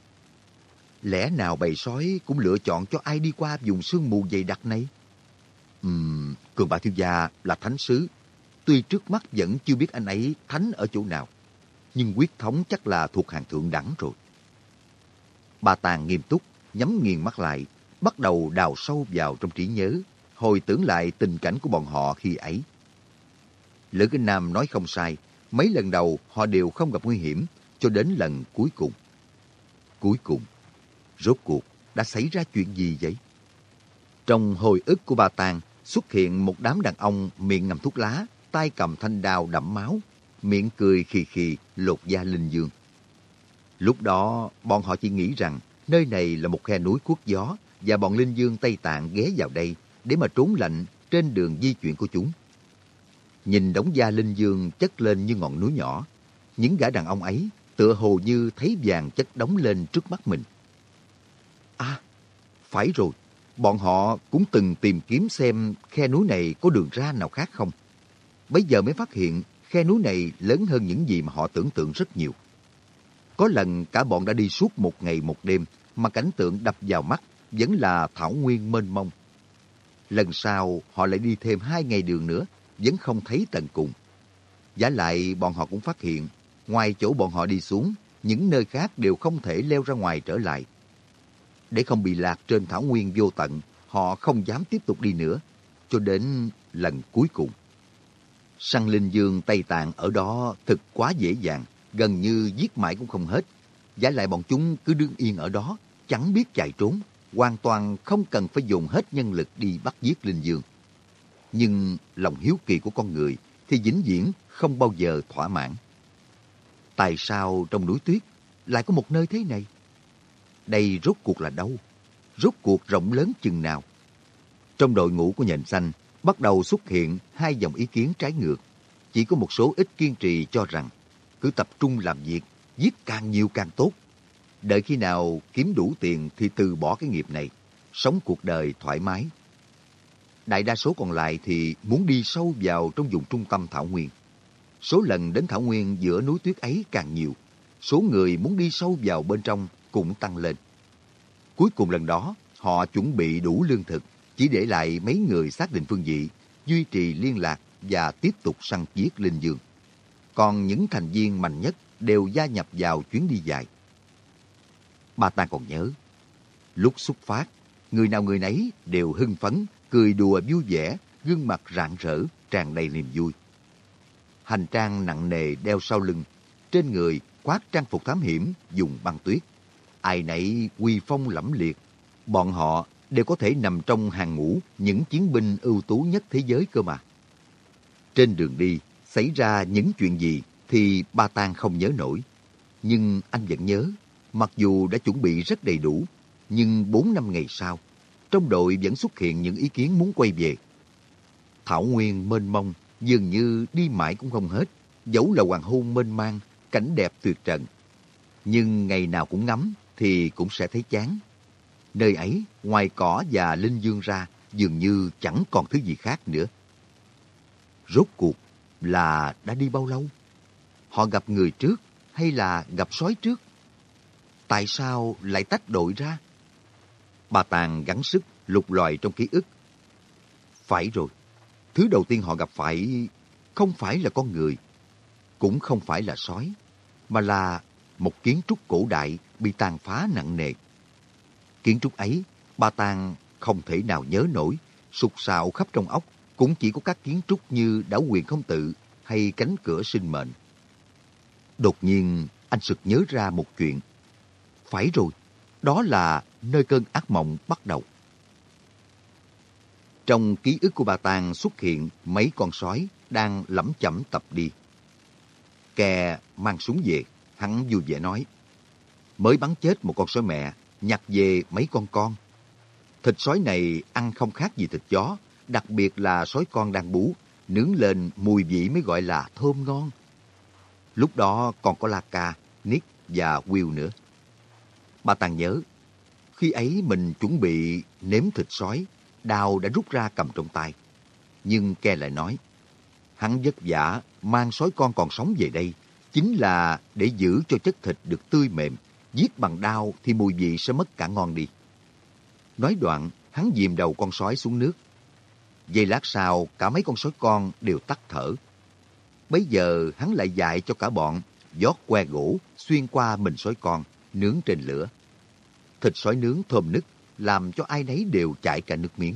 Lẽ nào bầy sói cũng lựa chọn cho ai đi qua vùng sương mù dày đặc này? Ừm, Cường Bà Thiếu Gia là thánh sứ. tuy trước mắt vẫn chưa biết anh ấy thánh ở chỗ nào, nhưng quyết thống chắc là thuộc hàng thượng đẳng rồi. Bà Tàng nghiêm túc, nhắm nghiền mắt lại, bắt đầu đào sâu vào trong trí nhớ, hồi tưởng lại tình cảnh của bọn họ khi ấy. Lữ Kinh Nam nói không sai, mấy lần đầu họ đều không gặp nguy hiểm, cho đến lần cuối cùng. Cuối cùng, rốt cuộc đã xảy ra chuyện gì vậy? Trong hồi ức của bà Tàng xuất hiện một đám đàn ông miệng ngầm thuốc lá, tay cầm thanh đao đẫm máu, miệng cười khì khì lột da linh dương. Lúc đó, bọn họ chỉ nghĩ rằng nơi này là một khe núi quốc gió và bọn linh dương Tây Tạng ghé vào đây để mà trốn lạnh trên đường di chuyển của chúng. Nhìn đống da linh dương chất lên như ngọn núi nhỏ, những gã đàn ông ấy tựa hồ như thấy vàng chất đóng lên trước mắt mình. À, phải rồi, bọn họ cũng từng tìm kiếm xem khe núi này có đường ra nào khác không. Bây giờ mới phát hiện khe núi này lớn hơn những gì mà họ tưởng tượng rất nhiều. Có lần cả bọn đã đi suốt một ngày một đêm mà cảnh tượng đập vào mắt vẫn là thảo nguyên mênh mông. Lần sau họ lại đi thêm hai ngày đường nữa vẫn không thấy tận cùng. Giả lại bọn họ cũng phát hiện ngoài chỗ bọn họ đi xuống những nơi khác đều không thể leo ra ngoài trở lại. Để không bị lạc trên thảo nguyên vô tận, họ không dám tiếp tục đi nữa, cho đến lần cuối cùng. Săn linh dương Tây Tạng ở đó thực quá dễ dàng, gần như giết mãi cũng không hết. Giả lại bọn chúng cứ đứng yên ở đó, chẳng biết chạy trốn, hoàn toàn không cần phải dùng hết nhân lực đi bắt giết linh dương. Nhưng lòng hiếu kỳ của con người thì vĩnh viễn không bao giờ thỏa mãn. Tại sao trong núi tuyết lại có một nơi thế này? Đây rốt cuộc là đâu? Rốt cuộc rộng lớn chừng nào? Trong đội ngũ của nhện xanh bắt đầu xuất hiện hai dòng ý kiến trái ngược. Chỉ có một số ít kiên trì cho rằng cứ tập trung làm việc, giết càng nhiều càng tốt. Đợi khi nào kiếm đủ tiền thì từ bỏ cái nghiệp này, sống cuộc đời thoải mái. Đại đa số còn lại thì muốn đi sâu vào trong vùng trung tâm Thảo Nguyên. Số lần đến Thảo Nguyên giữa núi tuyết ấy càng nhiều, số người muốn đi sâu vào bên trong cũng tăng lên. Cuối cùng lần đó, họ chuẩn bị đủ lương thực, chỉ để lại mấy người xác định phương vị, duy trì liên lạc và tiếp tục săn giết Linh Dương. Còn những thành viên mạnh nhất đều gia nhập vào chuyến đi dài. Bà ta còn nhớ, lúc xuất phát, người nào người nấy đều hưng phấn, cười đùa vui vẻ, gương mặt rạng rỡ, tràn đầy niềm vui. Hành trang nặng nề đeo sau lưng, trên người khoác trang phục thám hiểm dùng băng tuyết. Ai nấy quy phong lẫm liệt, bọn họ đều có thể nằm trong hàng ngũ những chiến binh ưu tú nhất thế giới cơ mà. Trên đường đi, xảy ra những chuyện gì thì Ba Tang không nhớ nổi. Nhưng anh vẫn nhớ, mặc dù đã chuẩn bị rất đầy đủ, nhưng 4 năm ngày sau, trong đội vẫn xuất hiện những ý kiến muốn quay về. Thảo Nguyên mênh mông, dường như đi mãi cũng không hết, dẫu là hoàng hôn mênh mang, cảnh đẹp tuyệt trần. Nhưng ngày nào cũng ngắm thì cũng sẽ thấy chán. Nơi ấy, ngoài cỏ và linh dương ra, dường như chẳng còn thứ gì khác nữa. Rốt cuộc là đã đi bao lâu? Họ gặp người trước hay là gặp sói trước? Tại sao lại tách đội ra? Bà Tàng gắng sức lục lọi trong ký ức. Phải rồi, thứ đầu tiên họ gặp phải không phải là con người, cũng không phải là sói, mà là một kiến trúc cổ đại bị tàn phá nặng nề. Kiến trúc ấy, bà Tàng không thể nào nhớ nổi, sụt sạo khắp trong óc, cũng chỉ có các kiến trúc như đảo quyền không tự hay cánh cửa sinh mệnh. Đột nhiên, anh sực nhớ ra một chuyện. Phải rồi, đó là nơi cơn ác mộng bắt đầu. Trong ký ức của bà Tàng xuất hiện mấy con sói đang lẩm chẩm tập đi. Kè mang súng về, hắn vui vẻ nói. Mới bắn chết một con sói mẹ, nhặt về mấy con con. Thịt sói này ăn không khác gì thịt chó, đặc biệt là sói con đang bú, nướng lên mùi vị mới gọi là thơm ngon. Lúc đó còn có Laka, Nick và Will nữa. Bà Tàng nhớ, khi ấy mình chuẩn bị nếm thịt sói, đào đã rút ra cầm trong tay. Nhưng Ke lại nói, hắn vất vả mang sói con còn sống về đây, chính là để giữ cho chất thịt được tươi mềm, giết bằng đao thì mùi vị sẽ mất cả ngon đi. Nói đoạn, hắn dìm đầu con sói xuống nước. Giây lát sau, cả mấy con sói con đều tắt thở, Bây giờ hắn lại dạy cho cả bọn giót que gỗ xuyên qua mình sói con, nướng trên lửa. Thịt sói nướng thơm nức, làm cho ai nấy đều chảy cả nước miếng.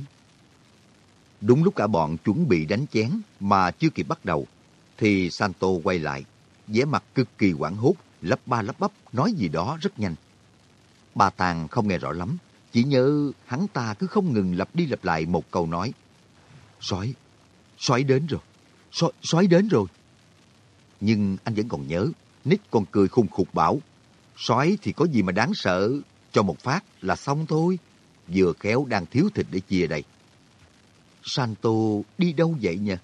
Đúng lúc cả bọn chuẩn bị đánh chén mà chưa kịp bắt đầu, thì Santo quay lại, vẻ mặt cực kỳ quảng hốt, lấp ba lấp bắp nói gì đó rất nhanh. Bà Tàng không nghe rõ lắm, chỉ nhớ hắn ta cứ không ngừng lặp đi lặp lại một câu nói. Sói, sói đến rồi, sói, sói đến rồi. Nhưng anh vẫn còn nhớ, Nick còn cười khùng khục bảo, sói thì có gì mà đáng sợ, cho một phát là xong thôi. Vừa khéo đang thiếu thịt để chia đây. Santo đi đâu vậy nha?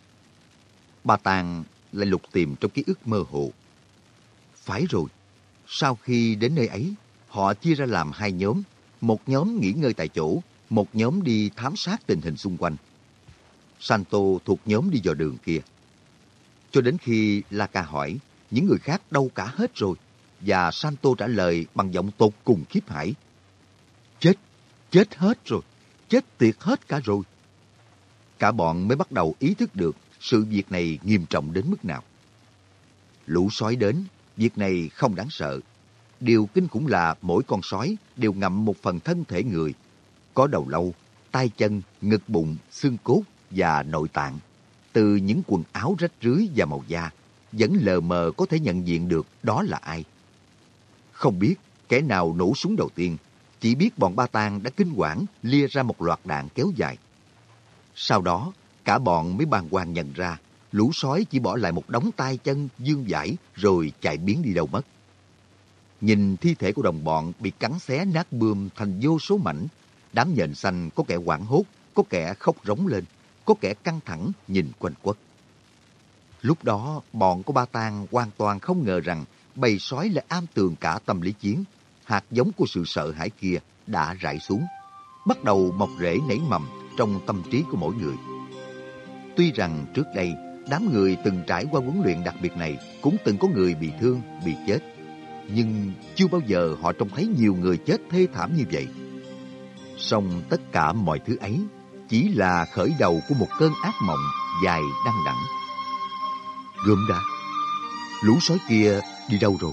Bà Tàng lại lục tìm trong ký ức mơ hồ. Phải rồi, sau khi đến nơi ấy, họ chia ra làm hai nhóm. Một nhóm nghỉ ngơi tại chỗ, một nhóm đi thám sát tình hình xung quanh. Santo thuộc nhóm đi dò đường kia. Cho đến khi Laka hỏi, những người khác đâu cả hết rồi. Và Santo trả lời bằng giọng tột cùng khiếp hải. Chết, chết hết rồi, chết tiệt hết cả rồi. Cả bọn mới bắt đầu ý thức được sự việc này nghiêm trọng đến mức nào. Lũ sói đến, việc này không đáng sợ. Điều kinh khủng là mỗi con sói đều ngậm một phần thân thể người. Có đầu lâu, tay chân, ngực bụng, xương cốt và nội tạng. Từ những quần áo rách rưới và màu da, vẫn lờ mờ có thể nhận diện được đó là ai. Không biết kẻ nào nổ súng đầu tiên, chỉ biết bọn ba tang đã kinh quản lia ra một loạt đạn kéo dài. Sau đó, cả bọn mới bàng hoàng nhận ra, lũ sói chỉ bỏ lại một đống tay chân dương dãi rồi chạy biến đi đâu mất. Nhìn thi thể của đồng bọn bị cắn xé nát bươm thành vô số mảnh, đám nhện xanh có kẻ quảng hốt, có kẻ khóc rống lên, có kẻ căng thẳng nhìn quanh quất. Lúc đó, bọn của Ba Tang hoàn toàn không ngờ rằng bầy sói lại am tường cả tâm lý chiến. Hạt giống của sự sợ hãi kia đã rải xuống, bắt đầu mọc rễ nảy mầm trong tâm trí của mỗi người. Tuy rằng trước đây, đám người từng trải qua huấn luyện đặc biệt này cũng từng có người bị thương, bị chết. Nhưng chưa bao giờ họ trông thấy nhiều người chết thê thảm như vậy. Song tất cả mọi thứ ấy chỉ là khởi đầu của một cơn ác mộng dài đăng đẳng. Gươm đã, lũ sói kia đi đâu rồi?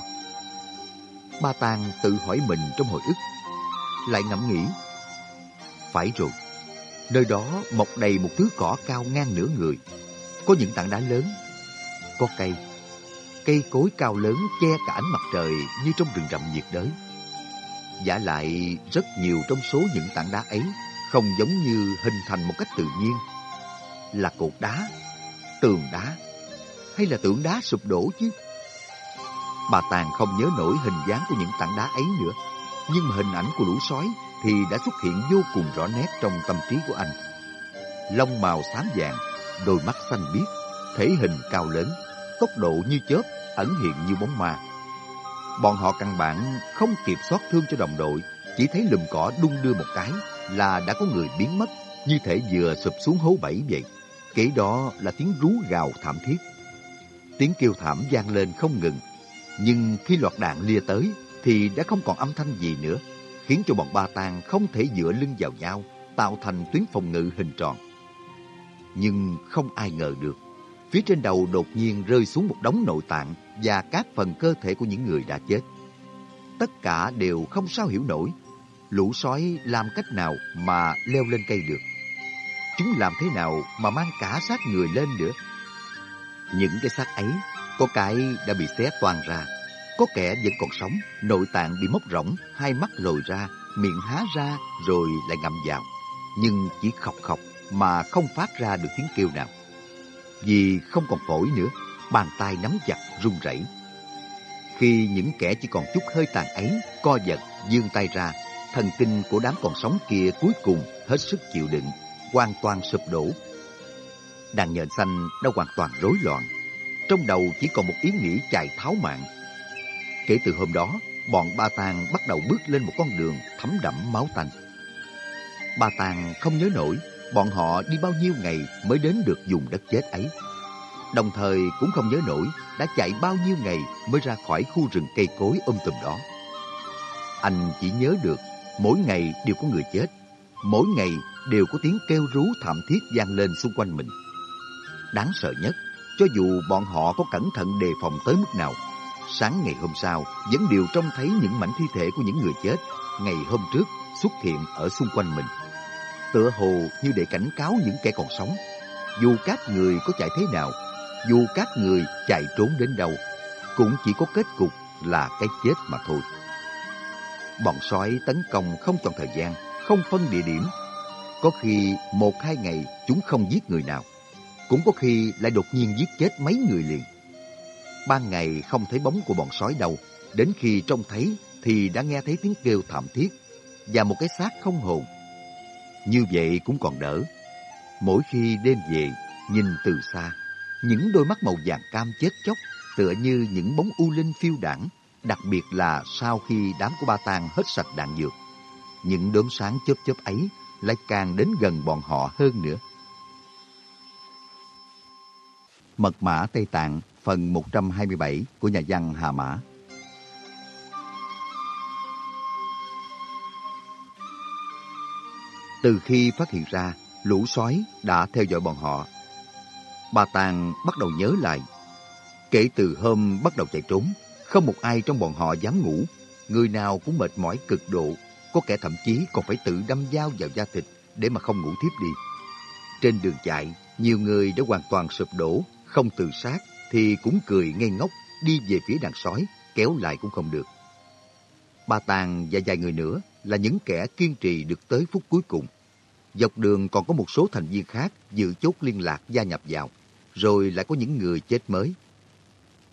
Ba Tàng tự hỏi mình trong hồi ức, lại ngẫm nghĩ. Phải rồi, nơi đó mọc đầy một thứ cỏ cao ngang nửa người, có những tảng đá lớn, có cây, cây cối cao lớn che cả ánh mặt trời như trong rừng rậm nhiệt đới. Giả lại rất nhiều trong số những tảng đá ấy không giống như hình thành một cách tự nhiên. Là cột đá, tường đá, hay là tượng đá sụp đổ chứ? Bà Tàng không nhớ nổi hình dáng của những tảng đá ấy nữa, nhưng mà hình ảnh của lũ sói thì đã xuất hiện vô cùng rõ nét trong tâm trí của anh. Lông màu xám vàng, đôi mắt xanh biếc, thể hình cao lớn, tốc độ như chớp, ẩn hiện như bóng ma. Bọn họ căn bản không kịp xót thương cho đồng đội, chỉ thấy lùm cỏ đung đưa một cái là đã có người biến mất, như thể vừa sụp xuống hố bẫy vậy. Kế đó là tiếng rú gào thảm thiết. Tiếng kêu thảm vang lên không ngừng, nhưng khi loạt đạn lia tới thì đã không còn âm thanh gì nữa, khiến cho bọn ba tang không thể dựa lưng vào nhau, tạo thành tuyến phòng ngự hình tròn. Nhưng không ai ngờ được, phía trên đầu đột nhiên rơi xuống một đống nội tạng và các phần cơ thể của những người đã chết. Tất cả đều không sao hiểu nổi, lũ sói làm cách nào mà leo lên cây được. Chúng làm thế nào mà mang cả xác người lên nữa. Những cái xác ấy, có cái đã bị xé toàn ra, có kẻ vẫn còn sống, nội tạng bị móc rỗng, hai mắt lồi ra, miệng há ra rồi lại ngậm vào. Nhưng chỉ khọc khọc mà không phát ra được tiếng kêu nào. Vì không còn phổi nữa, bàn tay nắm chặt run rẩy. Khi những kẻ chỉ còn chút hơi tàn ấy co giật, dương tay ra, thần kinh của đám còn sống kia cuối cùng hết sức chịu đựng, hoàn toàn sụp đổ. Đàn nhện xanh đã hoàn toàn rối loạn. Trong đầu chỉ còn một ý nghĩ chạy tháo mạng. Kể từ hôm đó, bọn Ba Tàng bắt đầu bước lên một con đường thấm đẫm máu tanh. Ba Tàng không nhớ nổi bọn họ đi bao nhiêu ngày mới đến được vùng đất chết ấy. Đồng thời cũng không nhớ nổi đã chạy bao nhiêu ngày mới ra khỏi khu rừng cây cối ôm tùm đó. Anh chỉ nhớ được mỗi ngày đều có người chết, mỗi ngày đều có tiếng kêu rú thảm thiết vang lên xung quanh mình. Đáng sợ nhất cho dù bọn họ có cẩn thận đề phòng tới mức nào, sáng ngày hôm sau vẫn đều trông thấy những mảnh thi thể của những người chết ngày hôm trước xuất hiện ở xung quanh mình. Tựa hồ như để cảnh cáo những kẻ còn sống. Dù các người có chạy thế nào, dù các người chạy trốn đến đâu, cũng chỉ có kết cục là cái chết mà thôi. Bọn sói tấn công không chọn thời gian, không phân địa điểm. Có khi một hai ngày chúng không giết người nào. Cũng có khi lại đột nhiên giết chết mấy người liền. Ban ngày không thấy bóng của bọn sói đâu, đến khi trông thấy thì đã nghe thấy tiếng kêu thảm thiết và một cái xác không hồn. Như vậy cũng còn đỡ. Mỗi khi đêm về, nhìn từ xa, những đôi mắt màu vàng cam chết chóc tựa như những bóng u linh phiêu đảng, đặc biệt là sau khi đám của ba tang hết sạch đạn dược. Những đốm sáng chớp chớp ấy lại càng đến gần bọn họ hơn nữa. Mật mã Tây Tạng phần 127 của nhà văn Hà Mã Từ khi phát hiện ra, lũ sói đã theo dõi bọn họ. Bà Tàng bắt đầu nhớ lại. Kể từ hôm bắt đầu chạy trốn, không một ai trong bọn họ dám ngủ. Người nào cũng mệt mỏi cực độ, có kẻ thậm chí còn phải tự đâm dao vào da thịt để mà không ngủ thiếp đi. Trên đường chạy, nhiều người đã hoàn toàn sụp đổ, không tự sát thì cũng cười ngây ngốc đi về phía đàn sói, kéo lại cũng không được. Ba Tàng và vài người nữa là những kẻ kiên trì được tới phút cuối cùng. Dọc đường còn có một số thành viên khác dự chốt liên lạc gia nhập vào, rồi lại có những người chết mới.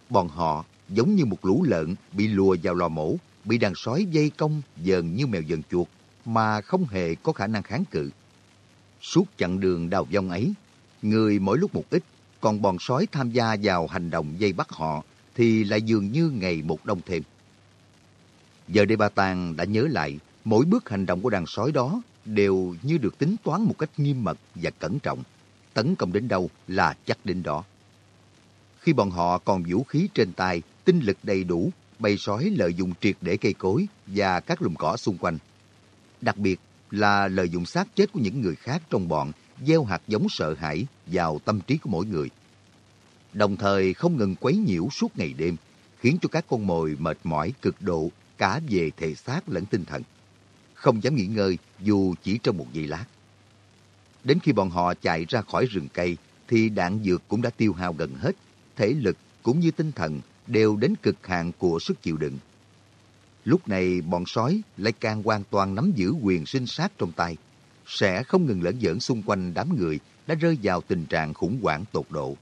Bọn họ giống như một lũ lợn bị lùa vào lò mổ, bị đàn sói dây công dờn như mèo dần chuột mà không hề có khả năng kháng cự. Suốt chặng đường đào vong ấy, người mỗi lúc một ít, còn bọn sói tham gia vào hành động dây bắt họ thì lại dường như ngày một đông thêm. Giờ đây Ba Tàng đã nhớ lại mỗi bước hành động của đàn sói đó đều như được tính toán một cách nghiêm mật và cẩn trọng. Tấn công đến đâu là chắc đến đó. Khi bọn họ còn vũ khí trên tay, tinh lực đầy đủ, bầy sói lợi dụng triệt để cây cối và các lùm cỏ xung quanh. Đặc biệt là lợi dụng xác chết của những người khác trong bọn gieo hạt giống sợ hãi vào tâm trí của mỗi người. Đồng thời không ngừng quấy nhiễu suốt ngày đêm, khiến cho các con mồi mệt mỏi cực độ cả về thể xác lẫn tinh thần không dám nghỉ ngơi dù chỉ trong một giây lát. Đến khi bọn họ chạy ra khỏi rừng cây, thì đạn dược cũng đã tiêu hao gần hết, thể lực cũng như tinh thần đều đến cực hạn của sức chịu đựng. Lúc này bọn sói lại càng hoàn toàn nắm giữ quyền sinh sát trong tay, sẽ không ngừng lẫn giỡn xung quanh đám người đã rơi vào tình trạng khủng hoảng tột độ.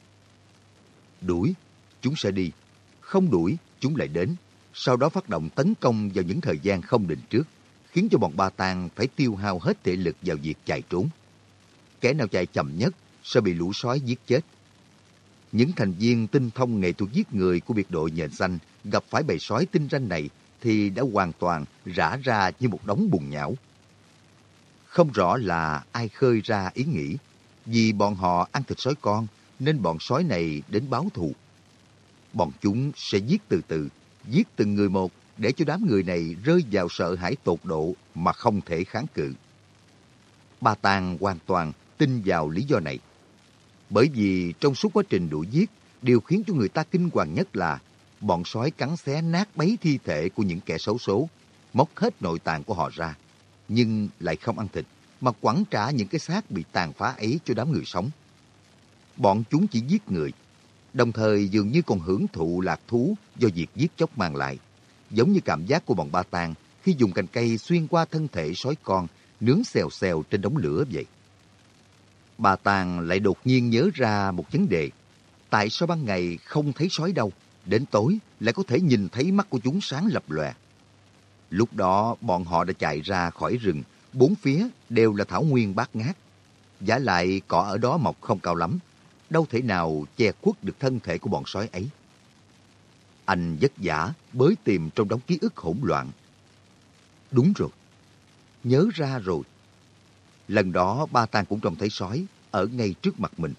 Đuổi, chúng sẽ đi. Không đuổi, chúng lại đến. Sau đó phát động tấn công vào những thời gian không định trước khiến cho bọn ba tang phải tiêu hao hết thể lực vào việc chạy trốn. Kẻ nào chạy chậm nhất sẽ bị lũ sói giết chết. Những thành viên tinh thông nghệ thuật giết người của biệt đội nhện xanh gặp phải bầy sói tinh ranh này thì đã hoàn toàn rã ra như một đống bùn nhão. Không rõ là ai khơi ra ý nghĩ, vì bọn họ ăn thịt sói con nên bọn sói này đến báo thù. Bọn chúng sẽ giết từ từ, giết từng người một để cho đám người này rơi vào sợ hãi tột độ mà không thể kháng cự. Ba Tàng hoàn toàn tin vào lý do này. Bởi vì trong suốt quá trình đuổi giết, điều khiến cho người ta kinh hoàng nhất là bọn sói cắn xé nát bấy thi thể của những kẻ xấu số, móc hết nội tạng của họ ra, nhưng lại không ăn thịt, mà quẳng trả những cái xác bị tàn phá ấy cho đám người sống. Bọn chúng chỉ giết người, đồng thời dường như còn hưởng thụ lạc thú do việc giết chóc mang lại giống như cảm giác của bọn ba tang khi dùng cành cây xuyên qua thân thể sói con nướng xèo xèo trên đống lửa vậy. Bà Tàng lại đột nhiên nhớ ra một vấn đề. Tại sao ban ngày không thấy sói đâu, đến tối lại có thể nhìn thấy mắt của chúng sáng lập lòe. Lúc đó bọn họ đã chạy ra khỏi rừng, bốn phía đều là thảo nguyên bát ngát. Giả lại cỏ ở đó mọc không cao lắm, đâu thể nào che khuất được thân thể của bọn sói ấy. Anh vất vả bới tìm trong đống ký ức hỗn loạn. Đúng rồi. Nhớ ra rồi. Lần đó ba Tang cũng trông thấy sói ở ngay trước mặt mình.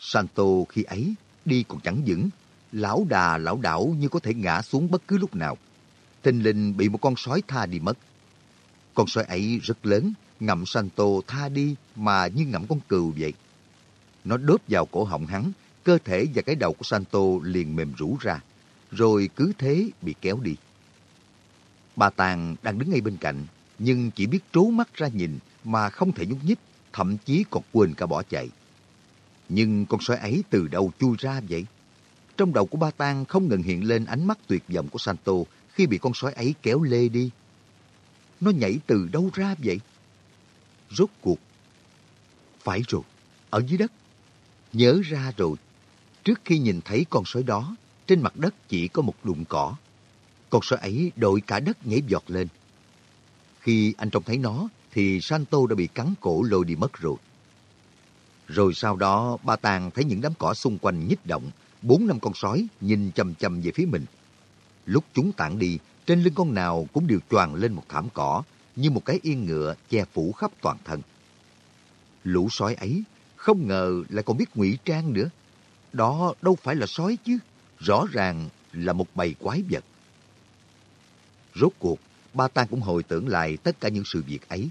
Santo khi ấy đi còn chẳng vững, lão đà lão đảo như có thể ngã xuống bất cứ lúc nào. Thình linh bị một con sói tha đi mất. Con sói ấy rất lớn, ngậm Santo tha đi mà như ngậm con cừu vậy. Nó đớp vào cổ họng hắn, cơ thể và cái đầu của Santo liền mềm rũ ra, rồi cứ thế bị kéo đi. Bà Tàng đang đứng ngay bên cạnh, nhưng chỉ biết trố mắt ra nhìn mà không thể nhúc nhích, thậm chí còn quên cả bỏ chạy. Nhưng con sói ấy từ đâu chui ra vậy? Trong đầu của ba Tang không ngừng hiện lên ánh mắt tuyệt vọng của Santo khi bị con sói ấy kéo lê đi. Nó nhảy từ đâu ra vậy? Rốt cuộc. Phải rồi, ở dưới đất. Nhớ ra rồi. Trước khi nhìn thấy con sói đó, trên mặt đất chỉ có một đụng cỏ. Con sói ấy đội cả đất nhảy giọt lên. Khi anh trông thấy nó, thì Santo đã bị cắn cổ lôi đi mất rồi. Rồi sau đó, ba Tàng thấy những đám cỏ xung quanh nhích động, bốn năm con sói nhìn chầm chầm về phía mình. Lúc chúng tản đi, trên lưng con nào cũng đều choàng lên một thảm cỏ, như một cái yên ngựa che phủ khắp toàn thân. Lũ sói ấy không ngờ lại còn biết ngụy trang nữa. Đó đâu phải là sói chứ, rõ ràng là một bầy quái vật. Rốt cuộc, ba Tang cũng hồi tưởng lại tất cả những sự việc ấy.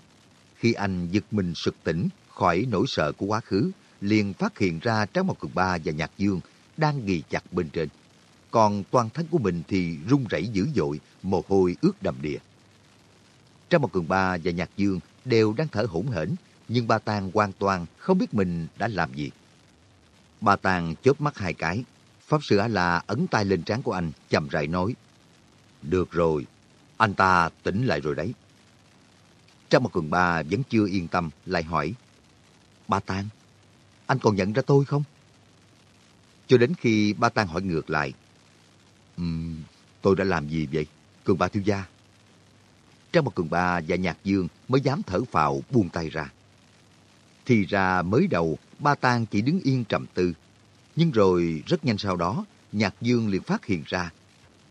Khi anh giật mình sực tỉnh khỏi nỗi sợ của quá khứ, liền phát hiện ra Tráng Mộc Cường Ba và Nhạc Dương đang ghi chặt bên trên. Còn toàn thân của mình thì run rẩy dữ dội, mồ hôi ướt đầm đìa. Tráng Mộc Cường Ba và Nhạc Dương đều đang thở hổn hển, nhưng ba Tàng hoàn toàn không biết mình đã làm gì. Ba Tàng chớp mắt hai cái. Pháp sư A-la ấn tay lên trán của anh, chậm rãi nói. Được rồi, anh ta tỉnh lại rồi đấy. Trang một quần ba vẫn chưa yên tâm, lại hỏi. Ba Tang, anh còn nhận ra tôi không? Cho đến khi ba Tang hỏi ngược lại. Um, tôi đã làm gì vậy, cường ba thiếu gia? Trang một cường ba và nhạc dương mới dám thở phào buông tay ra. Thì ra mới đầu, ba Tang chỉ đứng yên trầm tư. Nhưng rồi rất nhanh sau đó, nhạc dương liền phát hiện ra.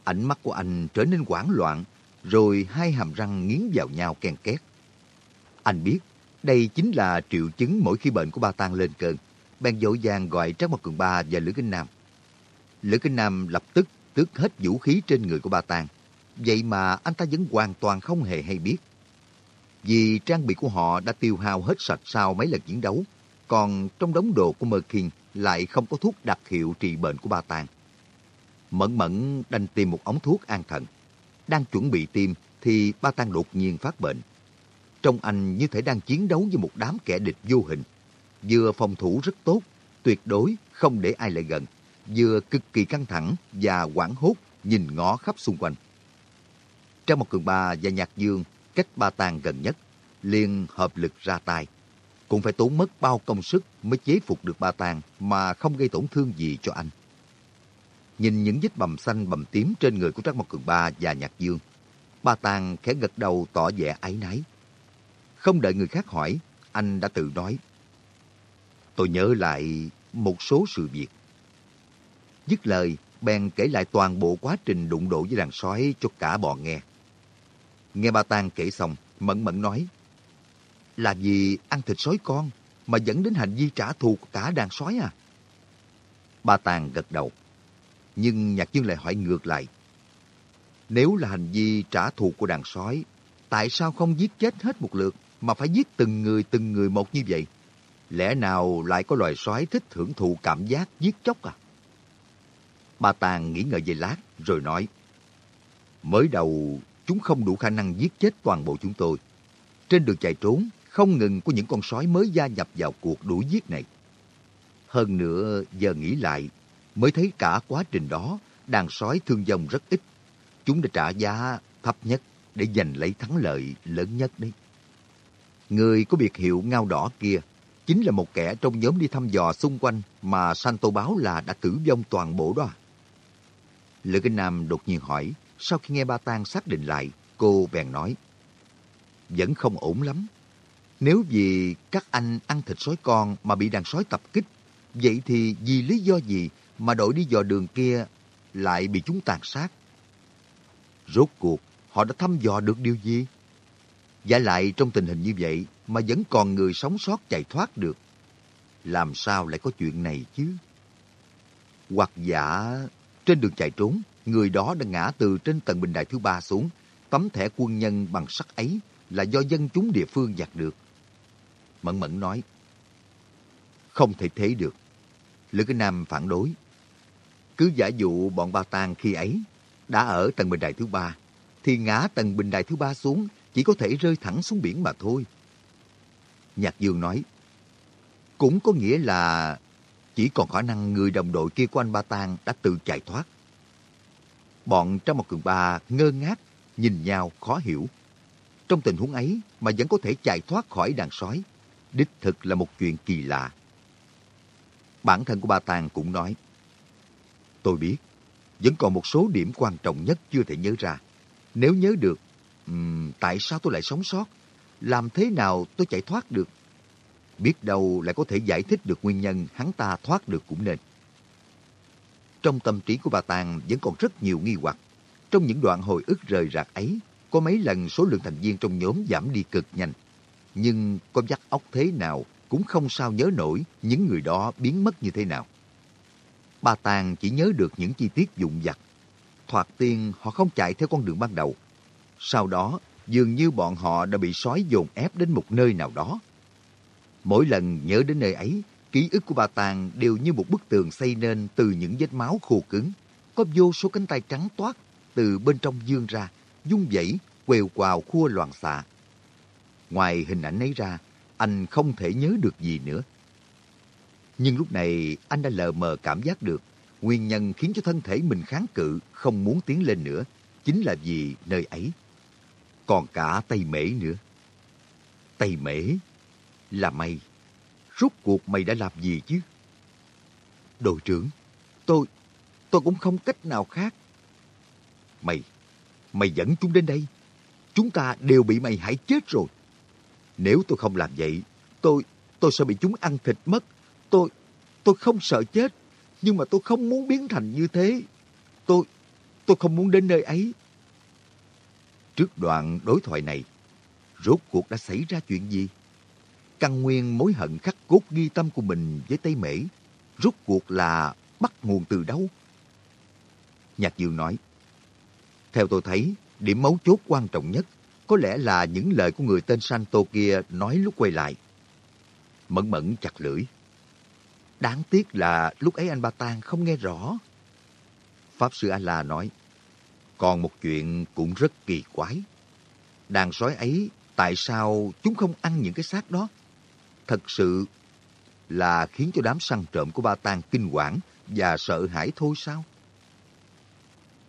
Ánh mắt của anh trở nên hoảng loạn, rồi hai hàm răng nghiến vào nhau ken két. Anh biết, đây chính là triệu chứng mỗi khi bệnh của ba Tang lên cơn. Bèn dội vàng gọi Trác Mộc Cường Ba và Lữ Kinh Nam. Lữ Kinh Nam lập tức tước hết vũ khí trên người của ba Tang. Vậy mà anh ta vẫn hoàn toàn không hề hay biết. Vì trang bị của họ đã tiêu hao hết sạch sau mấy lần chiến đấu, còn trong đống đồ của Mơ Kinh lại không có thuốc đặc hiệu trị bệnh của ba Tang. Mẫn mẫn đành tìm một ống thuốc an thần. Đang chuẩn bị tiêm thì ba Tang đột nhiên phát bệnh. Trong anh như thể đang chiến đấu với một đám kẻ địch vô hình. Vừa phòng thủ rất tốt, tuyệt đối không để ai lại gần. Vừa cực kỳ căng thẳng và quảng hốt nhìn ngó khắp xung quanh. Trong một cường ba và nhạc dương cách ba tàng gần nhất, liền hợp lực ra tay. Cũng phải tốn mất bao công sức mới chế phục được ba tàng mà không gây tổn thương gì cho anh. Nhìn những vết bầm xanh bầm tím trên người của Trác Mộc Cường Ba và Nhạc Dương, ba tàng khẽ gật đầu tỏ vẻ áy náy. Không đợi người khác hỏi, anh đã tự nói. Tôi nhớ lại một số sự việc. Dứt lời, bèn kể lại toàn bộ quá trình đụng độ với đàn sói cho cả bọn nghe. Nghe ba Tang kể xong, Mẫn Mẫn nói, là vì ăn thịt sói con mà dẫn đến hành vi trả thù của cả đàn sói à? Ba Tàng gật đầu. Nhưng Nhạc Dương lại hỏi ngược lại. Nếu là hành vi trả thù của đàn sói, tại sao không giết chết hết một lượt mà phải giết từng người từng người một như vậy? Lẽ nào lại có loài sói thích hưởng thụ cảm giác giết chóc à? Ba Tàng nghĩ ngợi về lát rồi nói. Mới đầu chúng không đủ khả năng giết chết toàn bộ chúng tôi. Trên đường chạy trốn, không ngừng có những con sói mới gia nhập vào cuộc đuổi giết này. Hơn nữa, giờ nghĩ lại, mới thấy cả quá trình đó, đàn sói thương vong rất ít. Chúng đã trả giá thấp nhất để giành lấy thắng lợi lớn nhất đấy. Người có biệt hiệu ngao đỏ kia chính là một kẻ trong nhóm đi thăm dò xung quanh mà Santo báo là đã tử vong toàn bộ đó. Lữ Kinh Nam đột nhiên hỏi, sau khi nghe ba Tang xác định lại, cô bèn nói, vẫn không ổn lắm. Nếu vì các anh ăn thịt sói con mà bị đàn sói tập kích, vậy thì vì lý do gì mà đội đi dò đường kia lại bị chúng tàn sát? Rốt cuộc, họ đã thăm dò được điều gì? Giả lại trong tình hình như vậy mà vẫn còn người sống sót chạy thoát được. Làm sao lại có chuyện này chứ? Hoặc giả trên đường chạy trốn, người đó đã ngã từ trên tầng bình đài thứ ba xuống. Tấm thẻ quân nhân bằng sắt ấy là do dân chúng địa phương giặt được. Mẫn Mẫn nói, không thể thế được. Lữ cái Nam phản đối. Cứ giả dụ bọn Ba Tang khi ấy đã ở tầng bình đài thứ ba, thì ngã tầng bình đài thứ ba xuống chỉ có thể rơi thẳng xuống biển mà thôi. Nhạc Dương nói, cũng có nghĩa là chỉ còn khả năng người đồng đội kia của anh Ba Tàng đã tự chạy thoát. Bọn trong một cường ba ngơ ngác, nhìn nhau khó hiểu. Trong tình huống ấy mà vẫn có thể chạy thoát khỏi đàn sói, đích thực là một chuyện kỳ lạ. Bản thân của Ba Tàng cũng nói, Tôi biết, vẫn còn một số điểm quan trọng nhất chưa thể nhớ ra. Nếu nhớ được, um, tại sao tôi lại sống sót? Làm thế nào tôi chạy thoát được? Biết đâu lại có thể giải thích được nguyên nhân hắn ta thoát được cũng nên. Trong tâm trí của bà Tàng vẫn còn rất nhiều nghi hoặc. Trong những đoạn hồi ức rời rạc ấy, có mấy lần số lượng thành viên trong nhóm giảm đi cực nhanh. Nhưng có dắt óc thế nào cũng không sao nhớ nổi những người đó biến mất như thế nào. Bà Tàng chỉ nhớ được những chi tiết dụng vặt. Thoạt tiên họ không chạy theo con đường ban đầu. Sau đó, dường như bọn họ đã bị sói dồn ép đến một nơi nào đó. Mỗi lần nhớ đến nơi ấy, ký ức của bà Tàng đều như một bức tường xây nên từ những vết máu khô cứng. Có vô số cánh tay trắng toát từ bên trong dương ra, dung dãy, quèo quào khua loạn xạ. Ngoài hình ảnh ấy ra, anh không thể nhớ được gì nữa. Nhưng lúc này anh đã lờ mờ cảm giác được nguyên nhân khiến cho thân thể mình kháng cự không muốn tiến lên nữa chính là vì nơi ấy. Còn cả Tây Mễ nữa. Tây Mễ là mày. Rốt cuộc mày đã làm gì chứ? Đội trưởng, tôi, tôi cũng không cách nào khác. Mày, mày dẫn chúng đến đây. Chúng ta đều bị mày hại chết rồi. Nếu tôi không làm vậy, tôi, tôi sẽ bị chúng ăn thịt mất. Tôi, tôi không sợ chết, nhưng mà tôi không muốn biến thành như thế. Tôi, tôi không muốn đến nơi ấy. Trước đoạn đối thoại này, rốt cuộc đã xảy ra chuyện gì? Căn nguyên mối hận khắc cốt ghi tâm của mình với Tây Mễ, rốt cuộc là bắt nguồn từ đâu? Nhạc Dương nói, Theo tôi thấy, điểm mấu chốt quan trọng nhất có lẽ là những lời của người tên Santo kia nói lúc quay lại. Mẫn mẫn chặt lưỡi. Đáng tiếc là lúc ấy anh Ba Tang không nghe rõ. Pháp Sư A-La nói, còn một chuyện cũng rất kỳ quái. Đàn sói ấy, tại sao chúng không ăn những cái xác đó? Thật sự là khiến cho đám săn trộm của Ba Tang kinh quản và sợ hãi thôi sao?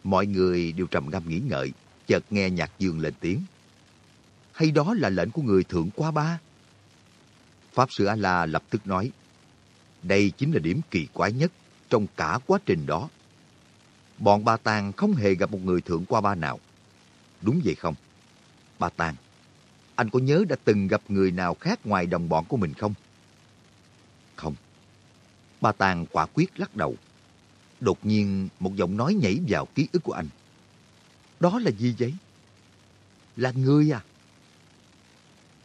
Mọi người đều trầm ngâm nghĩ ngợi, chợt nghe nhạc dương lên tiếng. Hay đó là lệnh của người thượng qua ba? Pháp Sư A-La lập tức nói, đây chính là điểm kỳ quái nhất trong cả quá trình đó. Bọn Ba Tàng không hề gặp một người thượng qua ba nào. Đúng vậy không? Ba Tàng, anh có nhớ đã từng gặp người nào khác ngoài đồng bọn của mình không? Không. Ba Tàng quả quyết lắc đầu. Đột nhiên một giọng nói nhảy vào ký ức của anh. Đó là gì vậy? Là ngươi à?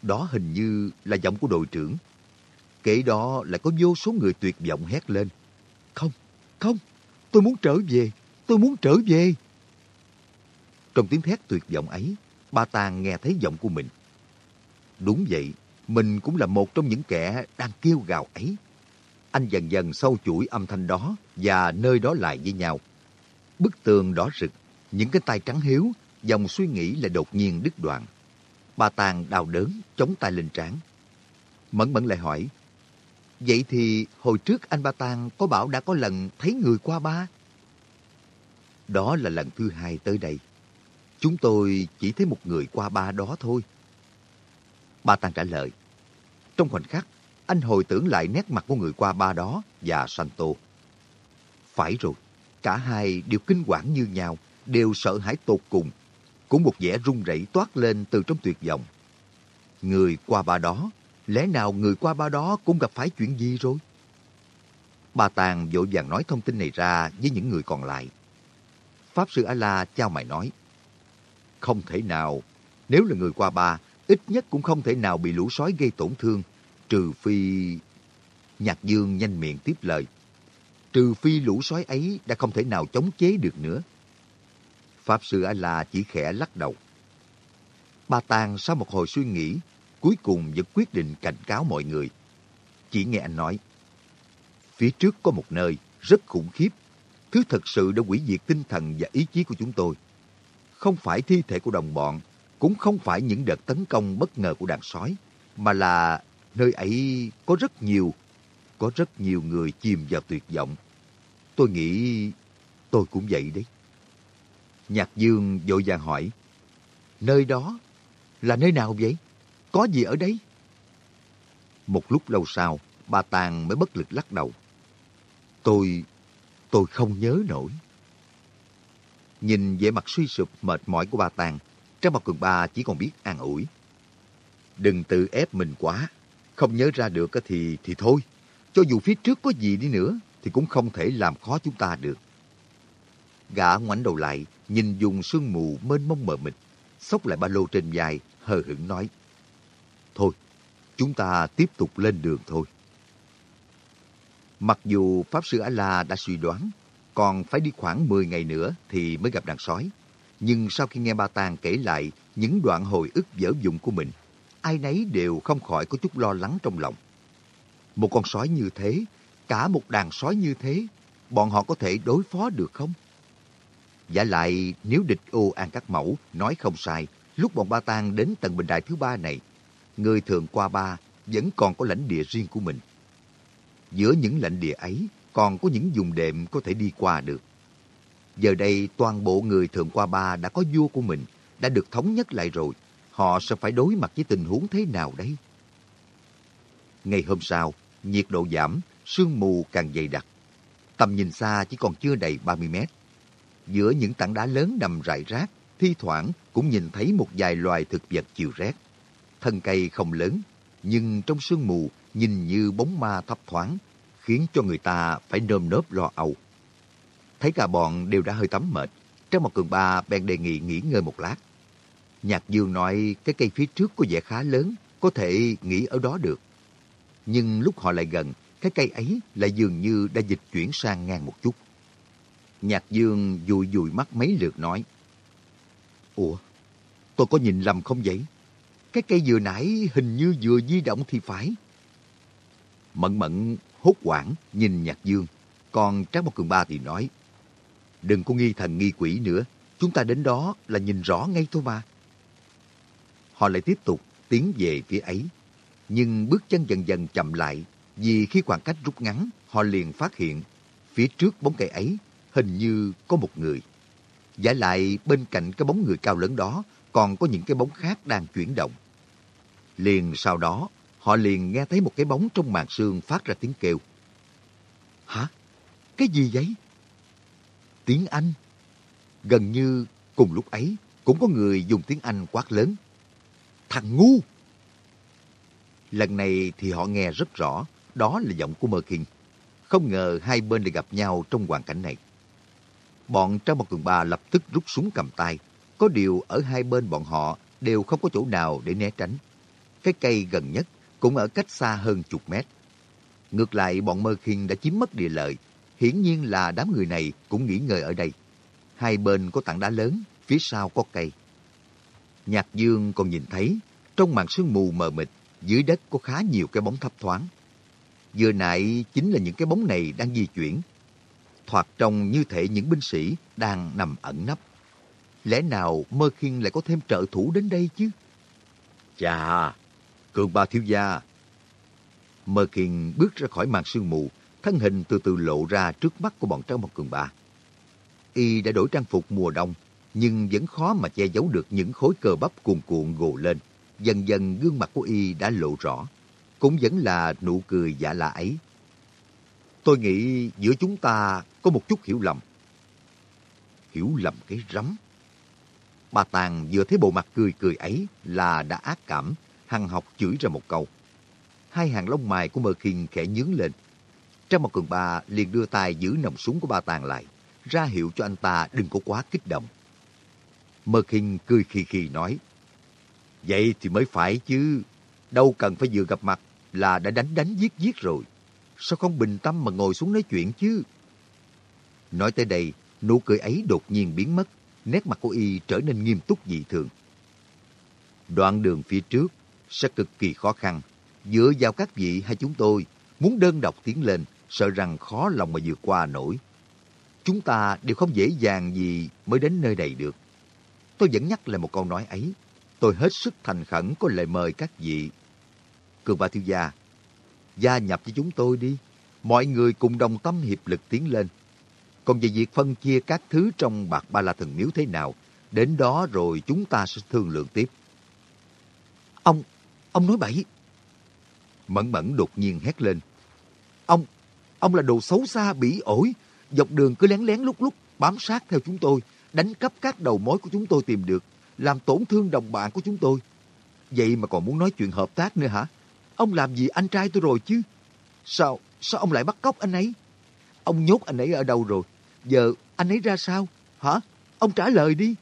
Đó hình như là giọng của đội trưởng. Kể đó lại có vô số người tuyệt vọng hét lên. Không, không, tôi muốn trở về, tôi muốn trở về. Trong tiếng thét tuyệt vọng ấy, ba Tàng nghe thấy giọng của mình. Đúng vậy, mình cũng là một trong những kẻ đang kêu gào ấy. Anh dần dần sâu chuỗi âm thanh đó và nơi đó lại với nhau. Bức tường đỏ rực, những cái tay trắng hiếu, dòng suy nghĩ lại đột nhiên đứt đoạn. Bà Tàng đau đớn, chống tay lên trán. Mẫn mẫn lại hỏi, Vậy thì hồi trước anh Ba Tàng có bảo đã có lần thấy người qua ba? Đó là lần thứ hai tới đây. Chúng tôi chỉ thấy một người qua ba đó thôi. Ba tăng trả lời. Trong khoảnh khắc, anh hồi tưởng lại nét mặt của người qua ba đó và Santo. Phải rồi, cả hai đều kinh quản như nhau, đều sợ hãi tột cùng. Cũng một vẻ run rẩy toát lên từ trong tuyệt vọng. Người qua ba đó Lẽ nào người qua ba đó cũng gặp phải chuyện gì rồi? Ba Tàng vội vàng nói thông tin này ra với những người còn lại. Pháp Sư A-La trao mày nói, Không thể nào, nếu là người qua ba, ít nhất cũng không thể nào bị lũ sói gây tổn thương, trừ phi... Nhạc Dương nhanh miệng tiếp lời, trừ phi lũ sói ấy đã không thể nào chống chế được nữa. Pháp Sư A-La chỉ khẽ lắc đầu. Ba Tàng sau một hồi suy nghĩ cuối cùng vẫn quyết định cảnh cáo mọi người. Chỉ nghe anh nói, Phía trước có một nơi rất khủng khiếp. Thứ thật sự đã hủy diệt tinh thần và ý chí của chúng tôi. Không phải thi thể của đồng bọn, cũng không phải những đợt tấn công bất ngờ của đàn sói, mà là nơi ấy có rất nhiều, có rất nhiều người chìm vào tuyệt vọng. Tôi nghĩ tôi cũng vậy đấy. Nhạc Dương vội vàng hỏi, nơi đó là nơi nào vậy? Có gì ở đấy? Một lúc lâu sau, bà Tàng mới bất lực lắc đầu. Tôi, tôi không nhớ nổi. Nhìn vẻ mặt suy sụp mệt mỏi của bà Tàng, Trang Bảo Cường Ba chỉ còn biết an ủi. Đừng tự ép mình quá, không nhớ ra được thì thì thôi. Cho dù phía trước có gì đi nữa, thì cũng không thể làm khó chúng ta được. Gã ngoảnh đầu lại, nhìn dùng sương mù mênh mông mờ mịt, xốc lại ba lô trên vai, hờ hững nói. Thôi, chúng ta tiếp tục lên đường thôi. Mặc dù Pháp Sư A-La đã suy đoán, còn phải đi khoảng 10 ngày nữa thì mới gặp đàn sói. Nhưng sau khi nghe ba Tàng kể lại những đoạn hồi ức dở dụng của mình, ai nấy đều không khỏi có chút lo lắng trong lòng. Một con sói như thế, cả một đàn sói như thế, bọn họ có thể đối phó được không? Giả lại, nếu địch ô an các mẫu nói không sai, lúc bọn ba Tàng đến tầng bình đài thứ ba này, người thường qua ba vẫn còn có lãnh địa riêng của mình. Giữa những lãnh địa ấy còn có những vùng đệm có thể đi qua được. Giờ đây toàn bộ người thường qua ba đã có vua của mình, đã được thống nhất lại rồi. Họ sẽ phải đối mặt với tình huống thế nào đấy? Ngày hôm sau, nhiệt độ giảm, sương mù càng dày đặc. Tầm nhìn xa chỉ còn chưa đầy 30 mét. Giữa những tảng đá lớn nằm rải rác, thi thoảng cũng nhìn thấy một vài loài thực vật chịu rét. Thân cây không lớn, nhưng trong sương mù nhìn như bóng ma thấp thoáng, khiến cho người ta phải nơm nớp lo âu. Thấy cả bọn đều đã hơi tắm mệt, trong một cường ba bèn đề nghị nghỉ ngơi một lát. Nhạc Dương nói cái cây phía trước có vẻ khá lớn, có thể nghỉ ở đó được. Nhưng lúc họ lại gần, cái cây ấy lại dường như đã dịch chuyển sang ngang một chút. Nhạc Dương dùi dùi mắt mấy lượt nói. Ủa, tôi có nhìn lầm không vậy? Cái cây vừa nãy hình như vừa di động thì phải. Mận mận hốt quảng nhìn Nhạc Dương, còn Trác Mộc Cường Ba thì nói. Đừng có nghi thần nghi quỷ nữa, chúng ta đến đó là nhìn rõ ngay thôi mà. Họ lại tiếp tục tiến về phía ấy, nhưng bước chân dần dần chậm lại vì khi khoảng cách rút ngắn, họ liền phát hiện phía trước bóng cây ấy hình như có một người. Giả lại bên cạnh cái bóng người cao lớn đó còn có những cái bóng khác đang chuyển động. Liền sau đó, họ liền nghe thấy một cái bóng trong màn sương phát ra tiếng kêu. Hả? Cái gì vậy? Tiếng Anh. Gần như cùng lúc ấy, cũng có người dùng tiếng Anh quát lớn. Thằng ngu! Lần này thì họ nghe rất rõ, đó là giọng của Mơ Kinh. Không ngờ hai bên lại gặp nhau trong hoàn cảnh này. Bọn trong một cường ba lập tức rút súng cầm tay. Có điều ở hai bên bọn họ đều không có chỗ nào để né tránh. Cái cây gần nhất cũng ở cách xa hơn chục mét. Ngược lại bọn Mơ Khiên đã chiếm mất địa lợi. Hiển nhiên là đám người này cũng nghỉ ngơi ở đây. Hai bên có tảng đá lớn, phía sau có cây. Nhạc Dương còn nhìn thấy, trong màn sương mù mờ mịt, dưới đất có khá nhiều cái bóng thấp thoáng. Vừa nãy chính là những cái bóng này đang di chuyển. Thoạt trông như thể những binh sĩ đang nằm ẩn nấp. Lẽ nào Mơ Khiên lại có thêm trợ thủ đến đây chứ? Chà, cường ba thiếu gia. Mơ Kiền bước ra khỏi màn sương mù, thân hình từ từ lộ ra trước mắt của bọn trâu một cường ba. Y đã đổi trang phục mùa đông, nhưng vẫn khó mà che giấu được những khối cơ bắp cuồn cuộn gồ lên. Dần dần gương mặt của Y đã lộ rõ cũng vẫn là nụ cười giả lạ ấy. Tôi nghĩ giữa chúng ta có một chút hiểu lầm. Hiểu lầm cái rắm. Bà Tàng vừa thấy bộ mặt cười cười ấy là đã ác cảm, hằng học chửi ra một câu. Hai hàng lông mày của Mơ Kinh khẽ nhướng lên. Trong một cường ba liền đưa tay giữ nòng súng của Ba Tàng lại, ra hiệu cho anh ta đừng có quá kích động. Mơ Kinh cười khì khì nói, Vậy thì mới phải chứ, đâu cần phải vừa gặp mặt là đã đánh đánh giết giết rồi. Sao không bình tâm mà ngồi xuống nói chuyện chứ? Nói tới đây, nụ cười ấy đột nhiên biến mất, nét mặt của y trở nên nghiêm túc dị thường. Đoạn đường phía trước sẽ cực kỳ khó khăn. Dựa vào các vị hay chúng tôi, muốn đơn độc tiến lên, sợ rằng khó lòng mà vượt qua nổi. Chúng ta đều không dễ dàng gì mới đến nơi này được. Tôi vẫn nhắc lại một câu nói ấy. Tôi hết sức thành khẩn có lời mời các vị. Cường ba thiếu gia, gia nhập với chúng tôi đi. Mọi người cùng đồng tâm hiệp lực tiến lên. Còn về việc phân chia các thứ trong bạc ba la thần miếu thế nào, đến đó rồi chúng ta sẽ thương lượng tiếp. Ông, ông nói bậy. Mẫn mẫn đột nhiên hét lên. Ông, ông là đồ xấu xa, bỉ ổi. Dọc đường cứ lén lén lúc lúc bám sát theo chúng tôi, đánh cắp các đầu mối của chúng tôi tìm được, làm tổn thương đồng bạn của chúng tôi. Vậy mà còn muốn nói chuyện hợp tác nữa hả? Ông làm gì anh trai tôi rồi chứ? Sao, sao ông lại bắt cóc anh ấy? Ông nhốt anh ấy ở đâu rồi? Giờ anh ấy ra sao? Hả? Ông trả lời đi.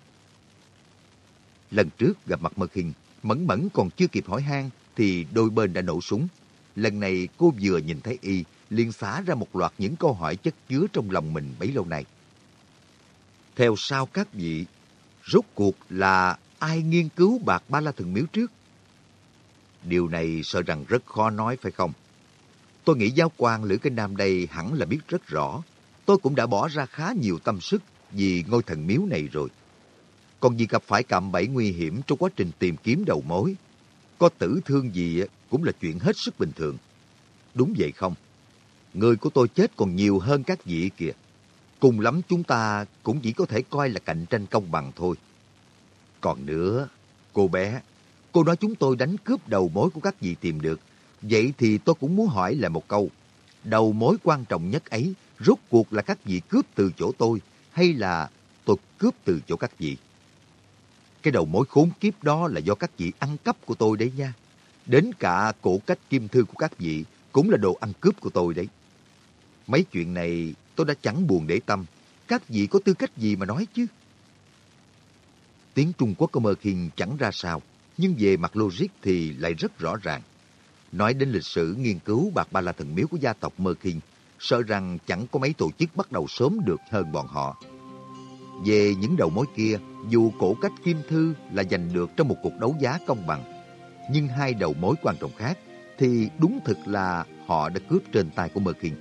Lần trước gặp mặt Mật Hình, Mẫn Mẫn còn chưa kịp hỏi han thì đôi bên đã nổ súng. Lần này cô vừa nhìn thấy y, liền xả ra một loạt những câu hỏi chất chứa trong lòng mình bấy lâu nay. Theo sao các vị, rốt cuộc là ai nghiên cứu bạc ba la thần miếu trước? Điều này sợ rằng rất khó nói phải không? Tôi nghĩ giáo quan Lữ Kinh Nam đây hẳn là biết rất rõ. Tôi cũng đã bỏ ra khá nhiều tâm sức vì ngôi thần miếu này rồi. Còn gì gặp phải cạm bẫy nguy hiểm trong quá trình tìm kiếm đầu mối, có tử thương gì cũng là chuyện hết sức bình thường. Đúng vậy không? Người của tôi chết còn nhiều hơn các vị kìa. Cùng lắm chúng ta cũng chỉ có thể coi là cạnh tranh công bằng thôi. Còn nữa, cô bé, cô nói chúng tôi đánh cướp đầu mối của các vị tìm được. Vậy thì tôi cũng muốn hỏi lại một câu. Đầu mối quan trọng nhất ấy, rốt cuộc là các vị cướp từ chỗ tôi hay là tôi cướp từ chỗ các vị? Cái đầu mối khốn kiếp đó là do các vị ăn cắp của tôi đấy nha. Đến cả cổ cách kim thư của các vị cũng là đồ ăn cướp của tôi đấy. Mấy chuyện này tôi đã chẳng buồn để tâm. Các vị có tư cách gì mà nói chứ? Tiếng Trung Quốc của Mơ Khiên chẳng ra sao, nhưng về mặt logic thì lại rất rõ ràng. Nói đến lịch sử nghiên cứu bạc ba la thần miếu của gia tộc Mơ Khiên, sợ rằng chẳng có mấy tổ chức bắt đầu sớm được hơn bọn họ. Về những đầu mối kia, dù cổ cách Kim Thư là giành được trong một cuộc đấu giá công bằng, nhưng hai đầu mối quan trọng khác thì đúng thực là họ đã cướp trên tay của Mơ Kinh.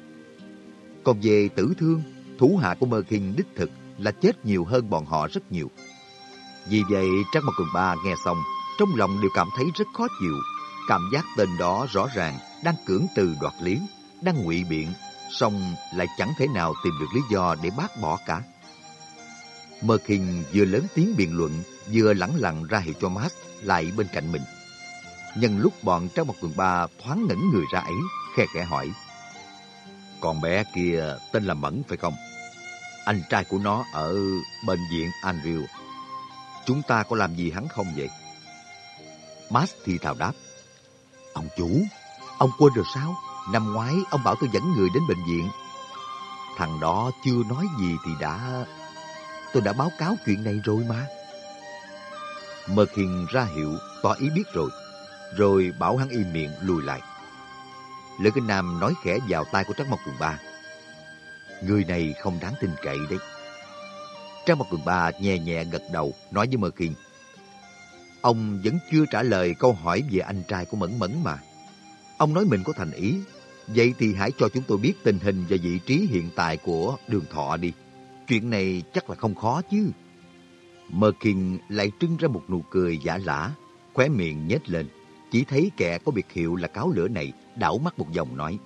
Còn về tử thương, thủ hạ của Mơ Kinh đích thực là chết nhiều hơn bọn họ rất nhiều. Vì vậy, Trác Mộc Cường Ba nghe xong, trong lòng đều cảm thấy rất khó chịu. Cảm giác tên đó rõ ràng đang cưỡng từ đoạt lý, đang ngụy biện, song lại chẳng thể nào tìm được lý do để bác bỏ cả. Mơ khinh vừa lớn tiếng biện luận, vừa lẳng lặng ra hiệu cho Matt lại bên cạnh mình. Nhân lúc bọn trong một quần ba thoáng ngẩn người ra ấy, khe khẽ hỏi. Con bé kia tên là Mẫn phải không? Anh trai của nó ở bệnh viện Andrew. Chúng ta có làm gì hắn không vậy? Max thì thào đáp. Ông chủ, ông quên rồi sao? Năm ngoái ông bảo tôi dẫn người đến bệnh viện. Thằng đó chưa nói gì thì đã... Tôi đã báo cáo chuyện này rồi mà. Mơ hiền ra hiệu, tỏ ý biết rồi rồi bảo hắn im miệng lùi lại. Lữ Kinh Nam nói khẽ vào tai của Trác Mộc Cường Ba. Người này không đáng tin cậy đấy. Trác Mộc Cường Ba nhẹ nhẹ gật đầu, nói với Mơ hiền Ông vẫn chưa trả lời câu hỏi về anh trai của Mẫn Mẫn mà. Ông nói mình có thành ý. Vậy thì hãy cho chúng tôi biết tình hình và vị trí hiện tại của đường thọ đi. Chuyện này chắc là không khó chứ. Mơ Kiên lại trưng ra một nụ cười giả lả, khóe miệng nhếch lên. Chỉ thấy kẻ có biệt hiệu là cáo lửa này đảo mắt một vòng nói.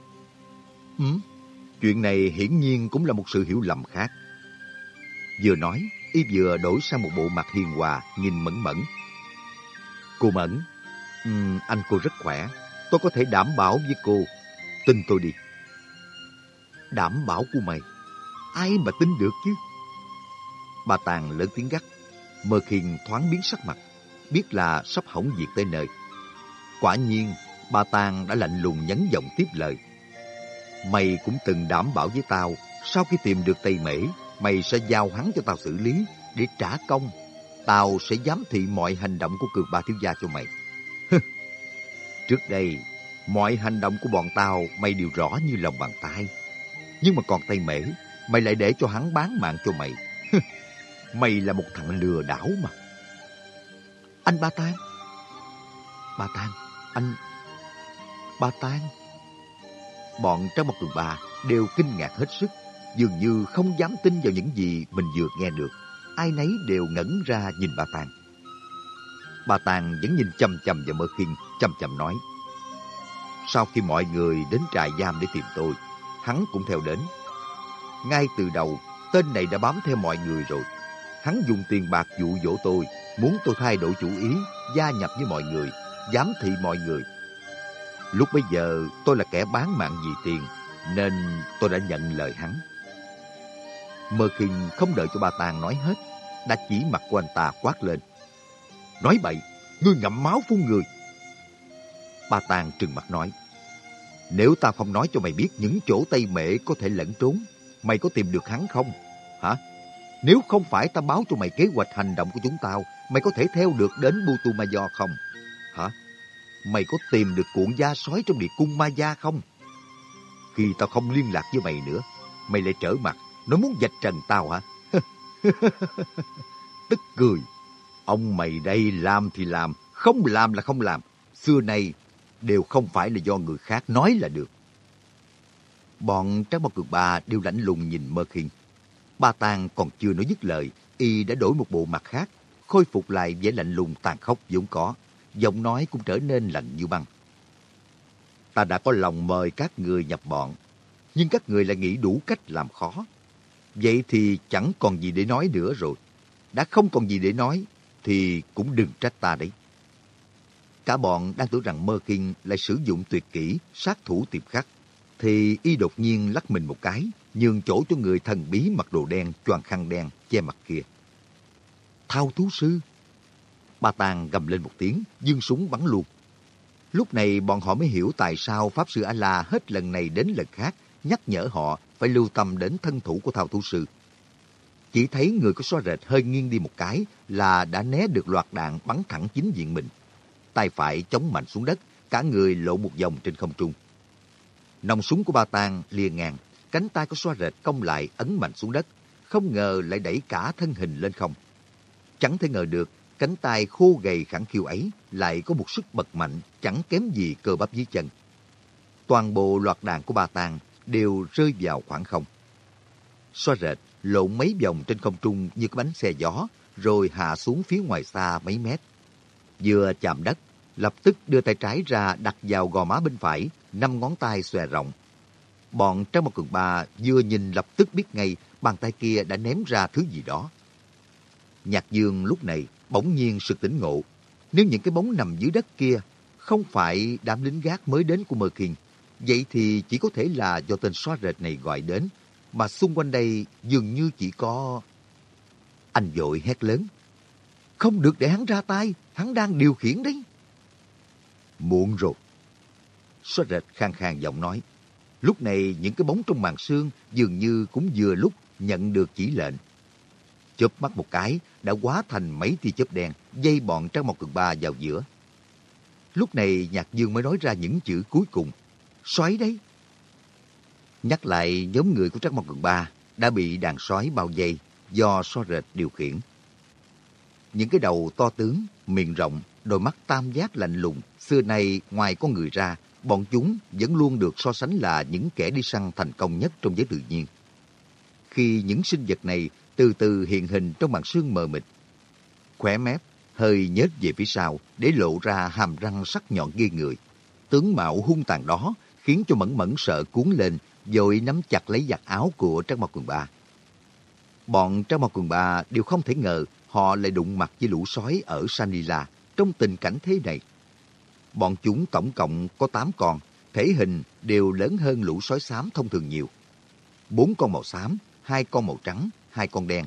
ừm, Chuyện này hiển nhiên cũng là một sự hiểu lầm khác. Vừa nói, y vừa đổi sang một bộ mặt hiền hòa, nhìn mẫn mẫn. Cô Mẫn, um, anh cô rất khỏe. Tôi có thể đảm bảo với cô. Tin tôi đi. Đảm bảo của mày? Ai mà tin được chứ? Bà Tàng lớn tiếng gắt. Mơ khiên thoáng biến sắc mặt. Biết là sắp hỏng việc tới nơi. Quả nhiên, bà Tàng đã lạnh lùng nhấn giọng tiếp lời. Mày cũng từng đảm bảo với tao, sau khi tìm được Tây Mễ, mày sẽ giao hắn cho tao xử lý để trả công. Tao sẽ giám thị mọi hành động của cường ba thiếu gia cho mày. Trước đây, mọi hành động của bọn tao mày đều rõ như lòng bàn tay. Nhưng mà còn Tây Mễ, mày lại để cho hắn bán mạng cho mày. mày là một thằng lừa đảo mà. Anh Ba Tan. Ba Tan, anh... Ba Tan. Bọn trong một tuần bà đều kinh ngạc hết sức, dường như không dám tin vào những gì mình vừa nghe được. Ai nấy đều ngẩn ra nhìn bà Tàng. Bà Tàng vẫn nhìn chầm chầm vào Mơ Khiên, chầm chầm nói. Sau khi mọi người đến trại giam để tìm tôi, hắn cũng theo đến. Ngay từ đầu, tên này đã bám theo mọi người rồi. Hắn dùng tiền bạc dụ dỗ tôi, muốn tôi thay đổi chủ ý, gia nhập với mọi người, giám thị mọi người. Lúc bây giờ tôi là kẻ bán mạng vì tiền, nên tôi đã nhận lời hắn. Mơ Kinh không đợi cho bà Tàng nói hết, đã chỉ mặt của anh ta quát lên. Nói bậy, ngươi ngậm máu phun người. Bà Tàng trừng mặt nói, nếu ta không nói cho mày biết những chỗ Tây Mệ có thể lẫn trốn, mày có tìm được hắn không? Hả? Nếu không phải ta báo cho mày kế hoạch hành động của chúng tao, mày có thể theo được đến Butumayo không? Hả? Mày có tìm được cuộn da sói trong địa cung Ma Gia không? Khi tao không liên lạc với mày nữa, mày lại trở mặt, nó muốn dạch trần tao hả? Tức cười. Ông mày đây làm thì làm, không làm là không làm. Xưa nay đều không phải là do người khác nói là được. Bọn Trác bao Cường Ba đều lạnh lùng nhìn Mơ Khiên. Ba Tàng còn chưa nói dứt lời, y đã đổi một bộ mặt khác, khôi phục lại vẻ lạnh lùng tàn khốc vốn có. Giọng nói cũng trở nên lạnh như băng. Ta đã có lòng mời các người nhập bọn, nhưng các người lại nghĩ đủ cách làm khó. Vậy thì chẳng còn gì để nói nữa rồi. Đã không còn gì để nói, thì cũng đừng trách ta đấy. Cả bọn đang tưởng rằng Mơ Kinh lại sử dụng tuyệt kỹ sát thủ tiềm khắc, thì y đột nhiên lắc mình một cái, nhường chỗ cho người thần bí mặc đồ đen, choàng khăn đen, che mặt kia. Thao thú sư! Ba Tàng gầm lên một tiếng, dương súng bắn luôn. Lúc này bọn họ mới hiểu tại sao Pháp Sư A-La hết lần này đến lần khác nhắc nhở họ phải lưu tâm đến thân thủ của thao thú sư. Chỉ thấy người có xóa rệt hơi nghiêng đi một cái là đã né được loạt đạn bắn thẳng chính diện mình. Tay phải chống mạnh xuống đất, cả người lộ một vòng trên không trung. Nòng súng của ba tang liền ngang, cánh tay có xoa rệt cong lại ấn mạnh xuống đất, không ngờ lại đẩy cả thân hình lên không. Chẳng thể ngờ được, cánh tay khô gầy khẳng khiu ấy lại có một sức bật mạnh chẳng kém gì cơ bắp dưới chân. Toàn bộ loạt đạn của ba tang đều rơi vào khoảng không. Xoa rệt, lộn mấy vòng trên không trung như cái bánh xe gió, rồi hạ xuống phía ngoài xa mấy mét. Vừa chạm đất, lập tức đưa tay trái ra đặt vào gò má bên phải, năm ngón tay xòe rộng. Bọn trong một cường ba vừa nhìn lập tức biết ngay bàn tay kia đã ném ra thứ gì đó. Nhạc dương lúc này bỗng nhiên sực tỉnh ngộ. Nếu những cái bóng nằm dưới đất kia không phải đám lính gác mới đến của Mơ Kiên, vậy thì chỉ có thể là do tên xóa rệt này gọi đến, mà xung quanh đây dường như chỉ có... Anh vội hét lớn. Không được để hắn ra tay, hắn đang điều khiển đấy. Muộn rồi. Xóa rệt khang khang giọng nói. Lúc này những cái bóng trong màn sương dường như cũng vừa lúc nhận được chỉ lệnh. Chớp mắt một cái đã quá thành mấy tia chớp đen dây bọn Trang Mộc Cường Ba vào giữa. Lúc này Nhạc Dương mới nói ra những chữ cuối cùng. Xoáy đấy. Nhắc lại nhóm người của trang Mộc Cường Ba đã bị đàn sói bao vây do so rệt điều khiển. Những cái đầu to tướng, miệng rộng, đôi mắt tam giác lạnh lùng, xưa nay ngoài con người ra, bọn chúng vẫn luôn được so sánh là những kẻ đi săn thành công nhất trong giới tự nhiên. Khi những sinh vật này từ từ hiện hình trong màn sương mờ mịt, khỏe mép hơi nhếch về phía sau để lộ ra hàm răng sắc nhọn ghê người. Tướng mạo hung tàn đó khiến cho Mẫn Mẫn sợ cuốn lên, rồi nắm chặt lấy giặt áo của trang Mao quần Ba. Bọn Trang Mao quần Ba đều không thể ngờ họ lại đụng mặt với lũ sói ở Sanila trong tình cảnh thế này. Bọn chúng tổng cộng có 8 con, thể hình đều lớn hơn lũ sói xám thông thường nhiều. Bốn con màu xám, hai con màu trắng, hai con đen.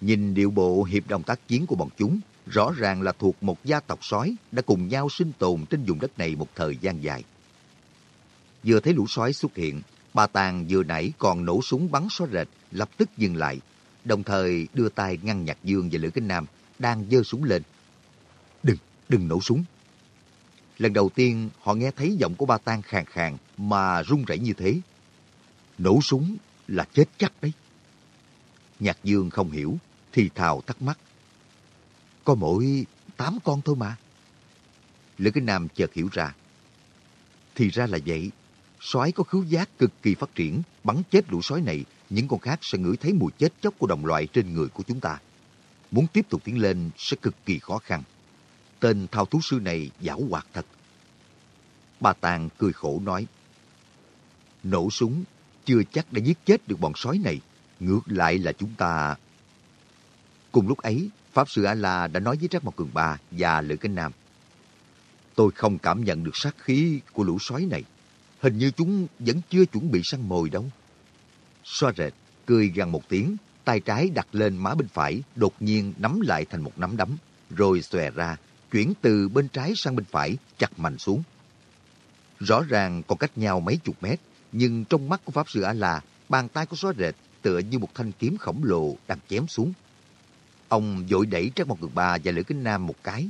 Nhìn điệu bộ hiệp đồng tác chiến của bọn chúng, rõ ràng là thuộc một gia tộc sói đã cùng nhau sinh tồn trên vùng đất này một thời gian dài. Vừa thấy lũ sói xuất hiện, bà Tàng vừa nãy còn nổ súng bắn sói rệt, lập tức dừng lại, đồng thời đưa tay ngăn Nhạc Dương và Lữ Kinh Nam đang giơ súng lên. Đừng, đừng nổ súng. Lần đầu tiên họ nghe thấy giọng của ba tan khàn khàn mà run rẩy như thế. Nổ súng là chết chắc đấy. Nhạc Dương không hiểu, thì thào thắc mắc. Có mỗi tám con thôi mà. Lữ Kinh Nam chợt hiểu ra. Thì ra là vậy, Sói có khứu giác cực kỳ phát triển, bắn chết lũ sói này, những con khác sẽ ngửi thấy mùi chết chóc của đồng loại trên người của chúng ta. Muốn tiếp tục tiến lên sẽ cực kỳ khó khăn. Tên thao thú sư này giảo hoạt thật. Bà Tàng cười khổ nói, Nổ súng chưa chắc đã giết chết được bọn sói này. Ngược lại là chúng ta... Cùng lúc ấy, Pháp Sư A-La đã nói với Trác Mộc Cường Ba và Lữ Kinh Nam. Tôi không cảm nhận được sát khí của lũ sói này. Hình như chúng vẫn chưa chuẩn bị săn mồi đâu. Xoa rệt, cười gần một tiếng, tay trái đặt lên má bên phải, đột nhiên nắm lại thành một nắm đấm, rồi xòe ra, chuyển từ bên trái sang bên phải, chặt mạnh xuống. Rõ ràng còn cách nhau mấy chục mét, nhưng trong mắt của Pháp Sư A-La, bàn tay của xóa rệt tựa như một thanh kiếm khổng lồ đang chém xuống. Ông vội đẩy Trác Mộc Cường Ba và Lữ Kính Nam một cái.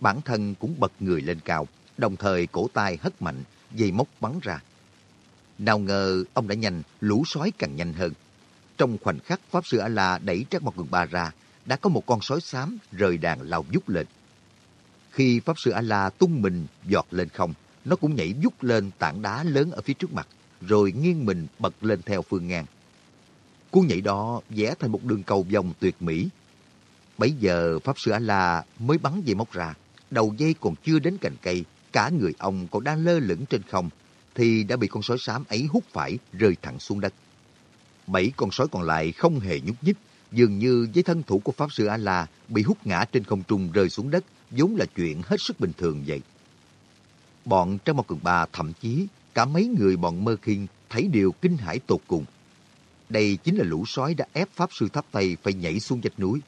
Bản thân cũng bật người lên cao, đồng thời cổ tay hất mạnh, dây móc bắn ra. Nào ngờ ông đã nhanh, lũ sói càng nhanh hơn. Trong khoảnh khắc Pháp Sư A-La đẩy Trác Mộc Cường Ba ra, đã có một con sói xám rời đàn lao vút lên. Khi Pháp Sư A-La tung mình giọt lên không, nó cũng nhảy vút lên tảng đá lớn ở phía trước mặt, rồi nghiêng mình bật lên theo phương ngang. Cú nhảy đó vẽ thành một đường cầu vòng tuyệt mỹ. Bấy giờ Pháp Sư A-La mới bắn dây móc ra, đầu dây còn chưa đến cành cây, cả người ông còn đang lơ lửng trên không, thì đã bị con sói xám ấy hút phải rơi thẳng xuống đất. Bảy con sói còn lại không hề nhúc nhích, dường như với thân thủ của Pháp Sư A-La bị hút ngã trên không trung rơi xuống đất, vốn là chuyện hết sức bình thường vậy. Bọn trong một cường ba thậm chí cả mấy người bọn Mơ khinh thấy điều kinh hãi tột cùng. Đây chính là lũ sói đã ép Pháp Sư Tháp Tây phải nhảy xuống vách núi.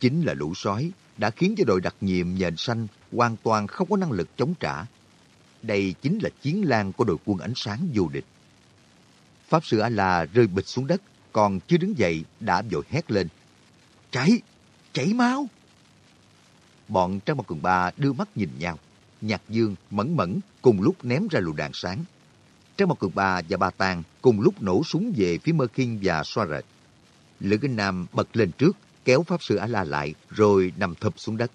Chính là lũ sói đã khiến cho đội đặc nhiệm nhện xanh hoàn toàn không có năng lực chống trả. Đây chính là chiến lan của đội quân ánh sáng vô địch. Pháp Sư A-La rơi bịch xuống đất, còn chưa đứng dậy đã vội hét lên. cháy, Chảy máu! Bọn Trang Mặt Cường Ba đưa mắt nhìn nhau. Nhạc Dương, Mẫn Mẫn cùng lúc ném ra lựu đạn sáng. Trang Mặt Cường Ba và Ba Tàng cùng lúc nổ súng về phía Mơ Kinh và Xoa Rệt. Lữ Kinh Nam bật lên trước, kéo Pháp Sư A-La lại, rồi nằm thụp xuống đất.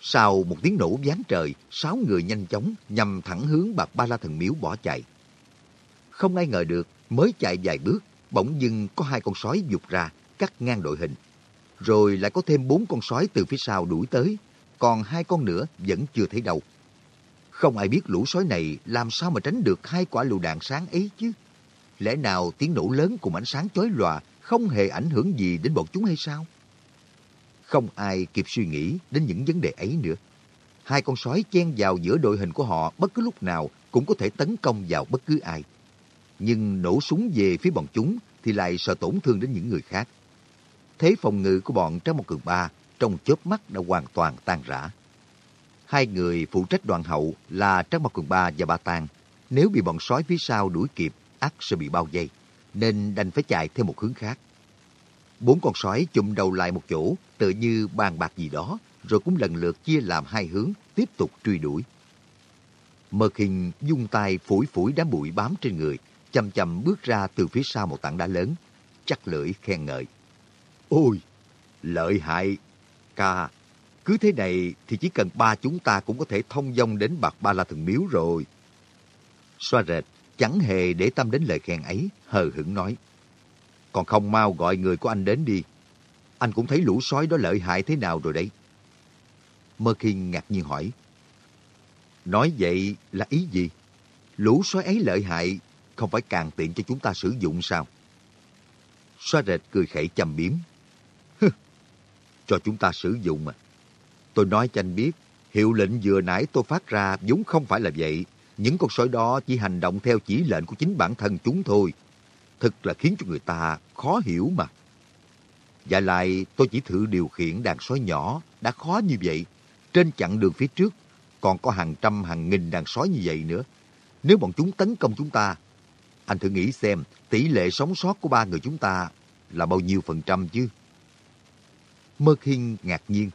Sau một tiếng nổ giáng trời, sáu người nhanh chóng nhằm thẳng hướng bạc Ba La Thần Miếu bỏ chạy. Không ai ngờ được, mới chạy vài bước, bỗng dưng có hai con sói dục ra, cắt ngang đội hình. Rồi lại có thêm bốn con sói từ phía sau đuổi tới, còn hai con nữa vẫn chưa thấy đâu. Không ai biết lũ sói này làm sao mà tránh được hai quả lựu đạn sáng ấy chứ. Lẽ nào tiếng nổ lớn cùng ánh sáng chói lòa không hề ảnh hưởng gì đến bọn chúng hay sao? Không ai kịp suy nghĩ đến những vấn đề ấy nữa. Hai con sói chen vào giữa đội hình của họ bất cứ lúc nào cũng có thể tấn công vào bất cứ ai. Nhưng nổ súng về phía bọn chúng thì lại sợ tổn thương đến những người khác. Thế phòng ngự của bọn trong một cường ba trong chớp mắt đã hoàn toàn tan rã. Hai người phụ trách đoàn hậu là Trác Mộc Cường Ba và Ba Tàng. Nếu bị bọn sói phía sau đuổi kịp, ắt sẽ bị bao vây, nên đành phải chạy theo một hướng khác. Bốn con sói chụm đầu lại một chỗ, tự như bàn bạc gì đó, rồi cũng lần lượt chia làm hai hướng, tiếp tục truy đuổi. Mơ hình dung tay phủi phủi đám bụi bám trên người, chậm chậm bước ra từ phía sau một tảng đá lớn, chắc lưỡi khen ngợi. Ôi, lợi hại, ca, cứ thế này thì chỉ cần ba chúng ta cũng có thể thông dong đến bạc ba la thần miếu rồi. Xoa rệt, chẳng hề để tâm đến lời khen ấy, hờ hững nói. Còn không mau gọi người của anh đến đi. Anh cũng thấy lũ sói đó lợi hại thế nào rồi đấy. Mơ Kinh ngạc nhiên hỏi. Nói vậy là ý gì? Lũ sói ấy lợi hại, không phải càng tiện cho chúng ta sử dụng sao? Xoa rệt cười khẩy chầm biếm cho chúng ta sử dụng mà. Tôi nói cho anh biết, hiệu lệnh vừa nãy tôi phát ra vốn không phải là vậy. Những con sói đó chỉ hành động theo chỉ lệnh của chính bản thân chúng thôi. Thật là khiến cho người ta khó hiểu mà. Và lại tôi chỉ thử điều khiển đàn sói nhỏ đã khó như vậy. Trên chặng đường phía trước còn có hàng trăm hàng nghìn đàn sói như vậy nữa. Nếu bọn chúng tấn công chúng ta, anh thử nghĩ xem tỷ lệ sống sót của ba người chúng ta là bao nhiêu phần trăm chứ? Mơ Khiên ngạc nhiên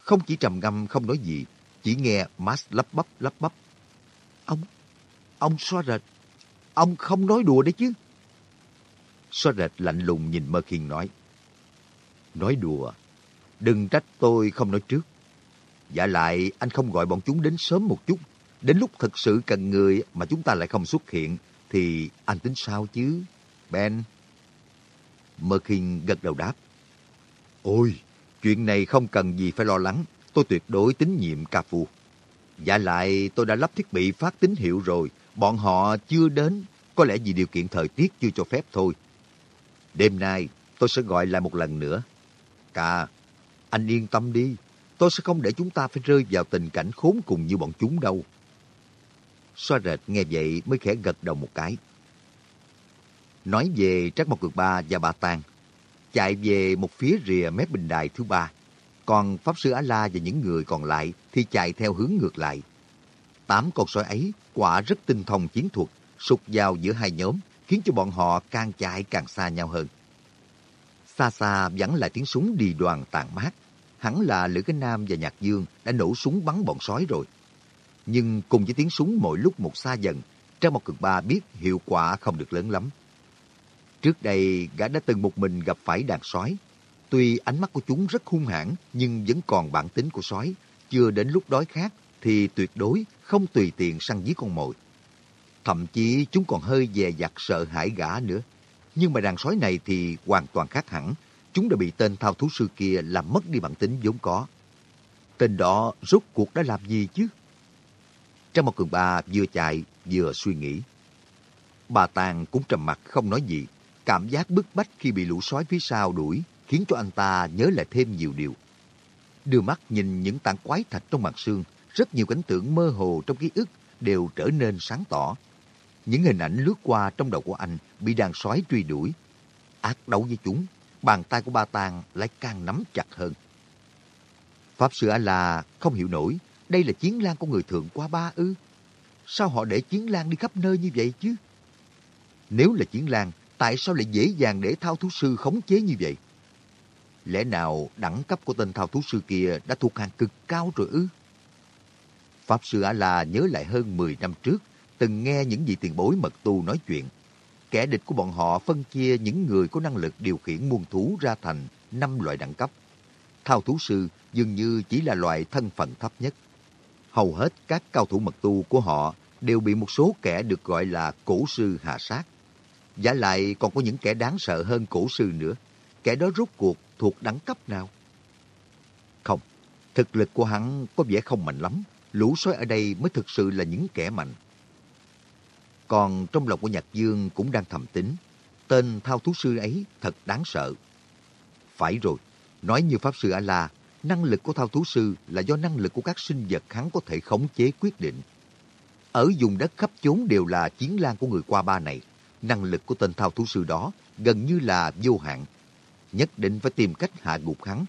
không chỉ trầm ngâm không nói gì, chỉ nghe Max lắp bắp lắp bắp. Ông, ông xoa rệt, ông không nói đùa đấy chứ. Xoa rệt lạnh lùng nhìn Mơ Khiên nói. Nói đùa, đừng trách tôi không nói trước. Dạ lại anh không gọi bọn chúng đến sớm một chút, Đến lúc thật sự cần người mà chúng ta lại không xuất hiện, thì anh tính sao chứ, Ben? Merkin gật đầu đáp. Ôi, chuyện này không cần gì phải lo lắng. Tôi tuyệt đối tín nhiệm ca phu. Dạ lại tôi đã lắp thiết bị phát tín hiệu rồi. Bọn họ chưa đến. Có lẽ vì điều kiện thời tiết chưa cho phép thôi. Đêm nay tôi sẽ gọi lại một lần nữa. cà anh yên tâm đi. Tôi sẽ không để chúng ta phải rơi vào tình cảnh khốn cùng như bọn chúng đâu. Xoa rệt nghe vậy mới khẽ gật đầu một cái. Nói về Trác Mộc cực Ba và Bà Tàng, chạy về một phía rìa mép bình đài thứ ba. Còn Pháp Sư Á-La và những người còn lại thì chạy theo hướng ngược lại. Tám con sói ấy quả rất tinh thông chiến thuật, sụt vào giữa hai nhóm, khiến cho bọn họ càng chạy càng xa nhau hơn. Xa xa vẫn là tiếng súng đi đoàn tàn mát. Hẳn là Lữ Cái Nam và Nhạc Dương đã nổ súng bắn bọn sói rồi. Nhưng cùng với tiếng súng mỗi lúc một xa dần, Trang Mộc cực ba biết hiệu quả không được lớn lắm. Trước đây, gã đã từng một mình gặp phải đàn sói. Tuy ánh mắt của chúng rất hung hãn, nhưng vẫn còn bản tính của sói. Chưa đến lúc đói khát, thì tuyệt đối không tùy tiện săn giết con mồi. Thậm chí chúng còn hơi dè dặt sợ hãi gã nữa. Nhưng mà đàn sói này thì hoàn toàn khác hẳn. Chúng đã bị tên thao thú sư kia làm mất đi bản tính vốn có. Tên đó rốt cuộc đã làm gì chứ? Trong một cường ba vừa chạy vừa suy nghĩ. Bà Tàng cũng trầm mặt không nói gì. Cảm giác bức bách khi bị lũ sói phía sau đuổi khiến cho anh ta nhớ lại thêm nhiều điều. Đưa mắt nhìn những tảng quái thạch trong mặt xương, rất nhiều cảnh tượng mơ hồ trong ký ức đều trở nên sáng tỏ. Những hình ảnh lướt qua trong đầu của anh bị đàn sói truy đuổi. Ác đấu với chúng, bàn tay của ba tàng lại càng nắm chặt hơn. Pháp sư A-la không hiểu nổi, đây là chiến lan của người thượng qua ba ư. Sao họ để chiến lan đi khắp nơi như vậy chứ? Nếu là chiến lan, tại sao lại dễ dàng để thao thú sư khống chế như vậy? Lẽ nào đẳng cấp của tên thao thú sư kia đã thuộc hàng cực cao rồi ư? Pháp sư A-la nhớ lại hơn 10 năm trước, từng nghe những vị tiền bối mật tu nói chuyện. Kẻ địch của bọn họ phân chia những người có năng lực điều khiển muôn thú ra thành năm loại đẳng cấp. Thao thú sư dường như chỉ là loại thân phận thấp nhất. Hầu hết các cao thủ mật tu của họ đều bị một số kẻ được gọi là cổ sư hạ sát. Giả lại còn có những kẻ đáng sợ hơn cổ sư nữa. Kẻ đó rốt cuộc thuộc đẳng cấp nào? Không, thực lực của hắn có vẻ không mạnh lắm. Lũ sói ở đây mới thực sự là những kẻ mạnh. Còn trong lòng của Nhạc Dương cũng đang thầm tính. Tên thao thú sư ấy thật đáng sợ. Phải rồi, nói như Pháp Sư A-La, năng lực của thao thú sư là do năng lực của các sinh vật hắn có thể khống chế quyết định. Ở vùng đất khắp chốn đều là chiến lan của người qua ba này năng lực của tên thao thú sư đó gần như là vô hạn. Nhất định phải tìm cách hạ gục hắn.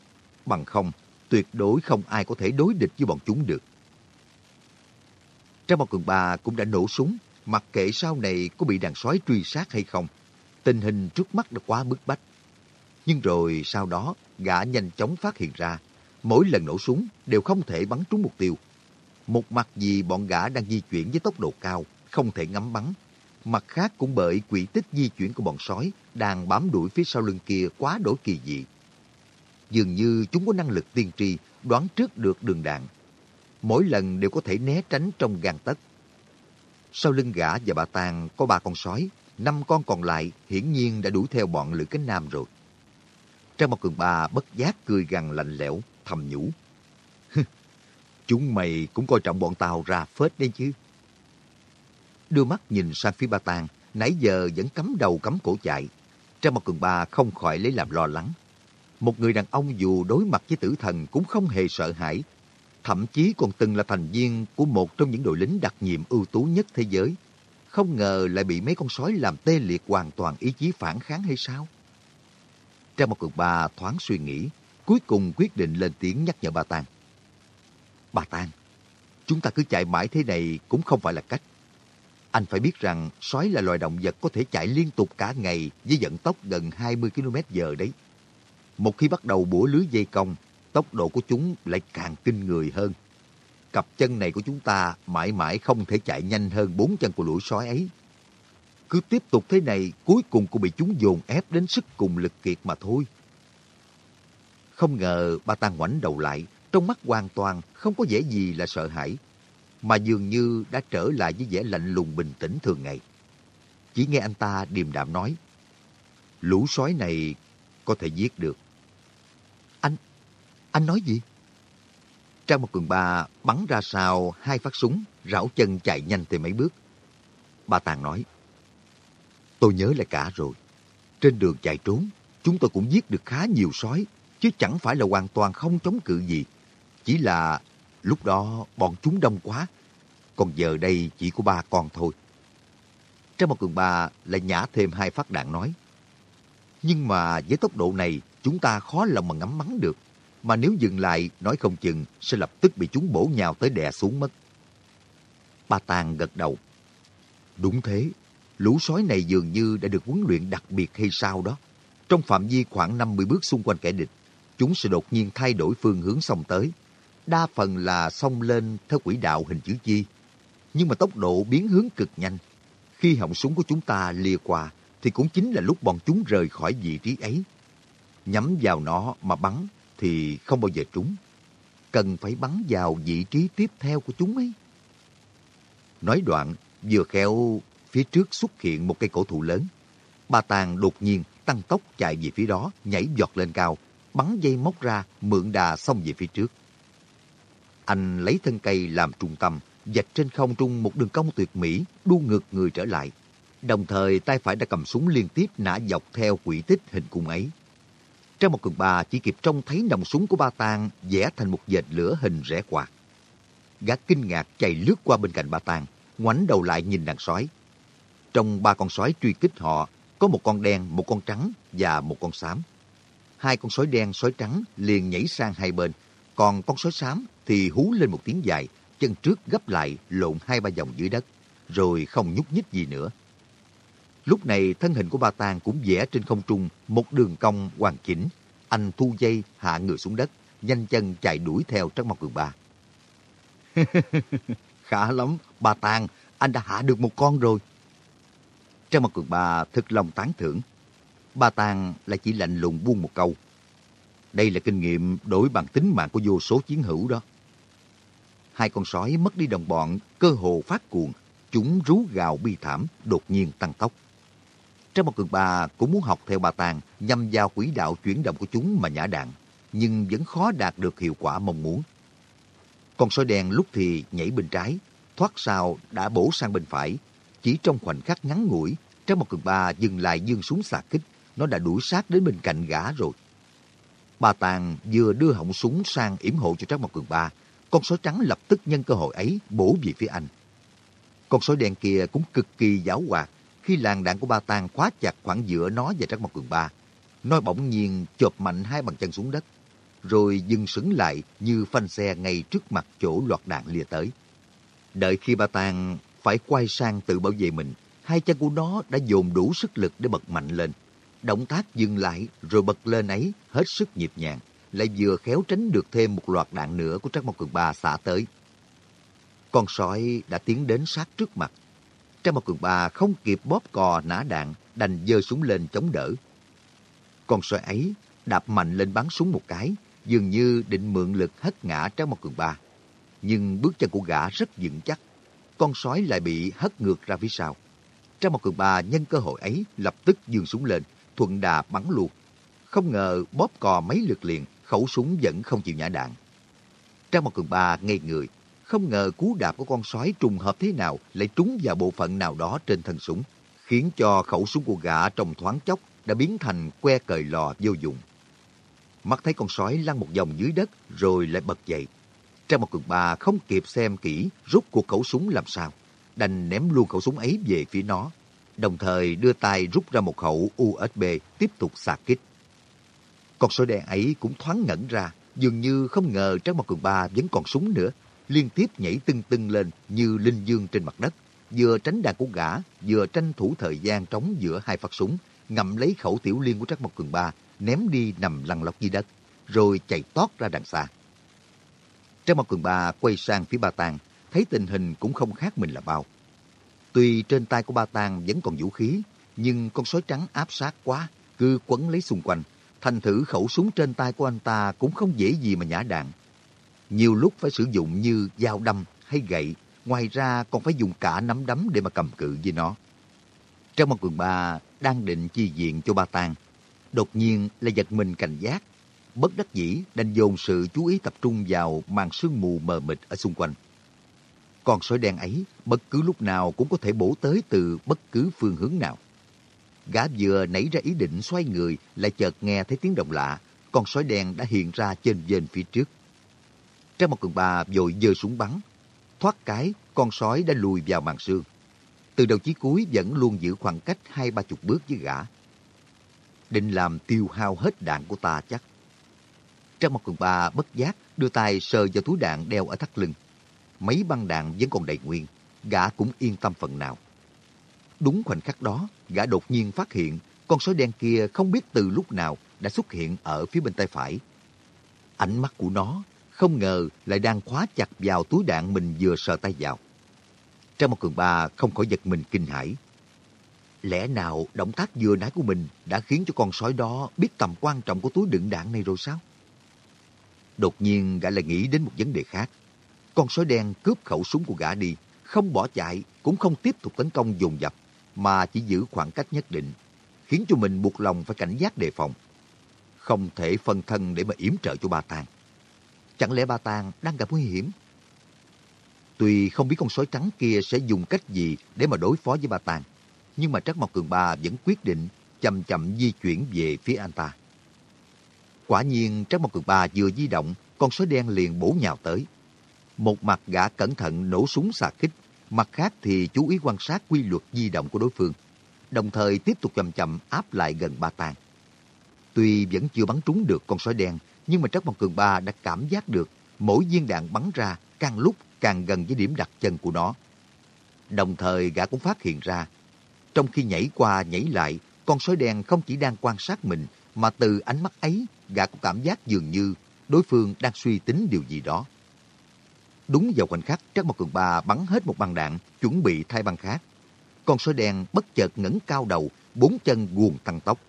Bằng không, tuyệt đối không ai có thể đối địch với bọn chúng được. Trang một cường ba cũng đã nổ súng, mặc kệ sau này có bị đàn sói truy sát hay không. Tình hình trước mắt đã quá bức bách. Nhưng rồi sau đó, gã nhanh chóng phát hiện ra, mỗi lần nổ súng đều không thể bắn trúng mục tiêu. Một mặt vì bọn gã đang di chuyển với tốc độ cao, không thể ngắm bắn, mặt khác cũng bởi quỹ tích di chuyển của bọn sói đang bám đuổi phía sau lưng kia quá đổi kỳ dị. Dường như chúng có năng lực tiên tri đoán trước được đường đạn. Mỗi lần đều có thể né tránh trong gan tấc. Sau lưng gã và bà Tàng có ba con sói, năm con còn lại hiển nhiên đã đuổi theo bọn Lữ Cánh Nam rồi. Trang một cường bà bất giác cười gằn lạnh lẽo, thầm nhủ. Chúng mày cũng coi trọng bọn tao ra phết đấy chứ đưa mắt nhìn sang phía ba tang nãy giờ vẫn cắm đầu cắm cổ chạy. Trang mặt cường ba không khỏi lấy làm lo lắng. Một người đàn ông dù đối mặt với tử thần cũng không hề sợ hãi, thậm chí còn từng là thành viên của một trong những đội lính đặc nhiệm ưu tú nhất thế giới. Không ngờ lại bị mấy con sói làm tê liệt hoàn toàn ý chí phản kháng hay sao? Trang mặt cường ba thoáng suy nghĩ, cuối cùng quyết định lên tiếng nhắc nhở bà Tàng. Bà Tàng, chúng ta cứ chạy mãi thế này cũng không phải là cách. Anh phải biết rằng sói là loài động vật có thể chạy liên tục cả ngày với vận tốc gần 20 km h đấy. Một khi bắt đầu bủa lưới dây cong, tốc độ của chúng lại càng kinh người hơn. Cặp chân này của chúng ta mãi mãi không thể chạy nhanh hơn bốn chân của lũ sói ấy. Cứ tiếp tục thế này, cuối cùng cũng bị chúng dồn ép đến sức cùng lực kiệt mà thôi. Không ngờ ba ta ngoảnh đầu lại, trong mắt hoàn toàn không có vẻ gì là sợ hãi mà dường như đã trở lại với vẻ lạnh lùng bình tĩnh thường ngày. Chỉ nghe anh ta điềm đạm nói, lũ sói này có thể giết được. Anh, anh nói gì? Trang một cường bà bắn ra sao hai phát súng, rảo chân chạy nhanh thêm mấy bước. Ba Tàng nói, tôi nhớ lại cả rồi. Trên đường chạy trốn, chúng tôi cũng giết được khá nhiều sói, chứ chẳng phải là hoàn toàn không chống cự gì. Chỉ là lúc đó bọn chúng đông quá, còn giờ đây chỉ có ba con thôi. Trang một cường ba lại nhả thêm hai phát đạn nói, nhưng mà với tốc độ này, chúng ta khó lòng mà ngắm bắn được. Mà nếu dừng lại, nói không chừng sẽ lập tức bị chúng bổ nhào tới đè xuống mất. Ba Tàng gật đầu. Đúng thế, lũ sói này dường như đã được huấn luyện đặc biệt hay sao đó. Trong phạm vi khoảng 50 bước xung quanh kẻ địch, chúng sẽ đột nhiên thay đổi phương hướng xông tới. Đa phần là xông lên theo quỹ đạo hình chữ chi. Nhưng mà tốc độ biến hướng cực nhanh. Khi họng súng của chúng ta lìa qua, thì cũng chính là lúc bọn chúng rời khỏi vị trí ấy. Nhắm vào nó mà bắn thì không bao giờ trúng. Cần phải bắn vào vị trí tiếp theo của chúng ấy. Nói đoạn, vừa khéo phía trước xuất hiện một cây cổ thụ lớn. Ba Tàng đột nhiên tăng tốc chạy về phía đó, nhảy giọt lên cao, bắn dây móc ra, mượn đà xông về phía trước. Anh lấy thân cây làm trung tâm, dạch trên không trung một đường cong tuyệt mỹ, đu ngược người trở lại, Đồng thời tay phải đã cầm súng liên tiếp nã dọc theo quỹ tích hình cung ấy. Trong một cường bà chỉ kịp trông thấy nòng súng của ba tang vẽ thành một dệt lửa hình rẽ quạt. Gã kinh ngạc chạy lướt qua bên cạnh ba tang, ngoảnh đầu lại nhìn đàn sói. Trong ba con sói truy kích họ, có một con đen, một con trắng và một con xám. Hai con sói đen, sói trắng liền nhảy sang hai bên, còn con sói xám thì hú lên một tiếng dài, chân trước gấp lại lộn hai ba vòng dưới đất, rồi không nhúc nhích gì nữa. Lúc này thân hình của ba tang cũng vẽ trên không trung một đường cong hoàn chỉnh. Anh thu dây hạ người xuống đất, nhanh chân chạy đuổi theo Trắc Mộc Cường Ba. Khá lắm, ba tang, anh đã hạ được một con rồi. Trắc Mộc Cường Ba thực lòng tán thưởng. Ba tang lại chỉ lạnh lùng buông một câu. Đây là kinh nghiệm đổi bằng tính mạng của vô số chiến hữu đó. Hai con sói mất đi đồng bọn, cơ hồ phát cuồng. Chúng rú gào bi thảm, đột nhiên tăng tốc. Trong một cường bà cũng muốn học theo bà Tàng nhằm vào quỹ đạo chuyển động của chúng mà nhả đạn, nhưng vẫn khó đạt được hiệu quả mong muốn. Con sói đen lúc thì nhảy bên trái, thoát sau đã bổ sang bên phải. Chỉ trong khoảnh khắc ngắn ngủi, trong một cường ba dừng lại dương súng xạ kích, nó đã đuổi sát đến bên cạnh gã rồi. Bà Tàng vừa đưa họng súng sang yểm hộ cho Trác Mộc Cường Ba, con sói trắng lập tức nhân cơ hội ấy bổ về phía anh. Con sói đen kia cũng cực kỳ giáo hoạt, khi làn đạn của ba tang khóa chặt khoảng giữa nó và Trắc Mộc Cường Ba. Nó bỗng nhiên chộp mạnh hai bàn chân xuống đất, rồi dừng sững lại như phanh xe ngay trước mặt chỗ loạt đạn lìa tới. Đợi khi ba tang phải quay sang tự bảo vệ mình, hai chân của nó đã dồn đủ sức lực để bật mạnh lên. Động tác dừng lại rồi bật lên ấy hết sức nhịp nhàng, lại vừa khéo tránh được thêm một loạt đạn nữa của Trác Mộc Cường Ba xả tới. Con sói đã tiến đến sát trước mặt, Trang Mộc cường ba không kịp bóp cò nã đạn, đành giơ súng lên chống đỡ. Con sói ấy đạp mạnh lên bắn súng một cái, dường như định mượn lực hất ngã Trang Mộc cường ba. Nhưng bước chân của gã rất vững chắc, con sói lại bị hất ngược ra phía sau. Trang Mộc cường ba nhân cơ hội ấy lập tức giương súng lên, thuận đà bắn luôn. Không ngờ bóp cò mấy lượt liền, khẩu súng vẫn không chịu nhả đạn. Trang một cường ba ngây người, không ngờ cú đạp của con sói trùng hợp thế nào lại trúng vào bộ phận nào đó trên thân súng, khiến cho khẩu súng của gã trong thoáng chốc đã biến thành que cời lò vô dụng. Mắt thấy con sói lăn một vòng dưới đất rồi lại bật dậy. Trang một cường ba không kịp xem kỹ rút cuộc khẩu súng làm sao, đành ném luôn khẩu súng ấy về phía nó, đồng thời đưa tay rút ra một khẩu USB tiếp tục xạ kích. Con sói đen ấy cũng thoáng ngẩn ra, dường như không ngờ Trác Mộc cường ba vẫn còn súng nữa, liên tiếp nhảy tưng tưng lên như linh dương trên mặt đất, vừa tránh đạn của gã, vừa tranh thủ thời gian trống giữa hai phát súng, ngậm lấy khẩu tiểu liên của trác Mộc Cường Ba, ném đi nằm lăn lóc dưới đất, rồi chạy tót ra đằng xa. trác Mộc Cường Ba quay sang phía Ba Tàng, thấy tình hình cũng không khác mình là bao. Tuy trên tay của Ba Tàng vẫn còn vũ khí, nhưng con sói trắng áp sát quá, cứ quấn lấy xung quanh. Thành thử khẩu súng trên tay của anh ta cũng không dễ gì mà nhả đạn, nhiều lúc phải sử dụng như dao đâm hay gậy, ngoài ra còn phải dùng cả nắm đấm để mà cầm cự với nó. Trong một quần ba đang định chi diện cho ba tang, đột nhiên là giật mình cảnh giác. Bất đắc dĩ đành dồn sự chú ý tập trung vào màn sương mù mờ mịt ở xung quanh. còn sói đen ấy bất cứ lúc nào cũng có thể bổ tới từ bất cứ phương hướng nào. Gã vừa nảy ra ý định xoay người lại chợt nghe thấy tiếng động lạ, con sói đen đã hiện ra trên dền phía trước. Trang một cường ba vội giơ súng bắn. Thoát cái, con sói đã lùi vào màn sương. Từ đầu chí cuối vẫn luôn giữ khoảng cách hai ba chục bước với gã. Định làm tiêu hao hết đạn của ta chắc. Trang một cường ba bất giác đưa tay sờ vào túi đạn đeo ở thắt lưng. Mấy băng đạn vẫn còn đầy nguyên, gã cũng yên tâm phần nào. Đúng khoảnh khắc đó, gã đột nhiên phát hiện con sói đen kia không biết từ lúc nào đã xuất hiện ở phía bên tay phải. Ánh mắt của nó không ngờ lại đang khóa chặt vào túi đạn mình vừa sờ tay vào. Trang một cường ba không khỏi giật mình kinh hãi. Lẽ nào động tác vừa nãy của mình đã khiến cho con sói đó biết tầm quan trọng của túi đựng đạn này rồi sao? Đột nhiên gã lại nghĩ đến một vấn đề khác. Con sói đen cướp khẩu súng của gã đi, không bỏ chạy, cũng không tiếp tục tấn công dồn dập, mà chỉ giữ khoảng cách nhất định, khiến cho mình buộc lòng phải cảnh giác đề phòng. Không thể phân thân để mà yểm trợ cho ba Tàng. Chẳng lẽ ba Tàng đang gặp nguy hiểm? Tuy không biết con sói trắng kia sẽ dùng cách gì để mà đối phó với ba Tàng, nhưng mà Trắc Mộc Cường Ba vẫn quyết định chậm chậm di chuyển về phía anh ta. Quả nhiên Trắc Mộc Cường Ba vừa di động, con sói đen liền bổ nhào tới. Một mặt gã cẩn thận nổ súng xà kích, mặt khác thì chú ý quan sát quy luật di động của đối phương, đồng thời tiếp tục chậm chậm áp lại gần ba tàng. Tuy vẫn chưa bắn trúng được con sói đen, nhưng mà Trắc Mộc Cường Ba đã cảm giác được mỗi viên đạn bắn ra càng lúc càng gần với điểm đặt chân của nó. Đồng thời gã cũng phát hiện ra, trong khi nhảy qua nhảy lại, con sói đen không chỉ đang quan sát mình, mà từ ánh mắt ấy, gã cũng cảm giác dường như đối phương đang suy tính điều gì đó. Đúng vào khoảnh khắc, Trắc Mộc Cường Ba bắn hết một băng đạn, chuẩn bị thay băng khác. Con sói đen bất chợt ngẩng cao đầu, bốn chân guồng tăng tốc.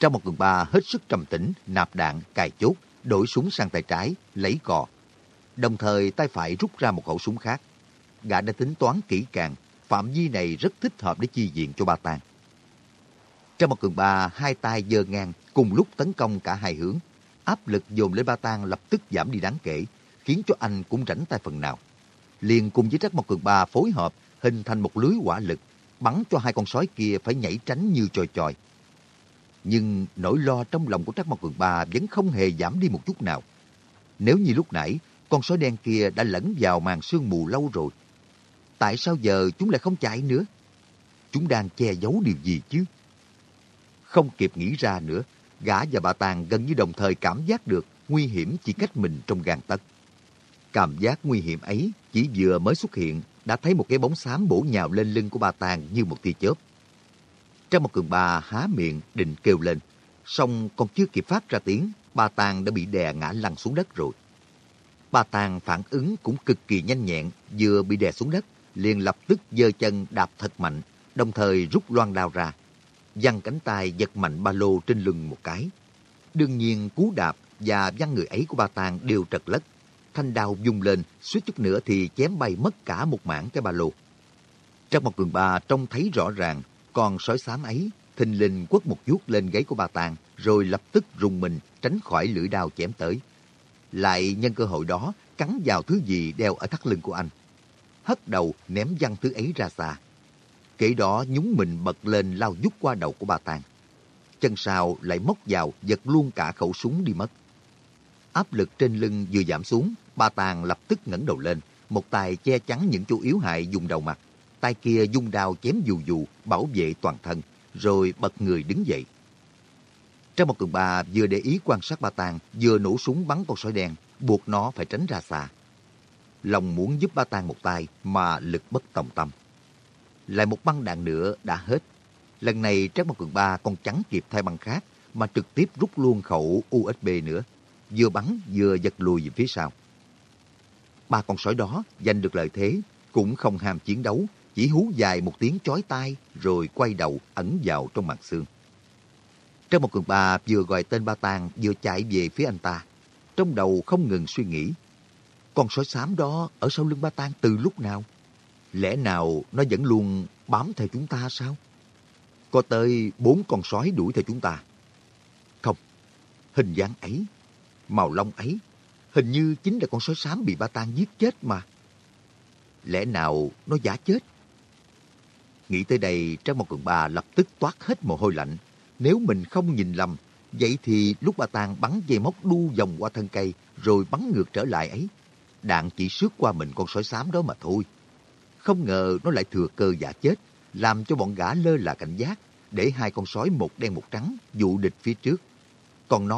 Trong một cường ba hết sức trầm tĩnh, nạp đạn, cài chốt, đổi súng sang tay trái, lấy cò. Đồng thời tay phải rút ra một khẩu súng khác. Gã đã tính toán kỹ càng, phạm vi này rất thích hợp để chi diện cho ba tang. Trong một cường ba, hai tay giơ ngang, cùng lúc tấn công cả hai hướng. Áp lực dồn lên ba tang lập tức giảm đi đáng kể, khiến cho anh cũng rảnh tay phần nào. Liền cùng với Trắc Mộc Cường Ba phối hợp, hình thành một lưới quả lực, bắn cho hai con sói kia phải nhảy tránh như chòi chòi. Nhưng nỗi lo trong lòng của Trắc Mộc Cường Ba vẫn không hề giảm đi một chút nào. Nếu như lúc nãy, con sói đen kia đã lẫn vào màn sương mù lâu rồi. Tại sao giờ chúng lại không chạy nữa? Chúng đang che giấu điều gì chứ? Không kịp nghĩ ra nữa, gã và bà Tàng gần như đồng thời cảm giác được nguy hiểm chỉ cách mình trong gàng tấc. Cảm giác nguy hiểm ấy chỉ vừa mới xuất hiện đã thấy một cái bóng xám bổ nhào lên lưng của bà Tàng như một tia chớp. trong một cường bà há miệng định kêu lên, song còn chưa kịp phát ra tiếng, bà Tàng đã bị đè ngã lăn xuống đất rồi. Bà Tàng phản ứng cũng cực kỳ nhanh nhẹn, vừa bị đè xuống đất, liền lập tức giơ chân đạp thật mạnh, đồng thời rút loan đao ra. Văng cánh tay giật mạnh ba lô trên lưng một cái. Đương nhiên cú đạp và văng người ấy của bà Tàng đều trật lất. Thanh đao dùng lên, suýt chút nữa thì chém bay mất cả một mảng cái ba lô. Trong một cường ba trông thấy rõ ràng con sói xám ấy thình lình quất một vuốt lên gáy của bà Tàng, rồi lập tức rùng mình tránh khỏi lưỡi đao chém tới. Lại nhân cơ hội đó cắn vào thứ gì đeo ở thắt lưng của anh. Hất đầu ném văng thứ ấy ra xa. Kể đó nhúng mình bật lên lao dút qua đầu của bà Tàng. Chân sau lại móc vào giật luôn cả khẩu súng đi mất. Áp lực trên lưng vừa giảm xuống, bà Tàng lập tức ngẩng đầu lên, một tay che chắn những chỗ yếu hại dùng đầu mặt tay kia dung đao chém dù dù, bảo vệ toàn thân, rồi bật người đứng dậy. Trong một cường ba vừa để ý quan sát ba Tàng, vừa nổ súng bắn con sói đen, buộc nó phải tránh ra xa. Lòng muốn giúp ba Tàng một tay mà lực bất tòng tâm. Lại một băng đạn nữa đã hết. Lần này Trác Mộc Cường Ba còn chẳng kịp thay băng khác mà trực tiếp rút luôn khẩu USB nữa. Vừa bắn vừa giật lùi về phía sau. Ba con sói đó giành được lợi thế cũng không ham chiến đấu chỉ hú dài một tiếng chói tai rồi quay đầu ẩn vào trong màn xương. Trong một cường ba vừa gọi tên ba Tàng vừa chạy về phía anh ta. Trong đầu không ngừng suy nghĩ. Con sói xám đó ở sau lưng ba tang từ lúc nào? Lẽ nào nó vẫn luôn bám theo chúng ta sao? Có tới bốn con sói đuổi theo chúng ta. Không, hình dáng ấy, màu lông ấy, hình như chính là con sói xám bị ba tang giết chết mà. Lẽ nào nó giả chết? Nghĩ tới đây, Trang một Cường bà lập tức toát hết mồ hôi lạnh. Nếu mình không nhìn lầm, vậy thì lúc bà Tàng bắn dây móc đu vòng qua thân cây rồi bắn ngược trở lại ấy, đạn chỉ sướt qua mình con sói xám đó mà thôi. Không ngờ nó lại thừa cơ giả chết, làm cho bọn gã lơ là cảnh giác, để hai con sói một đen một trắng dụ địch phía trước. Còn nó